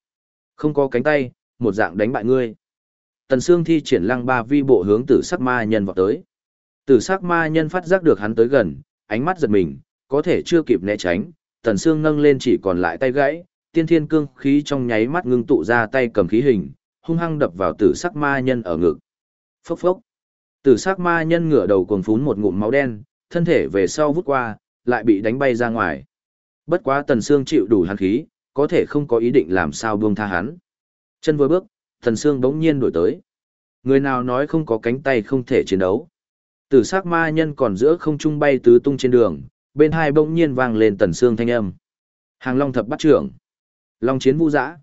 Không có cánh tay, một dạng đánh bại ngươi. Tần Sương thi triển lăng ba vi bộ hướng tử sắc ma nhân vọt tới. Tử sắc ma nhân phát giác được hắn tới gần, ánh mắt giật mình, có thể chưa kịp né tránh, Tần Sương nâng lên chỉ còn lại tay gãy, tiên thiên cương khí trong nháy mắt ngưng tụ ra tay cầm khí hình, hung hăng đập vào tử sắc ma nhân ở ngực. Phốc phốc. Tử sắc ma nhân ngửa đầu cuồng phún một ngụm máu đen, thân thể về sau vút qua, lại bị đánh bay ra ngoài. Bất quá Tần Sương chịu đủ hắn khí, có thể không có ý định làm sao buông tha hắn. Chân vừa bước, Tần Sương bỗng nhiên đổi tới. Người nào nói không có cánh tay không thể chiến đấu. Tử sắc ma nhân còn giữa không trung bay tứ tung trên đường, bên hai bỗng nhiên vang lên Tần Sương thanh âm. Hàng Long thập bắt trưởng. Long chiến vu dã.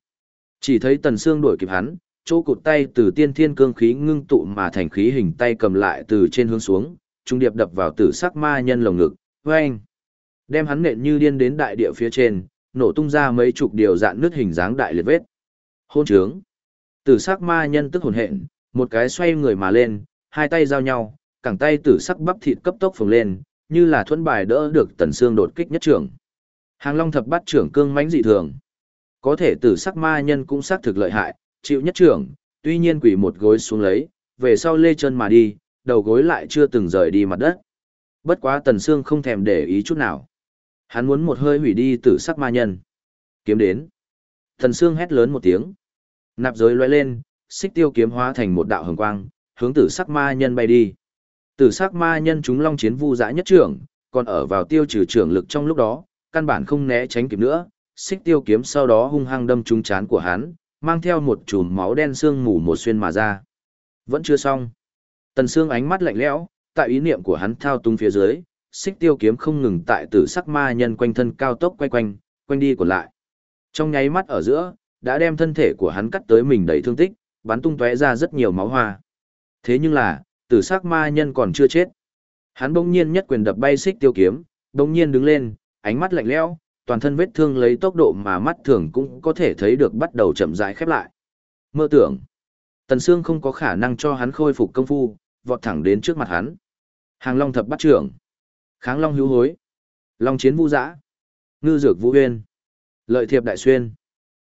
Chỉ thấy Tần Sương đuổi kịp hắn, chỗ cụt tay từ tiên thiên cương khí ngưng tụ mà thành khí hình tay cầm lại từ trên hướng xuống, trung điệp đập vào tử sắc ma nhân lồng ngực, oeng. Đem hắn nện như điên đến đại địa phía trên, nổ tung ra mấy chục điều dạn nước hình dáng đại liệt vết. Hôn trướng. Tử sắc ma nhân tức hồn hện, một cái xoay người mà lên, hai tay giao nhau, cẳng tay tử sắc bắp thịt cấp tốc phồng lên, như là thuẫn bài đỡ được tần xương đột kích nhất trưởng. Hàng Long thập bát trưởng cương mãnh dị thường. Có thể tử sắc ma nhân cũng xác thực lợi hại, chịu nhất trưởng, tuy nhiên quỷ một gối xuống lấy, về sau lê chân mà đi, đầu gối lại chưa từng rời đi mặt đất. Bất quá Tần Sương không thèm để ý chút nào. Hắn muốn một hơi hủy đi tử sắc ma nhân. Kiếm đến. Tần Sương hét lớn một tiếng. Nạp giới lóe lên, xích tiêu kiếm hóa thành một đạo hồng quang, hướng tử sắc ma nhân bay đi. Tử sắc ma nhân chúng long chiến vu dã nhất trưởng, còn ở vào tiêu trừ trưởng lực trong lúc đó, căn bản không né tránh kịp nữa, xích tiêu kiếm sau đó hung hăng đâm trúng chán của hắn, mang theo một chùm máu đen sương mù một xuyên mà ra. Vẫn chưa xong. Tần Sương ánh mắt lạnh lẽo, tại ý niệm của hắn thao túng phía dưới, xích tiêu kiếm không ngừng tại tử sắc ma nhân quanh thân cao tốc quay quanh, quanh đi còn lại. Trong nháy mắt ở giữa, đã đem thân thể của hắn cắt tới mình đầy thương tích, bắn tung tóe ra rất nhiều máu hoa. Thế nhưng là, tử sắc ma nhân còn chưa chết. Hắn bỗng nhiên nhất quyền đập bay xích tiêu kiếm, bỗng nhiên đứng lên, ánh mắt lạnh lẽo, toàn thân vết thương lấy tốc độ mà mắt thường cũng có thể thấy được bắt đầu chậm rãi khép lại. Mơ tưởng, Tần Sương không có khả năng cho hắn khôi phục công phu, vọt thẳng đến trước mặt hắn. Hàng Long thập bắt trưởng, Kháng Long hữu hối, Long chiến vũ dã, Ngư dược vũ huyên, Lợi thiệp đại xuyên.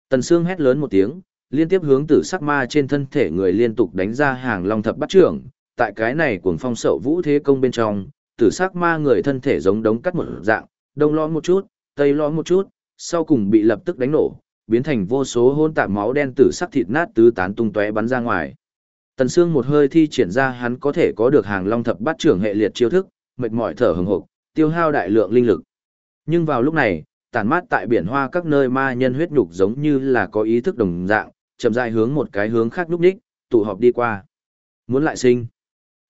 Tần Sương hét lớn một tiếng, liên tiếp hướng tử sắc ma trên thân thể người liên tục đánh ra hàng Long thập bắt trưởng. Tại cái này cuồng phong sậu vũ thế công bên trong, tử sắc ma người thân thể giống đống cắt một dạng, đông lõm một chút, tây lõm một chút, sau cùng bị lập tức đánh nổ, biến thành vô số hôn tạp máu đen tử sắc thịt nát tứ tán tung tóe bắn ra ngoài. Tần Sương một hơi thi triển ra hắn có thể có được hàng long thập bát trưởng hệ liệt chiêu thức, mệt mỏi thở hừng hực, tiêu hao đại lượng linh lực. Nhưng vào lúc này, tản mát tại biển hoa các nơi ma nhân huyết nhục giống như là có ý thức đồng dạng, chậm rãi hướng một cái hướng khác núp đích, tụ họp đi qua. Muốn lại sinh.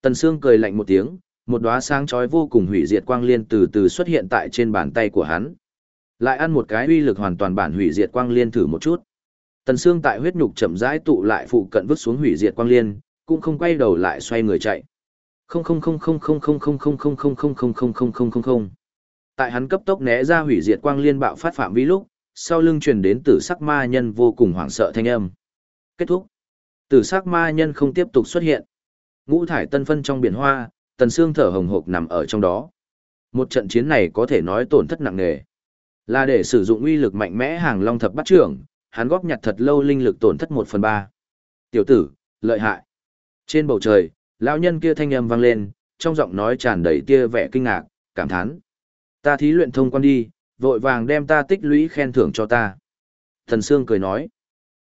Tần Sương cười lạnh một tiếng, một đóa sáng chói vô cùng hủy diệt quang liên từ từ xuất hiện tại trên bàn tay của hắn. Lại ăn một cái uy lực hoàn toàn bản hủy diệt quang liên thử một chút. Tần Sương tại huyết nhục chậm rãi tụ lại phụ cận vứt xuống hủy diệt quang liên, cũng không quay đầu lại xoay người chạy. Không không không không không không không không không không không không không không không không không. Tại hắn cấp tốc né ra hủy diệt quang liên bạo phát phạm vi lúc, sau lưng truyền đến tử sắc ma nhân vô cùng hoảng sợ thanh âm. Kết thúc. Tử sắc ma nhân không tiếp tục xuất hiện. Ngũ thải tân phân trong biển hoa, Tần Sương thở hồng hộc nằm ở trong đó. Một trận chiến này có thể nói tổn thất nặng nề. Là để sử dụng uy lực mạnh mẽ hàng long thập bắt trưởng, hắn góp nhặt thật lâu linh lực tổn thất một phần ba. Tiểu tử, lợi hại. Trên bầu trời, lão nhân kia thanh âm vang lên, trong giọng nói tràn đầy tia vẻ kinh ngạc, cảm thán. Ta thí luyện thông quan đi, vội vàng đem ta tích lũy khen thưởng cho ta. Thần Sương cười nói.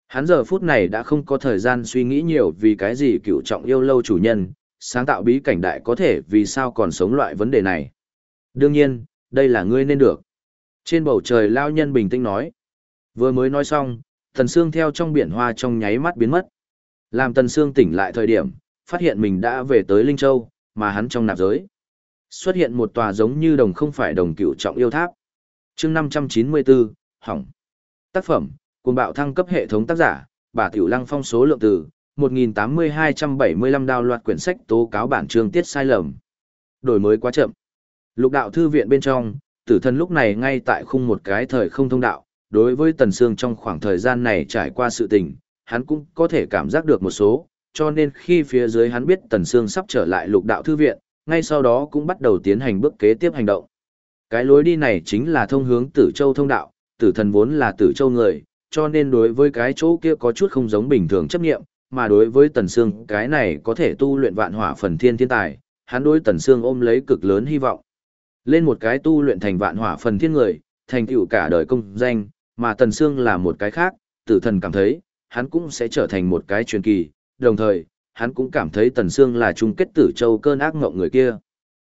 Hắn giờ phút này đã không có thời gian suy nghĩ nhiều vì cái gì cựu trọng yêu lâu chủ nhân, sáng tạo bí cảnh đại có thể vì sao còn sống loại vấn đề này. Đương nhiên, đây là ngươi nên được. Trên bầu trời lao nhân bình tĩnh nói. Vừa mới nói xong, Thần Sương theo trong biển hoa trong nháy mắt biến mất. Làm Tần Sương tỉnh lại thời điểm, phát hiện mình đã về tới Linh Châu, mà hắn trong nạp giới. Xuất hiện một tòa giống như đồng không phải đồng cựu trọng yêu tháp. chương 594, hỏng. Tác phẩm, cùng bạo thăng cấp hệ thống tác giả, bà Tiểu Lăng phong số lượng từ, 1.8275 đào loạt quyển sách tố cáo bản chương tiết sai lầm. Đổi mới quá chậm. Lục đạo thư viện bên trong, tử thần lúc này ngay tại khung một cái thời không thông đạo, đối với Tần Sương trong khoảng thời gian này trải qua sự tình, hắn cũng có thể cảm giác được một số, cho nên khi phía dưới hắn biết Tần Sương sắp trở lại lục đạo thư viện, ngay sau đó cũng bắt đầu tiến hành bước kế tiếp hành động. Cái lối đi này chính là thông hướng Tử Châu thông đạo, Tử thần vốn là Tử Châu người, cho nên đối với cái chỗ kia có chút không giống bình thường chấp nghiệm, mà đối với Tần Sương cái này có thể tu luyện vạn hỏa phần thiên thiên tài, hắn đối Tần Sương ôm lấy cực lớn hy vọng. Lên một cái tu luyện thành vạn hỏa phần thiên người, thành tựu cả đời công danh, mà Tần Sương là một cái khác, tử thần cảm thấy, hắn cũng sẽ trở thành một cái truyền kỳ, đồng thời, hắn cũng cảm thấy Tần Sương là chung kết tử châu cơn ác ngộng người kia.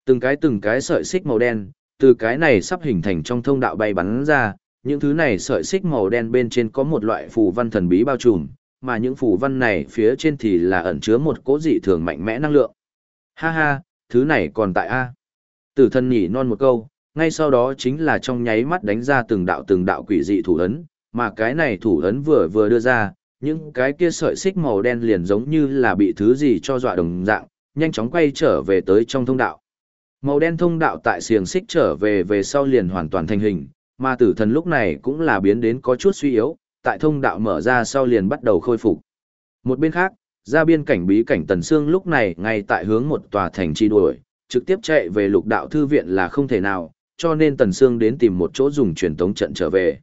Từng cái từng cái sợi xích màu đen, từ cái này sắp hình thành trong thông đạo bay bắn ra, những thứ này sợi xích màu đen bên trên có một loại phù văn thần bí bao trùm, mà những phù văn này phía trên thì là ẩn chứa một cố dị thường mạnh mẽ năng lượng. Ha ha, thứ này còn tại A. Tử thần nhỉ non một câu, ngay sau đó chính là trong nháy mắt đánh ra từng đạo từng đạo quỷ dị thủ ấn, mà cái này thủ ấn vừa vừa đưa ra, những cái kia sợi xích màu đen liền giống như là bị thứ gì cho dọa đồng dạng, nhanh chóng quay trở về tới trong thông đạo. Màu đen thông đạo tại xiềng xích trở về về sau liền hoàn toàn thành hình, mà tử thần lúc này cũng là biến đến có chút suy yếu, tại thông đạo mở ra sau liền bắt đầu khôi phục. Một bên khác, ra biên cảnh bí cảnh Tần Sương lúc này ngay tại hướng một tòa thành chi đuổi, trực tiếp chạy về lục đạo thư viện là không thể nào, cho nên Tần Sương đến tìm một chỗ dùng truyền tống trận trở về.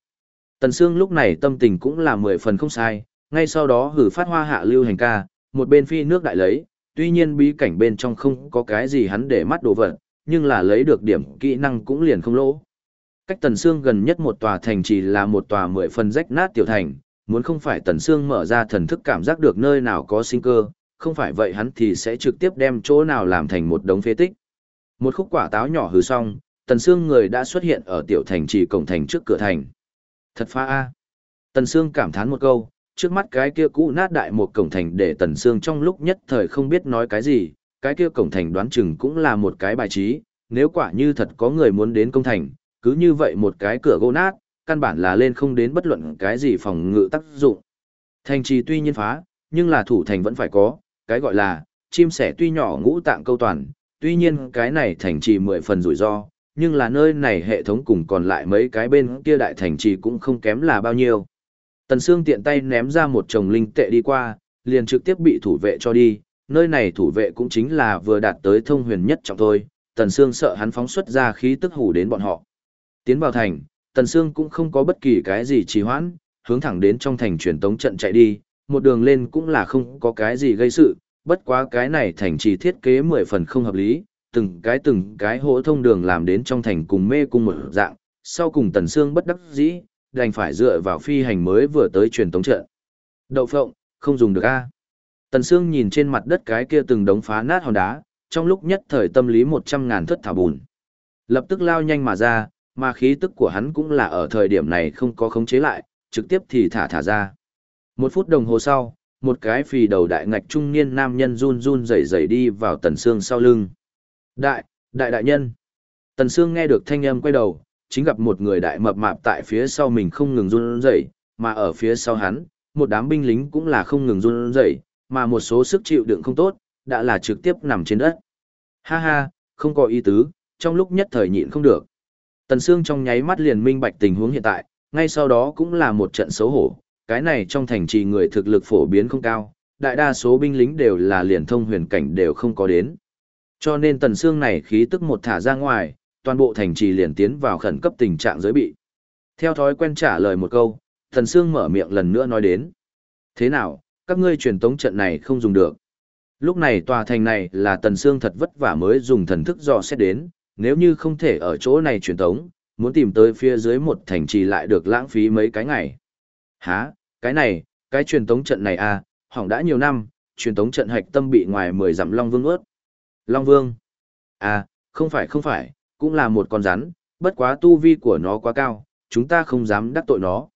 Tần Sương lúc này tâm tình cũng là mười phần không sai, ngay sau đó hử phát hoa hạ lưu hành ca, một bên phi nước đại lấy, tuy nhiên bí cảnh bên trong không có cái gì hắn để mắt đồ vật, nhưng là lấy được điểm kỹ năng cũng liền không lỗ. Cách Tần Sương gần nhất một tòa thành chỉ là một tòa mười phần rách nát tiểu thành, muốn không phải Tần Sương mở ra thần thức cảm giác được nơi nào có sinh cơ, không phải vậy hắn thì sẽ trực tiếp đem chỗ nào làm thành một đống phế tích. Một khúc quả táo nhỏ hừ xong, Tần Sương người đã xuất hiện ở tiểu thành trì cổng thành trước cửa thành. Thật phá a. Tần Sương cảm thán một câu, trước mắt cái kia cũ nát đại một cổng thành để Tần Sương trong lúc nhất thời không biết nói cái gì, cái kia cổng thành đoán chừng cũng là một cái bài trí, nếu quả như thật có người muốn đến công thành, cứ như vậy một cái cửa gỗ nát, căn bản là lên không đến bất luận cái gì phòng ngự tác dụng. Thành trì tuy nhiên phá, nhưng là thủ thành vẫn phải có, cái gọi là chim sẻ tuy nhỏ ngũ tạng câu toàn, tuy nhiên cái này thành trì mười phần rủi ro, nhưng là nơi này hệ thống cùng còn lại mấy cái bên kia đại thành trì cũng không kém là bao nhiêu. Tần Sương tiện tay ném ra một chồng linh tệ đi qua, liền trực tiếp bị thủ vệ cho đi, nơi này thủ vệ cũng chính là vừa đạt tới thông huyền nhất trọng thôi, Tần Sương sợ hắn phóng xuất ra khí tức hủ đến bọn họ. Tiến vào thành, Tần Sương cũng không có bất kỳ cái gì trì hoãn, hướng thẳng đến trong thành truyền tống trận chạy đi, một đường lên cũng là không có cái gì gây sự, bất quá cái này thành trì thiết kế mười phần không hợp lý, từng cái từng cái hỗ thông đường làm đến trong thành cùng mê cung một dạng, sau cùng Tần xương bất đắc dĩ, đành phải dựa vào phi hành mới vừa tới truyền tống trận. Đậu phộng, không dùng được a. Tần xương nhìn trên mặt đất cái kia từng đống phá nát hòn đá, trong lúc nhất thời tâm lý một trăm ngàn thất thảo bùn. Lập tức lao nhanh mà ra, mà khí tức của hắn cũng là ở thời điểm này không có khống chế lại, trực tiếp thì thả thả ra. Một phút đồng hồ sau, một cái phì đầu đại ngạch trung niên nam nhân run run rẩy rẩy đi vào tần xương sau lưng. Đại, đại đại nhân. Tần xương nghe được thanh âm quay đầu, chính gặp một người đại mập mạp tại phía sau mình không ngừng run rẩy, mà ở phía sau hắn, một đám binh lính cũng là không ngừng run rẩy, mà một số sức chịu đựng không tốt, đã là trực tiếp nằm trên đất. Ha ha, không có ý tứ, trong lúc nhất thời nhịn không được. Tần Sương trong nháy mắt liền minh bạch tình huống hiện tại, ngay sau đó cũng là một trận xấu hổ, cái này trong thành trì người thực lực phổ biến không cao, đại đa số binh lính đều là liền thông huyền cảnh đều không có đến. Cho nên Tần xương này khí tức một thả ra ngoài, toàn bộ thành trì liền tiến vào khẩn cấp tình trạng giới bị. Theo thói quen trả lời một câu, tần xương mở miệng lần nữa nói đến. Thế nào, các ngươi truyền tống trận này không dùng được. Lúc này tòa thành này là Tần xương thật vất vả mới dùng thần thức dò xét đến, nếu như không thể ở chỗ này truyền tống, muốn tìm tới phía dưới một thành trì lại được lãng phí mấy cái ngày. Hả, cái này, cái truyền tống trận này à, hỏng đã nhiều năm, truyền tống trận hạch tâm bị ngoài 10 dặm Long Vương ướt. Long Vương? À, không phải không phải, cũng là một con rắn, bất quá tu vi của nó quá cao, chúng ta không dám đắc tội nó.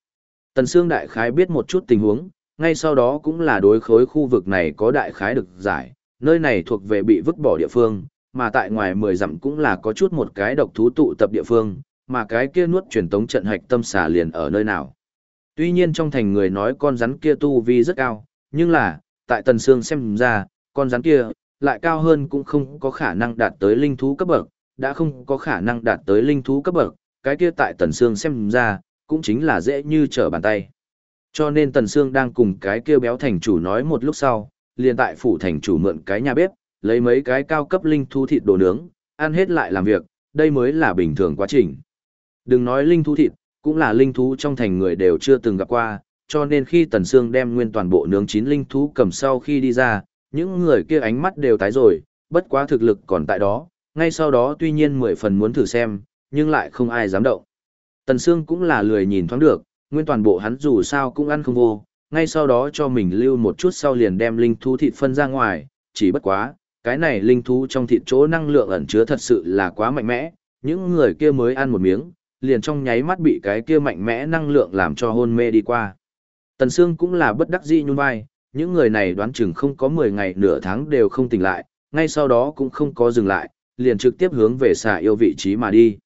Tần Sương Đại Khái biết một chút tình huống, ngay sau đó cũng là đối khối khu vực này có Đại Khái được giải, nơi này thuộc về bị vứt bỏ địa phương, mà tại ngoài 10 dặm cũng là có chút một cái độc thú tụ tập địa phương, mà cái kia nuốt truyền tống trận hạch tâm xà liền ở nơi nào. Tuy nhiên trong thành người nói con rắn kia tu vi rất cao, nhưng là, tại Tần Sương xem ra, con rắn kia, lại cao hơn cũng không có khả năng đạt tới linh thú cấp bậc, đã không có khả năng đạt tới linh thú cấp bậc, cái kia tại Tần Sương xem ra, cũng chính là dễ như trở bàn tay. Cho nên Tần Sương đang cùng cái kia béo thành chủ nói một lúc sau, liền tại phủ thành chủ mượn cái nhà bếp, lấy mấy cái cao cấp linh thú thịt đồ nướng, ăn hết lại làm việc, đây mới là bình thường quá trình. Đừng nói linh thú thịt, cũng là linh thú trong thành người đều chưa từng gặp qua, cho nên khi Tần Sương đem nguyên toàn bộ nướng chín linh thú cầm sau khi đi ra, những người kia ánh mắt đều tái rồi, bất quá thực lực còn tại đó, ngay sau đó tuy nhiên mười phần muốn thử xem, nhưng lại không ai dám động. Tần Sương cũng là lười nhìn thoáng được, nguyên toàn bộ hắn dù sao cũng ăn không vô, ngay sau đó cho mình lưu một chút sau liền đem linh thú thịt phân ra ngoài, chỉ bất quá, cái này linh thú trong thịt chỗ năng lượng ẩn chứa thật sự là quá mạnh mẽ, những người kia mới ăn một miếng, liền trong nháy mắt bị cái kia mạnh mẽ năng lượng làm cho hôn mê đi qua. Tần Sương cũng là bất đắc dĩ nhún vai, những người này đoán chừng không có 10 ngày nửa tháng đều không tỉnh lại, ngay sau đó cũng không có dừng lại, liền trực tiếp hướng về xà yêu vị trí mà đi.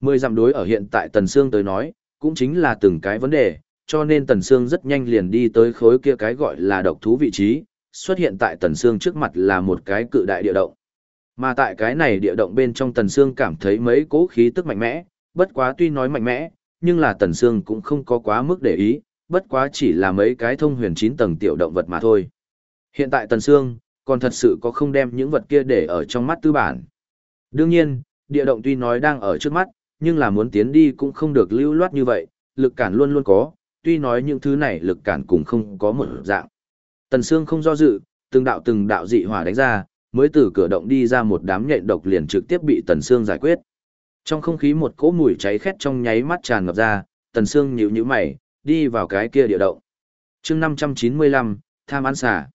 Mười dặm đối ở hiện tại Tần Sương tới nói, cũng chính là từng cái vấn đề, cho nên Tần Sương rất nhanh liền đi tới khối kia cái gọi là độc thú vị trí, xuất hiện tại Tần Sương trước mặt là một cái cự đại địa động. Mà tại cái này địa động bên trong Tần Sương cảm thấy mấy cỗ khí tức mạnh mẽ, bất quá tuy nói mạnh mẽ, nhưng là Tần Sương cũng không có quá mức để ý, bất quá chỉ là mấy cái thông huyền 9 tầng tiểu động vật mà thôi. Hiện tại Tần Sương, còn thật sự có không đem những vật kia để ở trong mắt tư bản. Đương nhiên, địa động tuy nói đang ở trước mắt, nhưng là muốn tiến đi cũng không được lưu loát như vậy, lực cản luôn luôn có, tuy nói những thứ này lực cản cũng không có một dạng. Tần Sương không do dự, từng đạo từng đạo dị hỏa đánh ra, mới từ cửa động đi ra một đám nhện độc liền trực tiếp bị Tần Sương giải quyết. Trong không khí một cỗ mùi cháy khét trong nháy mắt tràn ngập ra, Tần Sương nhíu nhíu mày, đi vào cái kia địa động. Chương 595, Tham ăn xà.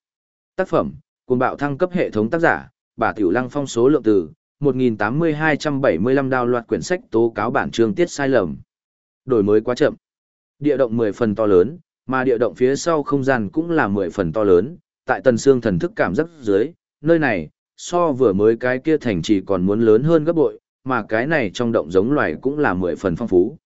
Tác phẩm: Cuồng bạo thăng cấp hệ thống tác giả: Bà Tiểu Lăng phong số lượng từ 18275 đào loạt quyển sách tố cáo bản chương tiết sai lầm. Đổi mới quá chậm. Địa động 10 phần to lớn, mà địa động phía sau không gian cũng là 10 phần to lớn, tại tần xương thần thức cảm giác dưới, nơi này, so vừa mới cái kia thành chỉ còn muốn lớn hơn gấp bội, mà cái này trong động giống loài cũng là 10 phần phong phú.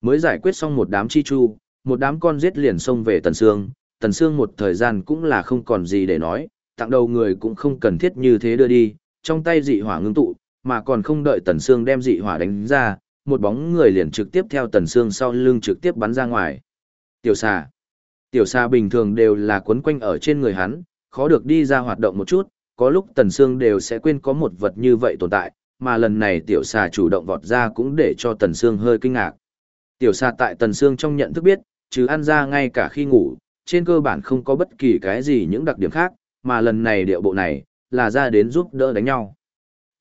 Mới giải quyết xong một đám chi chu, một đám con giết liền xông về tần xương, tần xương một thời gian cũng là không còn gì để nói, tặng đầu người cũng không cần thiết như thế đưa đi, trong tay dị hỏa ngưng tụ, mà còn không đợi Tần Sương đem dị hỏa đánh ra, một bóng người liền trực tiếp theo Tần Sương sau lưng trực tiếp bắn ra ngoài. Tiểu xà. Tiểu xà bình thường đều là quấn quanh ở trên người hắn, khó được đi ra hoạt động một chút, có lúc Tần Sương đều sẽ quên có một vật như vậy tồn tại, mà lần này tiểu xà chủ động vọt ra cũng để cho Tần Sương hơi kinh ngạc. Tiểu xà tại Tần Sương trong nhận thức biết, chứ ăn ra ngay cả khi ngủ, trên cơ bản không có bất kỳ cái gì những đặc điểm khác, mà lần này điệu bộ này, là ra đến giúp đỡ đánh nhau.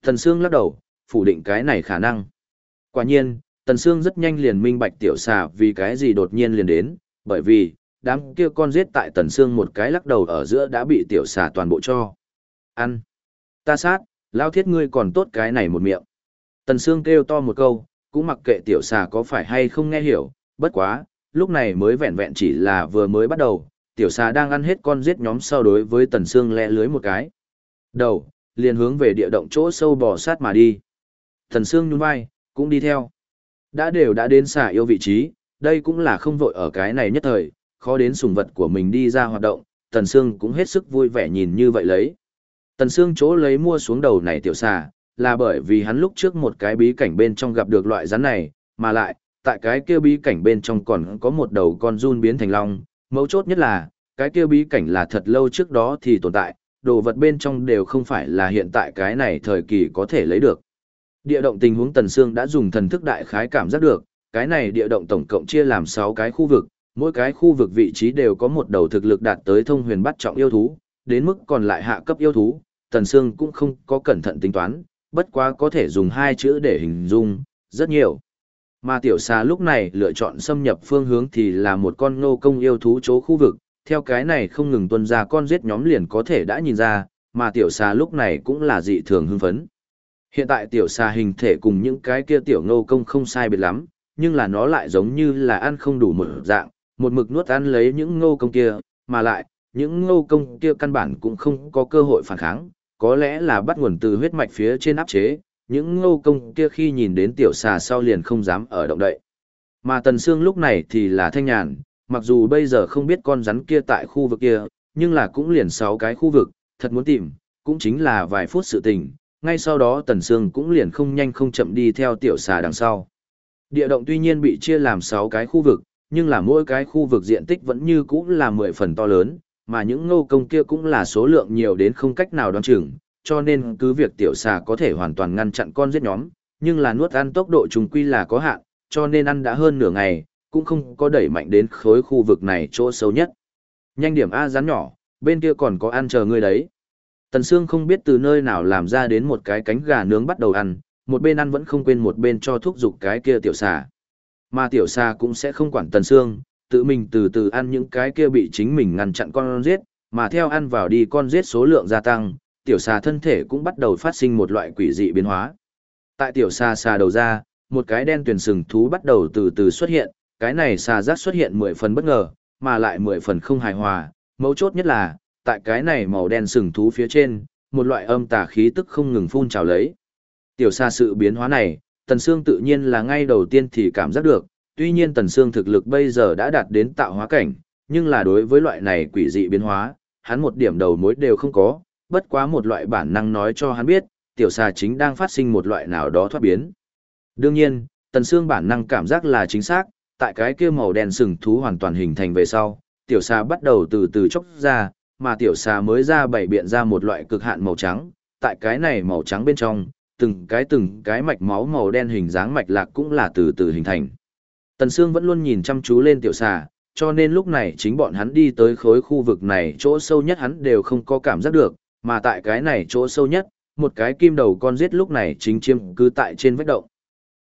Tần Sương lắc đầu, phủ định cái này khả năng. Quả nhiên, Tần Sương rất nhanh liền minh bạch tiểu xà vì cái gì đột nhiên liền đến, bởi vì, đám kia con giết tại Tần Sương một cái lắc đầu ở giữa đã bị tiểu xà toàn bộ cho. Ăn. Ta sát, lao thiết ngươi còn tốt cái này một miệng. Tần Sương kêu to một câu, cũng mặc kệ tiểu xà có phải hay không nghe hiểu, bất quá, lúc này mới vẹn vẹn chỉ là vừa mới bắt đầu, tiểu xà đang ăn hết con giết nhóm sau đối với Tần Sương lẹ lưới một cái. Đầu, liền hướng về địa động chỗ sâu bò sát mà đi. Tần Sương nhún vai, cũng đi theo. Đã đều đã đến xà yêu vị trí, đây cũng là không vội ở cái này nhất thời, khó đến sùng vật của mình đi ra hoạt động, Tần Sương cũng hết sức vui vẻ nhìn như vậy lấy. Tần Sương chỗ lấy mua xuống đầu này tiểu xà, là bởi vì hắn lúc trước một cái bí cảnh bên trong gặp được loại rắn này, mà lại, tại cái kia bí cảnh bên trong còn có một đầu con run biến thành long, mấu chốt nhất là, cái kia bí cảnh là thật lâu trước đó thì tồn tại, đồ vật bên trong đều không phải là hiện tại cái này thời kỳ có thể lấy được. Địa động tình huống Tần Sương đã dùng thần thức đại khái cảm giác được, cái này địa động tổng cộng chia làm 6 cái khu vực, mỗi cái khu vực vị trí đều có một đầu thực lực đạt tới thông huyền bắt trọng yêu thú, đến mức còn lại hạ cấp yêu thú, Tần Sương cũng không có cẩn thận tính toán, bất quá có thể dùng hai chữ để hình dung, rất nhiều. Mà tiểu xà lúc này lựa chọn xâm nhập phương hướng thì là một con nô công yêu thú chỗ khu vực, theo cái này không ngừng tuân ra con giết nhóm liền có thể đã nhìn ra, mà tiểu xà lúc này cũng là dị thường hưng phấn. Hiện tại tiểu xà hình thể cùng những cái kia tiểu nô công không sai biệt lắm, nhưng là nó lại giống như là ăn không đủ một dạng, một mực nuốt ăn lấy những ngô công kia, mà lại, những ngô công kia căn bản cũng không có cơ hội phản kháng, có lẽ là bắt nguồn từ huyết mạch phía trên áp chế, những ngô công kia khi nhìn đến tiểu xà sau liền không dám ở động đậy. Mà Tần Sương lúc này thì là thanh nhàn, mặc dù bây giờ không biết con rắn kia tại khu vực kia, nhưng là cũng liền sáu cái khu vực, thật muốn tìm, cũng chính là vài phút sự tình, ngay sau đó Tần Sương cũng liền không nhanh không chậm đi theo tiểu xà đằng sau. Địa động tuy nhiên bị chia làm sáu cái khu vực, nhưng là mỗi cái khu vực diện tích vẫn như cũ là mười phần to lớn, mà những ngô công kia cũng là số lượng nhiều đến không cách nào đoán chừng, cho nên cứ việc tiểu xà có thể hoàn toàn ngăn chặn con giết nhóm, nhưng là nuốt ăn tốc độ trùng quy là có hạn, cho nên ăn đã hơn nửa ngày, cũng không có đẩy mạnh đến khối khu vực này chỗ sâu nhất. Nhanh điểm A rắn nhỏ, bên kia còn có ăn chờ ngươi đấy. Tần Sương không biết từ nơi nào làm ra đến một cái cánh gà nướng bắt đầu ăn, một bên ăn vẫn không quên một bên cho thúc giục cái kia tiểu xà. Mà tiểu xà cũng sẽ không quản Tần Sương, tự mình từ từ ăn những cái kia bị chính mình ngăn chặn con giết, mà theo ăn vào đi con giết số lượng gia tăng, tiểu xà thân thể cũng bắt đầu phát sinh một loại quỷ dị biến hóa. Tại tiểu xà xà đầu ra, một cái đen tuyển sừng thú bắt đầu từ từ xuất hiện, cái này xà giác xuất hiện mười phần bất ngờ, mà lại mười phần không hài hòa, mấu chốt nhất là, tại cái này màu đen sừng thú phía trên, một loại âm tà khí tức không ngừng phun trào lấy. Tiểu xà sự biến hóa này, Tần Sương tự nhiên là ngay đầu tiên thì cảm giác được, tuy nhiên Tần Sương thực lực bây giờ đã đạt đến tạo hóa cảnh, nhưng là đối với loại này quỷ dị biến hóa, hắn một điểm đầu mối đều không có, bất quá một loại bản năng nói cho hắn biết, tiểu xà chính đang phát sinh một loại nào đó thoát biến. Đương nhiên, Tần Sương bản năng cảm giác là chính xác, tại cái kia màu đen sừng thú hoàn toàn hình thành về sau, tiểu xà bắt đầu từ từ chốc ra, mà tiểu xà mới ra bảy biện ra một loại cực hạn màu trắng, tại cái này màu trắng bên trong, từng cái từng cái mạch máu màu đen hình dáng mạch lạc cũng là từ từ hình thành. Tần Sương vẫn luôn nhìn chăm chú lên tiểu xà, cho nên lúc này chính bọn hắn đi tới khối khu vực này chỗ sâu nhất hắn đều không có cảm giác được, mà tại cái này chỗ sâu nhất, một cái kim đầu con giết lúc này chính chiêm cứ tại trên vách động.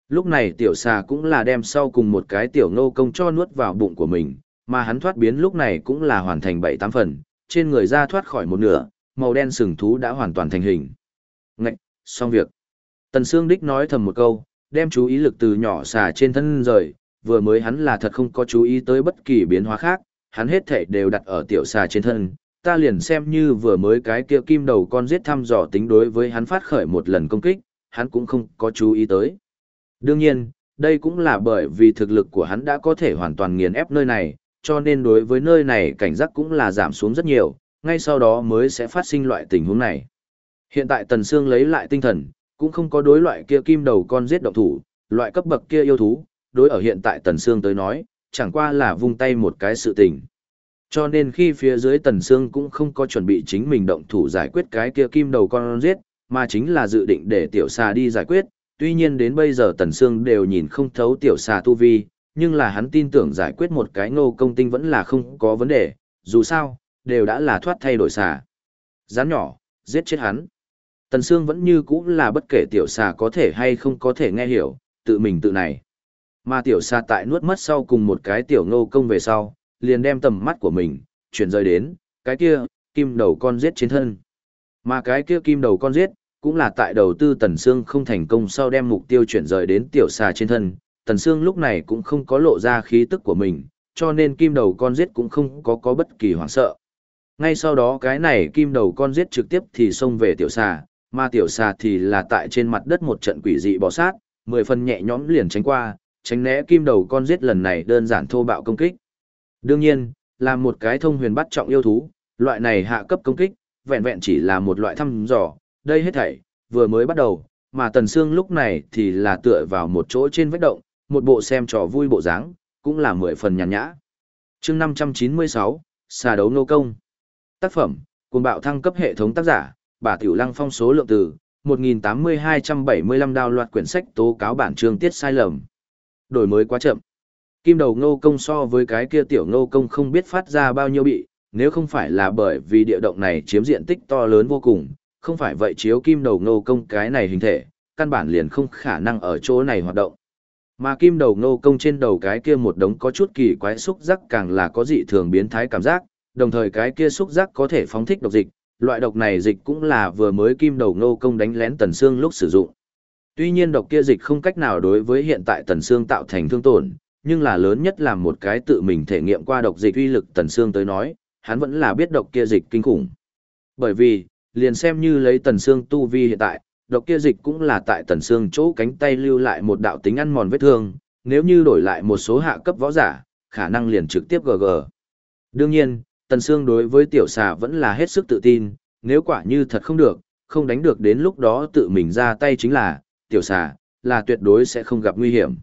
Lúc này tiểu xà cũng là đem sau cùng một cái tiểu ngô công cho nuốt vào bụng của mình, mà hắn thoát biến lúc này cũng là hoàn thành bảy tám phần, trên người ra thoát khỏi một nửa, màu đen sừng thú đã hoàn toàn thành hình. Ngạch, xong việc. Tần Sương Đích nói thầm một câu, đem chú ý lực từ nhỏ xà trên thân rời, vừa mới hắn là thật không có chú ý tới bất kỳ biến hóa khác, hắn hết thể đều đặt ở tiểu xà trên thân, ta liền xem như vừa mới cái kia kim đầu con giết thăm dò tính đối với hắn phát khởi một lần công kích, hắn cũng không có chú ý tới. Đương nhiên, đây cũng là bởi vì thực lực của hắn đã có thể hoàn toàn nghiền ép nơi này, cho nên đối với nơi này cảnh giác cũng là giảm xuống rất nhiều, ngay sau đó mới sẽ phát sinh loại tình huống này. Hiện tại Tần Sương lấy lại tinh thần, cũng không có đối loại kia kim đầu con giết động thủ, loại cấp bậc kia yêu thú, đối ở hiện tại Tần Sương tới nói, chẳng qua là vung tay một cái sự tình. Cho nên khi phía dưới Tần Sương cũng không có chuẩn bị chính mình động thủ giải quyết cái kia kim đầu con giết, mà chính là dự định để tiểu xà đi giải quyết, tuy nhiên đến bây giờ Tần Sương đều nhìn không thấu tiểu xà tu vi, nhưng là hắn tin tưởng giải quyết một cái ngô công tinh vẫn là không có vấn đề, dù sao, đều đã là thoát thay đổi xà. gián nhỏ, giết chết hắn. Tần Sương vẫn như cũ là bất kể tiểu xà có thể hay không có thể nghe hiểu, tự mình tự này. Mà tiểu xa tại nuốt mất sau cùng một cái tiểu ngô công về sau, liền đem tầm mắt của mình, chuyển rời đến, cái kia, kim đầu con giết trên thân. Mà cái kia kim đầu con giết, cũng là tại đầu tư Tần Sương không thành công sau đem mục tiêu chuyển rời đến tiểu xà trên thân. Tần Sương lúc này cũng không có lộ ra khí tức của mình, cho nên kim đầu con giết cũng không có có bất kỳ hoảng sợ. Ngay sau đó cái này kim đầu con giết trực tiếp thì xông về tiểu xà, mà tiểu xà thì là tại trên mặt đất một trận quỷ dị bò sát, mười phần nhẹ nhõm liền tránh qua, tránh né kim đầu con giết lần này đơn giản thô bạo công kích. Đương nhiên, là một cái thông huyền bắt trọng yêu thú, loại này hạ cấp công kích, vẹn vẹn chỉ là một loại thăm dò, đây hết thảy, vừa mới bắt đầu, mà Tần Sương lúc này thì là tựa vào một chỗ trên vách động, một bộ xem trò vui bộ dáng, cũng là mười phần nhàn nhã. chương 596, xà đấu nô công. Tác phẩm, cuồng bạo thăng cấp hệ thống tác giả, bà Tiểu Lăng phong số lượng từ, 1.8275 đào loạt quyển sách tố cáo bản chương tiết sai lầm đổi mới quá chậm. Kim đầu ngô công so với cái kia tiểu ngô công không biết phát ra bao nhiêu bị, nếu không phải là bởi vì địa động này chiếm diện tích to lớn vô cùng, không phải vậy chiếu kim đầu ngô công cái này hình thể, căn bản liền không khả năng ở chỗ này hoạt động. Mà kim đầu ngô công trên đầu cái kia một đống có chút kỳ quái xúc giác càng là có dị thường biến thái cảm giác, đồng thời cái kia xúc giác có thể phóng thích độc dịch, loại độc này dịch cũng là vừa mới kim đầu ngô công đánh lén tần xương lúc sử dụng. Tuy nhiên độc kia dịch không cách nào đối với hiện tại tần xương tạo thành thương tổn, nhưng là lớn nhất là một cái tự mình thể nghiệm qua độc dịch uy lực tần xương tới nói, hắn vẫn là biết độc kia dịch kinh khủng. Bởi vì, liền xem như lấy tần xương tu vi hiện tại, độc kia dịch cũng là tại tần xương chỗ cánh tay lưu lại một đạo tính ăn mòn vết thương, nếu như đổi lại một số hạ cấp võ giả, khả năng liền trực tiếp GG. Đương nhiên, tần xương đối với tiểu xà vẫn là hết sức tự tin, nếu quả như thật không được, không đánh được đến lúc đó tự mình ra tay chính là, tiểu xà, là tuyệt đối sẽ không gặp nguy hiểm.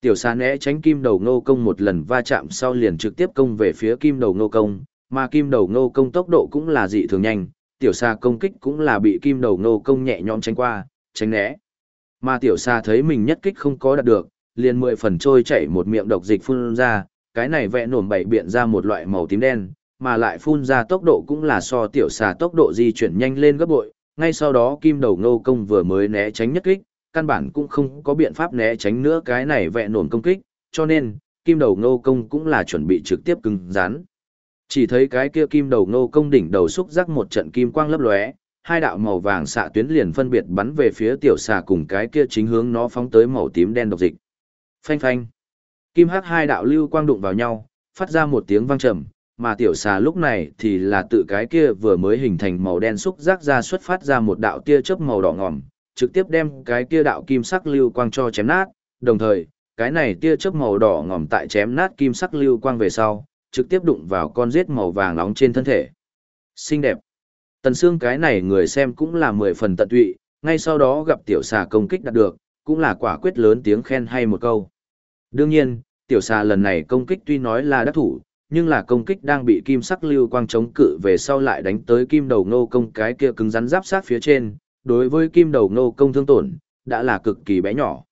Tiểu xà né tránh kim đầu ngô công một lần va chạm sau liền trực tiếp công về phía kim đầu ngô công, mà kim đầu ngô công tốc độ cũng là dị thường nhanh, tiểu xà công kích cũng là bị kim đầu ngô công nhẹ nhõm tránh qua, tránh né. Mà tiểu xà thấy mình nhất kích không có đạt được, liền mười phần trôi chảy một miệng độc dịch phun ra, cái này vẽ nổm bảy biện ra một loại màu tím đen, mà lại phun ra tốc độ cũng là so tiểu xà tốc độ di chuyển nhanh lên gấp bội, ngay sau đó kim đầu ngô công vừa mới né tránh nhất kích, căn bản cũng không có biện pháp né tránh nữa cái này vẹn nổn công kích, cho nên, kim đầu ngô công cũng là chuẩn bị trực tiếp cứng rắn. Chỉ thấy cái kia kim đầu ngô công đỉnh đầu xúc giác một trận kim quang lấp lóe, hai đạo màu vàng xạ tuyến liền phân biệt bắn về phía tiểu xà cùng cái kia chính hướng nó phóng tới màu tím đen độc dịch. Phanh phanh. Kim hắc hai đạo lưu quang đụng vào nhau, phát ra một tiếng vang trầm, mà tiểu xà lúc này thì là tự cái kia vừa mới hình thành màu đen xúc giác ra xuất phát ra một đạo tia chớp màu đỏ ngòm, trực tiếp đem cái kia đạo kim sắc lưu quang cho chém nát, đồng thời, cái này tia chớp màu đỏ ngòm tại chém nát kim sắc lưu quang về sau, trực tiếp đụng vào con rết màu vàng nóng trên thân thể. Xinh đẹp. Tần xương cái này người xem cũng là mười phần tận tụy, ngay sau đó gặp tiểu xà công kích đạt được, cũng là quả quyết lớn tiếng khen hay một câu. Đương nhiên, tiểu xà lần này công kích tuy nói là đắc thủ, nhưng là công kích đang bị kim sắc lưu quang chống cự về sau lại đánh tới kim đầu ngô công cái kia cứng rắn giáp sát phía trên, đối với kim đầu nô công thương tổn, đã là cực kỳ bé nhỏ.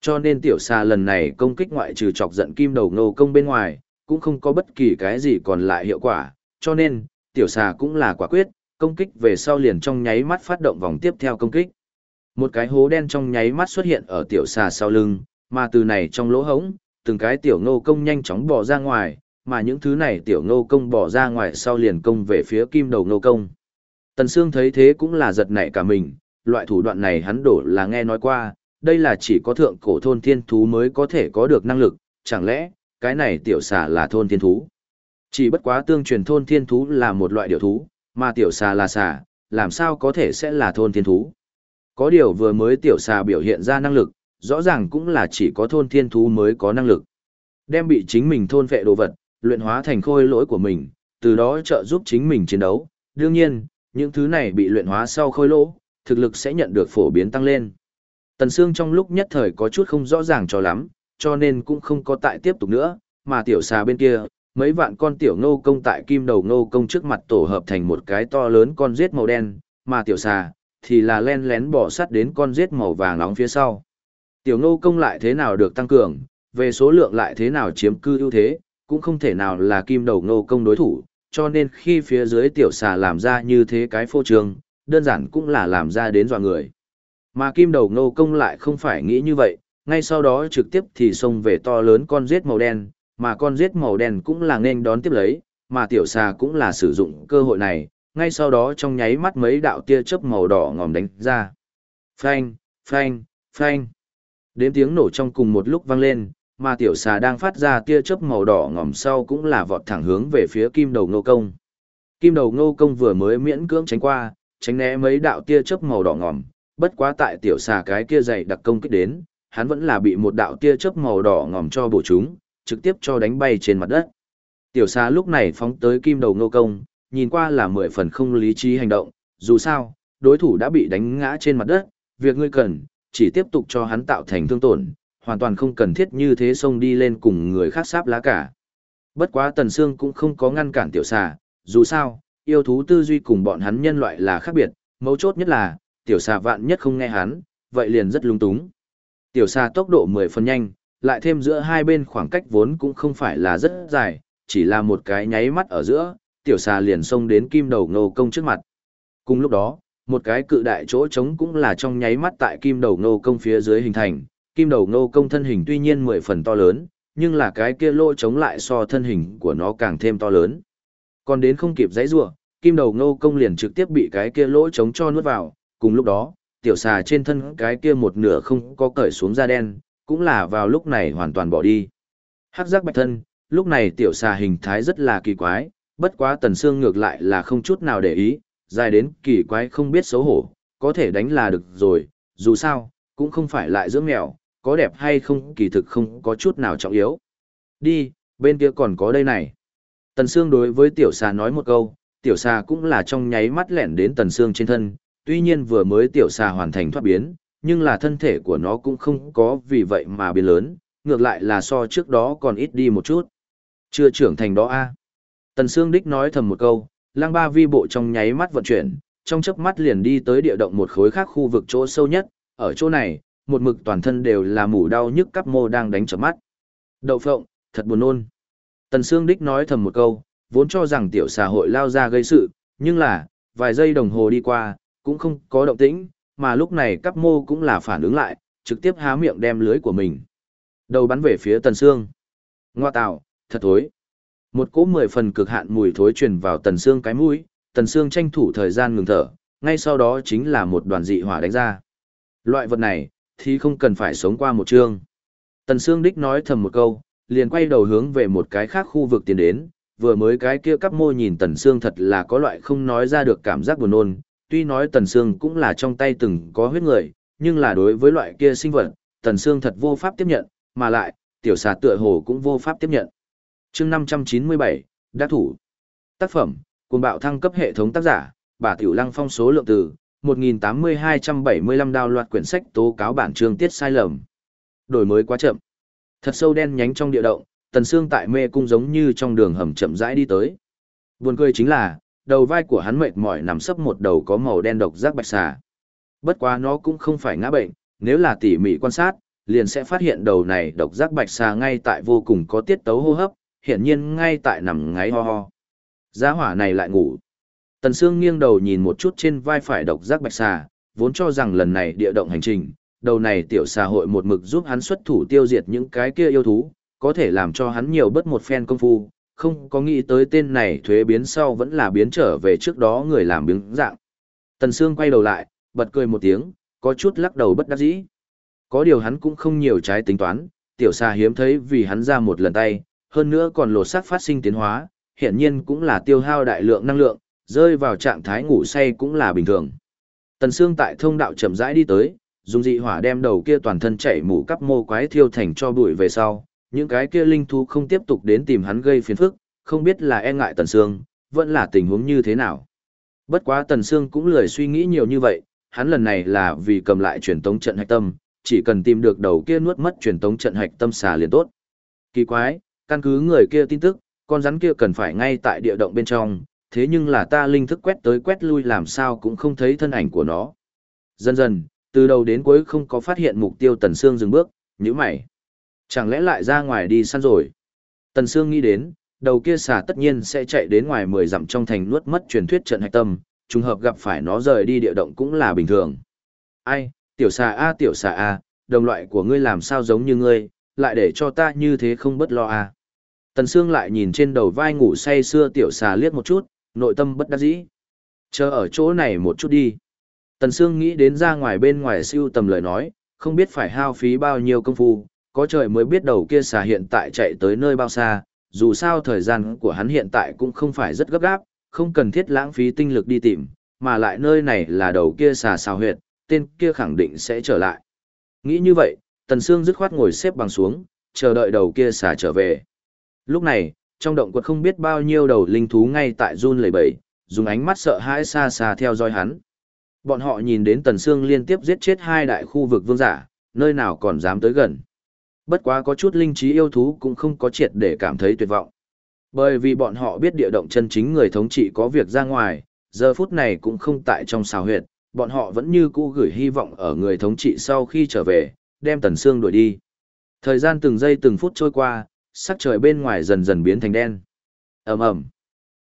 Cho nên tiểu xà lần này công kích ngoại trừ chọc giận kim đầu nô công bên ngoài, cũng không có bất kỳ cái gì còn lại hiệu quả, cho nên, tiểu xà cũng là quả quyết, công kích về sau liền trong nháy mắt phát động vòng tiếp theo công kích. Một cái hố đen trong nháy mắt xuất hiện ở tiểu xà sau lưng, mà từ này trong lỗ hổng, từng cái tiểu ngô công nhanh chóng bỏ ra ngoài, mà những thứ này tiểu ngô công bỏ ra ngoài sau liền công về phía kim đầu ngô công. Tần Sương thấy thế cũng là giật nảy cả mình, loại thủ đoạn này hắn đổ là nghe nói qua, đây là chỉ có thượng cổ thôn thiên thú mới có thể có được năng lực, chẳng lẽ, cái này tiểu xà là thôn thiên thú. Chỉ bất quá tương truyền thôn thiên thú là một loại điểu thú, mà tiểu xà là xà, làm sao có thể sẽ là thôn thiên thú. Có điều vừa mới tiểu xà biểu hiện ra năng lực, rõ ràng cũng là chỉ có thôn thiên thú mới có năng lực. Đem bị chính mình thôn vệ đồ vật, luyện hóa thành khôi lỗi của mình, từ đó trợ giúp chính mình chiến đấu. Đương nhiên, những thứ này bị luyện hóa sau khôi lỗ, thực lực sẽ nhận được phổ biến tăng lên. Tần Sương trong lúc nhất thời có chút không rõ ràng cho lắm, cho nên cũng không có tại tiếp tục nữa, mà tiểu xà bên kia, mấy vạn con tiểu ngô công tại kim đầu ngô công trước mặt tổ hợp thành một cái to lớn con rết màu đen, mà tiểu xà, thì là len lén bỏ sắt đến con rết màu vàng nóng phía sau. Tiểu ngô công lại thế nào được tăng cường, về số lượng lại thế nào chiếm cư ưu thế, cũng không thể nào là kim đầu ngô công đối thủ, cho nên khi phía dưới tiểu xà làm ra như thế cái phô trương, đơn giản cũng là làm ra đến dọa người. Mà kim đầu ngô công lại không phải nghĩ như vậy, ngay sau đó trực tiếp thì xông về to lớn con rết màu đen, mà con rết màu đen cũng là nên đón tiếp lấy, mà tiểu xà cũng là sử dụng cơ hội này, ngay sau đó trong nháy mắt mấy đạo tia chớp màu đỏ ngòm đánh ra. Phanh, phanh, phanh. Đếm tiếng nổ trong cùng một lúc vang lên, mà tiểu xà đang phát ra tia chớp màu đỏ ngòm sau cũng là vọt thẳng hướng về phía kim đầu ngô công. Kim đầu ngô công vừa mới miễn cưỡng tránh qua, tránh né mấy đạo tia chớp màu đỏ ngòm, bất quá tại tiểu xà cái kia dày đặc công kích đến, hắn vẫn là bị một đạo tia chớp màu đỏ ngòm cho bổ chúng, trực tiếp cho đánh bay trên mặt đất. Tiểu xà lúc này phóng tới kim đầu ngô công, nhìn qua là mười phần không lý trí hành động, dù sao, đối thủ đã bị đánh ngã trên mặt đất, việc ngươi cần, chỉ tiếp tục cho hắn tạo thành thương tổn, hoàn toàn không cần thiết như thế xông đi lên cùng người khác sáp lá cả. Bất quá Tần Sương cũng không có ngăn cản tiểu xà, dù sao, yêu thú tư duy cùng bọn hắn nhân loại là khác biệt, mấu chốt nhất là, tiểu xà vạn nhất không nghe hắn, vậy liền rất lung túng. Tiểu xà tốc độ 10 phần nhanh, lại thêm giữa hai bên khoảng cách vốn cũng không phải là rất dài, chỉ là một cái nháy mắt ở giữa, tiểu xà liền xông đến kim đầu ngô công trước mặt. Cùng lúc đó, một cái cự đại chỗ trống cũng là trong nháy mắt tại kim đầu ngô công phía dưới hình thành, kim đầu ngô công thân hình tuy nhiên mười phần to lớn, nhưng là cái kia lỗ chống lại so thân hình của nó càng thêm to lớn. Còn đến không kịp giãy giụa, kim đầu ngô công liền trực tiếp bị cái kia lỗ chống cho nuốt vào, cùng lúc đó, tiểu xà trên thân cái kia một nửa không có cởi xuống da đen, cũng là vào lúc này hoàn toàn bỏ đi. Hắc giác bạch thân, lúc này tiểu xà hình thái rất là kỳ quái, bất quá tần xương ngược lại là không chút nào để ý, dài đến kỳ quái không biết xấu hổ, có thể đánh là được rồi, dù sao, cũng không phải lại dưỡng mèo, có đẹp hay không kỳ thực không có chút nào trọng yếu. Đi, bên kia còn có đây này. Tần Sương đối với tiểu xà nói một câu, tiểu xà cũng là trong nháy mắt lẻn đến tần Sương trên thân, tuy nhiên vừa mới tiểu xà hoàn thành thoát biến, nhưng là thân thể của nó cũng không có vì vậy mà biến lớn, ngược lại là so trước đó còn ít đi một chút. Chưa trưởng thành đó a. Tần Sương đích nói thầm một câu, lang ba vi bộ trong nháy mắt vận chuyển, trong chớp mắt liền đi tới địa động một khối khác khu vực chỗ sâu nhất, ở chỗ này, một mực toàn thân đều là mủ đau nhức cắp mô đang đánh chợp mắt. Đậu phộng, thật buồn nôn. Tần Sương Đích nói thầm một câu, vốn cho rằng tiểu xã hội lao ra gây sự, nhưng là, vài giây đồng hồ đi qua, cũng không có động tĩnh, mà lúc này cắp mô cũng là phản ứng lại, trực tiếp há miệng đem lưới của mình. Đầu bắn về phía Tần Sương. Ngoa tạo, thật thối. Một cỗ mười phần cực hạn mùi thối truyền vào Tần Sương cái mũi, Tần Sương tranh thủ thời gian ngừng thở, ngay sau đó chính là một đoàn dị hỏa đánh ra. Loại vật này, thì không cần phải sống qua một chương. Tần Sương Đích nói thầm một câu, liền quay đầu hướng về một cái khác khu vực tiến đến, vừa mới cái kia cắp môi nhìn Tần Sương thật là có loại không nói ra được cảm giác buồn nôn, tuy nói Tần Sương cũng là trong tay từng có huyết người, nhưng là đối với loại kia sinh vật, Tần Sương thật vô pháp tiếp nhận, mà lại, tiểu xà tựa hồ cũng vô pháp tiếp nhận. chương 597, Đắc thủ. Tác phẩm, cùng bạo thăng cấp hệ thống tác giả, bà Tiểu Lăng phong số lượng từ, 1.8275 đào loạt quyển sách tố cáo bản chương tiết sai lầm. Đổi mới quá chậm. Thật sâu đen nhánh trong địa động, tần xương tại mê cung giống như trong đường hầm chậm rãi đi tới. Buồn cười chính là, đầu vai của hắn mệt mỏi nằm sấp một đầu có màu đen độc giác bạch xà. Bất quá nó cũng không phải ngã bệnh, nếu là tỉ mỉ quan sát, liền sẽ phát hiện đầu này độc giác bạch xà ngay tại vô cùng có tiết tấu hô hấp, hiển nhiên ngay tại nằm ngáy ho ho. Giá hỏa này lại ngủ. Tần Sương nghiêng đầu nhìn một chút trên vai phải độc giác bạch xà, vốn cho rằng lần này địa động hành trình, đầu này tiểu xà hội một mực giúp hắn xuất thủ tiêu diệt những cái kia yêu thú, có thể làm cho hắn nhiều bớt một phen công phu, không có nghĩ tới tên này thuế biến sau vẫn là biến trở về trước đó người làm biến dạng. Tần Sương quay đầu lại, bật cười một tiếng, có chút lắc đầu bất đắc dĩ. Có điều hắn cũng không nhiều trái tính toán, tiểu xà hiếm thấy vì hắn ra một lần tay, hơn nữa còn lột xác phát sinh tiến hóa, hiện nhiên cũng là tiêu hao đại lượng năng lượng, rơi vào trạng thái ngủ say cũng là bình thường. Tần Sương tại thông đạo chậm rãi đi tới, dùng dị hỏa đem đầu kia toàn thân chảy mũ cắp mô quái thiêu thành cho bụi về sau, những cái kia linh thú không tiếp tục đến tìm hắn gây phiền phức, không biết là e ngại Tần Sương, vẫn là tình huống như thế nào. Bất quá Tần Sương cũng lười suy nghĩ nhiều như vậy, hắn lần này là vì cầm lại truyền tống trận hạch tâm, chỉ cần tìm được đầu kia nuốt mất truyền tống trận hạch tâm xà liền tốt. Kỳ quái, căn cứ người kia tin tức, con rắn kia cần phải ngay tại địa động bên trong, thế nhưng là ta linh thức quét tới quét lui làm sao cũng không thấy thân ảnh của nó. Dần dần, từ đầu đến cuối không có phát hiện mục tiêu Tần Sương dừng bước, nhíu mày. Chẳng lẽ lại ra ngoài đi săn rồi? Tần Sương nghĩ đến, đầu kia xà tất nhiên sẽ chạy đến ngoài 10 dặm trong thành nuốt mất truyền thuyết trận hạch tâm, trùng hợp gặp phải nó rời đi địa động cũng là bình thường. Ai, tiểu xà a tiểu xà a, đồng loại của ngươi làm sao giống như ngươi, lại để cho ta như thế không bất lo a. Tần Sương lại nhìn trên đầu vai ngủ say xưa tiểu xà liếc một chút, nội tâm bất đắc dĩ. Chờ ở chỗ này một chút đi. Tần Sương nghĩ đến ra ngoài bên ngoài siêu tầm lời nói, không biết phải hao phí bao nhiêu công phu, có trời mới biết đầu kia xà hiện tại chạy tới nơi bao xa, dù sao thời gian của hắn hiện tại cũng không phải rất gấp gáp, không cần thiết lãng phí tinh lực đi tìm, mà lại nơi này là đầu kia xà xào huyệt, tên kia khẳng định sẽ trở lại. Nghĩ như vậy, Tần Sương dứt khoát ngồi xếp bằng xuống, chờ đợi đầu kia xà trở về. Lúc này, trong động quật không biết bao nhiêu đầu linh thú ngay tại run lẩy bẩy, dùng ánh mắt sợ hãi xa xa theo dõi hắn. Bọn họ nhìn đến Tần Sương liên tiếp giết chết hai đại khu vực vương giả, nơi nào còn dám tới gần. Bất quá có chút linh trí yêu thú cũng không có triệt để cảm thấy tuyệt vọng. Bởi vì bọn họ biết địa động chân chính người thống trị có việc ra ngoài, giờ phút này cũng không tại trong xào huyệt, bọn họ vẫn như cũ gửi hy vọng ở người thống trị sau khi trở về, đem Tần Sương đuổi đi. Thời gian từng giây từng phút trôi qua, sắc trời bên ngoài dần dần biến thành đen. ầm ầm.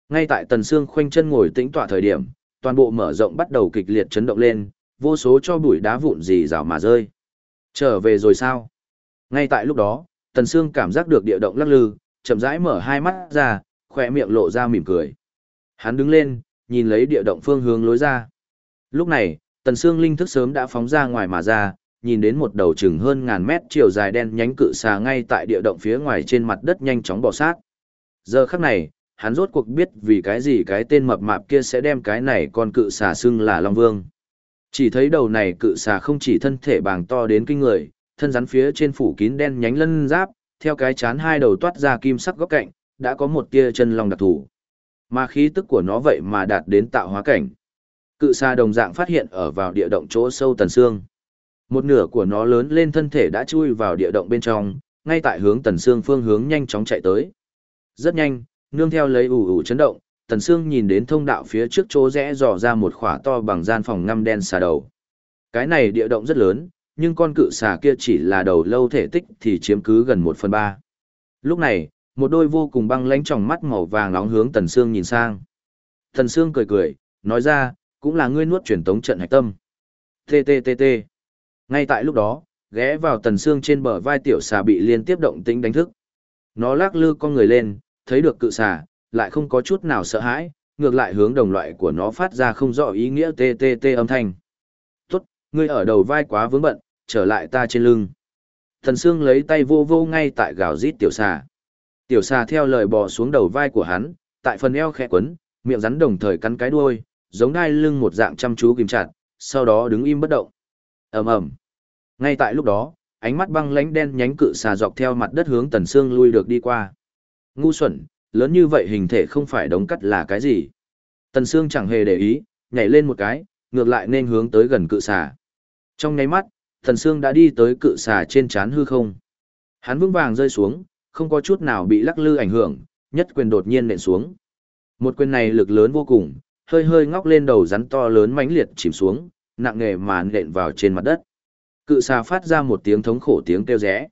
Ngay tại Tần Sương khoanh chân ngồi tĩnh tọa thời điểm, toàn bộ mở rộng bắt đầu kịch liệt chấn động lên, vô số cho bụi đá vụn gì rào mà rơi. Trở về rồi sao? Ngay tại lúc đó, Tần Sương cảm giác được địa động lắc lư, chậm rãi mở hai mắt ra, khỏe miệng lộ ra mỉm cười. Hắn đứng lên, nhìn lấy địa động phương hướng lối ra. Lúc này, Tần Sương linh thức sớm đã phóng ra ngoài mà ra, nhìn đến một đầu chừng hơn ngàn mét chiều dài đen nhánh cự xà ngay tại địa động phía ngoài trên mặt đất nhanh chóng bò sát. Giờ khắc này, hắn rốt cuộc biết vì cái gì cái tên mập mạp kia sẽ đem cái này con cự xà xưng là Long Vương. Chỉ thấy đầu này cự xà không chỉ thân thể bàng to đến kinh người, thân rắn phía trên phủ kín đen nhánh lân giáp, theo cái chán hai đầu toát ra kim sắc góc cạnh, đã có một tia chân long đặc thù. Mà khí tức của nó vậy mà đạt đến tạo hóa cảnh. Cự xà đồng dạng phát hiện ở vào địa động chỗ sâu tần xương. Một nửa của nó lớn lên thân thể đã chui vào địa động bên trong, ngay tại hướng tần xương phương hướng nhanh chóng chạy tới. Rất nhanh, nương theo lấy ủ ủ chấn động, tần xương nhìn đến thông đạo phía trước chỗ rẽ dò ra một khỏa to bằng gian phòng ngăm đen xà đầu. Cái này địa động rất lớn, nhưng con cự xà kia chỉ là đầu lâu thể tích thì chiếm cứ gần một phần ba. Lúc này, một đôi vô cùng băng lãnh tròng mắt màu vàng nóng hướng Tần Sương nhìn sang. Tần Sương cười cười, nói ra, cũng là ngươi nuốt truyền tống trận hạch tâm. TTTT. Ngay tại lúc đó, ghé vào Tần xương trên bờ vai tiểu xà bị liên tiếp động tĩnh đánh thức. Nó lắc lư con người lên, thấy được cự xà, lại không có chút nào sợ hãi, ngược lại hướng đồng loại của nó phát ra không rõ ý nghĩa tê tê tê âm thanh. Tốt, ngươi ở đầu vai quá vướng bận, trở lại ta trên lưng. Thần Sương lấy tay vô vô ngay tại gào rít tiểu xà. Tiểu xà theo lời bò xuống đầu vai của hắn, tại phần eo khẽ quấn, miệng rắn đồng thời cắn cái đuôi, giống đai lưng một dạng chăm chú kìm chặt, sau đó đứng im bất động. ầm ầm. Ngay tại lúc đó, ánh mắt băng lãnh đen nhánh cự xà dọc theo mặt đất hướng Tần Sương lui được đi qua. Ngu xuẩn, lớn như vậy hình thể không phải đống cắt là cái gì? Tần Sương chẳng hề để ý, nhảy lên một cái, ngược lại nên hướng tới gần cự xà. Trong nháy mắt, Tần Sương đã đi tới cự xà trên chán hư không. Hắn vững vàng rơi xuống, không có chút nào bị lắc lư ảnh hưởng, nhất quyền đột nhiên nện xuống. Một quyền này lực lớn vô cùng, hơi hơi ngóc lên đầu rắn to lớn mãnh liệt chìm xuống, nặng nề mà nện vào trên mặt đất. Cự xà phát ra một tiếng thống khổ tiếng kêu rẽ.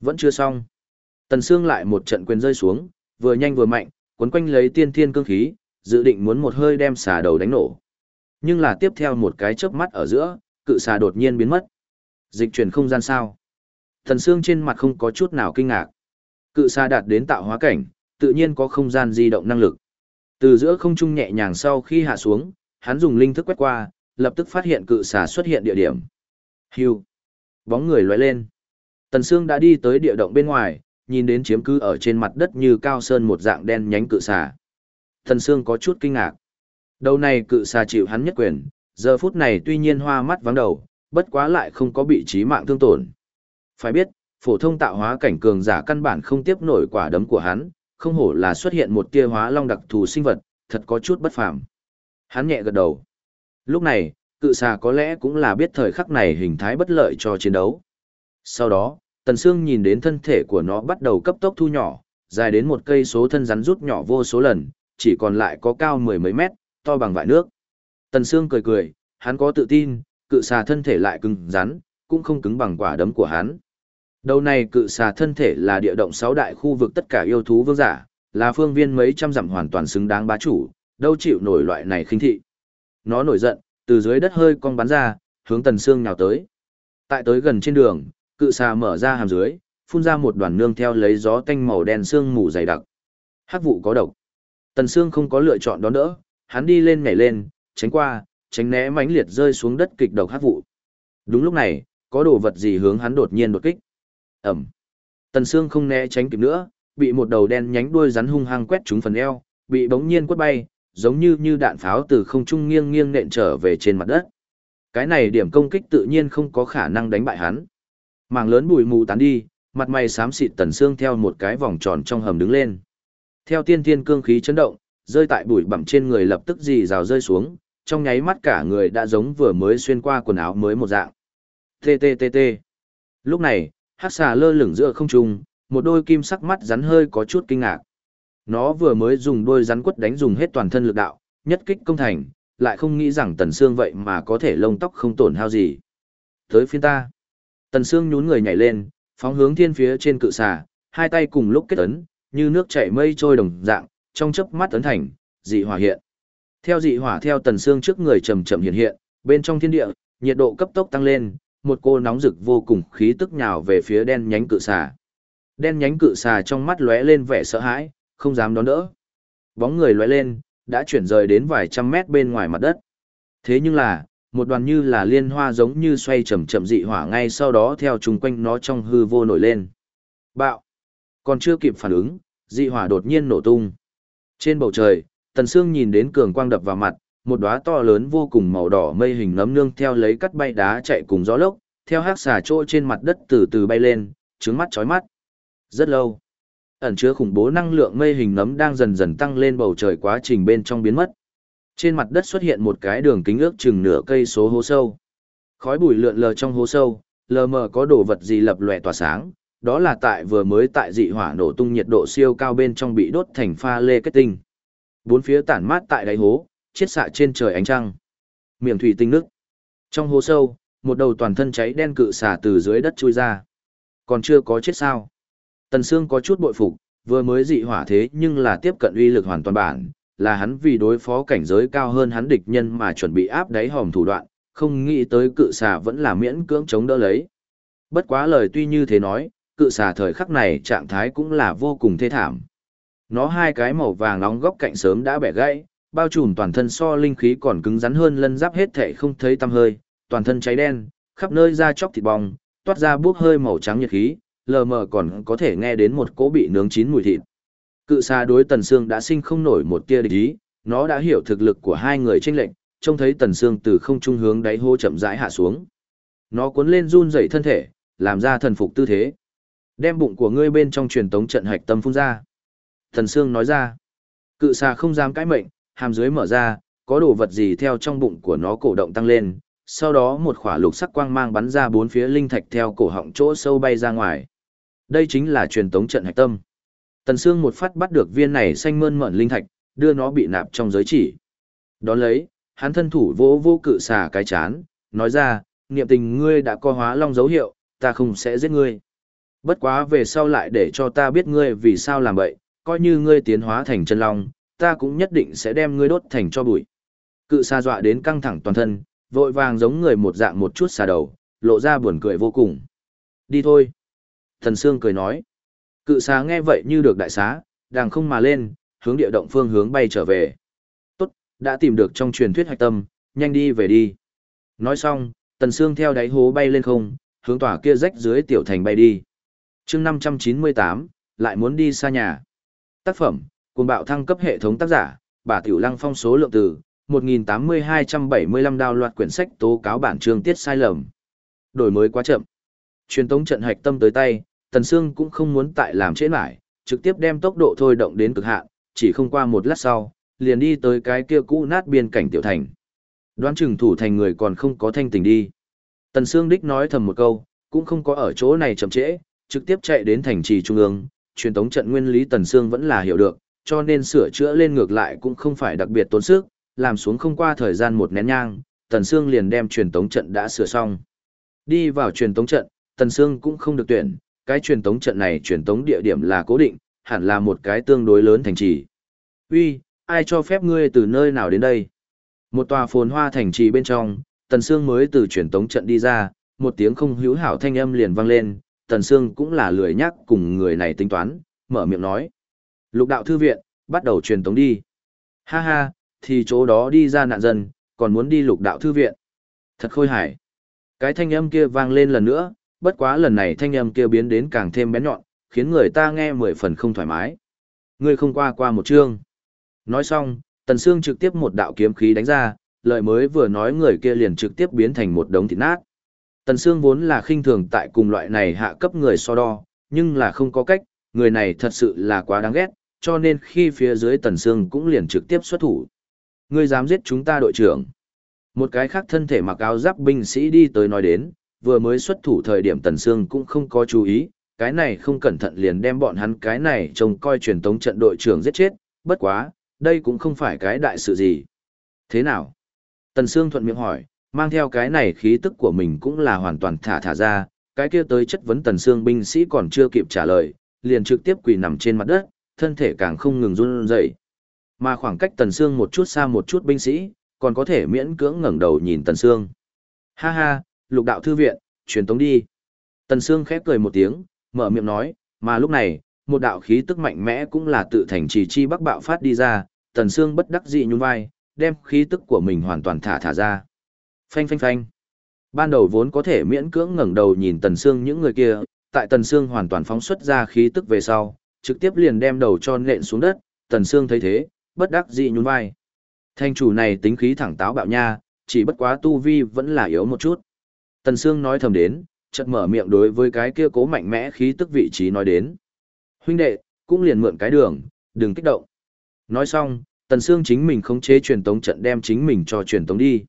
Vẫn chưa xong. Tần Sương lại một trận quyền rơi xuống, vừa nhanh vừa mạnh, quấn quanh lấy tiên thiên cương khí, dự định muốn một hơi đem xà đầu đánh nổ. Nhưng là tiếp theo một cái chớp mắt ở giữa, cự xà đột nhiên biến mất. Dịch chuyển không gian sao? Tần Sương trên mặt không có chút nào kinh ngạc. Cự xà đạt đến tạo hóa cảnh, tự nhiên có không gian di động năng lực. Từ giữa không trung nhẹ nhàng sau khi hạ xuống, hắn dùng linh thức quét qua, lập tức phát hiện cự xà xuất hiện địa điểm. Hưu. Bóng người lóe lên. Tần Sương đã đi tới địa động bên ngoài, nhìn đến chiếm cứ ở trên mặt đất như cao sơn một dạng đen nhánh cự xà. Tần Sương có chút kinh ngạc. Đầu này cự xà chịu hắn nhất quyền, giờ phút này tuy nhiên hoa mắt vắng đầu, bất quá lại không có bị trí mạng thương tổn. Phải biết, phổ thông tạo hóa cảnh cường giả căn bản không tiếp nổi quả đấm của hắn, không hổ là xuất hiện một tia hóa long đặc thù sinh vật, thật có chút bất phàm. Hắn nhẹ gật đầu. Lúc này, cự xà có lẽ cũng là biết thời khắc này hình thái bất lợi cho chiến đấu. Sau đó, Tần Sương nhìn đến thân thể của nó bắt đầu cấp tốc thu nhỏ, dài đến một cây số thân rắn rút nhỏ vô số lần, chỉ còn lại có cao mười mấy mét, to bằng vại nước. Tần Sương cười cười, hắn có tự tin, cự xà thân thể lại cứng rắn, cũng không cứng bằng quả đấm của hắn. Đầu này cự xà thân thể là địa động sáu đại khu vực tất cả yêu thú vương giả, là phương viên mấy trăm dặm hoàn toàn xứng đáng bá chủ, đâu chịu nổi loại này khinh thị. Nó nổi giận, từ dưới đất hơi cong bắn ra, hướng Tần Sương nhào tới. Tại tới gần trên đường, cự xà mở ra hàm dưới, phun ra một đoàn nương theo lấy gió tanh màu đen sương mù dày đặc. Hắc vụ có độc. Tần Sương không có lựa chọn đón đỡ, hắn đi lên nhảy lên, tránh qua, tránh né mãnh liệt rơi xuống đất kịch độc hắc vụ. Đúng lúc này, có đồ vật gì hướng hắn đột nhiên đột kích. ầm Tần Sương không né tránh kịp nữa, bị một đầu đen nhánh đuôi rắn hung hăng quét trúng phần eo, bị bỗng nhiên quất bay, giống như như đạn pháo từ không trung nghiêng nghiêng nện trở về trên mặt đất. Cái này điểm công kích tự nhiên không có khả năng đánh bại hắn. Mảng lớn bụi mù tán đi, mặt mày xám xịt Tần xương theo một cái vòng tròn trong hầm đứng lên. Theo tiên tiên cương khí chấn động, rơi tại bụi bặm trên người lập tức dì rào rơi xuống, trong nháy mắt cả người đã giống vừa mới xuyên qua quần áo mới một dạng. TTTT. Lúc này, hắc xà lơ lửng giữa không trung, một đôi kim sắc mắt rắn hơi có chút kinh ngạc. Nó vừa mới dùng đôi rắn quất đánh dùng hết toàn thân lực đạo, nhất kích công thành, lại không nghĩ rằng Tần Sương vậy mà có thể lông tóc không tổn hao gì. Tới phiên ta. Tần Sương nhún người nhảy lên, phóng hướng thiên phía trên cự xà, hai tay cùng lúc kết ấn, như nước chảy mây trôi đồng dạng, trong chớp mắt ấn thành, dị hỏa hiện. Theo dị hỏa theo tần xương trước người chậm chậm hiện hiện, bên trong thiên địa, nhiệt độ cấp tốc tăng lên, một cô nóng rực vô cùng khí tức nhào về phía đen nhánh cự xà. Đen nhánh cự xà trong mắt lóe lên vẻ sợ hãi, không dám đón đỡ. Bóng người lóe lên, đã chuyển rời đến vài trăm mét bên ngoài mặt đất. Thế nhưng là, một đoàn như là liên hoa giống như xoay chậm chậm dị hỏa ngay sau đó theo chung quanh nó trong hư vô nổi lên. Bạo! Còn chưa kịp phản ứng, dị hỏa đột nhiên nổ tung. Trên bầu trời, Tần Sương nhìn đến cường quang đập vào mặt, một đóa to lớn vô cùng màu đỏ mây hình nấm nương theo lấy cắt bay đá chạy cùng gió lốc, theo hắc xà trôi trên mặt đất từ từ bay lên, trứng mắt chói mắt. Rất lâu, ẩn chứa khủng bố năng lượng mây hình nấm đang dần dần tăng lên bầu trời quá trình bên trong biến mất. Trên mặt đất xuất hiện một cái đường kính ước chừng nửa cây số hố sâu. Khói bụi lượn lờ trong hố sâu, lờ mờ có đồ vật gì lập lòe tỏa sáng, đó là tại vừa mới tại dị hỏa nổ tung nhiệt độ siêu cao bên trong bị đốt thành pha lê kết tinh. Bốn phía tản mát tại đáy hố, chiết xạ trên trời ánh trăng. Miệng thủy tinh nước. Trong hố sâu, một đầu toàn thân cháy đen cự xả từ dưới đất chui ra. Còn chưa có chết sao. Tần Sương có chút bội phục, vừa mới dị hỏa thế nhưng là tiếp cận uy lực hoàn toàn bản, là hắn vì đối phó cảnh giới cao hơn hắn địch nhân mà chuẩn bị áp đáy hòm thủ đoạn, không nghĩ tới cự xà vẫn là miễn cưỡng chống đỡ lấy. Bất quá lời tuy như thế nói, cự xà thời khắc này trạng thái cũng là vô cùng thê thảm. Nó hai cái màu vàng nóng góc cạnh sớm đã bẻ gãy, bao trùm toàn thân so linh khí còn cứng rắn hơn lân giáp hết thể không thấy tăm hơi, toàn thân cháy đen, khắp nơi da chóc thịt bong, toát ra buốc hơi màu trắng nhiệt khí, lờ mờ còn có thể nghe đến một cỗ bị nướng chín mùi thịt. Cự xa đối Tần Sương đã sinh không nổi một tia địch ý, nó đã hiểu thực lực của hai người trên lệnh, trông thấy Tần Sương từ không trung hướng đáy hô chậm rãi hạ xuống. Nó cuốn lên run rẩy thân thể, làm ra thần phục tư thế. Đem bụng của ngươi bên trong truyền tống trận hạch tâm phun ra. Tần Sương nói ra. Cự xa không dám cãi mệnh, hàm dưới mở ra, có đồ vật gì theo trong bụng của nó cổ động tăng lên, sau đó một khỏa lục sắc quang mang bắn ra bốn phía linh thạch theo cổ họng chỗ sâu bay ra ngoài. Đây chính là truyền tống trận hạch tâm. Tần Sương một phát bắt được viên này xanh mơn mởn linh thạch, đưa nó bị nạp trong giới chỉ. Đón lấy, hắn thân thủ vỗ vô cự xà cái chán, nói ra, niệm tình ngươi đã co hóa long dấu hiệu, ta không sẽ giết ngươi. Bất quá về sau lại để cho ta biết ngươi vì sao làm vậy, coi như ngươi tiến hóa thành chân long, ta cũng nhất định sẽ đem ngươi đốt thành cho bụi. Cự xà dọa đến căng thẳng toàn thân, vội vàng giống người một dạng một chút xà đầu, lộ ra buồn cười vô cùng. Đi thôi. Thần Sương cười nói. Cự xá nghe vậy như được đại xá, đàng không mà lên, hướng địa động phương hướng bay trở về. Tốt, đã tìm được trong truyền thuyết hạch tâm, nhanh đi về đi. Nói xong, Tần Sương theo đáy hố bay lên không, hướng tỏa kia rách dưới tiểu thành bay đi. chương 598, lại muốn đi xa nhà. Tác phẩm, cùng bạo thăng cấp hệ thống tác giả, bà Tiểu Lăng phong số lượng từ, 1.8275 đào loạt quyển sách tố cáo bản chương tiết sai lầm. Đổi mới quá chậm. Truyền tống trận hạch tâm tới tay, Tần Sương cũng không muốn tại làm trễ nải, trực tiếp đem tốc độ thôi động đến cực hạn, chỉ không qua một lát sau, liền đi tới cái kia cũ nát biên cảnh tiểu thành. Đoán chừng thủ thành người còn không có thanh tình đi. Tần Sương đích nói thầm một câu, cũng không có ở chỗ này chậm trễ, trực tiếp chạy đến thành trì trung ương, truyền tống trận nguyên lý Tần Sương vẫn là hiểu được, cho nên sửa chữa lên ngược lại cũng không phải đặc biệt tốn sức, làm xuống không qua thời gian một nén nhang, Tần Sương liền đem truyền tống trận đã sửa xong. Đi vào truyền tống trận, Tần Sương cũng không được tuyển, cái truyền tống trận này truyền tống địa điểm là cố định, hẳn là một cái tương đối lớn thành trì. Uy, ai cho phép ngươi từ nơi nào đến đây? Một tòa phồn hoa thành trì bên trong, Tần Sương mới từ truyền tống trận đi ra, một tiếng không hữu hảo thanh âm liền vang lên, Tần Sương cũng là lười nhắc cùng người này tính toán, mở miệng nói. Lục đạo thư viện, bắt đầu truyền tống đi. Ha ha, thì chỗ đó đi ra nạn dân, còn muốn đi lục đạo thư viện. Thật khôi hài. Cái thanh âm kia vang lên lần nữa, bất quá lần này thanh âm kia biến đến càng thêm bén nhọn, khiến người ta nghe mười phần không thoải mái. Ngươi không qua qua một chương. Nói xong, Tần Sương trực tiếp một đạo kiếm khí đánh ra, lời mới vừa nói người kia liền trực tiếp biến thành một đống thịt nát. Tần Sương vốn là khinh thường tại cùng loại này hạ cấp người so đo, nhưng là không có cách, người này thật sự là quá đáng ghét, cho nên khi phía dưới Tần Sương cũng liền trực tiếp xuất thủ. Ngươi dám giết chúng ta đội trưởng. Một cái khác thân thể mặc áo giáp binh sĩ đi tới nói đến, vừa mới xuất thủ thời điểm Tần Sương cũng không có chú ý, cái này không cẩn thận liền đem bọn hắn cái này trông coi truyền tống trận đội trưởng giết chết, bất quá, đây cũng không phải cái đại sự gì. Thế nào? Tần Sương thuận miệng hỏi, mang theo cái này khí tức của mình cũng là hoàn toàn thả thả ra, cái kia tới chất vấn Tần Sương binh sĩ còn chưa kịp trả lời, liền trực tiếp quỳ nằm trên mặt đất, thân thể càng không ngừng run rẩy. Mà khoảng cách Tần Sương một chút xa một chút binh sĩ, còn có thể miễn cưỡng ngẩng đầu nhìn Tần Sương. Ha ha, lục đạo thư viện, truyền tống đi. Tần Sương khép cười một tiếng, mở miệng nói, mà lúc này, một đạo khí tức mạnh mẽ cũng là tự thành trì chi bắc bạo phát đi ra, Tần Sương bất đắc dĩ nhún vai, đem khí tức của mình hoàn toàn thả thả ra. Phanh phanh phanh. Ban đầu vốn có thể miễn cưỡng ngẩng đầu nhìn Tần Sương những người kia, tại Tần Sương hoàn toàn phóng xuất ra khí tức về sau, trực tiếp liền đem đầu cho nện xuống đất, Tần Sương thấy thế, bất đắc dĩ nhún vai. Thanh chủ này tính khí thẳng táo bạo nha, chỉ bất quá tu vi vẫn là yếu một chút. Tần Sương nói thầm đến, chợt mở miệng đối với cái kia cố mạnh mẽ khí tức vị trí nói đến. Huynh đệ, cũng liền mượn cái đường, đừng kích động. Nói xong, Tần Sương chính mình khống chế truyền tống trận đem chính mình cho truyền tống đi.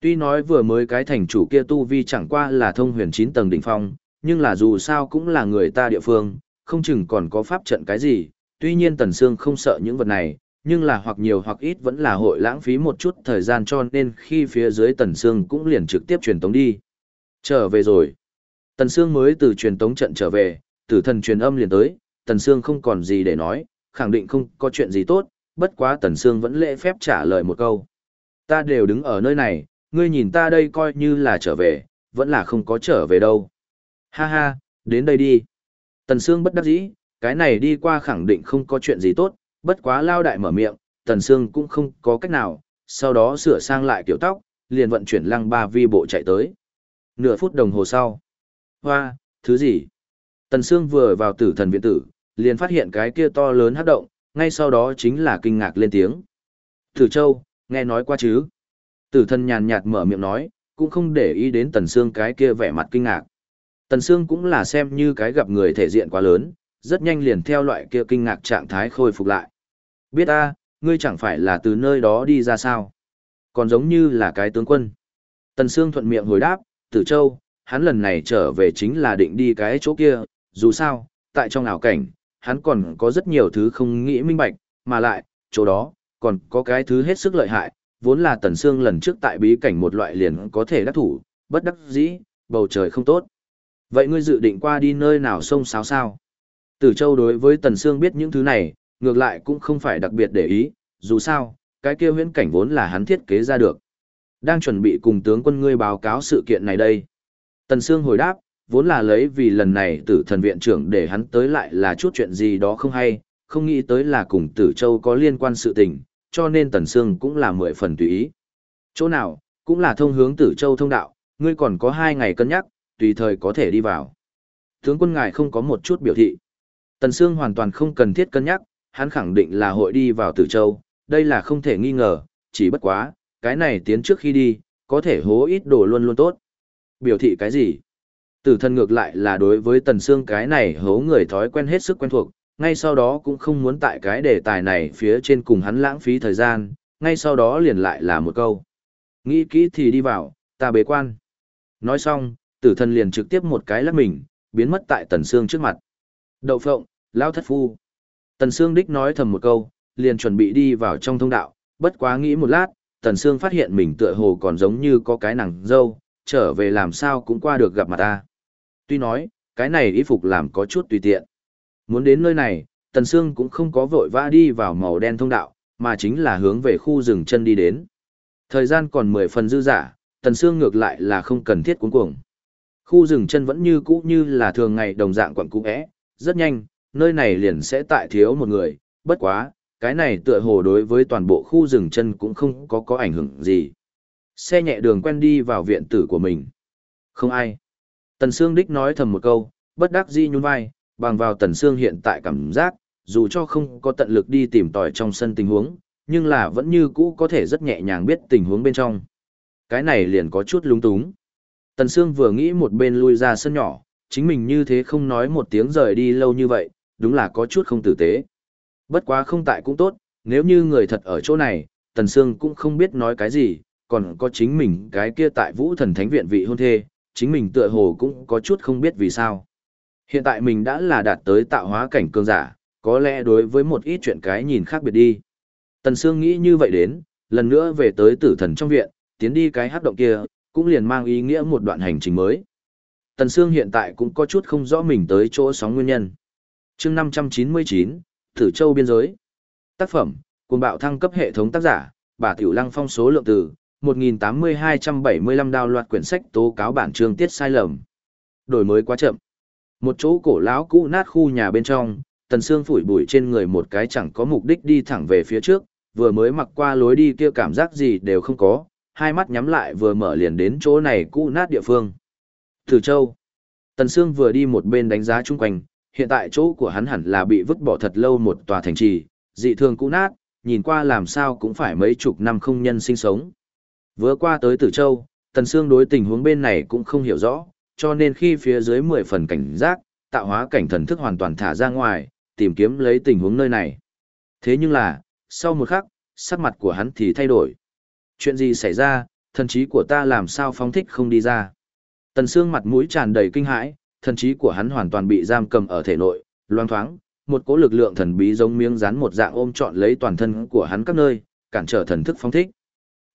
Tuy nói vừa mới cái thành chủ kia tu vi chẳng qua là thông huyền 9 tầng đỉnh phong, nhưng là dù sao cũng là người ta địa phương, không chừng còn có pháp trận cái gì, tuy nhiên Tần Sương không sợ những vật này, nhưng là hoặc nhiều hoặc ít vẫn là hội lãng phí một chút thời gian cho nên khi phía dưới Tần Sương cũng liền trực tiếp truyền tống đi. Trở về rồi. Tần Sương mới từ truyền tống trận trở về, tử thần truyền âm liền tới, Tần Sương không còn gì để nói, khẳng định không có chuyện gì tốt, bất quá Tần Sương vẫn lễ phép trả lời một câu. Ta đều đứng ở nơi này, ngươi nhìn ta đây coi như là trở về, vẫn là không có trở về đâu. Ha ha, đến đây đi. Tần Sương bất đắc dĩ, cái này đi qua khẳng định không có chuyện gì tốt, bất quá lao đại mở miệng, Tần Sương cũng không có cách nào, sau đó sửa sang lại kiểu tóc, liền vận chuyển lăng ba vi bộ chạy tới. Nửa phút đồng hồ sau. Hoa, thứ gì? Tần Sương vừa vào tử thần viện tử, liền phát hiện cái kia to lớn hát động, ngay sau đó chính là kinh ngạc lên tiếng. Tử Châu, nghe nói qua chứ? Tử thần nhàn nhạt mở miệng nói, cũng không để ý đến Tần Sương cái kia vẻ mặt kinh ngạc. Tần Sương cũng là xem như cái gặp người thể diện quá lớn, rất nhanh liền theo loại kia kinh ngạc trạng thái khôi phục lại. Biết a, ngươi chẳng phải là từ nơi đó đi ra sao? Còn giống như là cái tướng quân. Tần Sương thuận miệng hồi đáp, Tử Châu, hắn lần này trở về chính là định đi cái chỗ kia, dù sao, tại trong ảo cảnh, hắn còn có rất nhiều thứ không nghĩ minh bạch, mà lại, chỗ đó, còn có cái thứ hết sức lợi hại, vốn là Tần Sương lần trước tại bí cảnh một loại liền có thể đắc thủ, bất đắc dĩ, bầu trời không tốt. Vậy ngươi dự định qua đi nơi nào sông sáo sao? Tử Châu đối với Tần Sương biết những thứ này, ngược lại cũng không phải đặc biệt để ý, dù sao, cái kia huyễn cảnh vốn là hắn thiết kế ra được. Đang chuẩn bị cùng tướng quân ngươi báo cáo sự kiện này đây. Tần Sương hồi đáp, vốn là lấy vì lần này tử thần viện trưởng để hắn tới lại là chút chuyện gì đó không hay, không nghĩ tới là cùng tử châu có liên quan sự tình, cho nên Tần Sương cũng là mười phần tùy ý. Chỗ nào, cũng là thông hướng tử châu thông đạo, ngươi còn có hai ngày cân nhắc, tùy thời có thể đi vào. Tướng quân ngài không có một chút biểu thị. Tần Sương hoàn toàn không cần thiết cân nhắc, hắn khẳng định là hội đi vào tử châu, đây là không thể nghi ngờ, chỉ bất quá, cái này tiến trước khi đi, có thể hố ít đồ luôn luôn tốt. Biểu thị cái gì? Tử thần ngược lại là đối với tần xương cái này hố người thói quen hết sức quen thuộc, ngay sau đó cũng không muốn tại cái đề tài này phía trên cùng hắn lãng phí thời gian, ngay sau đó liền lại là một câu. Nghĩ kỹ thì đi vào, ta bế quan. Nói xong, tử thần liền trực tiếp một cái lắc mình, biến mất tại tần xương trước mặt. Đậu phộng, lao thất phu. Tần xương đích nói thầm một câu, liền chuẩn bị đi vào trong thông đạo, bất quá nghĩ một lát, tần Sương phát hiện mình tựa hồ còn giống như có cái nàng dâu, trở về làm sao cũng qua được gặp mặt ta. Tuy nói, cái này y phục làm có chút tùy tiện. Muốn đến nơi này, Tần Sương cũng không có vội vã đi vào màu đen thông đạo, mà chính là hướng về khu rừng chân đi đến. Thời gian còn 10 phần dư giả, Tần Sương ngược lại là không cần thiết cuốn cuồng. Khu rừng chân vẫn như cũ như là thường ngày đồng dạng quặng cũ é, rất nhanh, nơi này liền sẽ tại thiếu một người, bất quá, cái này tựa hồ đối với toàn bộ khu rừng chân cũng không có có ảnh hưởng gì. Xe nhẹ đường quen đi vào viện tử của mình. Không ai. Tần Sương Đích nói thầm một câu, bất đắc dĩ nhún vai, bằng vào Tần Sương hiện tại cảm giác, dù cho không có tận lực đi tìm tòi trong sân tình huống, nhưng là vẫn như cũ có thể rất nhẹ nhàng biết tình huống bên trong. Cái này liền có chút lúng túng. Tần Sương vừa nghĩ một bên lui ra sân nhỏ, chính mình như thế không nói một tiếng rời đi lâu như vậy, đúng là có chút không tử tế. Bất quá không tại cũng tốt, nếu như người thật ở chỗ này, Tần Sương cũng không biết nói cái gì, còn có chính mình cái kia tại Vũ Thần Thánh Viện vị hôn thê, chính mình tựa hồ cũng có chút không biết vì sao. Hiện tại mình đã là đạt tới tạo hóa cảnh cường giả, có lẽ đối với một ít chuyện cái nhìn khác biệt đi. Tần Sương nghĩ như vậy đến, lần nữa về tới tử thần trong viện, tiến đi cái hắc động kia, cũng liền mang ý nghĩa một đoạn hành trình mới. Tần Sương hiện tại cũng có chút không rõ mình tới chỗ sóng nguyên nhân. chương 599, Tử Châu Biên giới. Tác phẩm, Cuồng bạo thăng cấp hệ thống tác giả, bà Tiểu Lăng phong số lượng từ, 1.8275 đào loạt quyển sách tố cáo bản chương tiết sai lầm. Đổi mới quá chậm. Một chỗ cổ lão cũ nát khu nhà bên trong, Tần Sương phủi bụi trên người một cái chẳng có mục đích đi thẳng về phía trước, vừa mới mặc qua lối đi kia cảm giác gì đều không có, hai mắt nhắm lại vừa mở liền đến chỗ này cũ nát địa phương. Thử Châu. Tần Sương vừa đi một bên đánh giá chung quanh, hiện tại chỗ của hắn hẳn là bị vứt bỏ thật lâu một tòa thành trì, dị thường cũ nát, nhìn qua làm sao cũng phải mấy chục năm không nhân sinh sống. Vừa qua tới Tử Châu, Tần Sương đối tình huống bên này cũng không hiểu rõ, cho nên khi phía dưới 10 phần cảnh giác, tạo hóa cảnh thần thức hoàn toàn thả ra ngoài, tìm kiếm lấy tình huống nơi này. Thế nhưng là, sau một khắc, sắc mặt của hắn thì thay đổi. Chuyện gì xảy ra, thần trí của ta làm sao phóng thích không đi ra. Tần Sương mặt mũi tràn đầy kinh hãi, thần trí của hắn hoàn toàn bị giam cầm ở thể nội, loang thoáng, một cỗ lực lượng thần bí giống miếng dán một dạng ôm trọn lấy toàn thân của hắn các nơi, cản trở thần thức phóng thích.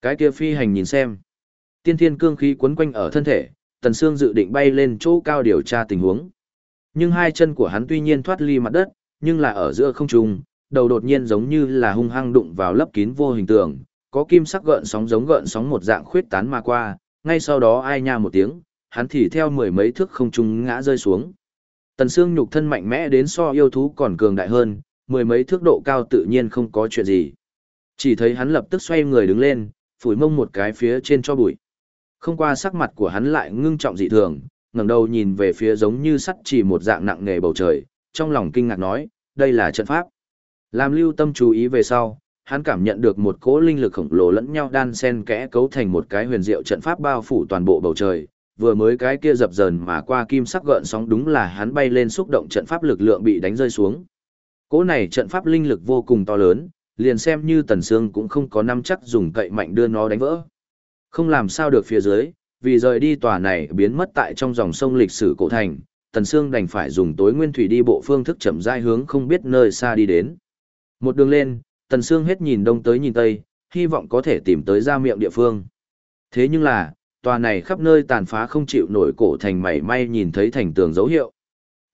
Cái kia phi hành nhìn xem. Tiên thiên cương khí quấn quanh ở thân thể, Tần Sương dự định bay lên chỗ cao điều tra tình huống. Nhưng hai chân của hắn tuy nhiên thoát ly mặt đất, nhưng là ở giữa không trung, đầu đột nhiên giống như là hung hăng đụng vào lớp kín vô hình tường, có kim sắc gợn sóng giống gợn sóng một dạng khuyết tán mà qua, ngay sau đó ai nha một tiếng, hắn thì theo mười mấy thước không trung ngã rơi xuống. Tần xương nhục thân mạnh mẽ đến so yêu thú còn cường đại hơn, mười mấy thước độ cao tự nhiên không có chuyện gì. Chỉ thấy hắn lập tức xoay người đứng lên, phủi mông một cái phía trên cho bụi. Không qua sắc mặt của hắn lại ngưng trọng dị thường, ngẩng đầu nhìn về phía giống như sắt chỉ một dạng nặng nề bầu trời, trong lòng kinh ngạc nói, đây là trận pháp. Làm lưu tâm chú ý về sau, hắn cảm nhận được một cỗ linh lực khổng lồ lẫn nhau đan xen kẽ cấu thành một cái huyền diệu trận pháp bao phủ toàn bộ bầu trời. Vừa mới cái kia dập dờn mà qua kim sắc gợn sóng đúng là hắn bay lên xúc động trận pháp lực lượng bị đánh rơi xuống. Cỗ này trận pháp linh lực vô cùng to lớn, liền xem như Tần Sương cũng không có năm chắc dùng cậy mạnh đưa nó đánh vỡ. Không làm sao được phía dưới, vì rời đi tòa này biến mất tại trong dòng sông lịch sử cổ thành, Tần Sương đành phải dùng tối nguyên thủy đi bộ phương thức chậm rãi hướng không biết nơi xa đi đến. Một đường lên, Tần Sương hết nhìn đông tới nhìn tây, hy vọng có thể tìm tới ra miệng địa phương. Thế nhưng là, tòa này khắp nơi tàn phá không chịu nổi cổ thành mảy may nhìn thấy thành tường dấu hiệu.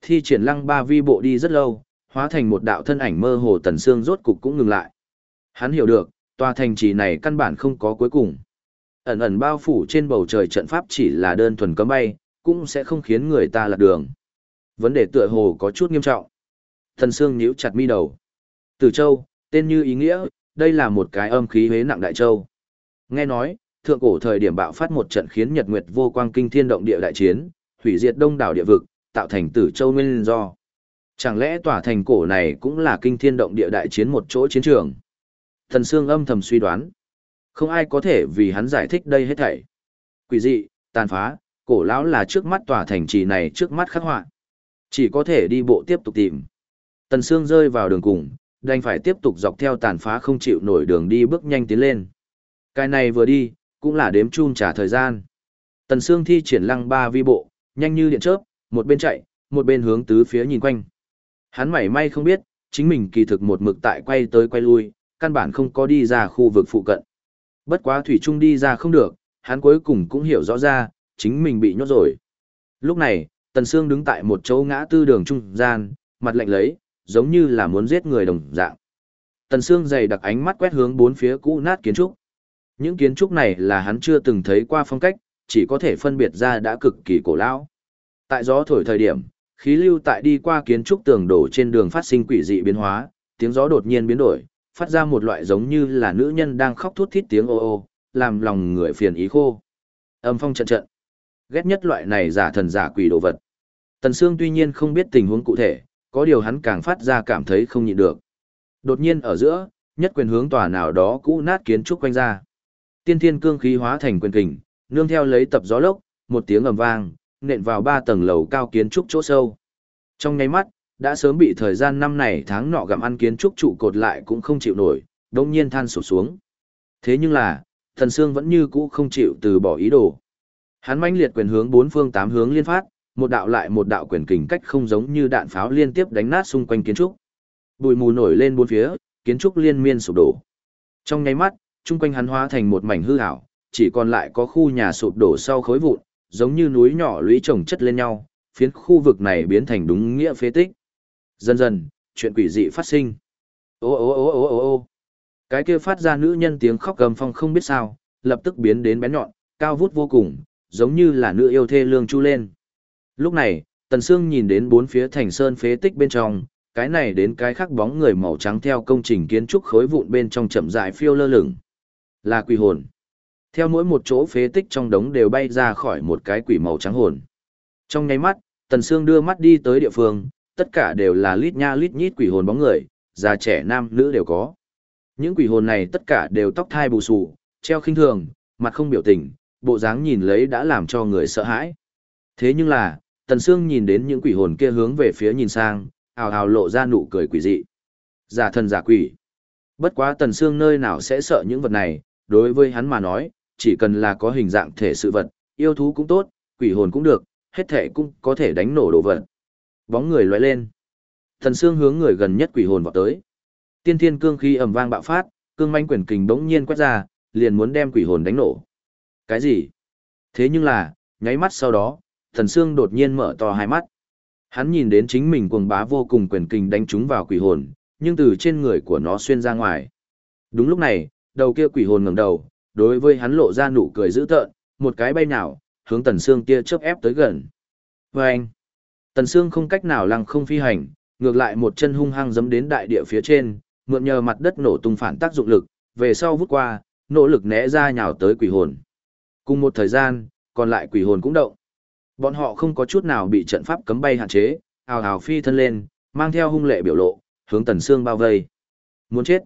Thi triển lăng ba vi bộ đi rất lâu, hóa thành một đạo thân ảnh mơ hồ Tần xương rốt cục cũng ngừng lại. Hắn hiểu được, tòa thành trì này căn bản không có cuối cùng. Ẩn ẩn bao phủ trên bầu trời trận pháp chỉ là đơn thuần cấm bay, cũng sẽ không khiến người ta lạc đường. Vấn đề tựa hồ có chút nghiêm trọng. Tần xương nhíu chặt mi đầu. Tử Châu, tên như ý nghĩa, đây là một cái âm khí hế nặng đại châu. Nghe nói, thượng cổ thời điểm bạo phát một trận khiến Nhật Nguyệt vô quang kinh thiên động địa đại chiến, hủy diệt đông đảo địa vực, tạo thành Tử Châu nguyên do. Chẳng lẽ tòa thành cổ này cũng là kinh thiên động địa đại chiến một chỗ chiến trường? Thần Sương âm thầm suy đoán. Không ai có thể vì hắn giải thích đây hết thảy. Quỷ dị, tàn phá, cổ lão là trước mắt tòa thành trì này trước mắt khắc họa. Chỉ có thể đi bộ tiếp tục tìm. Tần Sương rơi vào đường cùng, đành phải tiếp tục dọc theo tàn phá không chịu nổi đường đi bước nhanh tiến lên. Cái này vừa đi, cũng là đếm chun trả thời gian. Tần Sương thi triển lăng ba vi bộ, nhanh như điện chớp, một bên chạy, một bên hướng tứ phía nhìn quanh. Hắn mảy may không biết, chính mình kỳ thực một mực tại quay tới quay lui, căn bản không có đi ra khu vực phụ cận. Bất quá thủy trung đi ra không được, hắn cuối cùng cũng hiểu rõ ra, chính mình bị nhốt rồi. Lúc này, Tần Sương đứng tại một chỗ ngã tư đường trung gian, mặt lạnh lấy, giống như là muốn giết người đồng dạng. Tần Sương dày đặc ánh mắt quét hướng bốn phía cũ nát kiến trúc. Những kiến trúc này là hắn chưa từng thấy qua phong cách, chỉ có thể phân biệt ra đã cực kỳ cổ lão. Tại gió thổi thời điểm, khí lưu tại đi qua kiến trúc tường đổ trên đường phát sinh quỷ dị biến hóa, tiếng gió đột nhiên biến đổi, phát ra một loại giống như là nữ nhân đang khóc thút thít tiếng ô ô, làm lòng người phiền ý khô. Âm phong trận trận. Ghét nhất loại này giả thần giả quỷ đồ vật. Tần Sương tuy nhiên không biết tình huống cụ thể, có điều hắn càng phát ra cảm thấy không nhịn được. Đột nhiên ở giữa, nhất quyền hướng tòa nào đó cũ nát kiến trúc quanh ra. Tiên thiên cương khí hóa thành quyền kình, nương theo lấy tập gió lốc, một tiếng ầm vang, nện vào ba tầng lầu cao kiến trúc chỗ sâu. Trong nháy mắt, đã sớm bị thời gian năm này tháng nọ gặm ăn kiến trúc trụ cột lại cũng không chịu nổi, đống nhiên than sụp xuống. Thế nhưng là, thần sương vẫn như cũ không chịu từ bỏ ý đồ. Hắn mãnh liệt quyền hướng bốn phương tám hướng liên phát, một đạo lại một đạo quyền kình cách không giống như đạn pháo liên tiếp đánh nát xung quanh kiến trúc. Bụi mù nổi lên bốn phía, kiến trúc liên miên sụp đổ. Trong nháy mắt, chung quanh hắn hóa thành một mảnh hư ảo, chỉ còn lại có khu nhà sụp đổ sau khối vụn, giống như núi nhỏ lũy chồng chất lên nhau, phiến khu vực này biến thành đúng nghĩa phế tích. Dần dần, chuyện quỷ dị phát sinh. Ô ô ô ô ô ô cái kia phát ra nữ nhân tiếng khóc gầm phong không biết sao, lập tức biến đến bén nhọn, cao vút vô cùng, giống như là nữ yêu thê lương chu lên. Lúc này, Tần Sương nhìn đến bốn phía thành sơn phế tích bên trong, cái này đến cái khác bóng người màu trắng theo công trình kiến trúc khối vụn bên trong chậm rãi phiêu lơ lửng. Là quỷ hồn. Theo mỗi một chỗ phế tích trong đống đều bay ra khỏi một cái quỷ màu trắng hồn. Trong nháy mắt, Tần Sương đưa mắt đi tới địa phương, tất cả đều là lít nha lít nhít quỷ hồn bóng người, già trẻ nam nữ đều có. Những quỷ hồn này tất cả đều tóc thai bù xù, treo khinh thường, mặt không biểu tình, bộ dáng nhìn lấy đã làm cho người sợ hãi. Thế nhưng là, Tần Sương nhìn đến những quỷ hồn kia hướng về phía nhìn sang, ào ào lộ ra nụ cười quỷ dị. Giả thần giả quỷ. Bất quá Tần Sương nơi nào sẽ sợ những vật này, đối với hắn mà nói, chỉ cần là có hình dạng thể sự vật, yêu thú cũng tốt, quỷ hồn cũng được, hết thể cũng có thể đánh nổ đồ vật. Bóng người lóe lên. thần Sương hướng người gần nhất quỷ hồn vọt tới. Tiên thiên cương khí ầm vang bạo phát, cương manh quyền kình bỗng nhiên quét ra, liền muốn đem quỷ hồn đánh nổ. Cái gì? Thế nhưng là, nháy mắt sau đó, Thần Sương đột nhiên mở to hai mắt. Hắn nhìn đến chính mình cuồng bá vô cùng quyền kình đánh trúng vào quỷ hồn, nhưng từ trên người của nó xuyên ra ngoài. Đúng lúc này, đầu kia quỷ hồn ngẩng đầu, đối với hắn lộ ra nụ cười dữ tợn, một cái bay nào, hướng Tần Sương kia chớp ép tới gần. Và anh, Tần Sương không cách nào lăng không phi hành, ngược lại một chân hung hăng giẫm đến đại địa phía trên, mượn nhờ mặt đất nổ tung phản tác dụng lực, về sau vút qua, nỗ lực né ra nhào tới quỷ hồn. Cùng một thời gian, còn lại quỷ hồn cũng động. Bọn họ không có chút nào bị trận pháp cấm bay hạn chế, ào ào phi thân lên, mang theo hung lệ biểu lộ, hướng Tần Sương bao vây. Muốn chết.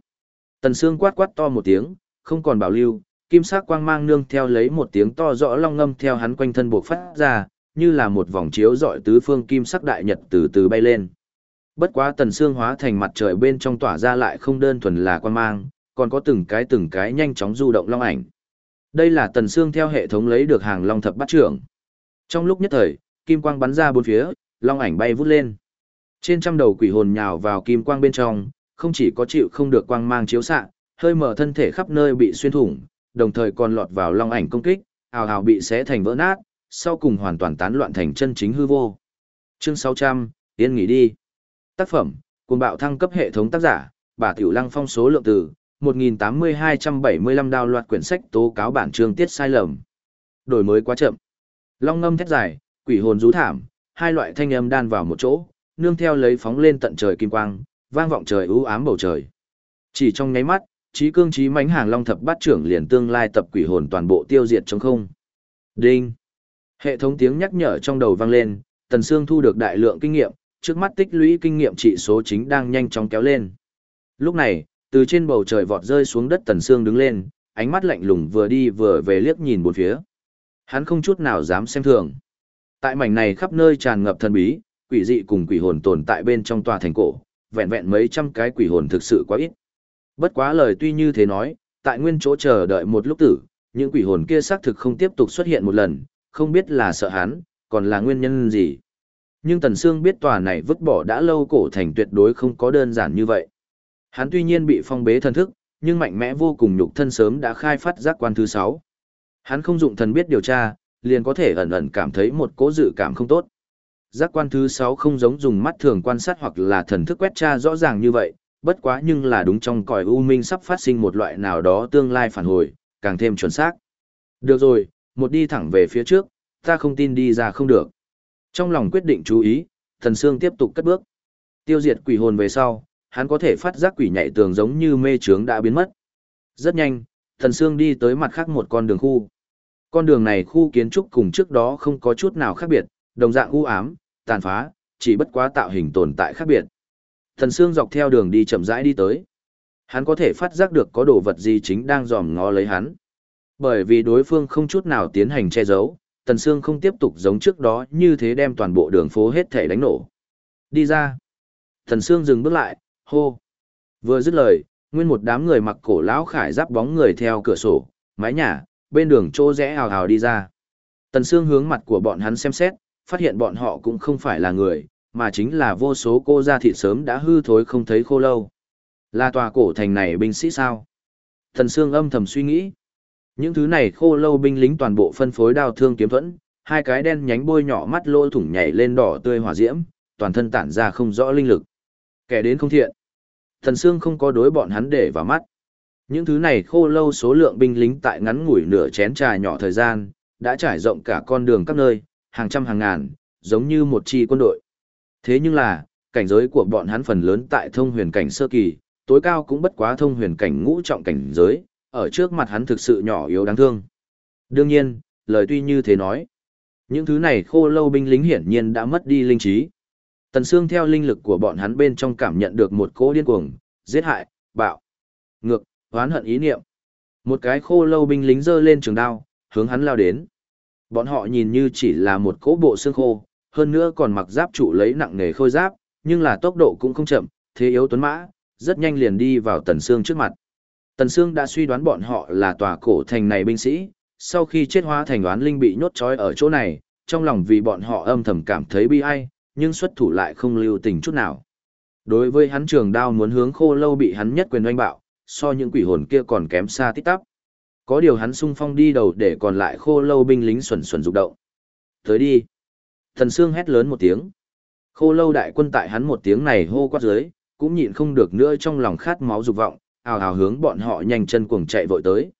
Tần Sương quát quát to một tiếng, không còn bảo lưu, kim sắc quang mang nương theo lấy một tiếng to rõ long ngâm theo hắn quanh thân buộc phát ra, như là một vòng chiếu dọi tứ phương kim sắc đại nhật từ từ bay lên. Bất quá Tần Sương hóa thành mặt trời bên trong tỏa ra lại không đơn thuần là quang mang, còn có từng cái từng cái nhanh chóng du động long ảnh. Đây là Tần Sương theo hệ thống lấy được hàng long thập bát trưởng. Trong lúc nhất thời, kim quang bắn ra bốn phía, long ảnh bay vút lên. Trên trăm đầu quỷ hồn nhào vào kim quang bên trong, không chỉ có chịu không được quang mang chiếu xạ, hơi mở thân thể khắp nơi bị xuyên thủng, đồng thời còn lọt vào long ảnh công kích, ào ào bị xé thành vỡ nát, sau cùng hoàn toàn tán loạn thành chân chính hư vô. Chương 600, yên nghỉ đi. Tác phẩm, cùng bạo thăng cấp hệ thống tác giả, bà Tiểu Lăng phong số lượng từ, 1.8275 đào loạt quyển sách tố cáo bản chương tiết sai lầm. Đổi mới quá chậm. Long ngâm thét dài, quỷ hồn rú thảm, hai loại thanh âm đan vào một chỗ, nương theo lấy phóng lên tận trời kim quang, vang vọng trời ưu ám bầu trời. Chỉ trong nháy mắt, trí cương trí mãnh hàng long thập bát trưởng liền tương lai tập quỷ hồn toàn bộ tiêu diệt trong không. Đinh. Hệ thống tiếng nhắc nhở trong đầu vang lên, Tần Sương thu được đại lượng kinh nghiệm, trước mắt tích lũy kinh nghiệm trị số chính đang nhanh chóng kéo lên. Lúc này, từ trên bầu trời vọt rơi xuống đất Tần Sương đứng lên, ánh mắt lạnh lùng vừa đi vừa về liếc nhìn bốn phía. Hắn không chút nào dám xem thường. Tại mảnh này khắp nơi tràn ngập thần bí, quỷ dị cùng quỷ hồn tồn tại bên trong tòa thành cổ, vẹn vẹn mấy trăm cái quỷ hồn thực sự quá ít. Bất quá lời tuy như thế nói, tại nguyên chỗ chờ đợi một lúc tử, những quỷ hồn kia xác thực không tiếp tục xuất hiện một lần, không biết là sợ hắn, còn là nguyên nhân gì. Nhưng Tần Sương biết tòa này vứt bỏ đã lâu cổ thành tuyệt đối không có đơn giản như vậy. Hắn tuy nhiên bị phong bế thần thức, nhưng mạnh mẽ vô cùng nhục thân sớm đã khai phát giác quan thứ 6. Hắn không dụng thần biết điều tra, liền có thể ẩn ẩn cảm thấy một cố dự cảm không tốt. Giác quan thứ 6 không giống dùng mắt thường quan sát hoặc là thần thức quét tra rõ ràng như vậy, bất quá nhưng là đúng trong cõi u minh sắp phát sinh một loại nào đó tương lai phản hồi, càng thêm chuẩn xác. Được rồi, một đi thẳng về phía trước, ta không tin đi ra không được. Trong lòng quyết định chú ý, thần sương tiếp tục cất bước. Tiêu diệt quỷ hồn về sau, hắn có thể phát giác quỷ nhảy tường giống như mê trướng đã biến mất. Rất nhanh, thần sương đi tới mặt khác một con đường khu. Con đường này khu kiến trúc cùng trước đó không có chút nào khác biệt, đồng dạng u ám, tàn phá, chỉ bất quá tạo hình tồn tại khác biệt. Thần Sương dọc theo đường đi chậm rãi đi tới. Hắn có thể phát giác được có đồ vật gì chính đang dòm ngó lấy hắn. Bởi vì đối phương không chút nào tiến hành che giấu, Tần Sương không tiếp tục giống trước đó như thế đem toàn bộ đường phố hết thể đánh nổ. Đi ra. Tần Sương dừng bước lại, hô. Vừa dứt lời, nguyên một đám người mặc cổ lão khải giáp bóng người theo cửa sổ, mái nhà, bên đường trô rẽ hào hào đi ra. Tần Sương hướng mặt của bọn hắn xem xét, phát hiện bọn họ cũng không phải là người, mà chính là vô số cô gia thịt sớm đã hư thối không thấy khô lâu. Là tòa cổ thành này binh sĩ sao? thần Sương âm thầm suy nghĩ. Những thứ này khô lâu binh lính toàn bộ phân phối đao thương kiếm thuẫn, hai cái đen nhánh bôi nhỏ mắt lỗ thủng nhảy lên đỏ tươi hỏa diễm, toàn thân tản ra không rõ linh lực. Kẻ đến không thiện. Thần Sương không có đối bọn hắn để vào mắt. Những thứ này khô lâu số lượng binh lính tại ngắn ngủi nửa chén trà nhỏ thời gian, đã trải rộng cả con đường các nơi, hàng trăm hàng ngàn, giống như một chi quân đội. Thế nhưng là, cảnh giới của bọn hắn phần lớn tại thông huyền cảnh sơ kỳ, tối cao cũng bất quá thông huyền cảnh ngũ trọng cảnh giới, ở trước mặt hắn thực sự nhỏ yếu đáng thương. Đương nhiên, lời tuy như thế nói, những thứ này khô lâu binh lính hiển nhiên đã mất đi linh trí. Tần Sương theo linh lực của bọn hắn bên trong cảm nhận được một cỗ điên cuồng, giết hại, bạo, ngược, oán hận ý niệm. Một cái khô lâu binh lính giơ lên trường đao, hướng hắn lao đến. Bọn họ nhìn như chỉ là một cỗ bộ xương khô, hơn nữa còn mặc giáp trụ lấy nặng nề khôi giáp, nhưng là tốc độ cũng không chậm, thế yếu tuấn mã, rất nhanh liền đi vào Tần Sương trước mặt. Tần Sương đã suy đoán bọn họ là tòa cổ thành này binh sĩ, sau khi chết hóa thành đoán linh bị nhốt trói ở chỗ này, trong lòng vì bọn họ âm thầm cảm thấy bi ai, nhưng xuất thủ lại không lưu tình chút nào. Đối với hắn trường đao muốn hướng khô lâu bị hắn nhất quyền oanh bạo, so những quỷ hồn kia còn kém xa tít tắp. Có điều hắn sung phong đi đầu để còn lại khô lâu binh lính xuẩn xuẩn rụng động. Tới đi. Thần Sương hét lớn một tiếng. Khô lâu đại quân tại hắn một tiếng này hô quát dưới, cũng nhịn không được nữa trong lòng khát máu dục vọng, ào ào hướng bọn họ nhanh chân cuồng chạy vội tới.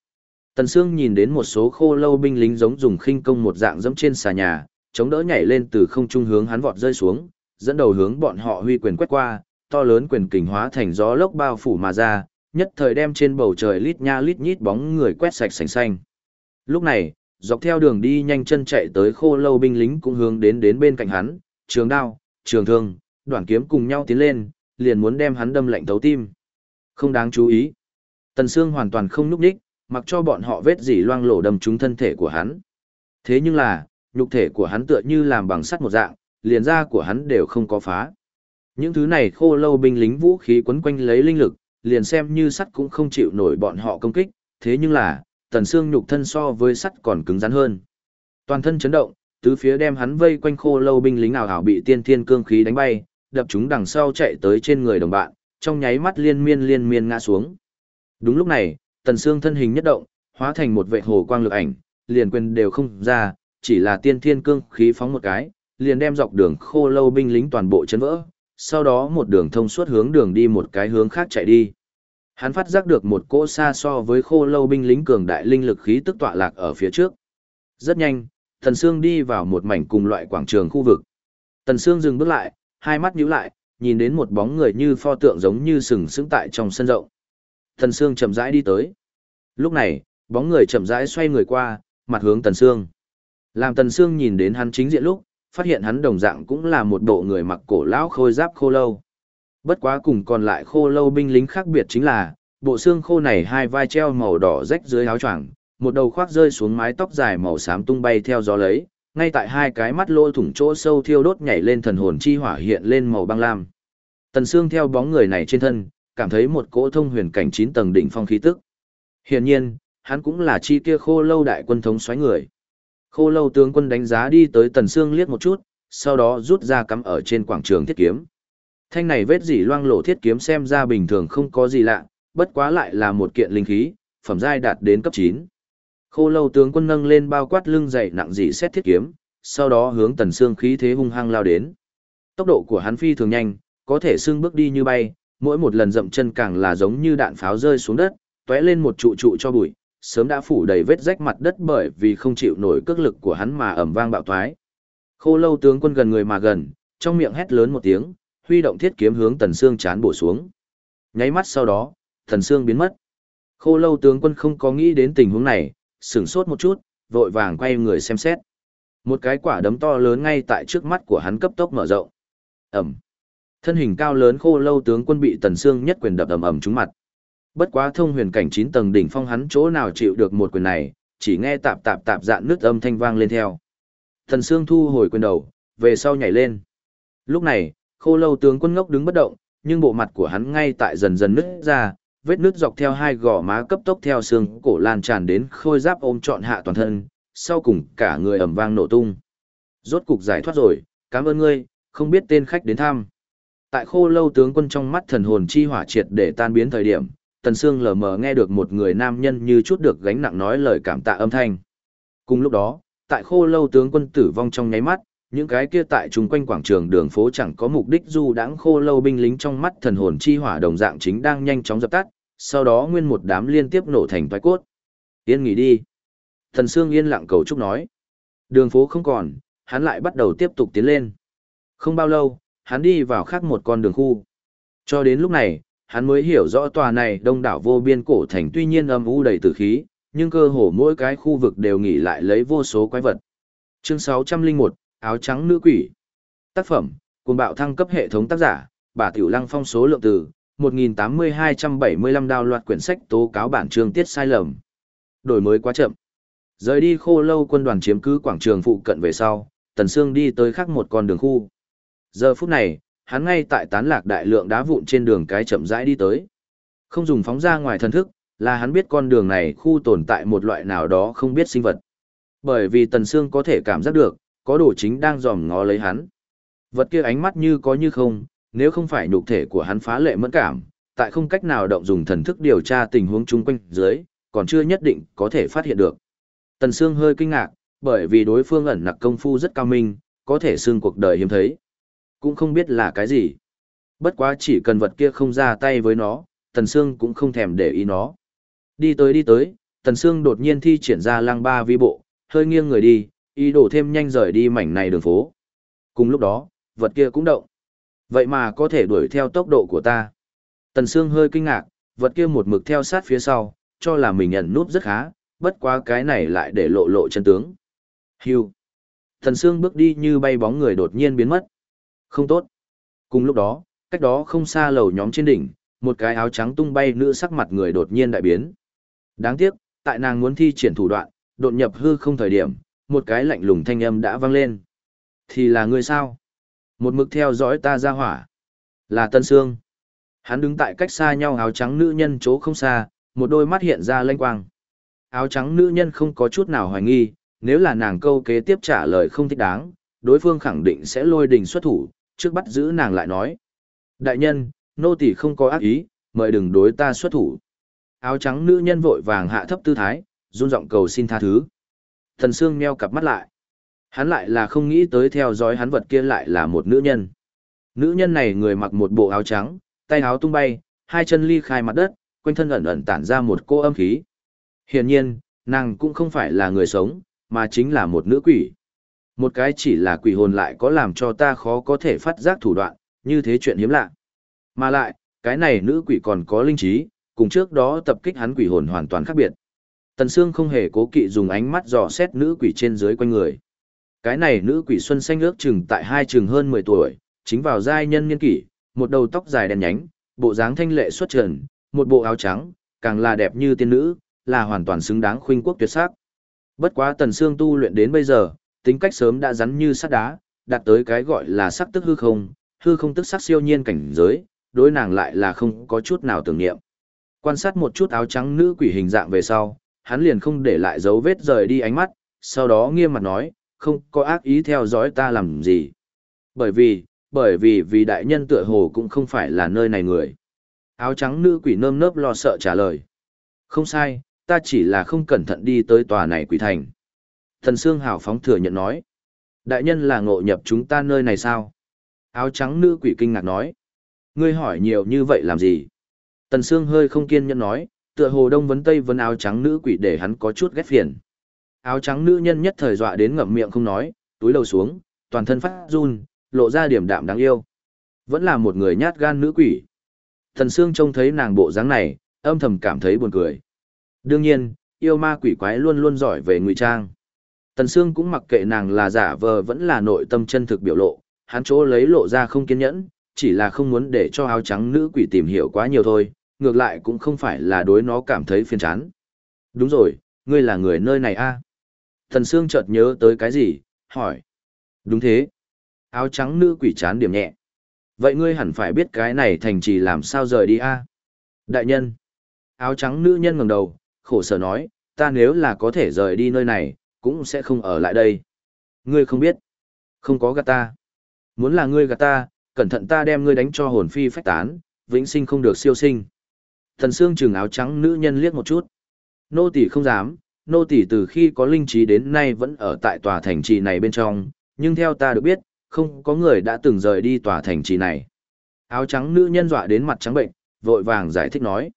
Tần Sương nhìn đến một số khô lâu binh lính giống dùng khinh công một dạng dẫm trên xà nhà, chống đỡ nhảy lên từ không trung hướng hắn vọt rơi xuống, dẫn đầu hướng bọn họ huy quyền quét qua, to lớn quyền kình hóa thành gió lốc bao phủ mà ra, nhất thời đem trên bầu trời lít nha lít nhít bóng người quét sạch sành xanh. Lúc này, dọc theo đường đi nhanh chân chạy tới khô lâu binh lính cũng hướng đến đến bên cạnh hắn, trường đao, trường thương, đoạn kiếm cùng nhau tiến lên, liền muốn đem hắn đâm lạnh thấu tim. Không đáng chú ý. Tần Sương hoàn toàn không núp đích, mặc cho bọn họ vết dỉ loang lổ đâm trúng thân thể của hắn. Thế nhưng là, nhục thể của hắn tựa như làm bằng sắt một dạng, liền da của hắn đều không có phá. Những thứ này khô lâu binh lính vũ khí quấn quanh lấy linh lực, liền xem như sắt cũng không chịu nổi bọn họ công kích, thế nhưng là, tần xương nhục thân so với sắt còn cứng rắn hơn. Toàn thân chấn động, tứ phía đem hắn vây quanh khô lâu binh lính ảo ảo bị tiên thiên cương khí đánh bay, đập chúng đằng sau chạy tới trên người đồng bạn, trong nháy mắt liên miên liên miên ngã xuống. Đúng lúc này, tần xương thân hình nhất động, hóa thành một vệ hồ quang lực ảnh, liền quyền đều không ra, chỉ là tiên thiên cương khí phóng một cái, liền đem dọc đường khô lâu binh lính toàn bộ chấn vỡ, sau đó một đường thông suốt hướng đường đi một cái hướng khác chạy đi. Hắn phát giác được một cỗ xa so với khô lâu binh lính cường đại linh lực khí tức tọa lạc ở phía trước. Rất nhanh, Tần Sương đi vào một mảnh cùng loại quảng trường khu vực. Tần Sương dừng bước lại, hai mắt nhíu lại, nhìn đến một bóng người như pho tượng giống như sừng sững tại trong sân rộng. Tần Sương chậm rãi đi tới. Lúc này, bóng người chậm rãi xoay người qua, mặt hướng Tần Sương. Làm Tần Sương nhìn đến hắn chính diện lúc, phát hiện hắn đồng dạng cũng là một bộ người mặc cổ lão khôi giáp khô lâu. Bất quá cùng còn lại khô lâu binh lính khác biệt chính là, bộ xương khô này hai vai treo màu đỏ rách dưới áo choàng, một đầu khoác rơi xuống mái tóc dài màu xám tung bay theo gió lấy, ngay tại hai cái mắt lỗ thủng chỗ sâu thiêu đốt nhảy lên thần hồn chi hỏa hiện lên màu băng lam. Tần Sương theo bóng người này trên thân, cảm thấy một cỗ thông huyền cảnh 9 tầng đỉnh phong khí tức. Hiển nhiên, hắn cũng là chi kia khô lâu đại quân thống xoáy người. Khô lâu tướng quân đánh giá đi tới Tần Sương liếc một chút, sau đó rút ra cắm ở trên quảng trường thiết kiếm. Thanh này vết dỉ loang lổ thiết kiếm xem ra bình thường không có gì lạ, bất quá lại là một kiện linh khí, phẩm giai đạt đến cấp 9. Khô lâu tướng quân nâng lên bao quát lưng dày nặng dỉ xét thiết kiếm, sau đó hướng Tần xương khí thế hung hăng lao đến. Tốc độ của hắn phi thường nhanh, có thể xương bước đi như bay, mỗi một lần dậm chân càng là giống như đạn pháo rơi xuống đất, tóe lên một trụ trụ cho bụi, sớm đã phủ đầy vết rách mặt đất bởi vì không chịu nổi cước lực của hắn mà ầm vang bạo thoái. Khô lâu tướng quân gần người mà gần, trong miệng hét lớn một tiếng, huy động thiết kiếm hướng Tần Sương chán bổ xuống. Nháy mắt sau đó, Tần Sương biến mất. Khô lâu tướng quân không có nghĩ đến tình huống này, sửng sốt một chút, vội vàng quay người xem xét. Một cái quả đấm to lớn ngay tại trước mắt của hắn cấp tốc mở rộng. Ẩm. Thân hình cao lớn khô lâu tướng quân bị Tần Sương nhất quyền đập ầm ầm trúng mặt. Bất quá thông huyền cảnh 9 tầng đỉnh phong hắn chỗ nào chịu được một quyền này, chỉ nghe tạp tạp tạp dạn nước âm thanh vang lên theo. Thần Sương thu hồi quyền đầu, về sau nhảy lên. Lúc này, khô lâu tướng quân ngốc đứng bất động, nhưng bộ mặt của hắn ngay tại dần dần nứt ra, vết nứt dọc theo hai gò má cấp tốc theo xương cổ lan tràn đến khôi giáp ôm trọn hạ toàn thân, sau cùng cả người ầm vang nổ tung. Rốt cục giải thoát rồi, cảm ơn ngươi, không biết tên khách đến thăm. Tại khô lâu tướng quân trong mắt thần hồn chi hỏa triệt để tan biến thời điểm, Tần Sương lờ mờ nghe được một người nam nhân như chút được gánh nặng nói lời cảm tạ âm thanh. Cùng lúc đó, tại khô lâu tướng quân tử vong trong nháy mắt, những cái kia tại chung quanh quảng trường đường phố chẳng có mục đích du đãng khô lâu binh lính trong mắt thần hồn chi hỏa đồng dạng chính đang nhanh chóng dập tắt, sau đó nguyên một đám liên tiếp nổ thành toái cốt. Yên nghỉ đi. Thần Sương yên lặng cầu chúc nói. Đường phố không còn, hắn lại bắt đầu tiếp tục tiến lên. Không bao lâu, hắn đi vào khác một con đường khu. Cho đến lúc này, hắn mới hiểu rõ tòa này đông đảo vô biên cổ thành tuy nhiên âm u đầy tử khí, nhưng cơ hồ mỗi cái khu vực đều nghỉ lại lấy vô số quái vật. Chương 601, áo trắng nữ quỷ. Tác phẩm, cuồng bạo thăng cấp hệ thống tác giả, bà Tiểu Lăng phong số lượng từ, 1.8275 đào loạt quyển sách tố cáo bản chương tiết sai lầm. Đổi mới quá chậm. Rời đi khô lâu quân đoàn chiếm cứ quảng trường phụ cận về sau, Tần Sương đi tới khác một con đường khu. Giờ phút này, hắn ngay tại tán lạc đại lượng đá vụn trên đường cái chậm rãi đi tới. Không dùng phóng ra ngoài thần thức, là hắn biết con đường này khu tồn tại một loại nào đó không biết sinh vật. Bởi vì Tần Sương có thể cảm giác được, có đồ chính đang dòm ngó lấy hắn. Vật kia ánh mắt như có như không, nếu không phải nhục thể của hắn phá lệ mẫn cảm, tại không cách nào động dùng thần thức điều tra tình huống chung quanh dưới, còn chưa nhất định có thể phát hiện được. Tần Sương hơi kinh ngạc, bởi vì đối phương ẩn nặc công phu rất cao minh, có thể xương cuộc đời hiếm thấy. Cũng không biết là cái gì. Bất quá chỉ cần vật kia không ra tay với nó, Tần Sương cũng không thèm để ý nó. Đi tới đi tới, Tần Sương đột nhiên thi triển ra lăng ba vi bộ, hơi nghiêng người đi, ý đồ thêm nhanh rời đi mảnh này đường phố. Cùng lúc đó, vật kia cũng động. Vậy mà có thể đuổi theo tốc độ của ta. Tần Sương hơi kinh ngạc, vật kia một mực theo sát phía sau, cho là mình nhận núp rất khá, bất quá cái này lại để lộ lộ chân tướng. Hưu. Tần Sương bước đi như bay bóng người đột nhiên biến mất. Không tốt. Cùng lúc đó, cách đó không xa lầu nhóm trên đỉnh, một cái áo trắng tung bay nữ sắc mặt người đột nhiên đại biến. Đáng tiếc, tại nàng muốn thi triển thủ đoạn, đột nhập hư không thời điểm, một cái lạnh lùng thanh âm đã vang lên. Thì là người sao? Một mực theo dõi ta ra hỏa. Là Tân Sương. Hắn đứng tại cách xa nhau áo trắng nữ nhân chỗ không xa, một đôi mắt hiện ra lanh quang. Áo trắng nữ nhân không có chút nào hoài nghi, nếu là nàng câu kế tiếp trả lời không thích đáng, đối phương khẳng định sẽ lôi đình xuất thủ, trước bắt giữ nàng lại nói. Đại nhân, nô tỳ không có ác ý, mời đừng đối ta xuất thủ. Áo trắng nữ nhân vội vàng hạ thấp tư thái, run giọng cầu xin tha thứ. Thần Sương meo cặp mắt lại. Hắn lại là không nghĩ tới theo dõi hắn vật kia lại là một nữ nhân. Nữ nhân này người mặc một bộ áo trắng, tay áo tung bay, hai chân ly khai mặt đất, quanh thân ẩn ẩn tản ra một cô âm khí. Hiển nhiên, nàng cũng không phải là người sống, mà chính là một nữ quỷ. Một cái chỉ là quỷ hồn lại có làm cho ta khó có thể phát giác thủ đoạn, như thế chuyện hiếm lạ. Mà lại, cái này nữ quỷ còn có linh trí, cùng trước đó tập kích hắn quỷ hồn hoàn toàn khác biệt. Tần Sương không hề cố kỵ dùng ánh mắt dò xét nữ quỷ trên dưới quanh người. Cái này nữ quỷ xuân xanh ước chừng tại hai chừng hơn 10 tuổi, chính vào giai nhân niên kỷ, một đầu tóc dài đen nhánh, bộ dáng thanh lệ xuất trần, một bộ áo trắng, càng là đẹp như tiên nữ, là hoàn toàn xứng đáng khuynh quốc tuyệt sắc. Bất quá Tần Sương tu luyện đến bây giờ, tính cách sớm đã rắn như sắt đá, đạt tới cái gọi là sắc tức hư không, hư không tức sắc siêu nhiên cảnh giới, đối nàng lại là không có chút nào tưởng niệm. Quan sát một chút áo trắng nữ quỷ hình dạng về sau, hắn liền không để lại dấu vết rời đi ánh mắt, sau đó nghiêm mặt nói, không có ác ý theo dõi ta làm gì. Bởi vì, bởi vì vì đại nhân tựa hồ cũng không phải là nơi này người. Áo trắng nữ quỷ nơm nớp lo sợ trả lời. Không sai, ta chỉ là không cẩn thận đi tới tòa này quỷ thành. Thần Sương hào phóng thừa nhận nói. Đại nhân là ngộ nhập chúng ta nơi này sao? Áo trắng nữ quỷ kinh ngạc nói. Ngươi hỏi nhiều như vậy làm gì? Tần Sương hơi không kiên nhẫn nói, tựa hồ đông vấn tây vấn áo trắng nữ quỷ để hắn có chút ghét phiền. Áo trắng nữ nhân nhất thời dọa đến ngậm miệng không nói, túi đầu xuống, toàn thân phát run, lộ ra điểm đạm đáng yêu. Vẫn là một người nhát gan nữ quỷ. Thần Sương trông thấy nàng bộ dáng này, âm thầm cảm thấy buồn cười. Đương nhiên, yêu ma quỷ quái luôn luôn giỏi về ngụy trang. Tần Sương cũng mặc kệ nàng là giả vờ vẫn là nội tâm chân thực biểu lộ, hắn chỗ lấy lộ ra không kiên nhẫn, chỉ là không muốn để cho áo trắng nữ quỷ tìm hiểu quá nhiều thôi, ngược lại cũng không phải là đối nó cảm thấy phiền chán. Đúng rồi, ngươi là người nơi này a? À? Thần Sương chợt nhớ tới cái gì, hỏi. Đúng thế. Áo trắng nữ quỷ chán điểm nhẹ. Vậy ngươi hẳn phải biết cái này thành trì làm sao rời đi a? À? Đại nhân. Áo trắng nữ nhân ngẩng đầu, khổ sở nói, ta nếu là có thể rời đi nơi này, cũng sẽ không ở lại đây. Ngươi không biết. Không có gạt ta. Muốn là ngươi gạt ta, cẩn thận ta đem ngươi đánh cho hồn phi phách tán, vĩnh sinh không được siêu sinh. Thần Sương trừng áo trắng nữ nhân liếc một chút. Nô tỳ không dám, nô tỷ từ khi có linh trí đến nay vẫn ở tại tòa thành trì này bên trong, nhưng theo ta được biết, không có người đã từng rời đi tòa thành trì này. Áo trắng nữ nhân dọa đến mặt trắng bệnh, vội vàng giải thích nói.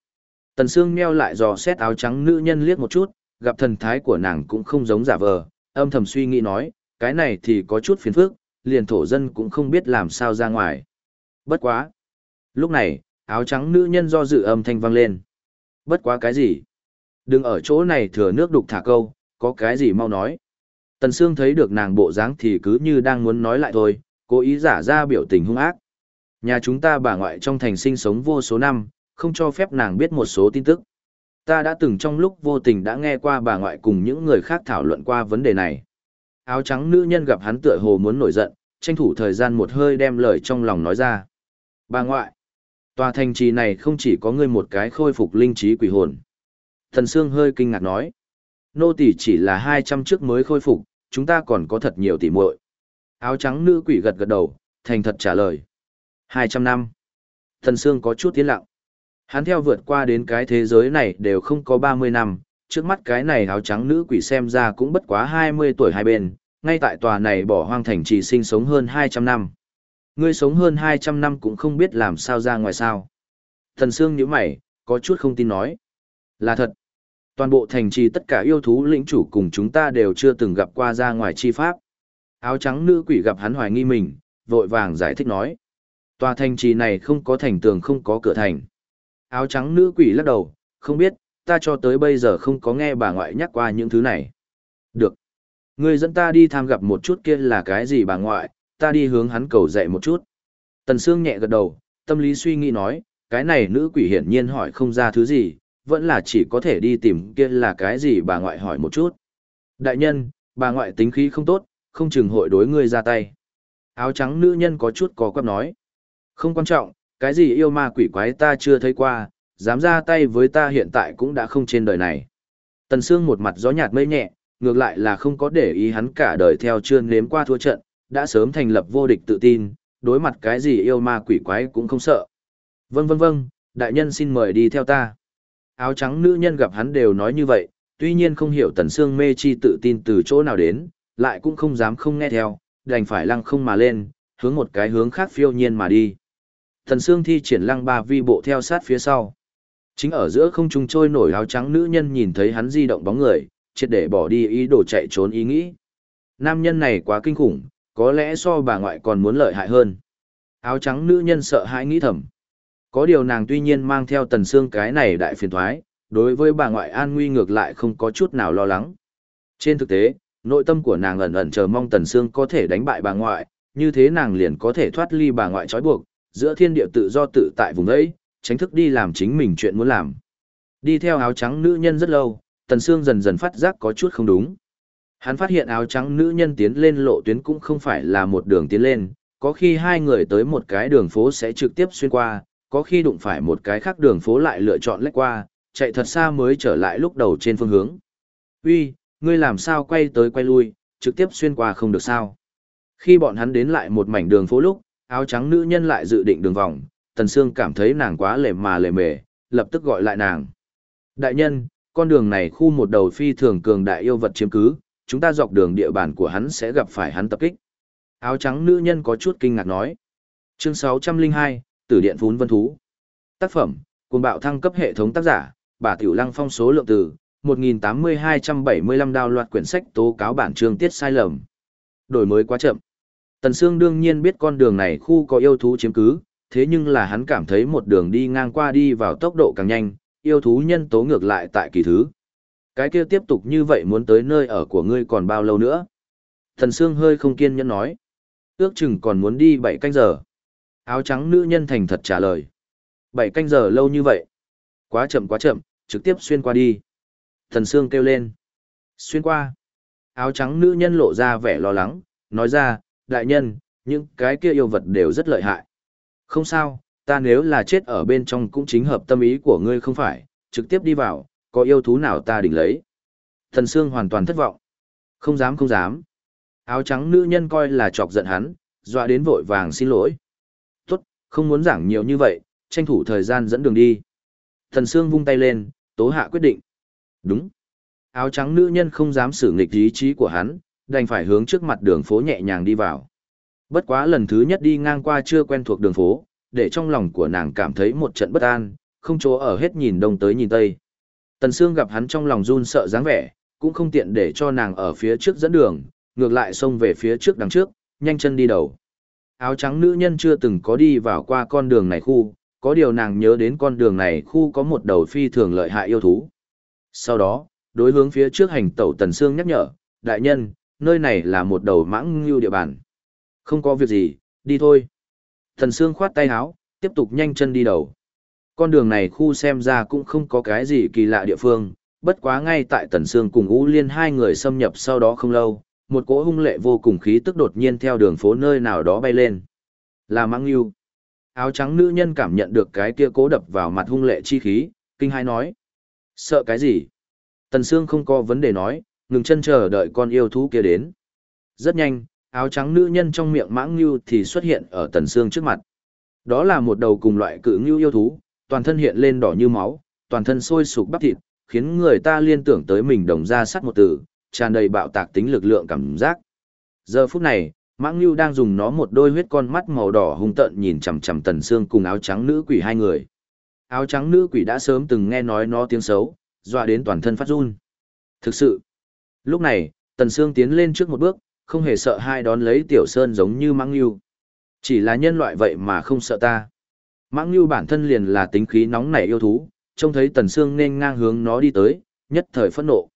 Tần Sương meo lại dò xét áo trắng nữ nhân liếc một chút, gặp thần thái của nàng cũng không giống giả vờ, âm thầm suy nghĩ nói, cái này thì có chút phiền phức, liền thổ dân cũng không biết làm sao ra ngoài. Bất quá. Lúc này, áo trắng nữ nhân do dự âm thanh vang lên. Bất quá cái gì? Đừng ở chỗ này thừa nước đục thả câu, có cái gì mau nói. Tần Sương thấy được nàng bộ dáng thì cứ như đang muốn nói lại thôi, cố ý giả ra biểu tình hung ác. Nhà chúng ta bà ngoại trong thành sinh sống vô số năm, không cho phép nàng biết một số tin tức. Ta đã từng trong lúc vô tình đã nghe qua bà ngoại cùng những người khác thảo luận qua vấn đề này. Áo trắng nữ nhân gặp hắn tựa hồ muốn nổi giận, tranh thủ thời gian một hơi đem lời trong lòng nói ra. Bà ngoại, tòa thành trì này không chỉ có ngươi một cái khôi phục linh trí quỷ hồn. Thần Sương hơi kinh ngạc nói. Nô tỷ chỉ là 200 trước mới khôi phục, chúng ta còn có thật nhiều tỷ muội. Áo trắng nữ quỷ gật gật đầu, thành thật trả lời. 200 năm. Thần Sương có chút tiến lặng. Hắn theo vượt qua đến cái thế giới này đều không có 30 năm, trước mắt cái này áo trắng nữ quỷ xem ra cũng bất quá 20 tuổi hai bên, ngay tại tòa này bỏ hoang thành trì sinh sống hơn 200 năm. Ngươi sống hơn 200 năm cũng không biết làm sao ra ngoài sao. Thần Sương nhíu mày, có chút không tin nói. Là thật. Toàn bộ thành trì tất cả yêu thú lĩnh chủ cùng chúng ta đều chưa từng gặp qua ra ngoài chi pháp. Áo trắng nữ quỷ gặp hắn hoài nghi mình, vội vàng giải thích nói. Tòa thành trì này không có thành tường không có cửa thành. Áo trắng nữ quỷ lắc đầu, không biết, ta cho tới bây giờ không có nghe bà ngoại nhắc qua những thứ này. Được. Người dẫn ta đi tham gặp một chút kia là cái gì bà ngoại, ta đi hướng hắn cầu dạy một chút. Tần Sương nhẹ gật đầu, tâm lý suy nghĩ nói, cái này nữ quỷ hiển nhiên hỏi không ra thứ gì, vẫn là chỉ có thể đi tìm kia là cái gì bà ngoại hỏi một chút. Đại nhân, bà ngoại tính khí không tốt, không chừng hội đối ngươi ra tay. Áo trắng nữ nhân có chút có quắp nói. Không quan trọng, cái gì yêu ma quỷ quái ta chưa thấy qua, dám ra tay với ta hiện tại cũng đã không trên đời này. Tần Sương một mặt gió nhạt mây nhẹ, ngược lại là không có để ý hắn cả đời theo chưa nếm qua thua trận, đã sớm thành lập vô địch tự tin, đối mặt cái gì yêu ma quỷ quái cũng không sợ. Vâng vâng vâng, đại nhân xin mời đi theo ta. Áo trắng nữ nhân gặp hắn đều nói như vậy, tuy nhiên không hiểu Tần Sương mê chi tự tin từ chỗ nào đến, lại cũng không dám không nghe theo, đành phải lăng không mà lên, hướng một cái hướng khác phiêu nhiên mà đi. Tần Sương thi triển lăng ba vi bộ theo sát phía sau. Chính ở giữa không trung trôi nổi áo trắng nữ nhân nhìn thấy hắn di động bóng người, triệt để bỏ đi ý đồ chạy trốn ý nghĩ. Nam nhân này quá kinh khủng, có lẽ so bà ngoại còn muốn lợi hại hơn. Áo trắng nữ nhân sợ hãi nghĩ thầm. Có điều nàng tuy nhiên mang theo tần xương cái này đại phiền toái đối với bà ngoại an nguy ngược lại không có chút nào lo lắng. Trên thực tế, nội tâm của nàng ẩn ẩn chờ mong tần xương có thể đánh bại bà ngoại, như thế nàng liền có thể thoát ly bà ngoại trói buộc, giữa thiên địa tự do tự tại vùng ấy, tránh thức đi làm chính mình chuyện muốn làm. Đi theo áo trắng nữ nhân rất lâu, tần xương dần dần phát giác có chút không đúng. Hắn phát hiện áo trắng nữ nhân tiến lên lộ tuyến cũng không phải là một đường tiến lên, có khi hai người tới một cái đường phố sẽ trực tiếp xuyên qua, có khi đụng phải một cái khác đường phố lại lựa chọn lách qua, chạy thật xa mới trở lại lúc đầu trên phương hướng. Uy, ngươi làm sao quay tới quay lui, trực tiếp xuyên qua không được sao. Khi bọn hắn đến lại một mảnh đường phố lúc, áo trắng nữ nhân lại dự định đường vòng, Tần Sương cảm thấy nàng quá lề mà lề mề, lập tức gọi lại nàng. Đại nhân, con đường này khu một đầu phi thường cường đại yêu vật chiếm cứ, chúng ta dọc đường địa bàn của hắn sẽ gặp phải hắn tập kích. Áo trắng nữ nhân có chút kinh ngạc nói. Chương 602, Tử Điện Phún Vân Thú. Tác phẩm, cùng bạo thăng cấp hệ thống tác giả, bà Tiểu Lăng phong số lượng từ, 1.8275 đào loạt quyển sách tố cáo bản chương tiết sai lầm. Đổi mới quá chậm. Tần Sương đương nhiên biết con đường này khu có yêu thú chiếm cứ, thế nhưng là hắn cảm thấy một đường đi ngang qua đi vào tốc độ càng nhanh, yêu thú nhân tố ngược lại tại kỳ thứ. Cái kia tiếp tục như vậy muốn tới nơi ở của ngươi còn bao lâu nữa? Thần Sương hơi không kiên nhẫn nói. Ước chừng còn muốn đi bảy canh giờ. Áo trắng nữ nhân thành thật trả lời. Bảy canh giờ lâu như vậy. Quá chậm quá chậm, trực tiếp xuyên qua đi. Thần Sương kêu lên. Xuyên qua. Áo trắng nữ nhân lộ ra vẻ lo lắng, nói ra, đại nhân, những cái kia yêu vật đều rất lợi hại. Không sao, ta nếu là chết ở bên trong cũng chính hợp tâm ý của ngươi không phải, trực tiếp đi vào, có yêu thú nào ta đỉnh lấy. Thần Sương hoàn toàn thất vọng. Không dám không dám. Áo trắng nữ nhân coi là chọc giận hắn, dọa đến vội vàng xin lỗi. Tốt, không muốn giảng nhiều như vậy, tranh thủ thời gian dẫn đường đi. Thần Sương vung tay lên, tố hạ quyết định. Đúng. Áo trắng nữ nhân không dám xử nghịch ý chí của hắn, đành phải hướng trước mặt đường phố nhẹ nhàng đi vào. Bất quá lần thứ nhất đi ngang qua chưa quen thuộc đường phố, để trong lòng của nàng cảm thấy một trận bất an, không chỗ ở hết nhìn đông tới nhìn tây. Tần Sương gặp hắn trong lòng run sợ dáng vẻ, cũng không tiện để cho nàng ở phía trước dẫn đường, ngược lại xông về phía trước đằng trước, nhanh chân đi đầu. Áo trắng nữ nhân chưa từng có đi vào qua con đường này khu, có điều nàng nhớ đến con đường này khu có một đầu phi thường lợi hại yêu thú. Sau đó, đối hướng phía trước hành tẩu Tần Sương nhắc nhở, đại nhân, nơi này là một đầu mãng ngưu địa bàn. Không có việc gì, đi thôi. Tần Sương khoát tay áo, tiếp tục nhanh chân đi đầu. Con đường này khu xem ra cũng không có cái gì kỳ lạ địa phương, bất quá ngay tại Tần Sương cùng Ú Liên hai người xâm nhập sau đó không lâu, một cỗ hung lệ vô cùng khí tức đột nhiên theo đường phố nơi nào đó bay lên. Là mãng Nhu. Áo trắng nữ nhân cảm nhận được cái kia cố đập vào mặt hung lệ chi khí, kinh hai nói. Sợ cái gì? Tần Sương không có vấn đề nói, ngừng chân chờ đợi con yêu thú kia đến. Rất nhanh, áo trắng nữ nhân trong miệng mãng Nhu thì xuất hiện ở Tần Sương trước mặt. Đó là một đầu cùng loại cự ngưu yêu thú, toàn thân hiện lên đỏ như máu, toàn thân sôi sục bắp thịt, khiến người ta liên tưởng tới mình đồng ra sắt một từ, tràn đầy bạo tạc tính lực lượng cảm giác. Giờ phút này, Mãng Nưu đang dùng nó một đôi huyết con mắt màu đỏ hung tợn nhìn chằm chằm Tần Sương cùng áo trắng nữ quỷ hai người. Áo trắng nữ quỷ đã sớm từng nghe nói nó tiếng xấu, dọa đến toàn thân phát run. Thực sự, lúc này, Tần Sương tiến lên trước một bước, không hề sợ hai đón lấy Tiểu Sơn giống như Mãng Nưu. Chỉ là nhân loại vậy mà không sợ ta. Mãng Nưu bản thân liền là tính khí nóng nảy yêu thú, trông thấy Tần Sương nên ngang hướng nó đi tới, nhất thời phẫn nộ.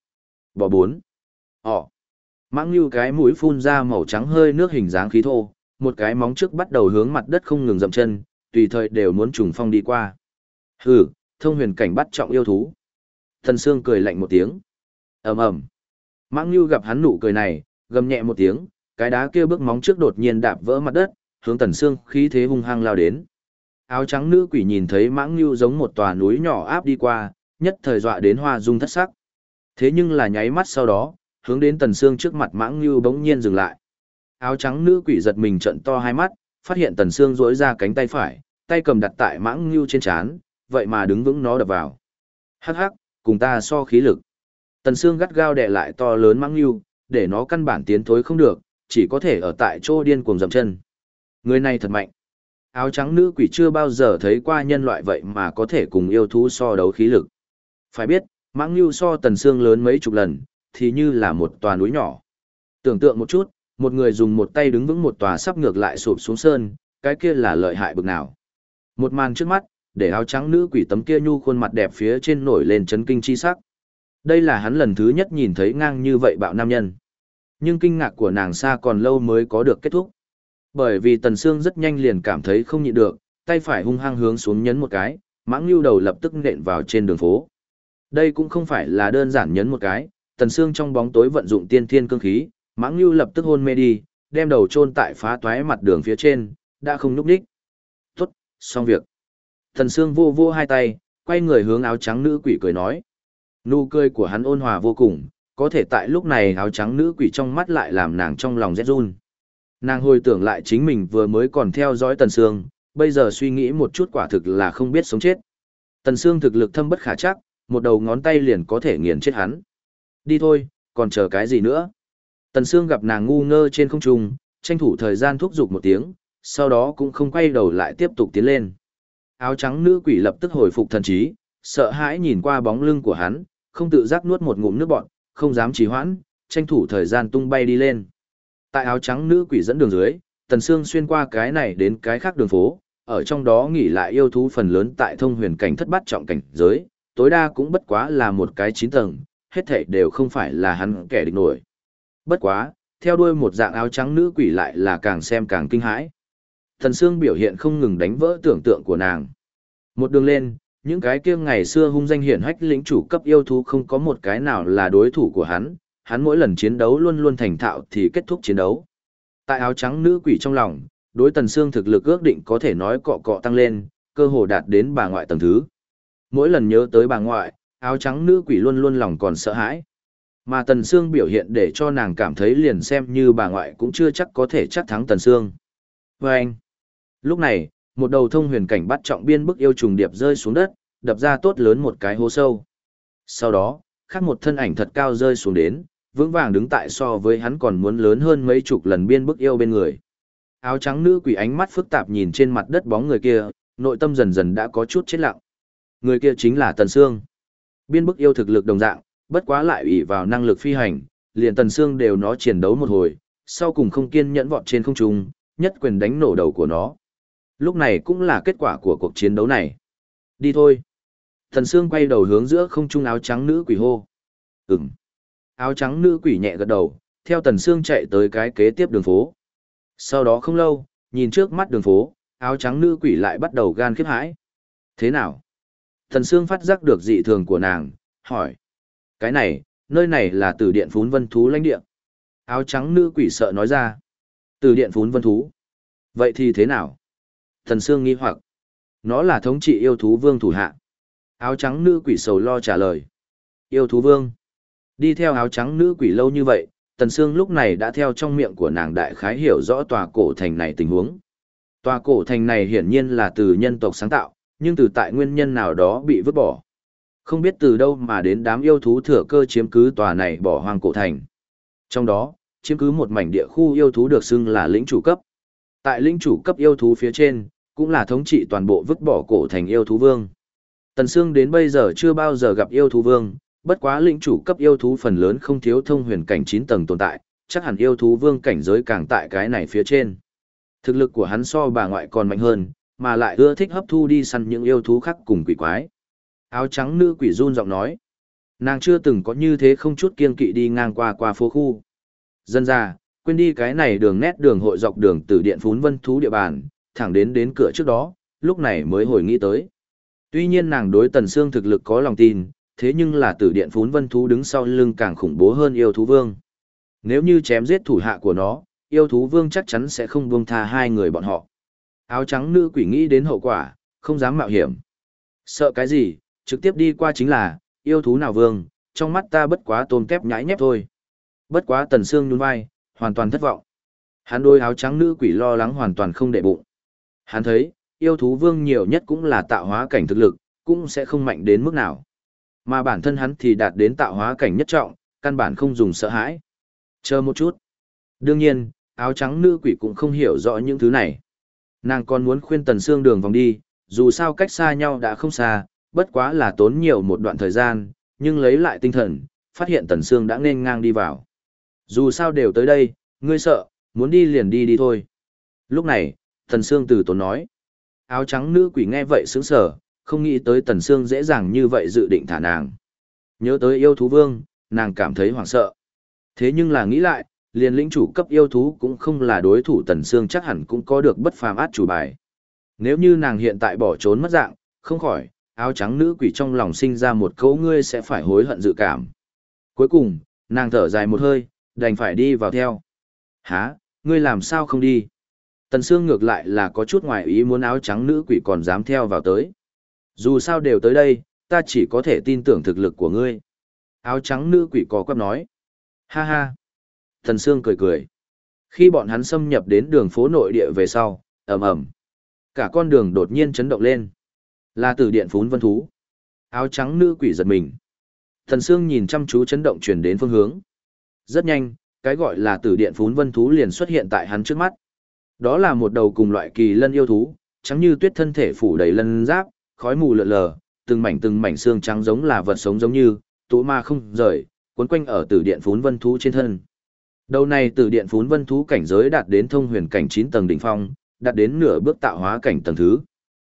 Bỏ bốn. Ồ. Mãng Nưu cái mũi phun ra màu trắng hơi nước hình dáng khí thô, một cái móng trước bắt đầu hướng mặt đất không ngừng dậm chân, tùy thời đều muốn trùng phong đi qua. Hừ, thông huyền cảnh bắt trọng yêu thú. Thần Sương cười lạnh một tiếng. ầm ầm. Mãng Nưu gặp hắn nụ cười này, gầm nhẹ một tiếng, cái đá kia bước móng trước đột nhiên đạp vỡ mặt đất, hướng Tần Sương khí thế hung hăng lao đến. Áo trắng nữ quỷ nhìn thấy Mãng Nưu giống một tòa núi nhỏ áp đi qua, nhất thời dọa đến hoa dung thất sắc. Thế nhưng là nháy mắt sau đó, hướng đến Tần xương trước mặt Mãng Nưu bỗng nhiên dừng lại. Áo trắng nữ quỷ giật mình trợn to hai mắt, phát hiện Tần xương duỗi ra cánh tay phải, tay cầm đặt tại Mãng Nưu trên chán, vậy mà đứng vững nó đập vào. Hắc hắc, cùng ta so khí lực. Tần xương gắt gao đè lại to lớn Mãng Nưu, để nó căn bản tiến thối không được, chỉ có thể ở tại chỗ điên cuồng dậm chân. Người này thật mạnh. Áo trắng nữ quỷ chưa bao giờ thấy qua nhân loại vậy mà có thể cùng yêu thú so đấu khí lực. Phải biết, Mãng lưu so Tần xương lớn mấy chục lần, thì như là một tòa núi nhỏ. Tưởng tượng một chút, một người dùng một tay đứng vững một tòa sắp ngược lại sụp xuống sơn, cái kia là lợi hại bực nào. Một màn trước mắt, để áo trắng nữ quỷ tấm kia nhu khuôn mặt đẹp phía trên nổi lên chấn kinh chi sắc. Đây là hắn lần thứ nhất nhìn thấy ngang như vậy bạo nam nhân. Nhưng kinh ngạc của nàng xa còn lâu mới có được kết thúc. Bởi vì Tần Sương rất nhanh liền cảm thấy không nhịn được, tay phải hung hăng hướng xuống nhấn một cái, mãng lưu đầu lập tức nện vào trên đường phố. Đây cũng không phải là đơn giản nhấn một cái, Tần Sương trong bóng tối vận dụng tiên thiên cương khí, Mãng lưu lập tức hôn mê đi, đem đầu chôn tại phá toái mặt đường phía trên, đã không núp đích. Tốt, xong việc. Tần Sương vô vô hai tay, quay người hướng áo trắng nữ quỷ cười nói. Nụ cười của hắn ôn hòa vô cùng, có thể tại lúc này áo trắng nữ quỷ trong mắt lại làm nàng trong lòng rét run. Nàng hồi tưởng lại chính mình vừa mới còn theo dõi Tần Sương, bây giờ suy nghĩ một chút quả thực là không biết sống chết. Tần Sương thực lực thâm bất khả chắc, một đầu ngón tay liền có thể nghiền chết hắn. Đi thôi, còn chờ cái gì nữa? Tần Sương gặp nàng ngu ngơ trên không trung, tranh thủ thời gian thúc giục một tiếng, sau đó cũng không quay đầu lại tiếp tục tiến lên. Áo trắng nữ quỷ lập tức hồi phục thần trí, sợ hãi nhìn qua bóng lưng của hắn, không tự giác nuốt một ngụm nước bọt, không dám trì hoãn, tranh thủ thời gian tung bay đi lên. Tại áo trắng nữ quỷ dẫn đường dưới, Tần Sương xuyên qua cái này đến cái khác đường phố, ở trong đó nghỉ lại yêu thú phần lớn tại thông huyền cảnh thất bát trọng cảnh giới, tối đa cũng bất quá là một cái chín tầng, hết thảy đều không phải là hắn kẻ địch nổi. Bất quá, theo đuôi một dạng áo trắng nữ quỷ lại là càng xem càng kinh hãi. Thần Sương biểu hiện không ngừng đánh vỡ tưởng tượng của nàng. Một đường lên, những cái kia ngày xưa hung danh hiển hách lĩnh chủ cấp yêu thú không có một cái nào là đối thủ của hắn, hắn mỗi lần chiến đấu luôn luôn thành thạo thì kết thúc chiến đấu. Tại áo trắng nữ quỷ trong lòng, đối Tần xương thực lực ước định có thể nói cọ cọ tăng lên, cơ hồ đạt đến bà ngoại tầng thứ. Mỗi lần nhớ tới bà ngoại, áo trắng nữ quỷ luôn luôn lòng còn sợ hãi. Mà Tần xương biểu hiện để cho nàng cảm thấy liền xem như bà ngoại cũng chưa chắc có thể chắc thắng Tần xương. Và anh, lúc này, một đầu thông huyền cảnh bắt trọng biên bức yêu trùng điệp rơi xuống đất, đập ra tốt lớn một cái hố sâu. Sau đó, khác một thân ảnh thật cao rơi xuống đến, vững vàng đứng tại so với hắn còn muốn lớn hơn mấy chục lần biên bức yêu bên người. Áo trắng nữ quỷ ánh mắt phức tạp nhìn trên mặt đất bóng người kia, nội tâm dần dần đã có chút chết lặng. Người kia chính là Tần Sương. Biên bức yêu thực lực đồng dạng, bất quá lại ủy vào năng lực phi hành, liền Tần Sương đều nó chiến đấu một hồi, sau cùng không kiên nhẫn vọt trên không trung, nhất quyền đánh nổ đầu của nó. Lúc này cũng là kết quả của cuộc chiến đấu này. Đi thôi. Tần Sương quay đầu hướng giữa không trung áo trắng nữ quỷ hô. Ừm. Áo trắng nữ quỷ nhẹ gật đầu, theo Tần xương chạy tới cái kế tiếp đường phố. Sau đó không lâu, nhìn trước mắt đường phố, áo trắng nữ quỷ lại bắt đầu gan khiếp hãi. Thế nào? Thần xương phát giác được dị thường của nàng, hỏi. Cái này, nơi này là tử điện phún vân thú lãnh địa. Áo trắng nữ quỷ sợ nói ra. Tử điện phún vân thú. Vậy thì thế nào? Thần xương nghi hoặc. Nó là thống trị yêu thú vương thủ hạ. Áo trắng nữ quỷ sầu lo trả lời. Yêu thú vương. Đi theo áo trắng nữ quỷ lâu như vậy, Tần Sương lúc này đã theo trong miệng của nàng đại khái hiểu rõ tòa cổ thành này tình huống. Tòa cổ thành này hiển nhiên là từ nhân tộc sáng tạo, nhưng từ tại nguyên nhân nào đó bị vứt bỏ. Không biết từ đâu mà đến đám yêu thú thừa cơ chiếm cứ tòa này bỏ hoang cổ thành. Trong đó, chiếm cứ một mảnh địa khu yêu thú được xưng là lĩnh chủ cấp. Tại lĩnh chủ cấp yêu thú phía trên, cũng là thống trị toàn bộ vứt bỏ cổ thành yêu thú vương. Tần Sương đến bây giờ chưa bao giờ gặp yêu thú vương, bất quá lĩnh chủ cấp yêu thú phần lớn không thiếu thông huyền cảnh 9 tầng tồn tại, chắc hẳn yêu thú vương cảnh giới càng tại cái này phía trên. Thực lực của hắn so bà ngoại còn mạnh hơn, mà lại ưa thích hấp thu đi săn những yêu thú khác cùng quỷ quái. Áo trắng nữ quỷ run giọng nói. Nàng chưa từng có như thế không chút kiên kỵ đi ngang qua qua phố khu. Dân ra, quên đi cái này đường nét đường hội dọc đường từ điện phún vân thú địa bàn, thẳng đến đến cửa trước đó, lúc này mới hồi nghĩ tới. Tuy nhiên nàng đối tần xương thực lực có lòng tin, thế nhưng là tử điện phún vân thú đứng sau lưng càng khủng bố hơn yêu thú vương. Nếu như chém giết thủ hạ của nó, yêu thú vương chắc chắn sẽ không buông tha hai người bọn họ. Áo trắng nữ quỷ nghĩ đến hậu quả, không dám mạo hiểm. Sợ cái gì, trực tiếp đi qua chính là, yêu thú nào vương, trong mắt ta bất quá tôm kép nhãi nhép thôi. Bất quá tần xương nhún vai, hoàn toàn thất vọng. Hắn đôi áo trắng nữ quỷ lo lắng hoàn toàn không để bụng. Hắn thấy, yêu thú vương nhiều nhất cũng là tạo hóa cảnh thực lực, cũng sẽ không mạnh đến mức nào. Mà bản thân hắn thì đạt đến tạo hóa cảnh nhất trọng, căn bản không dùng sợ hãi. Chờ một chút. Đương nhiên, áo trắng nữ quỷ cũng không hiểu rõ những thứ này. Nàng còn muốn khuyên Tần Sương đường vòng đi, dù sao cách xa nhau đã không xa, bất quá là tốn nhiều một đoạn thời gian, nhưng lấy lại tinh thần, phát hiện Tần Sương đã nên ngang đi vào. Dù sao đều tới đây, ngươi sợ, muốn đi liền đi đi thôi. Lúc này, Tần Sương từ tốn nói. Áo trắng nữ quỷ nghe vậy sững sờ không nghĩ tới Tần Sương dễ dàng như vậy dự định thả nàng. Nhớ tới yêu thú vương, nàng cảm thấy hoảng sợ. Thế nhưng là nghĩ lại, liền lĩnh chủ cấp yêu thú cũng không là đối thủ Tần Sương chắc hẳn cũng có được bất phàm át chủ bài. Nếu như nàng hiện tại bỏ trốn mất dạng, không khỏi, áo trắng nữ quỷ trong lòng sinh ra một câu ngươi sẽ phải hối hận dự cảm. Cuối cùng, nàng thở dài một hơi, đành phải đi vào theo. Hả, ngươi làm sao không đi? Tần Sương ngược lại là có chút ngoài ý muốn áo trắng nữ quỷ còn dám theo vào tới. Dù sao đều tới đây, ta chỉ có thể tin tưởng thực lực của ngươi. Áo trắng nữ quỷ có quắp nói. Ha ha. Thần Sương cười cười. Khi bọn hắn xâm nhập đến đường phố nội địa về sau, ầm ầm, cả con đường đột nhiên chấn động lên. Là từ điện phún vân thú. Áo trắng nữ quỷ giật mình. Thần Sương nhìn chăm chú chấn động chuyển đến phương hướng. Rất nhanh, cái gọi là tử điện phún vân thú liền xuất hiện tại hắn trước mắt. Đó là một đầu cùng loại kỳ lân yêu thú, trắng như tuyết thân thể phủ đầy lân giáp, khói mù lượn lờ, từng mảnh từng mảnh xương trắng giống là vật sống giống như, tụ ma không rời, cuốn quanh ở tử điện phún vân thú trên thân. Đầu này tử điện phún vân thú cảnh giới đạt đến thông huyền cảnh 9 tầng đỉnh phong, đạt đến nửa bước tạo hóa cảnh tầng thứ.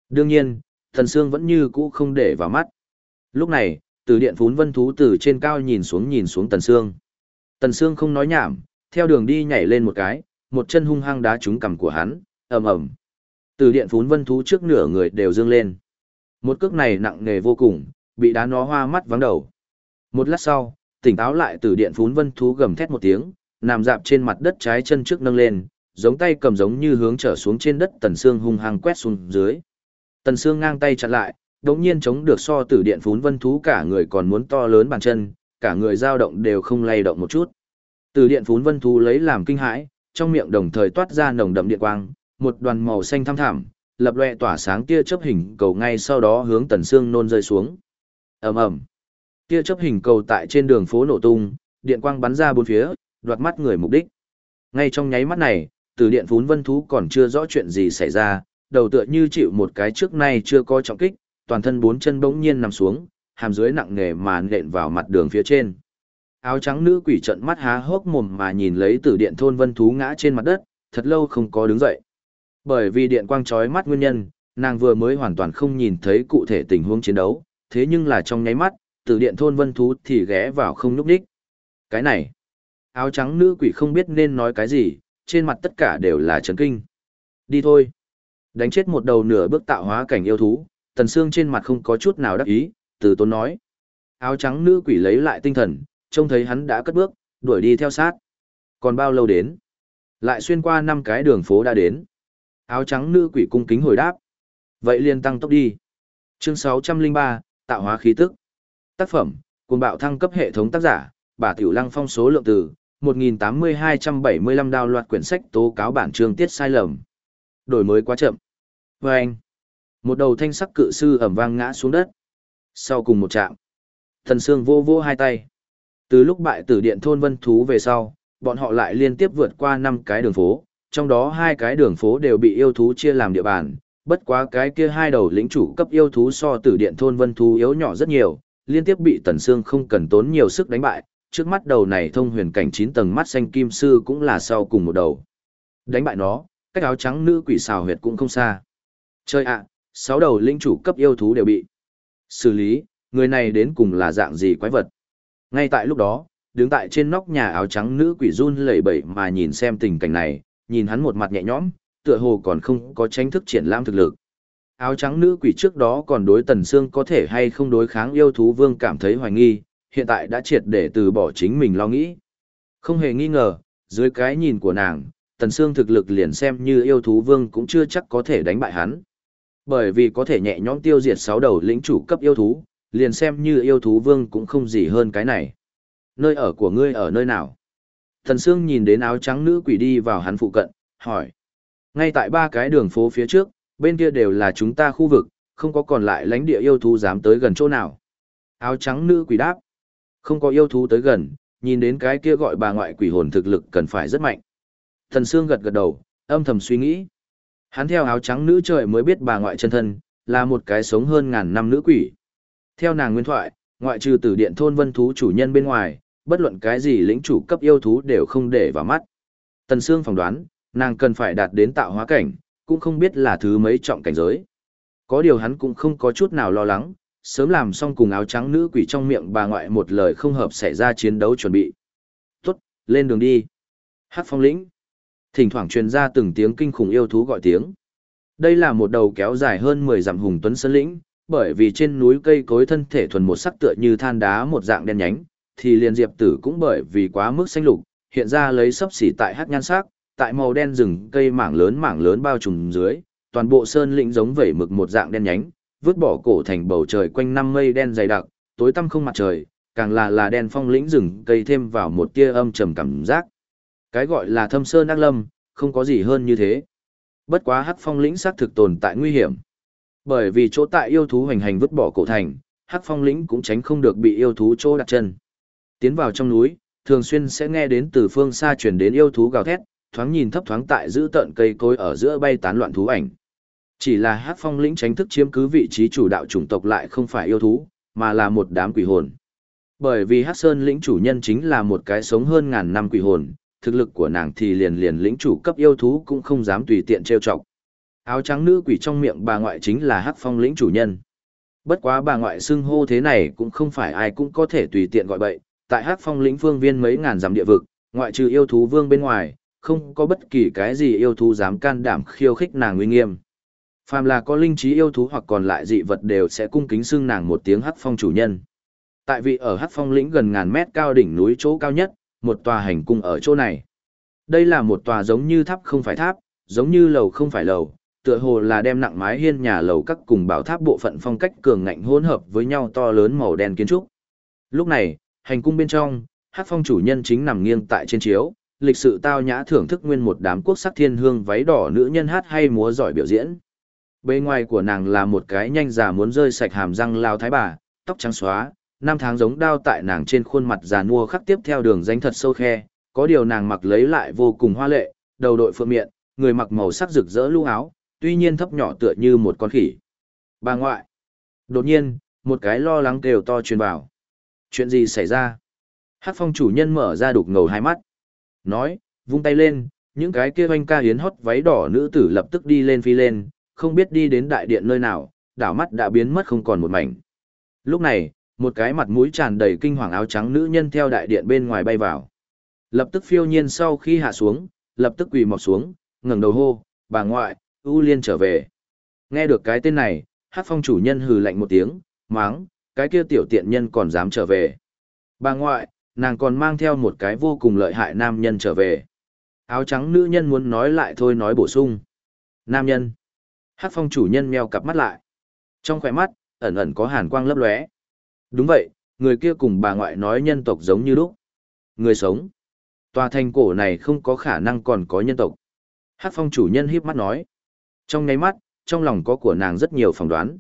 Đương nhiên, thần xương vẫn như cũ không để vào mắt. Lúc này, tử điện phún vân thú từ trên cao nhìn xuống nhìn xuống tần xương. Tần xương không nói nhảm, theo đường đi nhảy lên một cái, một chân hung hăng đá trúng cằm của hắn, ầm ầm. Từ điện phún vân thú trước nửa người đều dương lên. Một cước này nặng nề vô cùng, bị đá nó hoa mắt vắng đầu. Một lát sau, tỉnh táo lại từ điện phún vân thú gầm thét một tiếng, nằm dạp trên mặt đất trái chân trước nâng lên, giống tay cầm giống như hướng trở xuống trên đất tần xương hung hăng quét xuống dưới. Tần xương ngang tay chặn lại, đống nhiên chống được so tử điện phún vân thú cả người còn muốn to lớn bàn chân, cả người dao động đều không lay động một chút. từ điện phún vân thú lấy làm kinh hãi, trong miệng đồng thời toát ra nồng đậm điện quang, một đoàn màu xanh thăm thẳm, lập loè tỏa sáng tia chớp hình cầu ngay sau đó hướng tần xương nôn rơi xuống. ầm ầm Tia chớp hình cầu tại trên đường phố nổ tung, điện quang bắn ra bốn phía, đoạt mắt người mục đích. Ngay trong nháy mắt này, từ điện phún vân thú còn chưa rõ chuyện gì xảy ra, đầu tựa như chịu một cái trước nay chưa có trọng kích, toàn thân bốn chân bỗng nhiên nằm xuống, hàm dưới nặng nề mà nện vào mặt đường phía trên. Áo trắng nữ quỷ trận mắt há hốc mồm mà nhìn lấy từ điện thôn vân thú ngã trên mặt đất, thật lâu không có đứng dậy. Bởi vì điện quang chói mắt nguyên nhân, nàng vừa mới hoàn toàn không nhìn thấy cụ thể tình huống chiến đấu, thế nhưng là trong nháy mắt, từ điện thôn vân thú thì ghé vào không núp đích. Cái này, áo trắng nữ quỷ không biết nên nói cái gì, trên mặt tất cả đều là chấn kinh. Đi thôi. Đánh chết một đầu nửa bước tạo hóa cảnh yêu thú, tần xương trên mặt không có chút nào đắc ý, từ tôn nói. Áo trắng nữ quỷ lấy lại tinh thần, trông thấy hắn đã cất bước, đuổi đi theo sát. Còn bao lâu đến? Lại xuyên qua năm cái đường phố đã đến. Áo trắng nữ quỷ cung kính hồi đáp. Vậy liền tăng tốc đi. Chương 603, tạo hóa khí tức. Tác phẩm, cùng bạo thăng cấp hệ thống tác giả, bà Tiểu Lăng phong số lượng từ, 1.8275 đào loạt quyển sách tố cáo bản chương tiết sai lầm. Đổi mới quá chậm. Và anh, một đầu thanh sắc cự sư ẩm vang ngã xuống đất. Sau cùng một chạm, thần xương vô vô hai tay. Từ lúc bại tử điện thôn vân thú về sau, bọn họ lại liên tiếp vượt qua năm cái đường phố, trong đó hai cái đường phố đều bị yêu thú chia làm địa bàn, bất quá cái kia hai đầu lĩnh chủ cấp yêu thú so tử điện thôn vân thú yếu nhỏ rất nhiều, liên tiếp bị Tần Sương không cần tốn nhiều sức đánh bại, trước mắt đầu này thông huyền cảnh 9 tầng mắt xanh kim sư cũng là sau cùng một đầu. Đánh bại nó, cách áo trắng nữ quỷ xào huyệt cũng không xa. Chơi ạ, sáu đầu lĩnh chủ cấp yêu thú đều bị xử lý, người này đến cùng là dạng gì quái vật. Ngay tại lúc đó, đứng tại trên nóc nhà áo trắng nữ quỷ run lẩy bẩy mà nhìn xem tình cảnh này, nhìn hắn một mặt nhẹ nhõm, tựa hồ còn không có tranh thức triển lãm thực lực. Áo trắng nữ quỷ trước đó còn đối Tần Sương có thể hay không đối kháng yêu thú vương cảm thấy hoài nghi, hiện tại đã triệt để từ bỏ chính mình lo nghĩ. Không hề nghi ngờ, dưới cái nhìn của nàng, Tần Sương thực lực liền xem như yêu thú vương cũng chưa chắc có thể đánh bại hắn. Bởi vì có thể nhẹ nhõm tiêu diệt sáu đầu lĩnh chủ cấp yêu thú, liền xem như yêu thú vương cũng không gì hơn cái này. Nơi ở của ngươi ở nơi nào? Thần Sương nhìn đến áo trắng nữ quỷ đi vào hắn phụ cận, hỏi. Ngay tại ba cái đường phố phía trước, bên kia đều là chúng ta khu vực, không có còn lại lãnh địa yêu thú dám tới gần chỗ nào. Áo trắng nữ quỷ đáp. Không có yêu thú tới gần, nhìn đến cái kia gọi bà ngoại quỷ hồn thực lực cần phải rất mạnh. Thần Sương gật gật đầu, âm thầm suy nghĩ. Hắn theo áo trắng nữ trời mới biết bà ngoại chân thân, là một cái sống hơn ngàn năm nữ quỷ. Theo nàng nguyên thoại, ngoại trừ tử điện thôn vân thú chủ nhân bên ngoài, bất luận cái gì lĩnh chủ cấp yêu thú đều không để vào mắt. Tần Sương phỏng đoán, nàng cần phải đạt đến tạo hóa cảnh, cũng không biết là thứ mấy trọng cảnh giới. Có điều hắn cũng không có chút nào lo lắng, sớm làm xong cùng áo trắng nữ quỷ trong miệng bà ngoại một lời không hợp xảy ra chiến đấu chuẩn bị. Tốt, lên đường đi. Hát phong lĩnh. Thỉnh thoảng truyền ra từng tiếng kinh khủng yêu thú gọi tiếng. Đây là một đầu kéo dài hơn 10 dặm hùng tuấn sơn lĩnh, bởi vì trên núi cây cối thân thể thuần một sắc tựa như than đá một dạng đen nhánh, thì liền diệp tử cũng bởi vì quá mức xanh lục, hiện ra lấy sấp xỉ tại hát nhan sắc, tại màu đen rừng cây mảng lớn mảng lớn bao trùm dưới, toàn bộ sơn lĩnh giống vẩy mực một dạng đen nhánh, vứt bỏ cổ thành bầu trời quanh năm mây đen dày đặc, tối tăm không mặt trời, càng là là đen phong lĩnh rừng cây thêm vào một tia âm trầm cảm giác. Cái gọi là thâm sơn ác lâm, không có gì hơn như thế. Bất quá hắc phong lĩnh xác thực tồn tại nguy hiểm. Bởi vì chỗ tại yêu thú hành hành vứt bỏ cổ thành, hắc phong lĩnh cũng tránh không được bị yêu thú chỗ đặt chân. Tiến vào trong núi, thường xuyên sẽ nghe đến từ phương xa truyền đến yêu thú gào thét, thoáng nhìn thấp thoáng tại giữ tận cây cối ở giữa bay tán loạn thú ảnh. Chỉ là hát phong lĩnh tránh thức chiếm cứ vị trí chủ đạo chủng tộc lại không phải yêu thú, mà là một đám quỷ hồn. Bởi vì hát sơn lĩnh chủ nhân chính là một cái sống hơn ngàn năm quỷ hồn, thực lực của nàng thì liền liền lĩnh chủ cấp yêu thú cũng không dám tùy tiện trêu chọc. Áo trắng nữ quỷ trong miệng bà ngoại chính là hát phong lĩnh chủ nhân. Bất quá bà ngoại xưng hô thế này cũng không phải ai cũng có thể tùy tiện gọi bậy, tại Hắc phong lĩnh phương viên mấy ngàn dặm địa vực, ngoại trừ yêu thú vương bên ngoài, không có bất kỳ cái gì yêu thú dám can đảm khiêu khích nàng uy nghiêm. Phàm là có linh trí yêu thú hoặc còn lại dị vật đều sẽ cung kính xưng nàng một tiếng hắc phong chủ nhân. Tại vị ở hắc phong lĩnh gần ngàn mét cao đỉnh núi chỗ cao nhất, một tòa hành cung ở chỗ này. Đây là một tòa giống như tháp không phải tháp, giống như lầu không phải lầu, tựa hồ là đem nặng mái hiên nhà lầu các cùng bảo tháp bộ phận phong cách cường ngạnh hỗn hợp với nhau to lớn màu đen kiến trúc. Lúc này, hành cung bên trong, hát phong chủ nhân chính nằm nghiêng tại trên chiếu, lịch sự tao nhã thưởng thức nguyên một đám quốc sắc thiên hương váy đỏ nữ nhân hát hay múa giỏi biểu diễn. Bề ngoài của nàng là một cái nhanh già muốn rơi sạch hàm răng lao thái bà, tóc trắng xóa, năm tháng giống đao tại nàng trên khuôn mặt già nua khắc tiếp theo đường danh thật sâu khe, có điều nàng mặc lấy lại vô cùng hoa lệ, đầu đội phượng miệng, người mặc màu sắc rực rỡ lũ áo, tuy nhiên thấp nhỏ tựa như một con khỉ. Bà ngoại. Đột nhiên, một cái lo lắng kêu to truyền vào. Chuyện gì xảy ra? Hát phong chủ nhân mở ra đục ngầu hai mắt. Nói, vung tay lên, những cái kia oanh ca hiến hót váy đỏ nữ tử lập tức đi lên phi lên, không biết đi đến đại điện nơi nào, đảo mắt đã biến mất không còn một mảnh. Lúc này, một cái mặt mũi tràn đầy kinh hoàng áo trắng nữ nhân theo đại điện bên ngoài bay vào. Lập tức phiêu nhiên sau khi hạ xuống, lập tức quỳ mọc xuống, ngẩng đầu hô, bà ngoại, ưu Liên trở về. Nghe được cái tên này, hát phong chủ nhân hừ lạnh một tiếng, máng, cái kia tiểu tiện nhân còn dám trở về. Bà ngoại, nàng còn mang theo một cái vô cùng lợi hại nam nhân trở về. Áo trắng nữ nhân muốn nói lại thôi nói bổ sung. Nam nhân. Hát phong chủ nhân meo cặp mắt lại. Trong khỏe mắt, ẩn ẩn có hàn quang lấp lóe. Đúng vậy, người kia cùng bà ngoại nói nhân tộc giống như lúc. Người sống. Tòa thành cổ này không có khả năng còn có nhân tộc. Hát phong chủ nhân híp mắt nói. Trong ngay mắt, trong lòng có của nàng rất nhiều phỏng đoán.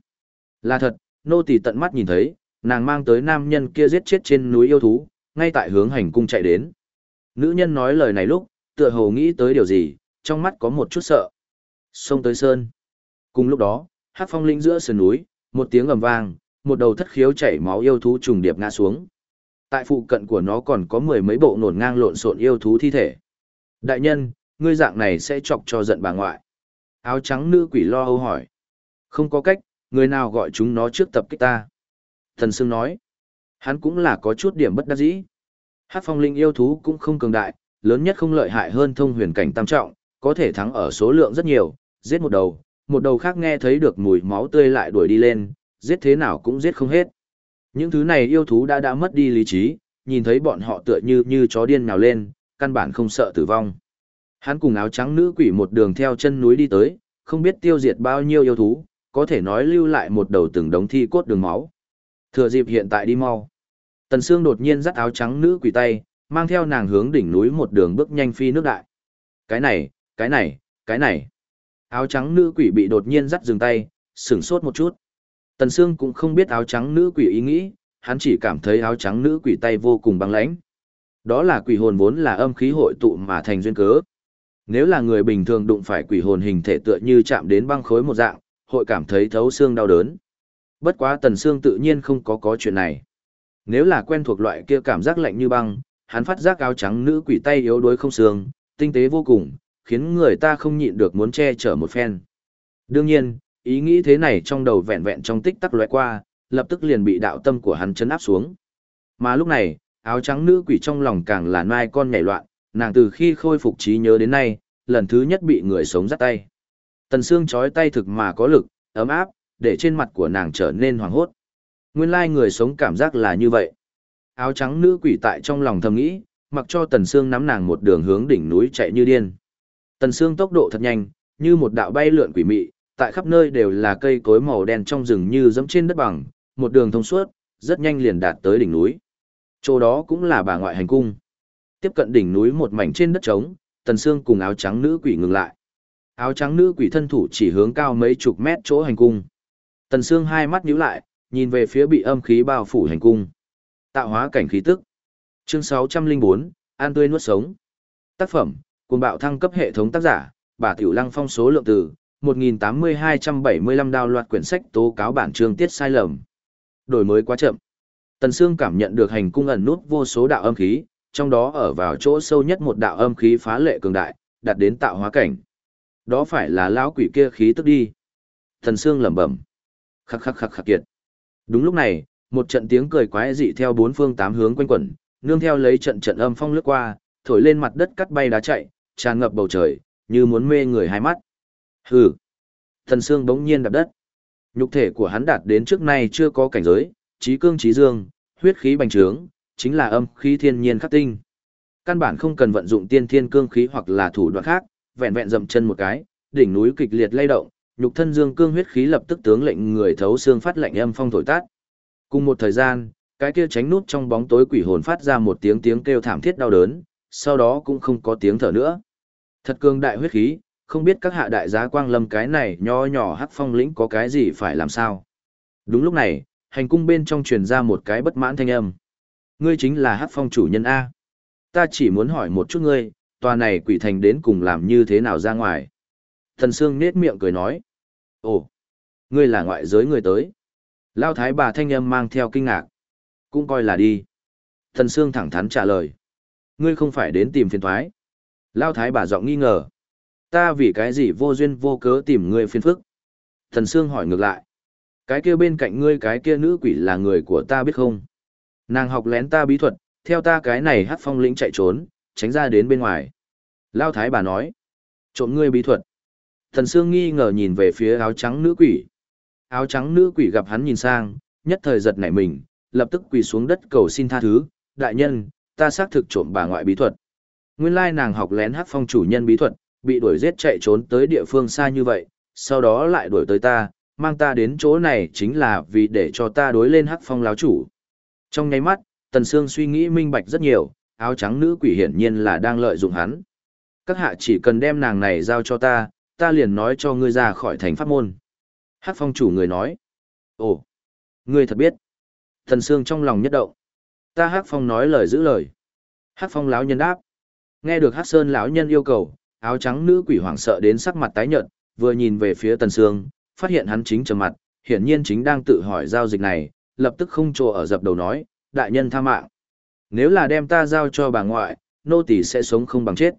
Là thật, nô tỳ tận mắt nhìn thấy, nàng mang tới nam nhân kia giết chết trên núi yêu thú, ngay tại hướng hành cung chạy đến. Nữ nhân nói lời này lúc, tựa hồ nghĩ tới điều gì, trong mắt có một chút sợ. Xông tới sơn. Cùng lúc đó, hát phong linh giữa sườn núi, một tiếng ầm vang, một đầu thất khiếu chảy máu yêu thú trùng điệp ngã xuống. Tại phụ cận của nó còn có mười mấy bộ nổn ngang lộn xộn yêu thú thi thể. Đại nhân, ngươi dạng này sẽ chọc cho giận bà ngoại. Áo trắng nữ quỷ lo âu hỏi. Không có cách, người nào gọi chúng nó trước tập kích ta. Thần Sương nói. Hắn cũng là có chút điểm bất đắc dĩ. Hát phong linh yêu thú cũng không cường đại, lớn nhất không lợi hại hơn thông huyền cảnh tam trọng, có thể thắng ở số lượng rất nhiều, giết một đầu, một đầu khác nghe thấy được mùi máu tươi lại đuổi đi lên, giết thế nào cũng giết không hết. Những thứ này yêu thú đã đã mất đi lý trí, nhìn thấy bọn họ tựa như như chó điên nhào lên, căn bản không sợ tử vong. Hắn cùng áo trắng nữ quỷ một đường theo chân núi đi tới, không biết tiêu diệt bao nhiêu yêu thú, có thể nói lưu lại một đầu từng đống thi cốt đường máu. Thừa dịp hiện tại đi mau. Tần Sương đột nhiên dắt áo trắng nữ quỷ tay, mang theo nàng hướng đỉnh núi một đường bước nhanh phi nước đại. Cái này, cái này, cái này. Áo trắng nữ quỷ bị đột nhiên dắt dừng tay, sửng sốt một chút. Tần Sương cũng không biết áo trắng nữ quỷ ý nghĩ, hắn chỉ cảm thấy áo trắng nữ quỷ tay vô cùng băng lãnh. Đó là quỷ hồn vốn là âm khí hội tụ mà thành duyên cớ. Nếu là người bình thường đụng phải quỷ hồn hình thể tựa như chạm đến băng khối một dạng, hội cảm thấy thấu xương đau đớn. Bất quá Tần xương tự nhiên không có có chuyện này. Nếu là quen thuộc loại kia cảm giác lạnh như băng, hắn phát giác áo trắng nữ quỷ tay yếu đuối không xương, tinh tế vô cùng, khiến người ta không nhịn được muốn che chở một phen. Đương nhiên, ý nghĩ thế này trong đầu vẹn vẹn trong tích tắc lóe qua, lập tức liền bị đạo tâm của hắn chấn áp xuống. Mà lúc này, áo trắng nữ quỷ trong lòng càng là nai con nhảy loạn, nàng từ khi khôi phục trí nhớ đến nay, lần thứ nhất bị người sống dắt tay. Tần xương chói tay thực mà có lực, ấm áp, để trên mặt của nàng trở nên hoàng hốt. Nguyên lai người sống cảm giác là như vậy. Áo trắng nữ quỷ tại trong lòng thầm nghĩ, mặc cho Tần Sương nắm nàng một đường hướng đỉnh núi chạy như điên. Tần Sương tốc độ thật nhanh, như một đạo bay lượn quỷ mị, tại khắp nơi đều là cây cối màu đen trong rừng như dẫm trên đất bằng, một đường thông suốt, rất nhanh liền đạt tới đỉnh núi. Chỗ đó cũng là bà ngoại hành cung. Tiếp cận đỉnh núi một mảnh trên đất trống, Tần Sương cùng áo trắng nữ quỷ ngừng lại. Áo trắng nữ quỷ thân thủ chỉ hướng cao mấy chục mét chỗ hành cung. Tần Sương hai mắt nhíu lại, nhìn về phía bị âm khí bao phủ hành cung. Tạo hóa cảnh khí tức. Chương 604, An tươi nuốt sống. Tác phẩm, cùng bạo thăng cấp hệ thống tác giả, bà Tiểu Lăng phong số lượng từ, 1.8275 đào loạt quyển sách tố cáo bản chương tiết sai lầm. Đổi mới quá chậm. Tần Sương cảm nhận được hành cung ẩn nút vô số đạo âm khí, trong đó ở vào chỗ sâu nhất một đạo âm khí phá lệ cường đại, đạt đến tạo hóa cảnh. Đó phải là lão quỷ kia khí tức đi. thần Sương lẩm bẩm. Khắc khắc khắc khắc kiệt. Đúng lúc này, một trận tiếng cười quái dị theo bốn phương tám hướng quanh quẩn, nương theo lấy trận trận âm phong lướt qua, thổi lên mặt đất cắt bay đá chạy, tràn ngập bầu trời, như muốn mê người hai mắt. Hừ. Thần xương bỗng nhiên đạp đất. Nhục thể của hắn đạt đến trước nay chưa có cảnh giới, trí cương trí dương, huyết khí bành trướng, chính là âm khí thiên nhiên khắc tinh. Căn bản không cần vận dụng tiên thiên cương khí hoặc là thủ đoạn khác, vẹn vẹn dậm chân một cái, đỉnh núi kịch liệt lay động, nhục thân dương cương huyết khí lập tức tướng lệnh người thấu xương phát lệnh âm phong thổi tát. Cùng một thời gian, cái kia tránh nút trong bóng tối quỷ hồn phát ra một tiếng tiếng kêu thảm thiết đau đớn, sau đó cũng không có tiếng thở nữa. Thật cường đại huyết khí, không biết các hạ đại giá quang lâm cái này nho nhỏ hắc phong lĩnh có cái gì phải làm sao. Đúng lúc này, Hành cung bên trong truyền ra một cái bất mãn thanh âm. Ngươi chính là Hắc Phong chủ nhân A. Ta chỉ muốn hỏi một chút ngươi, tòa này quỷ thành đến cùng làm như thế nào ra ngoài. Thần Sương nết miệng cười nói. Ồ, ngươi là ngoại giới người tới. Lao thái bà thanh âm mang theo kinh ngạc. Cũng coi là đi. Thần Sương thẳng thắn trả lời. Ngươi không phải đến tìm phiền thoái. Lao thái bà giọng nghi ngờ. Ta vì cái gì vô duyên vô cớ tìm ngươi phiền phức. Thần Sương hỏi ngược lại. Cái kia bên cạnh ngươi cái kia nữ quỷ là người của ta biết không? Nàng học lén ta bí thuật, theo ta cái này hát phong lĩnh chạy trốn, tránh ra đến bên ngoài. Lao thái bà nói. Trộm ngươi bí thuật. Thần Sương nghi ngờ nhìn về phía áo trắng nữ quỷ. Áo trắng nữ quỷ gặp hắn nhìn sang, nhất thời giật nảy mình, lập tức quỳ xuống đất cầu xin tha thứ. Đại nhân, ta xác thực trộm bà ngoại bí thuật. Nguyên lai nàng học lén hát phong chủ nhân bí thuật, bị đuổi giết chạy trốn tới địa phương xa như vậy, sau đó lại đuổi tới ta, mang ta đến chỗ này chính là vì để cho ta đối lên hắc phong láo chủ. Trong nháy mắt, Tần Sương suy nghĩ minh bạch rất nhiều, áo trắng nữ quỷ hiển nhiên là đang lợi dụng hắn. Các hạ chỉ cần đem nàng này giao cho ta, ta liền nói cho ngươi ra khỏi thành pháp môn. Hắc phong chủ người nói. Ồ, ngươi thật biết. Tần Sương trong lòng nhất động. Ta Hắc phong nói lời giữ lời. Hắc phong lão nhân đáp. Nghe được Hắc sơn lão nhân yêu cầu, áo trắng nữ quỷ hoảng sợ đến sắc mặt tái nhợt, vừa nhìn về phía Tần Sương, phát hiện hắn chính trầm mặt, hiển nhiên chính đang tự hỏi giao dịch này, lập tức không trồ ở dập đầu nói, đại nhân tha mạng. Nếu là đem ta giao cho bà ngoại, nô tỳ sẽ sống không bằng chết.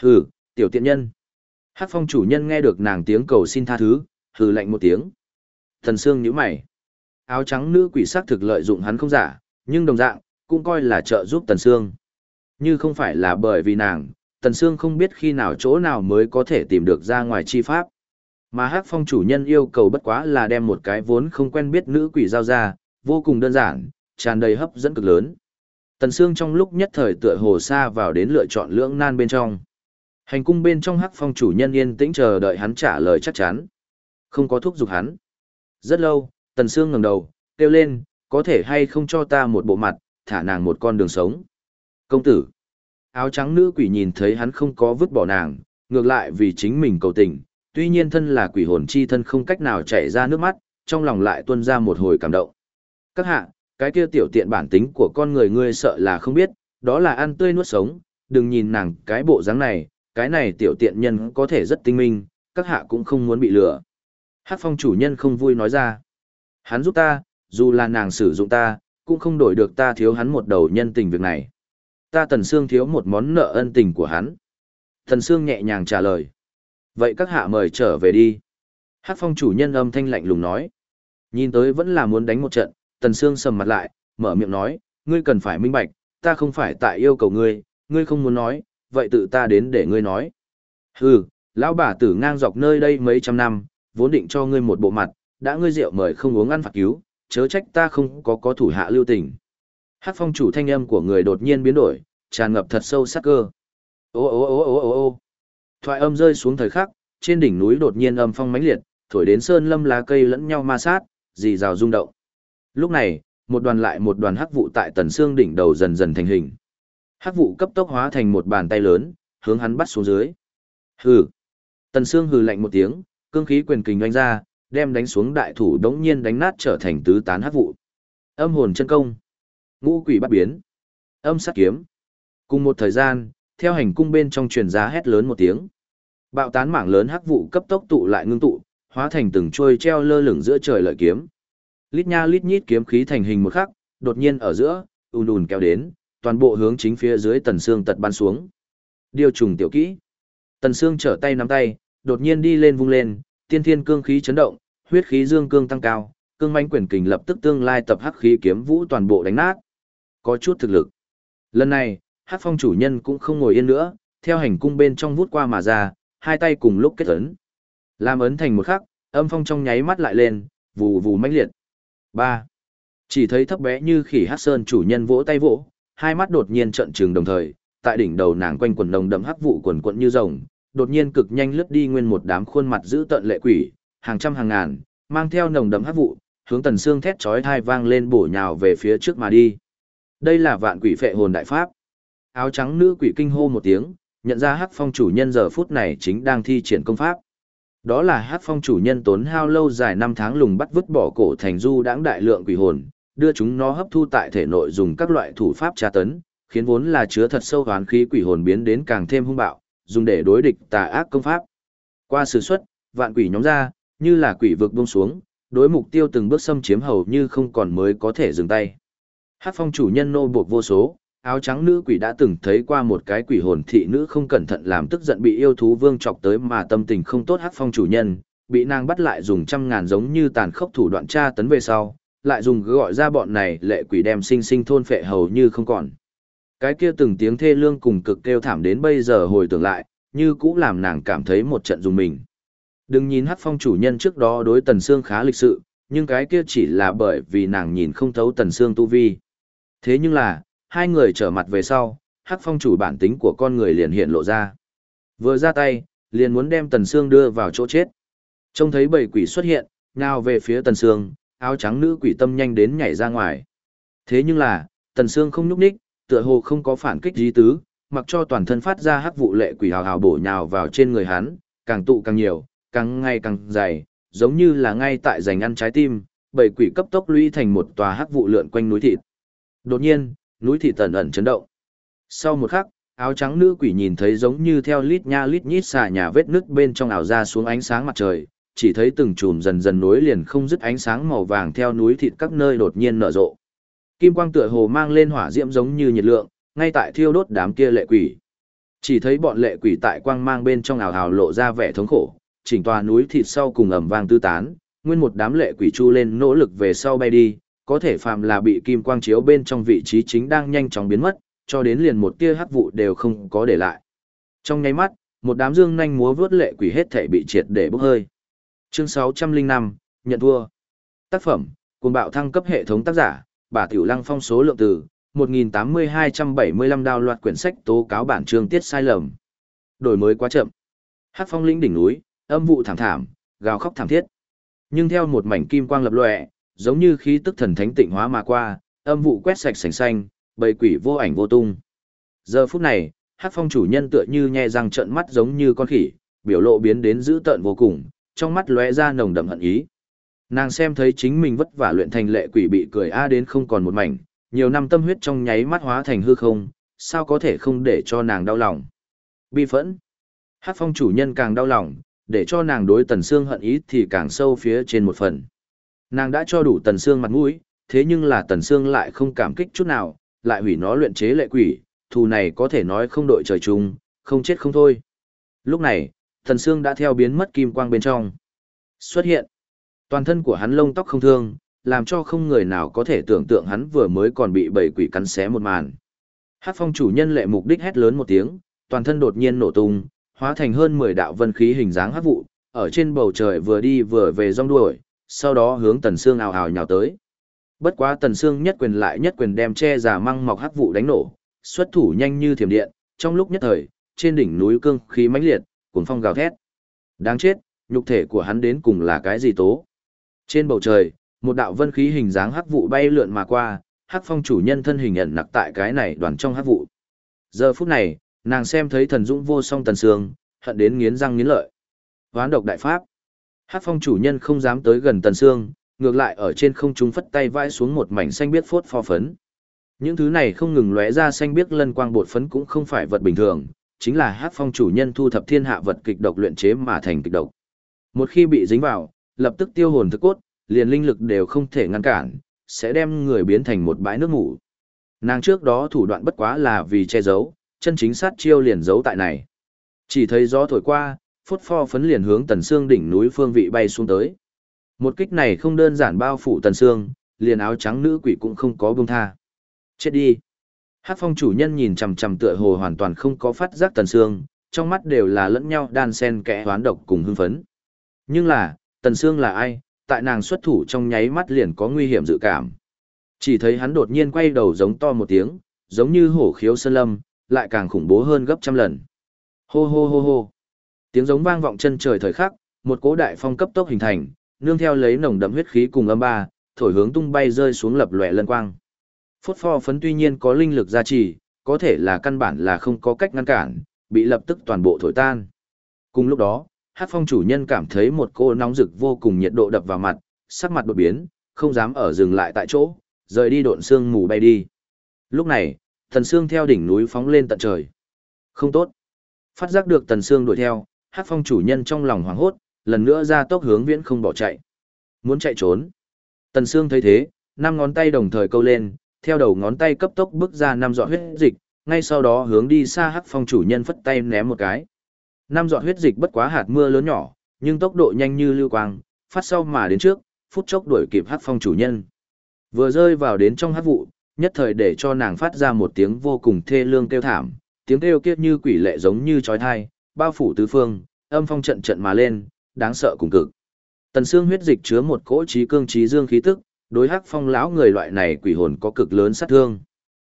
Hừ, tiểu tiện nhân. Hắc phong chủ nhân nghe được nàng tiếng cầu xin tha thứ, hừ lạnh một tiếng. Thần Sương nhíu mày. Áo trắng nữ quỷ sắc thực lợi dụng hắn không giả, nhưng đồng dạng, cũng coi là trợ giúp Tần Sương. Như không phải là bởi vì nàng, Tần Sương không biết khi nào chỗ nào mới có thể tìm được ra ngoài chi pháp. Mà Hắc Phong chủ nhân yêu cầu bất quá là đem một cái vốn không quen biết nữ quỷ giao ra, vô cùng đơn giản, tràn đầy hấp dẫn cực lớn. Tần Sương trong lúc nhất thời tựa hồ xa vào đến lựa chọn lưỡng nan bên trong. Hành cung bên trong Hắc Phong chủ nhân yên tĩnh chờ đợi hắn trả lời chắc chắn. Không có thúc giục hắn. Rất lâu, Tần Sương ngẩng đầu, kêu lên, có thể hay không cho ta một bộ mặt, thả nàng một con đường sống. Công tử. Áo trắng nữ quỷ nhìn thấy hắn không có vứt bỏ nàng, ngược lại vì chính mình cầu tình, tuy nhiên thân là quỷ hồn chi thân không cách nào chảy ra nước mắt, trong lòng lại tuôn ra một hồi cảm động. Các hạ, cái kia tiểu tiện bản tính của con người ngươi sợ là không biết, đó là ăn tươi nuốt sống, đừng nhìn nàng cái bộ dáng này, cái này tiểu tiện nhân có thể rất tinh minh, các hạ cũng không muốn bị lừa. Hát phong chủ nhân không vui nói ra. Hắn giúp ta, dù là nàng sử dụng ta, cũng không đổi được ta thiếu hắn một đầu nhân tình việc này. Ta Tần Sương thiếu một món nợ ân tình của hắn. Tần Sương nhẹ nhàng trả lời. Vậy các hạ mời trở về đi. Hát phong chủ nhân âm thanh lạnh lùng nói. Nhìn tới vẫn là muốn đánh một trận, Tần Sương sầm mặt lại, mở miệng nói, ngươi cần phải minh bạch, ta không phải tại yêu cầu ngươi, ngươi không muốn nói, vậy tự ta đến để ngươi nói. Hừ, lão bà tử ngang dọc nơi đây mấy trăm năm, vốn định cho ngươi một bộ mặt, đã ngươi rượu mời không uống ăn phạt cứu, chớ trách ta không có có thủ hạ lưu tình. Hát phong chủ thanh âm của người đột nhiên biến đổi, tràn ngập thật sâu sắc cơ. Ô ô ô ô ô ô Thoại âm rơi xuống thời khắc, trên đỉnh núi đột nhiên âm phong mãnh liệt, thổi đến sơn lâm lá cây lẫn nhau ma sát, rì rào rung động. Lúc này, một đoàn lại một đoàn hắc vụ tại tần xương đỉnh đầu dần dần thành hình. Hắc vụ cấp tốc hóa thành một bàn tay lớn, hướng hắn bắt xuống dưới. Hừ. Tần xương hừ lạnh một tiếng, cương khí quyền kình oanh ra, đem đánh xuống đại thủ đống nhiên đánh nát trở thành tứ tán hắc vụ. Âm hồn chân công. Ngũ quỷ bắt biến. Âm sát kiếm. Cùng một thời gian, theo hành cung bên trong truyền giá hét lớn một tiếng. Bạo tán mảng lớn hắc vụ cấp tốc tụ lại ngưng tụ, hóa thành từng trôi treo lơ lửng giữa trời lợi kiếm. Lít nha lít nhít kiếm khí thành hình một khắc, đột nhiên ở giữa, ùn ùn kéo đến, toàn bộ hướng chính phía dưới tần xương tật ban xuống. Điều trùng tiểu kỹ. Tần xương trở tay nắm tay, đột nhiên đi lên vung lên, tiên thiên cương khí chấn động, huyết khí dương cương tăng cao, cương mãnh quyền kình lập tức tương lai tập hắc khí kiếm vũ toàn bộ đánh nát. Có chút thực lực. Lần này, hát phong chủ nhân cũng không ngồi yên nữa, theo hành cung bên trong vút qua mà ra, hai tay cùng lúc kết ấn. Làm ấn thành một khắc, âm phong trong nháy mắt lại lên, vù vù mãnh liệt ba Chỉ thấy thấp bé như khỉ hát sơn chủ nhân vỗ tay vỗ, hai mắt đột nhiên trận trừng đồng thời, tại đỉnh đầu nàng quanh quần đồng đậm hắc vụ quần quận như rồng, đột nhiên cực nhanh lướt đi nguyên một đám khuôn mặt giữ tận lệ quỷ, hàng trăm hàng ngàn, mang theo nồng đậm hắc vụ, hướng tần xương thét chói tai vang lên bổ nhào về phía trước mà đi. Đây là vạn quỷ phệ hồn đại pháp áo trắng nữ quỷ kinh hô một tiếng, nhận ra hắc phong chủ nhân giờ phút này chính đang thi triển công pháp. Đó là hát phong chủ nhân tốn hao lâu dài năm tháng lùng bắt vứt bỏ cổ thành du đãng đại lượng quỷ hồn, đưa chúng nó hấp thu tại thể nội dùng các loại thủ pháp tra tấn, khiến vốn là chứa thật sâu hoán khí quỷ hồn biến đến càng thêm hung bạo, dùng để đối địch tà ác công pháp. Qua sử xuất, vạn quỷ nhóm ra, như là quỷ vực buông xuống, đối mục tiêu từng bước xâm chiếm hầu như không còn mới có thể dừng tay. Hát phong chủ nhân nô buộc vô số, áo trắng nữ quỷ đã từng thấy qua một cái quỷ hồn thị nữ không cẩn thận làm tức giận bị yêu thú vương chọc tới mà tâm tình không tốt hát phong chủ nhân, bị nàng bắt lại dùng trăm ngàn giống như tàn khốc thủ đoạn tra tấn về sau, lại dùng gọi ra bọn này lệ quỷ đem sinh sinh thôn phệ hầu như không còn. Cái kia từng tiếng thê lương cùng cực kêu thảm đến bây giờ hồi tưởng lại, như cũ làm nàng cảm thấy một trận dùng mình. Đừng nhìn hát phong chủ nhân trước đó đối tần xương khá lịch sự, nhưng cái kia chỉ là bởi vì nàng nhìn không thấu tần xương tu vi. Thế nhưng là, hai người trở mặt về sau, hắc phong chủ bản tính của con người liền hiện lộ ra. Vừa ra tay, liền muốn đem Tần Sương đưa vào chỗ chết. Trông thấy bầy quỷ xuất hiện, nhào về phía Tần Sương, áo trắng nữ quỷ tâm nhanh đến nhảy ra ngoài. Thế nhưng là, Tần Sương không nhúc nhích, tựa hồ không có phản kích gì tứ, mặc cho toàn thân phát ra hắc vụ lệ quỷ hào hào bổ nhào vào trên người hắn, càng tụ càng nhiều, càng ngày càng dày, giống như là ngay tại giành ăn trái tim, bảy quỷ cấp tốc lũy thành một tòa hắc vụ lượn quanh núi thịt. Đột nhiên, núi thị tần ẩn chấn động. Sau một khắc, áo trắng nữ quỷ nhìn thấy giống như theo lít nha lít nhít xà nhà vết nứt bên trong ảo ra xuống ánh sáng mặt trời, chỉ thấy từng chùm dần dần nối liền không dứt ánh sáng màu vàng theo núi thịt các nơi đột nhiên nở rộ. Kim quang tựa hồ mang lên hỏa diễm giống như nhiệt lượng, ngay tại thiêu đốt đám kia lệ quỷ. Chỉ thấy bọn lệ quỷ tại quang mang bên trong ảo hào lộ ra vẻ thống khổ, chỉnh tòa núi thịt sau cùng ầm vang tư tán, nguyên một đám lệ quỷ chu lên nỗ lực về sau bay đi, có thể phàm là bị kim quang chiếu bên trong vị trí chính đang nhanh chóng biến mất, cho đến liền một tia hắc vụ đều không có để lại. Trong nháy mắt, một đám dương nhanh múa vướt lệ quỷ hết thể bị triệt để bốc hơi. Chương 605, nhận thua. Tác phẩm, cuồng bạo thăng cấp hệ thống tác giả, bà Tiểu Lăng phong số lượng từ, 1.8275 đào loạt quyển sách tố cáo bản chương tiết sai lầm. Đổi mới quá chậm. Hắc phong lĩnh đỉnh núi, âm vụ thảm thảm, gào khóc thảm thiết. Nhưng theo một mảnh kim quang lập lòe, giống như khí tức thần thánh tịnh hóa mà qua, âm vụ quét sạch sành xanh, bầy quỷ vô ảnh vô tung. Giờ phút này, Hắc Phong chủ nhân tựa như nhe răng trợn mắt giống như con khỉ, biểu lộ biến đến dữ tợn vô cùng, trong mắt lóe ra nồng đậm hận ý. Nàng xem thấy chính mình vất vả luyện thành lệ quỷ bị cười a đến không còn một mảnh, nhiều năm tâm huyết trong nháy mắt hóa thành hư không, sao có thể không để cho nàng đau lòng. Bi phẫn. Hắc Phong chủ nhân càng đau lòng, để cho nàng đối Tần xương hận ý thì càng sâu phía trên một phần. Nàng đã cho đủ Tần Sương mặt mũi, thế nhưng là Tần Sương lại không cảm kích chút nào, lại hủy nó luyện chế lệ quỷ, thù này có thể nói không đội trời chung, không chết không thôi. Lúc này, Tần Sương đã theo biến mất kim quang bên trong. Xuất hiện. Toàn thân của hắn lông tóc không thương, làm cho không người nào có thể tưởng tượng hắn vừa mới còn bị bầy quỷ cắn xé một màn. Hát phong chủ nhân lệ mục đích hét lớn một tiếng, toàn thân đột nhiên nổ tung, hóa thành hơn 10 đạo vân khí hình dáng hát vụ, ở trên bầu trời vừa đi vừa về rong đuổi, sau đó hướng Tần Sương ào ào nhào tới. Bất quá Tần Sương nhất quyền lại nhất quyền đem che giả măng mọc hắc vụ đánh nổ, xuất thủ nhanh như thiểm điện, trong lúc nhất thời, trên đỉnh núi cương khí mãnh liệt, cuồng phong gào thét. Đáng chết, nhục thể của hắn đến cùng là cái gì tố? Trên bầu trời, một đạo vân khí hình dáng hắc vụ bay lượn mà qua, hắc phong chủ nhân thân hình ẩn nặc tại cái này đoàn trong hắc vụ. Giờ phút này, nàng xem thấy thần dũng vô song tần sương, hận đến nghiến răng nghiến lợi. Hoán độc đại pháp. Hát phong chủ nhân không dám tới gần tần xương, ngược lại ở trên không trung phất tay vãi xuống một mảnh xanh biếc phốt pho phấn. Những thứ này không ngừng lóe ra xanh biếc lân quang bột phấn cũng không phải vật bình thường, chính là hát phong chủ nhân thu thập thiên hạ vật kịch độc luyện chế mà thành kịch độc. Một khi bị dính vào, lập tức tiêu hồn thức cốt, liền linh lực đều không thể ngăn cản, sẽ đem người biến thành một bãi nước ngủ. Nàng trước đó thủ đoạn bất quá là vì che giấu, chân chính sát chiêu liền giấu tại này. Chỉ thấy gió thổi qua, phốt pho phấn liền hướng tần xương đỉnh núi phương vị bay xuống tới. Một kích này không đơn giản bao phủ tần xương, liền áo trắng nữ quỷ cũng không có buông tha. Chết đi. Hắc phong chủ nhân nhìn chằm chằm tựa hồ hoàn toàn không có phát giác tần xương, trong mắt đều là lẫn nhau đan sen kẽ hoán độc cùng hưng phấn. Nhưng là, tần xương là ai, tại nàng xuất thủ trong nháy mắt liền có nguy hiểm dự cảm. Chỉ thấy hắn đột nhiên quay đầu giống to một tiếng, giống như hổ khiếu sơn lâm, lại càng khủng bố hơn gấp trăm lần. Hô hô hô hô. Tiếng giống vang vọng chân trời thời khắc, một cỗ đại phong cấp tốc hình thành, nương theo lấy nồng đậm huyết khí cùng âm ba, thổi hướng tung bay rơi xuống lập lòe lân quang. Phốt pho phấn tuy nhiên có linh lực gia trì, có thể là căn bản là không có cách ngăn cản, bị lập tức toàn bộ thổi tan. Cùng lúc đó, Hát phong chủ nhân cảm thấy một cô nóng rực vô cùng nhiệt độ đập vào mặt, sắc mặt đột biến, không dám ở dừng lại tại chỗ, rời đi độn xương mù bay đi. Lúc này, thần xương theo đỉnh núi phóng lên tận trời. Không tốt. Phát giác được tần xương đuổi theo, hát phong chủ nhân trong lòng hoảng hốt, lần nữa ra tốc hướng viễn không bỏ chạy. Muốn chạy trốn. Tần Sương thấy thế, năm ngón tay đồng thời câu lên, theo đầu ngón tay cấp tốc bước ra năm giọt huyết dịch, ngay sau đó hướng đi xa hắc phong chủ nhân phất tay ném một cái. Năm giọt huyết dịch bất quá hạt mưa lớn nhỏ, nhưng tốc độ nhanh như lưu quang, phát sau mà đến trước, phút chốc đuổi kịp hắc phong chủ nhân. Vừa rơi vào đến trong hắc vụ, nhất thời để cho nàng phát ra một tiếng vô cùng thê lương kêu thảm, tiếng kêu kiết như quỷ lệ giống như chói tai, bao phủ tứ phương, âm phong trận trận mà lên, đáng sợ cùng cực. Tần xương huyết dịch chứa một cỗ trí cương trí dương khí tức, đối hắc phong lão người loại này quỷ hồn có cực lớn sát thương.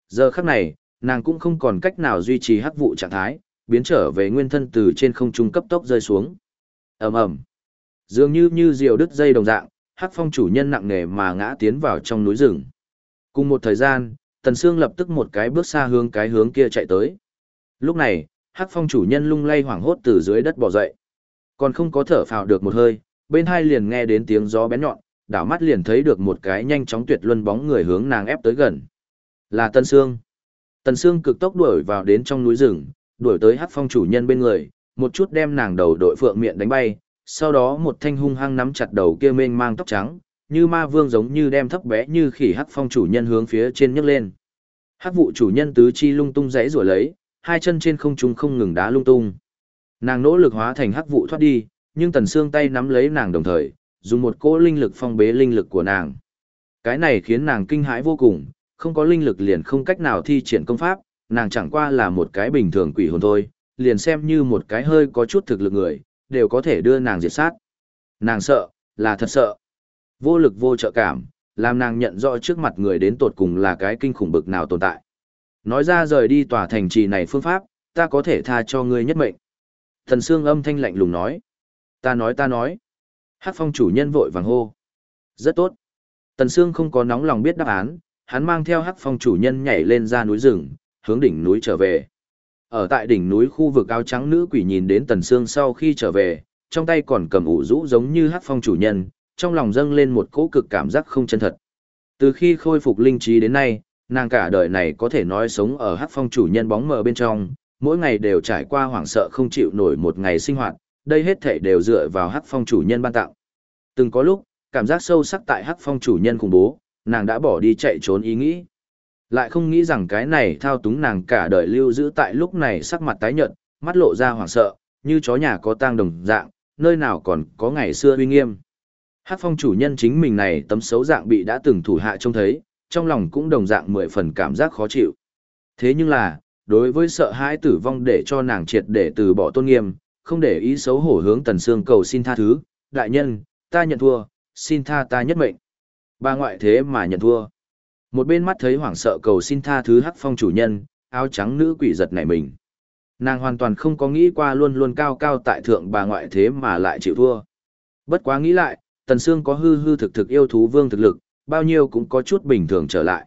Giờ khắc này, nàng cũng không còn cách nào duy trì hắc vụ trạng thái, biến trở về nguyên thân từ trên không trung cấp tốc rơi xuống. ầm ầm, dường như như diều đứt dây đồng dạng, hắc phong chủ nhân nặng nề mà ngã tiến vào trong núi rừng. Cùng một thời gian, Tần Sương lập tức một cái bước xa hướng cái hướng kia chạy tới. Lúc này, hắc phong chủ nhân lung lay hoảng hốt từ dưới đất bò dậy. Còn không có thở phào được một hơi, bên hai liền nghe đến tiếng gió bén nhọn, đảo mắt liền thấy được một cái nhanh chóng tuyệt luân bóng người hướng nàng ép tới gần. Là Tân Sương. Tần Sương cực tốc đuổi vào đến trong núi rừng, đuổi tới Hắc Phong chủ nhân bên người, một chút đem nàng đầu đội phượng miệng đánh bay, sau đó một thanh hung hăng nắm chặt đầu kia mênh mang tóc trắng, như ma vương giống như đem thấp bé như khỉ Hắc Phong chủ nhân hướng phía trên nhấc lên. Hắc vụ chủ nhân tứ chi lung tung rẽ rủa lấy, hai chân trên không trung không ngừng đá lung tung. Nàng nỗ lực hóa thành hắc vụ thoát đi, nhưng Tần Sương tay nắm lấy nàng đồng thời, dùng một cỗ linh lực phong bế linh lực của nàng. Cái này khiến nàng kinh hãi vô cùng, không có linh lực liền không cách nào thi triển công pháp, nàng chẳng qua là một cái bình thường quỷ hồn thôi, liền xem như một cái hơi có chút thực lực người, đều có thể đưa nàng diệt sát. Nàng sợ, là thật sợ. Vô lực vô trợ cảm, làm nàng nhận rõ trước mặt người đến tột cùng là cái kinh khủng bực nào tồn tại. Nói ra rời đi tòa thành trì này phương pháp, ta có thể tha cho ngươi nhất mệnh. Thần Sương âm thanh lạnh lùng nói. Ta nói ta nói. Hát phong chủ nhân vội vàng hô. Rất tốt. Tần Sương không có nóng lòng biết đáp án, hắn mang theo hắc phong chủ nhân nhảy lên ra núi rừng, hướng đỉnh núi trở về. Ở tại đỉnh núi khu vực áo trắng nữ quỷ nhìn đến Tần Sương sau khi trở về, trong tay còn cầm ủ rũ giống như hắc phong chủ nhân, trong lòng dâng lên một cỗ cực cảm giác không chân thật. Từ khi khôi phục linh trí đến nay, nàng cả đời này có thể nói sống ở hắc phong chủ nhân bóng mờ bên trong, mỗi ngày đều trải qua hoảng sợ không chịu nổi một ngày sinh hoạt, đây hết thể đều dựa vào hắc phong chủ nhân ban tặng. Từng có lúc, cảm giác sâu sắc tại hắc phong chủ nhân khủng bố, nàng đã bỏ đi chạy trốn ý nghĩ. Lại không nghĩ rằng cái này thao túng nàng cả đời lưu giữ tại lúc này sắc mặt tái nhợt, mắt lộ ra hoảng sợ, như chó nhà có tang đồng dạng, nơi nào còn có ngày xưa uy nghiêm. Hắc phong chủ nhân chính mình này tấm xấu dạng bị đã từng thủ hạ trông thấy, trong lòng cũng đồng dạng mười phần cảm giác khó chịu. Thế nhưng là, đối với sợ hãi tử vong để cho nàng triệt để từ bỏ tôn nghiêm, không để ý xấu hổ hướng Tần Sương cầu xin tha thứ, đại nhân, ta nhận thua, xin tha ta nhất mệnh. Bà ngoại thế mà nhận thua. Một bên mắt thấy hoảng sợ cầu xin tha thứ hắc phong chủ nhân, áo trắng nữ quỷ giật nảy mình. Nàng hoàn toàn không có nghĩ qua luôn luôn cao cao tại thượng bà ngoại thế mà lại chịu thua. Bất quá nghĩ lại, Tần Sương có hư hư thực thực yêu thú vương thực lực, bao nhiêu cũng có chút bình thường trở lại.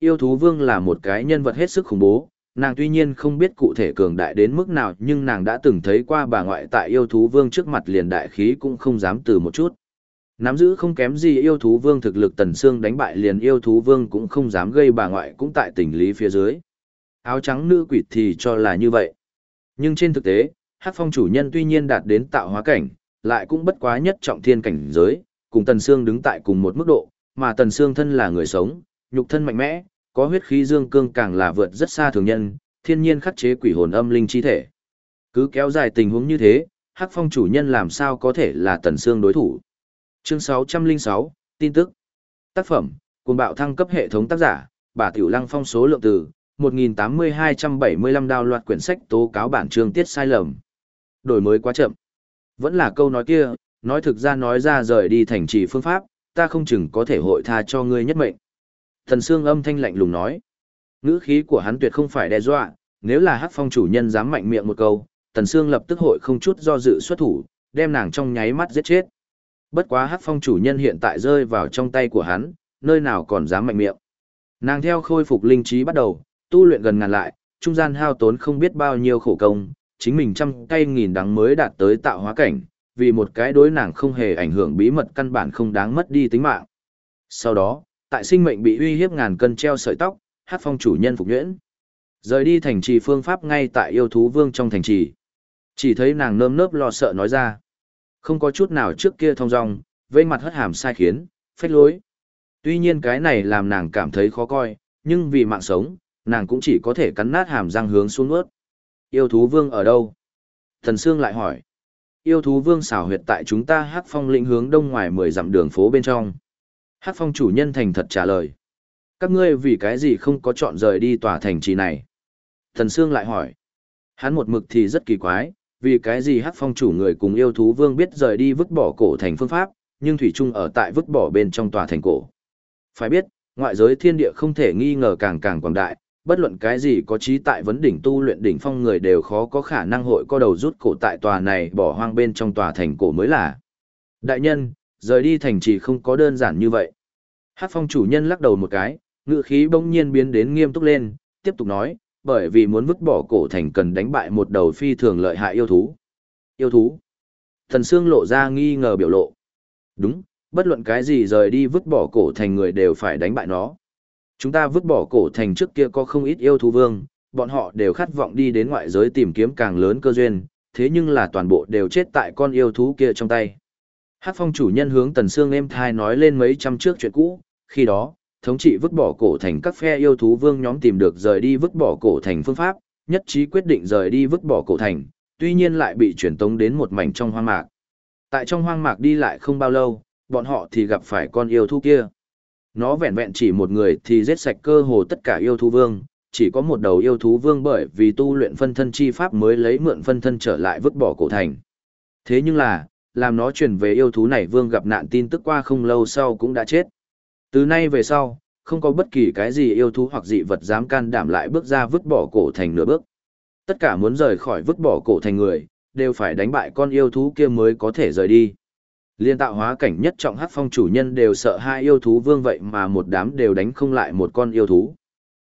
Yêu thú vương là một cái nhân vật hết sức khủng bố, nàng tuy nhiên không biết cụ thể cường đại đến mức nào nhưng nàng đã từng thấy qua bà ngoại tại yêu thú vương trước mặt liền đại khí cũng không dám từ một chút. Nắm giữ không kém gì yêu thú vương thực lực tần xương đánh bại liền yêu thú vương cũng không dám gây bà ngoại cũng tại tình lý phía dưới. Áo trắng nữ quỷ thì cho là như vậy. Nhưng trên thực tế, hắc phong chủ nhân tuy nhiên đạt đến tạo hóa cảnh, lại cũng bất quá nhất trọng thiên cảnh giới, cùng tần xương đứng tại cùng một mức độ, mà tần xương thân là người sống, nhục thân mạnh mẽ, có huyết khí dương cương càng là vượt rất xa thường nhân, thiên nhiên khắc chế quỷ hồn âm linh chi thể. Cứ kéo dài tình huống như thế, Hắc Phong chủ nhân làm sao có thể là Tần Sương đối thủ. Chương 606, tin tức. Tác phẩm, cuồng bạo thăng cấp hệ thống tác giả, bà Tiểu Lăng phong số lượng từ, 1.8275 đào loạt quyển sách tố cáo bản chương tiết sai lầm. Đổi mới quá chậm. Vẫn là câu nói kia, nói thực ra nói ra rời đi thành trì phương pháp, ta không chừng có thể hội tha cho ngươi nhất mệnh. Thần Sương âm thanh lạnh lùng nói. Ngữ khí của hắn tuyệt không phải đe dọa, nếu là Hắc Phong chủ nhân dám mạnh miệng một câu, Thần Sương lập tức hội không chút do dự xuất thủ, đem nàng trong nháy mắt giết chết. Bất quá Hắc Phong chủ nhân hiện tại rơi vào trong tay của hắn, nơi nào còn dám mạnh miệng. Nàng theo khôi phục linh trí bắt đầu, tu luyện gần ngàn lại, trung gian hao tốn không biết bao nhiêu khổ công, chính mình trăm cây nghìn đắng mới đạt tới tạo hóa cảnh, vì một cái đối nàng không hề ảnh hưởng bí mật căn bản không đáng mất đi tính mạng. Sau đó, tại sinh mệnh bị uy hiếp ngàn cân treo sợi tóc, hát phong chủ nhân phục nhuyễn. Rời đi thành trì phương pháp ngay tại yêu thú vương trong thành trì. Chỉ thấy nàng nơm nớp lo sợ nói ra. Không có chút nào trước kia thông dong, vây mặt hất hàm sai khiến, phách lối. Tuy nhiên cái này làm nàng cảm thấy khó coi, nhưng vì mạng sống, nàng cũng chỉ có thể cắn nát hàm răng hướng xuống ướt. Yêu thú vương ở đâu? Thần Sương lại hỏi. Yêu thú vương xảo huyệt tại chúng ta Hắc phong lĩnh hướng đông ngoài mười dặm đường phố bên trong. Hắc phong chủ nhân thành thật trả lời. Các ngươi vì cái gì không có chọn rời đi tòa thành trì này? Thần Sương lại hỏi. Hắn một mực thì rất kỳ quái, vì cái gì Hắc phong chủ người cùng yêu thú vương biết rời đi vứt bỏ cổ thành phương pháp, nhưng Thủy Trung ở tại vứt bỏ bên trong tòa thành cổ. Phải biết, ngoại giới thiên địa không thể nghi ngờ càng càng quảng đại, bất luận cái gì có trí tại vấn đỉnh tu luyện đỉnh phong người đều khó có khả năng hội co đầu rút cổ tại tòa này bỏ hoang bên trong tòa thành cổ mới là. Đại nhân, rời đi thành trì không có đơn giản như vậy. Hát phong chủ nhân lắc đầu một cái, ngự khí bỗng nhiên biến đến nghiêm túc lên, tiếp tục nói, bởi vì muốn vứt bỏ cổ thành cần đánh bại một đầu phi thường lợi hại yêu thú. Yêu thú? Thần Sương lộ ra nghi ngờ biểu lộ. Đúng, bất luận cái gì rời đi vứt bỏ cổ thành người đều phải đánh bại nó. Chúng ta vứt bỏ cổ thành trước kia có không ít yêu thú vương, bọn họ đều khát vọng đi đến ngoại giới tìm kiếm càng lớn cơ duyên, thế nhưng là toàn bộ đều chết tại con yêu thú kia trong tay. Hát phong chủ nhân hướng Tần Sương êm thai nói lên mấy trăm trước chuyện cũ, khi đó, thống trị vứt bỏ cổ thành các phe yêu thú vương nhóm tìm được rời đi vứt bỏ cổ thành phương pháp, nhất trí quyết định rời đi vứt bỏ cổ thành, tuy nhiên lại bị chuyển tống đến một mảnh trong hoang mạc. Tại trong hoang mạc đi lại không bao lâu, bọn họ thì gặp phải con yêu thú kia. Nó vẹn vẹn chỉ một người thì giết sạch cơ hồ tất cả yêu thú vương, chỉ có một đầu yêu thú vương bởi vì tu luyện phân thân chi pháp mới lấy mượn phân thân trở lại vứt bỏ cổ thành. Thế nhưng là, làm nó truyền về yêu thú này vương gặp nạn tin tức qua không lâu sau cũng đã chết. Từ nay về sau, không có bất kỳ cái gì yêu thú hoặc dị vật dám can đảm lại bước ra vứt bỏ cổ thành nửa bước. Tất cả muốn rời khỏi vứt bỏ cổ thành người, đều phải đánh bại con yêu thú kia mới có thể rời đi. Liên tạo hóa cảnh nhất trọng hắc phong chủ nhân đều sợ hai yêu thú vương vậy mà một đám đều đánh không lại một con yêu thú.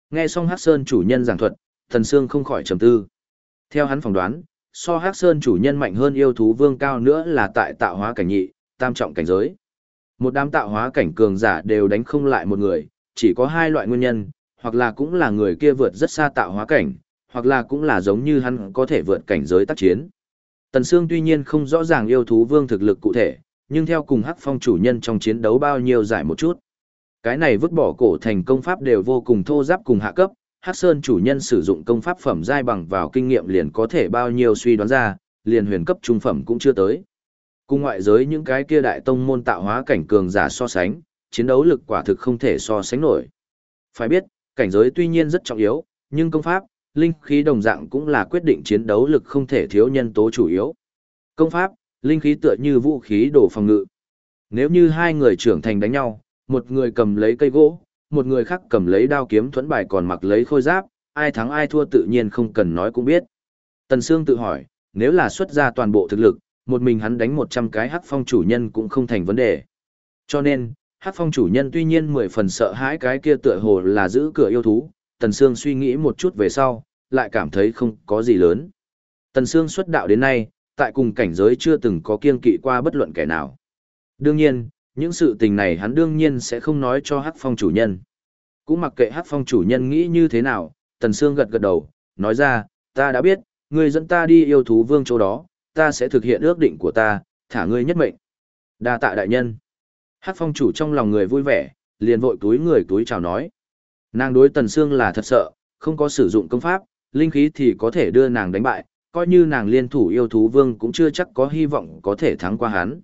Nghe xong hắc sơn chủ nhân giảng thuật, thần sương không khỏi trầm tư. Theo hắn phỏng đoán, so hắc sơn chủ nhân mạnh hơn yêu thú vương cao nữa là tại tạo hóa cảnh nhị, tam trọng cảnh giới. Một đám tạo hóa cảnh cường giả đều đánh không lại một người, chỉ có hai loại nguyên nhân, hoặc là cũng là người kia vượt rất xa tạo hóa cảnh, hoặc là cũng là giống như hắn có thể vượt cảnh giới tác chiến. Tần Sương tuy nhiên không rõ ràng yêu thú vương thực lực cụ thể, nhưng theo cùng hắc phong chủ nhân trong chiến đấu bao nhiêu giải một chút. Cái này vứt bỏ cổ thành công pháp đều vô cùng thô giáp cùng hạ cấp, hắc sơn chủ nhân sử dụng công pháp phẩm giai bằng vào kinh nghiệm liền có thể bao nhiêu suy đoán ra, liền huyền cấp trung phẩm cũng chưa tới. Cùng ngoại giới những cái kia đại tông môn tạo hóa cảnh cường giả so sánh, chiến đấu lực quả thực không thể so sánh nổi. Phải biết, cảnh giới tuy nhiên rất trọng yếu, nhưng công pháp, linh khí đồng dạng cũng là quyết định chiến đấu lực không thể thiếu nhân tố chủ yếu. Công pháp, linh khí tựa như vũ khí đổ phòng ngự. Nếu như hai người trưởng thành đánh nhau, một người cầm lấy cây gỗ, một người khác cầm lấy đao kiếm thuẫn bài còn mặc lấy khôi giáp, ai thắng ai thua tự nhiên không cần nói cũng biết. Tần Sương tự hỏi, nếu là xuất ra toàn bộ thực lực, một mình hắn đánh 100 cái hắc phong chủ nhân cũng không thành vấn đề. Cho nên, hắc phong chủ nhân tuy nhiên mười phần sợ hãi cái kia tựa hồ là giữ cửa yêu thú, Tần Sương suy nghĩ một chút về sau, lại cảm thấy không có gì lớn. Tần Sương xuất đạo đến nay, tại cùng cảnh giới chưa từng có kiên kỵ qua bất luận kẻ nào. Đương nhiên, những sự tình này hắn đương nhiên sẽ không nói cho Hắc Phong chủ nhân. Cũng mặc kệ Hắc Phong chủ nhân nghĩ như thế nào, Tần Sương gật gật đầu, nói ra, ta đã biết, ngươi dẫn ta đi yêu thú vương chỗ đó, ta sẽ thực hiện ước định của ta, thả ngươi nhất mệnh. Đa tạ đại nhân. Hắc Phong chủ trong lòng người vui vẻ, liền vội túi người túi chào nói. Nàng đối Tần Sương là thật sợ, không có sử dụng công pháp, linh khí thì có thể đưa nàng đánh bại, coi như nàng liên thủ yêu thú vương cũng chưa chắc có hy vọng có thể thắng qua hắn.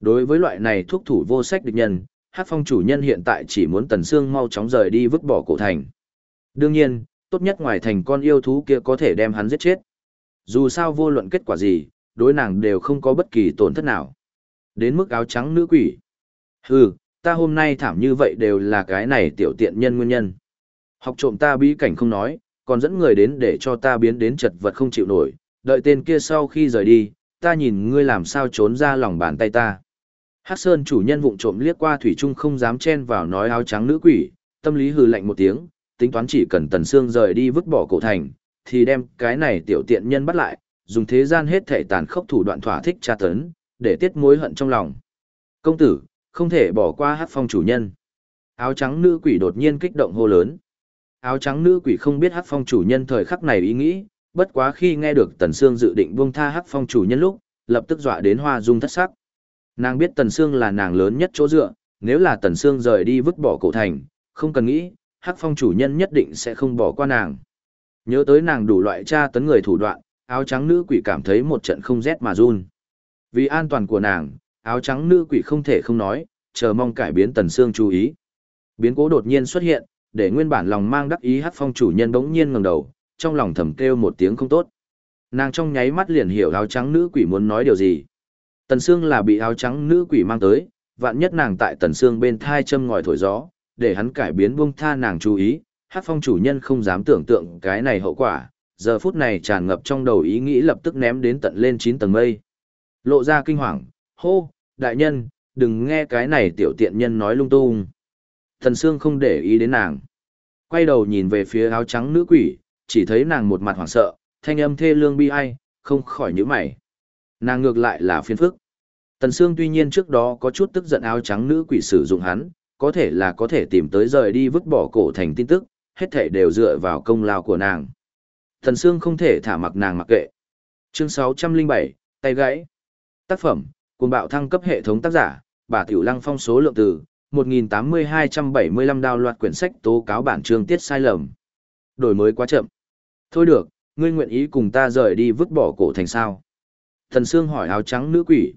Đối với loại này thuốc thủ vô sách địch nhân, hát phong chủ nhân hiện tại chỉ muốn tần xương mau chóng rời đi vứt bỏ cổ thành. Đương nhiên, tốt nhất ngoài thành con yêu thú kia có thể đem hắn giết chết. Dù sao vô luận kết quả gì, đối nàng đều không có bất kỳ tổn thất nào. Đến mức áo trắng nữ quỷ. Hừ, ta hôm nay thảm như vậy đều là cái này tiểu tiện nhân nguyên nhân. Học trộm ta bí cảnh không nói, còn dẫn người đến để cho ta biến đến chật vật không chịu nổi, đợi tên kia sau khi rời đi, ta nhìn ngươi làm sao trốn ra lòng bàn tay ta. Hắc Sơn chủ nhân vụng trộm liếc qua thủy trung không dám chen vào nói áo trắng nữ quỷ, tâm lý hừ lạnh một tiếng, tính toán chỉ cần Tần Sương rời đi vứt bỏ cổ thành, thì đem cái này tiểu tiện nhân bắt lại, dùng thế gian hết thể tàn khốc thủ đoạn thỏa thích tra tấn, để tiết mối hận trong lòng. Công tử, không thể bỏ qua hắc phong chủ nhân. Áo trắng nữ quỷ đột nhiên kích động hô lớn. Áo trắng nữ quỷ không biết hắc phong chủ nhân thời khắc này ý nghĩ, bất quá khi nghe được Tần Sương dự định buông tha Hắc phong chủ nhân lúc, lập tức dọa đến hoa dung thất sắc. Nàng biết Tần Sương là nàng lớn nhất chỗ dựa, nếu là Tần Sương rời đi vứt bỏ cổ thành, không cần nghĩ, Hắc Phong chủ nhân nhất định sẽ không bỏ qua nàng. Nhớ tới nàng đủ loại tra tấn người thủ đoạn, áo trắng nữ quỷ cảm thấy một trận không rét mà run. Vì an toàn của nàng, áo trắng nữ quỷ không thể không nói, chờ mong cải biến Tần Sương chú ý. Biến cố đột nhiên xuất hiện, để nguyên bản lòng mang đắc ý Hắc Phong chủ nhân bỗng nhiên ngẩng đầu, trong lòng thầm kêu một tiếng không tốt. Nàng trong nháy mắt liền hiểu áo trắng nữ quỷ muốn nói điều gì. Tần Sương là bị áo trắng nữ quỷ mang tới, vạn nhất nàng tại Tần Sương bên thai châm ngòi thổi gió, để hắn cải biến buông tha nàng chú ý, hát phong chủ nhân không dám tưởng tượng cái này hậu quả, giờ phút này tràn ngập trong đầu ý nghĩ lập tức ném đến tận lên 9 tầng mây. Lộ ra kinh hoàng, hô, đại nhân, đừng nghe cái này tiểu tiện nhân nói lung tung. Thần Sương không để ý đến nàng. Quay đầu nhìn về phía áo trắng nữ quỷ, chỉ thấy nàng một mặt hoảng sợ, thanh âm thê lương bi ai, không khỏi nhíu mày. Nàng ngược lại là phiền phức. Tần Sương tuy nhiên trước đó có chút tức giận áo trắng nữ quỷ sử dụng hắn, có thể là có thể tìm tới rời đi vứt bỏ cổ thành tin tức, hết thảy đều dựa vào công lao của nàng. Tần Sương không thể thả mặc nàng mặc kệ. Chương 607, tay gãy. Tác phẩm, cuồng bạo thăng cấp hệ thống tác giả, bà Tiểu Lăng phong số lượng từ, 1.8275 đào loạt quyển sách tố cáo bản chương tiết sai lầm. Đổi mới quá chậm. Thôi được, ngươi nguyện ý cùng ta rời đi vứt bỏ cổ thành sao. Thần Sương hỏi áo trắng nữ quỷ.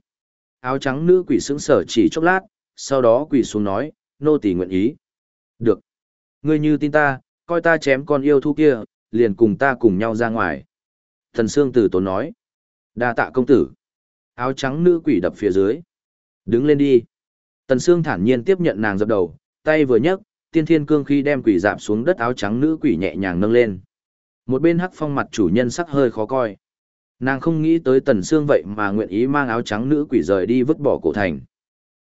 Áo trắng nữ quỷ sững sở chỉ chốc lát, sau đó quỷ xuống nói, nô tỳ nguyện ý. Được. Ngươi như tin ta, coi ta chém con yêu thú kia, liền cùng ta cùng nhau ra ngoài. Thần Sương tử tốn nói. đa tạ công tử. Áo trắng nữ quỷ đập phía dưới. Đứng lên đi. Tần Sương thản nhiên tiếp nhận nàng dập đầu, tay vừa nhấc, tiên thiên cương khí đem quỷ dạp xuống đất áo trắng nữ quỷ nhẹ nhàng nâng lên. Một bên hắc phong mặt chủ nhân sắc hơi khó coi. Nàng không nghĩ tới Tần Sương vậy mà nguyện ý mang áo trắng nữ quỷ rời đi vứt bỏ cổ thành.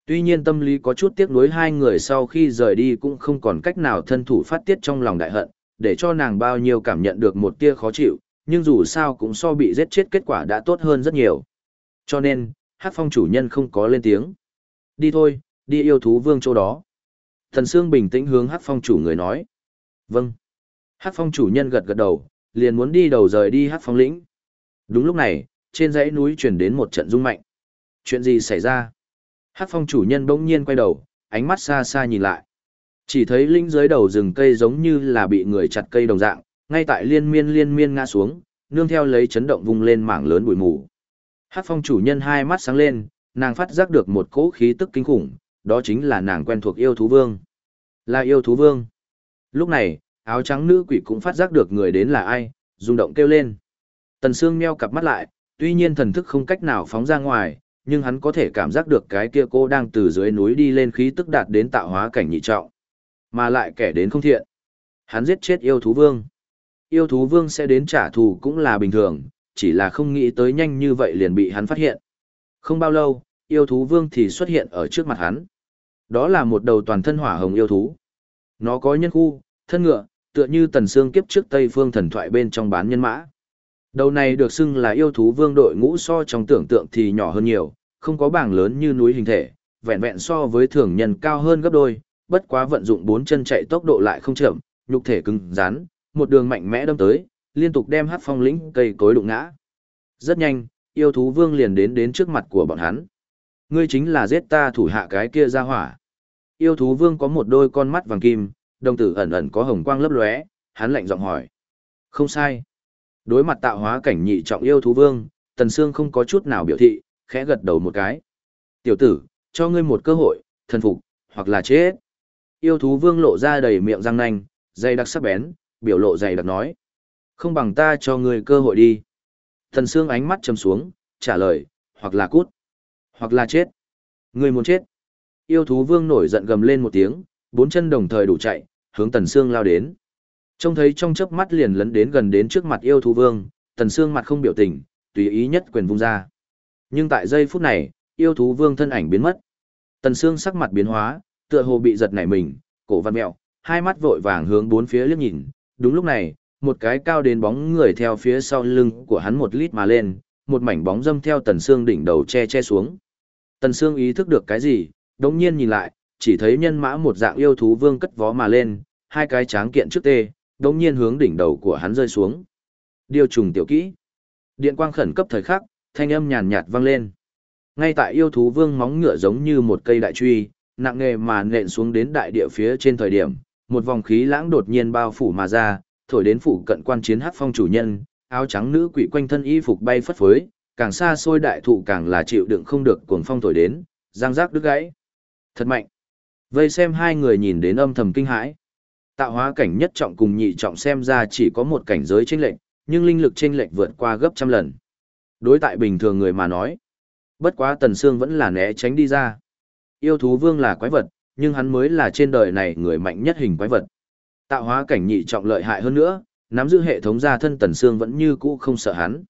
Tuy nhiên tâm lý có chút tiếc nuối hai người sau khi rời đi cũng không còn cách nào thân thủ phát tiết trong lòng đại hận, để cho nàng bao nhiêu cảm nhận được một tia khó chịu, nhưng dù sao cũng so bị giết chết kết quả đã tốt hơn rất nhiều. Cho nên, hát phong chủ nhân không có lên tiếng. Đi thôi, đi yêu thú vương chỗ đó. Thần Sương bình tĩnh hướng hát phong chủ người nói. Vâng. Hát phong chủ nhân gật gật đầu, liền muốn đi đầu rời đi hát phong lĩnh. Đúng lúc này, trên dãy núi truyền đến một trận rung mạnh. Chuyện gì xảy ra? Hát phong chủ nhân bỗng nhiên quay đầu, ánh mắt xa xa nhìn lại. Chỉ thấy linh dưới đầu rừng cây giống như là bị người chặt cây đồng dạng, ngay tại liên miên liên miên ngã xuống, nương theo lấy chấn động vung lên mảng lớn bụi mù. Hát phong chủ nhân hai mắt sáng lên, nàng phát giác được một cỗ khí tức kinh khủng, đó chính là nàng quen thuộc yêu thú vương. Là yêu thú vương. Lúc này, áo trắng nữ quỷ cũng phát giác được người đến là ai, rung động kêu lên. Tần Sương meo cặp mắt lại, tuy nhiên thần thức không cách nào phóng ra ngoài, nhưng hắn có thể cảm giác được cái kia cô đang từ dưới núi đi lên khí tức đạt đến tạo hóa cảnh nhị trọng. Mà lại kẻ đến không thiện. Hắn giết chết yêu thú vương. Yêu thú vương sẽ đến trả thù cũng là bình thường, chỉ là không nghĩ tới nhanh như vậy liền bị hắn phát hiện. Không bao lâu, yêu thú vương thì xuất hiện ở trước mặt hắn. Đó là một đầu toàn thân hỏa hồng yêu thú. Nó có nhân khu, thân ngựa, tựa như tần xương kiếp trước Tây phương thần thoại bên trong bán nhân mã. Đầu này được xưng là yêu thú vương đội ngũ so trong tưởng tượng thì nhỏ hơn nhiều, không có bảng lớn như núi hình thể, vẹn vẹn so với thường nhân cao hơn gấp đôi, bất quá vận dụng bốn chân chạy tốc độ lại không chậm, nhục thể cứng rắn, một đường mạnh mẽ đâm tới, liên tục đem Hắc phong lĩnh cây cối đụng ngã. Rất nhanh, yêu thú vương liền đến đến trước mặt của bọn hắn. Ngươi chính là giết ta thủ hạ cái kia ra hỏa. Yêu thú vương có một đôi con mắt vàng kim, đồng tử ẩn ẩn có hồng quang lấp lóe, hắn lạnh giọng hỏi. Không sai. Đối mặt tạo hóa cảnh nhị trọng yêu thú vương, Tần Sương không có chút nào biểu thị, khẽ gật đầu một cái. Tiểu tử, cho ngươi một cơ hội, thần phục, hoặc là chết. Yêu thú vương lộ ra đầy miệng răng nanh, dày đặc sắc bén, biểu lộ dày đặc nói. Không bằng ta cho ngươi cơ hội đi. Thần Sương ánh mắt trầm xuống, trả lời, hoặc là cút, hoặc là chết. Ngươi muốn chết. Yêu thú vương nổi giận gầm lên một tiếng, bốn chân đồng thời đủ chạy, hướng Tần Sương lao đến. Trông thấy trong chớp mắt liền lấn đến gần đến trước mặt yêu thú vương, Tần Sương mặt không biểu tình, tùy ý nhất quyền vung ra. Nhưng tại giây phút này, yêu thú vương thân ảnh biến mất. Tần Sương sắc mặt biến hóa, tựa hồ bị giật nảy mình, cổ văn mẹo, hai mắt vội vàng hướng bốn phía liếc nhìn. Đúng lúc này, một cái cao đến bóng người theo phía sau lưng của hắn một lít mà lên, một mảnh bóng dâm theo Tần Sương đỉnh đầu che che xuống. Tần Sương ý thức được cái gì, đống nhiên nhìn lại, chỉ thấy nhân mã một dạng yêu thú vương cất vó mà lên, hai cái tráng kiện trước tê, đống nhiên hướng đỉnh đầu của hắn rơi xuống. Điều trùng tiểu kỹ. Điện quang khẩn cấp thời khắc, thanh âm nhàn nhạt vang lên. Ngay tại yêu thú vương móng ngựa giống như một cây đại truy, nặng nghề mà nện xuống đến đại địa phía trên thời điểm, một vòng khí lãng đột nhiên bao phủ mà ra, thổi đến phủ cận quan chiến hắc phong chủ nhân, áo trắng nữ quỷ quanh thân y phục bay phất phới, càng xa xôi đại thụ càng là chịu đựng không được cuồng phong thổi đến, giang giác đứt gãy. Thật mạnh. Vây xem hai người nhìn đến âm thầm kinh hãi. Tạo hóa cảnh nhất trọng cùng nhị trọng xem ra chỉ có một cảnh giới chênh lệch, nhưng linh lực chênh lệch vượt qua gấp trăm lần. Đối tại bình thường người mà nói, bất quá Tần Sương vẫn là né tránh đi ra. Yêu thú vương là quái vật, nhưng hắn mới là trên đời này người mạnh nhất hình quái vật. Tạo hóa cảnh nhị trọng lợi hại hơn nữa, nắm giữ hệ thống gia thân Tần Sương vẫn như cũ không sợ hắn.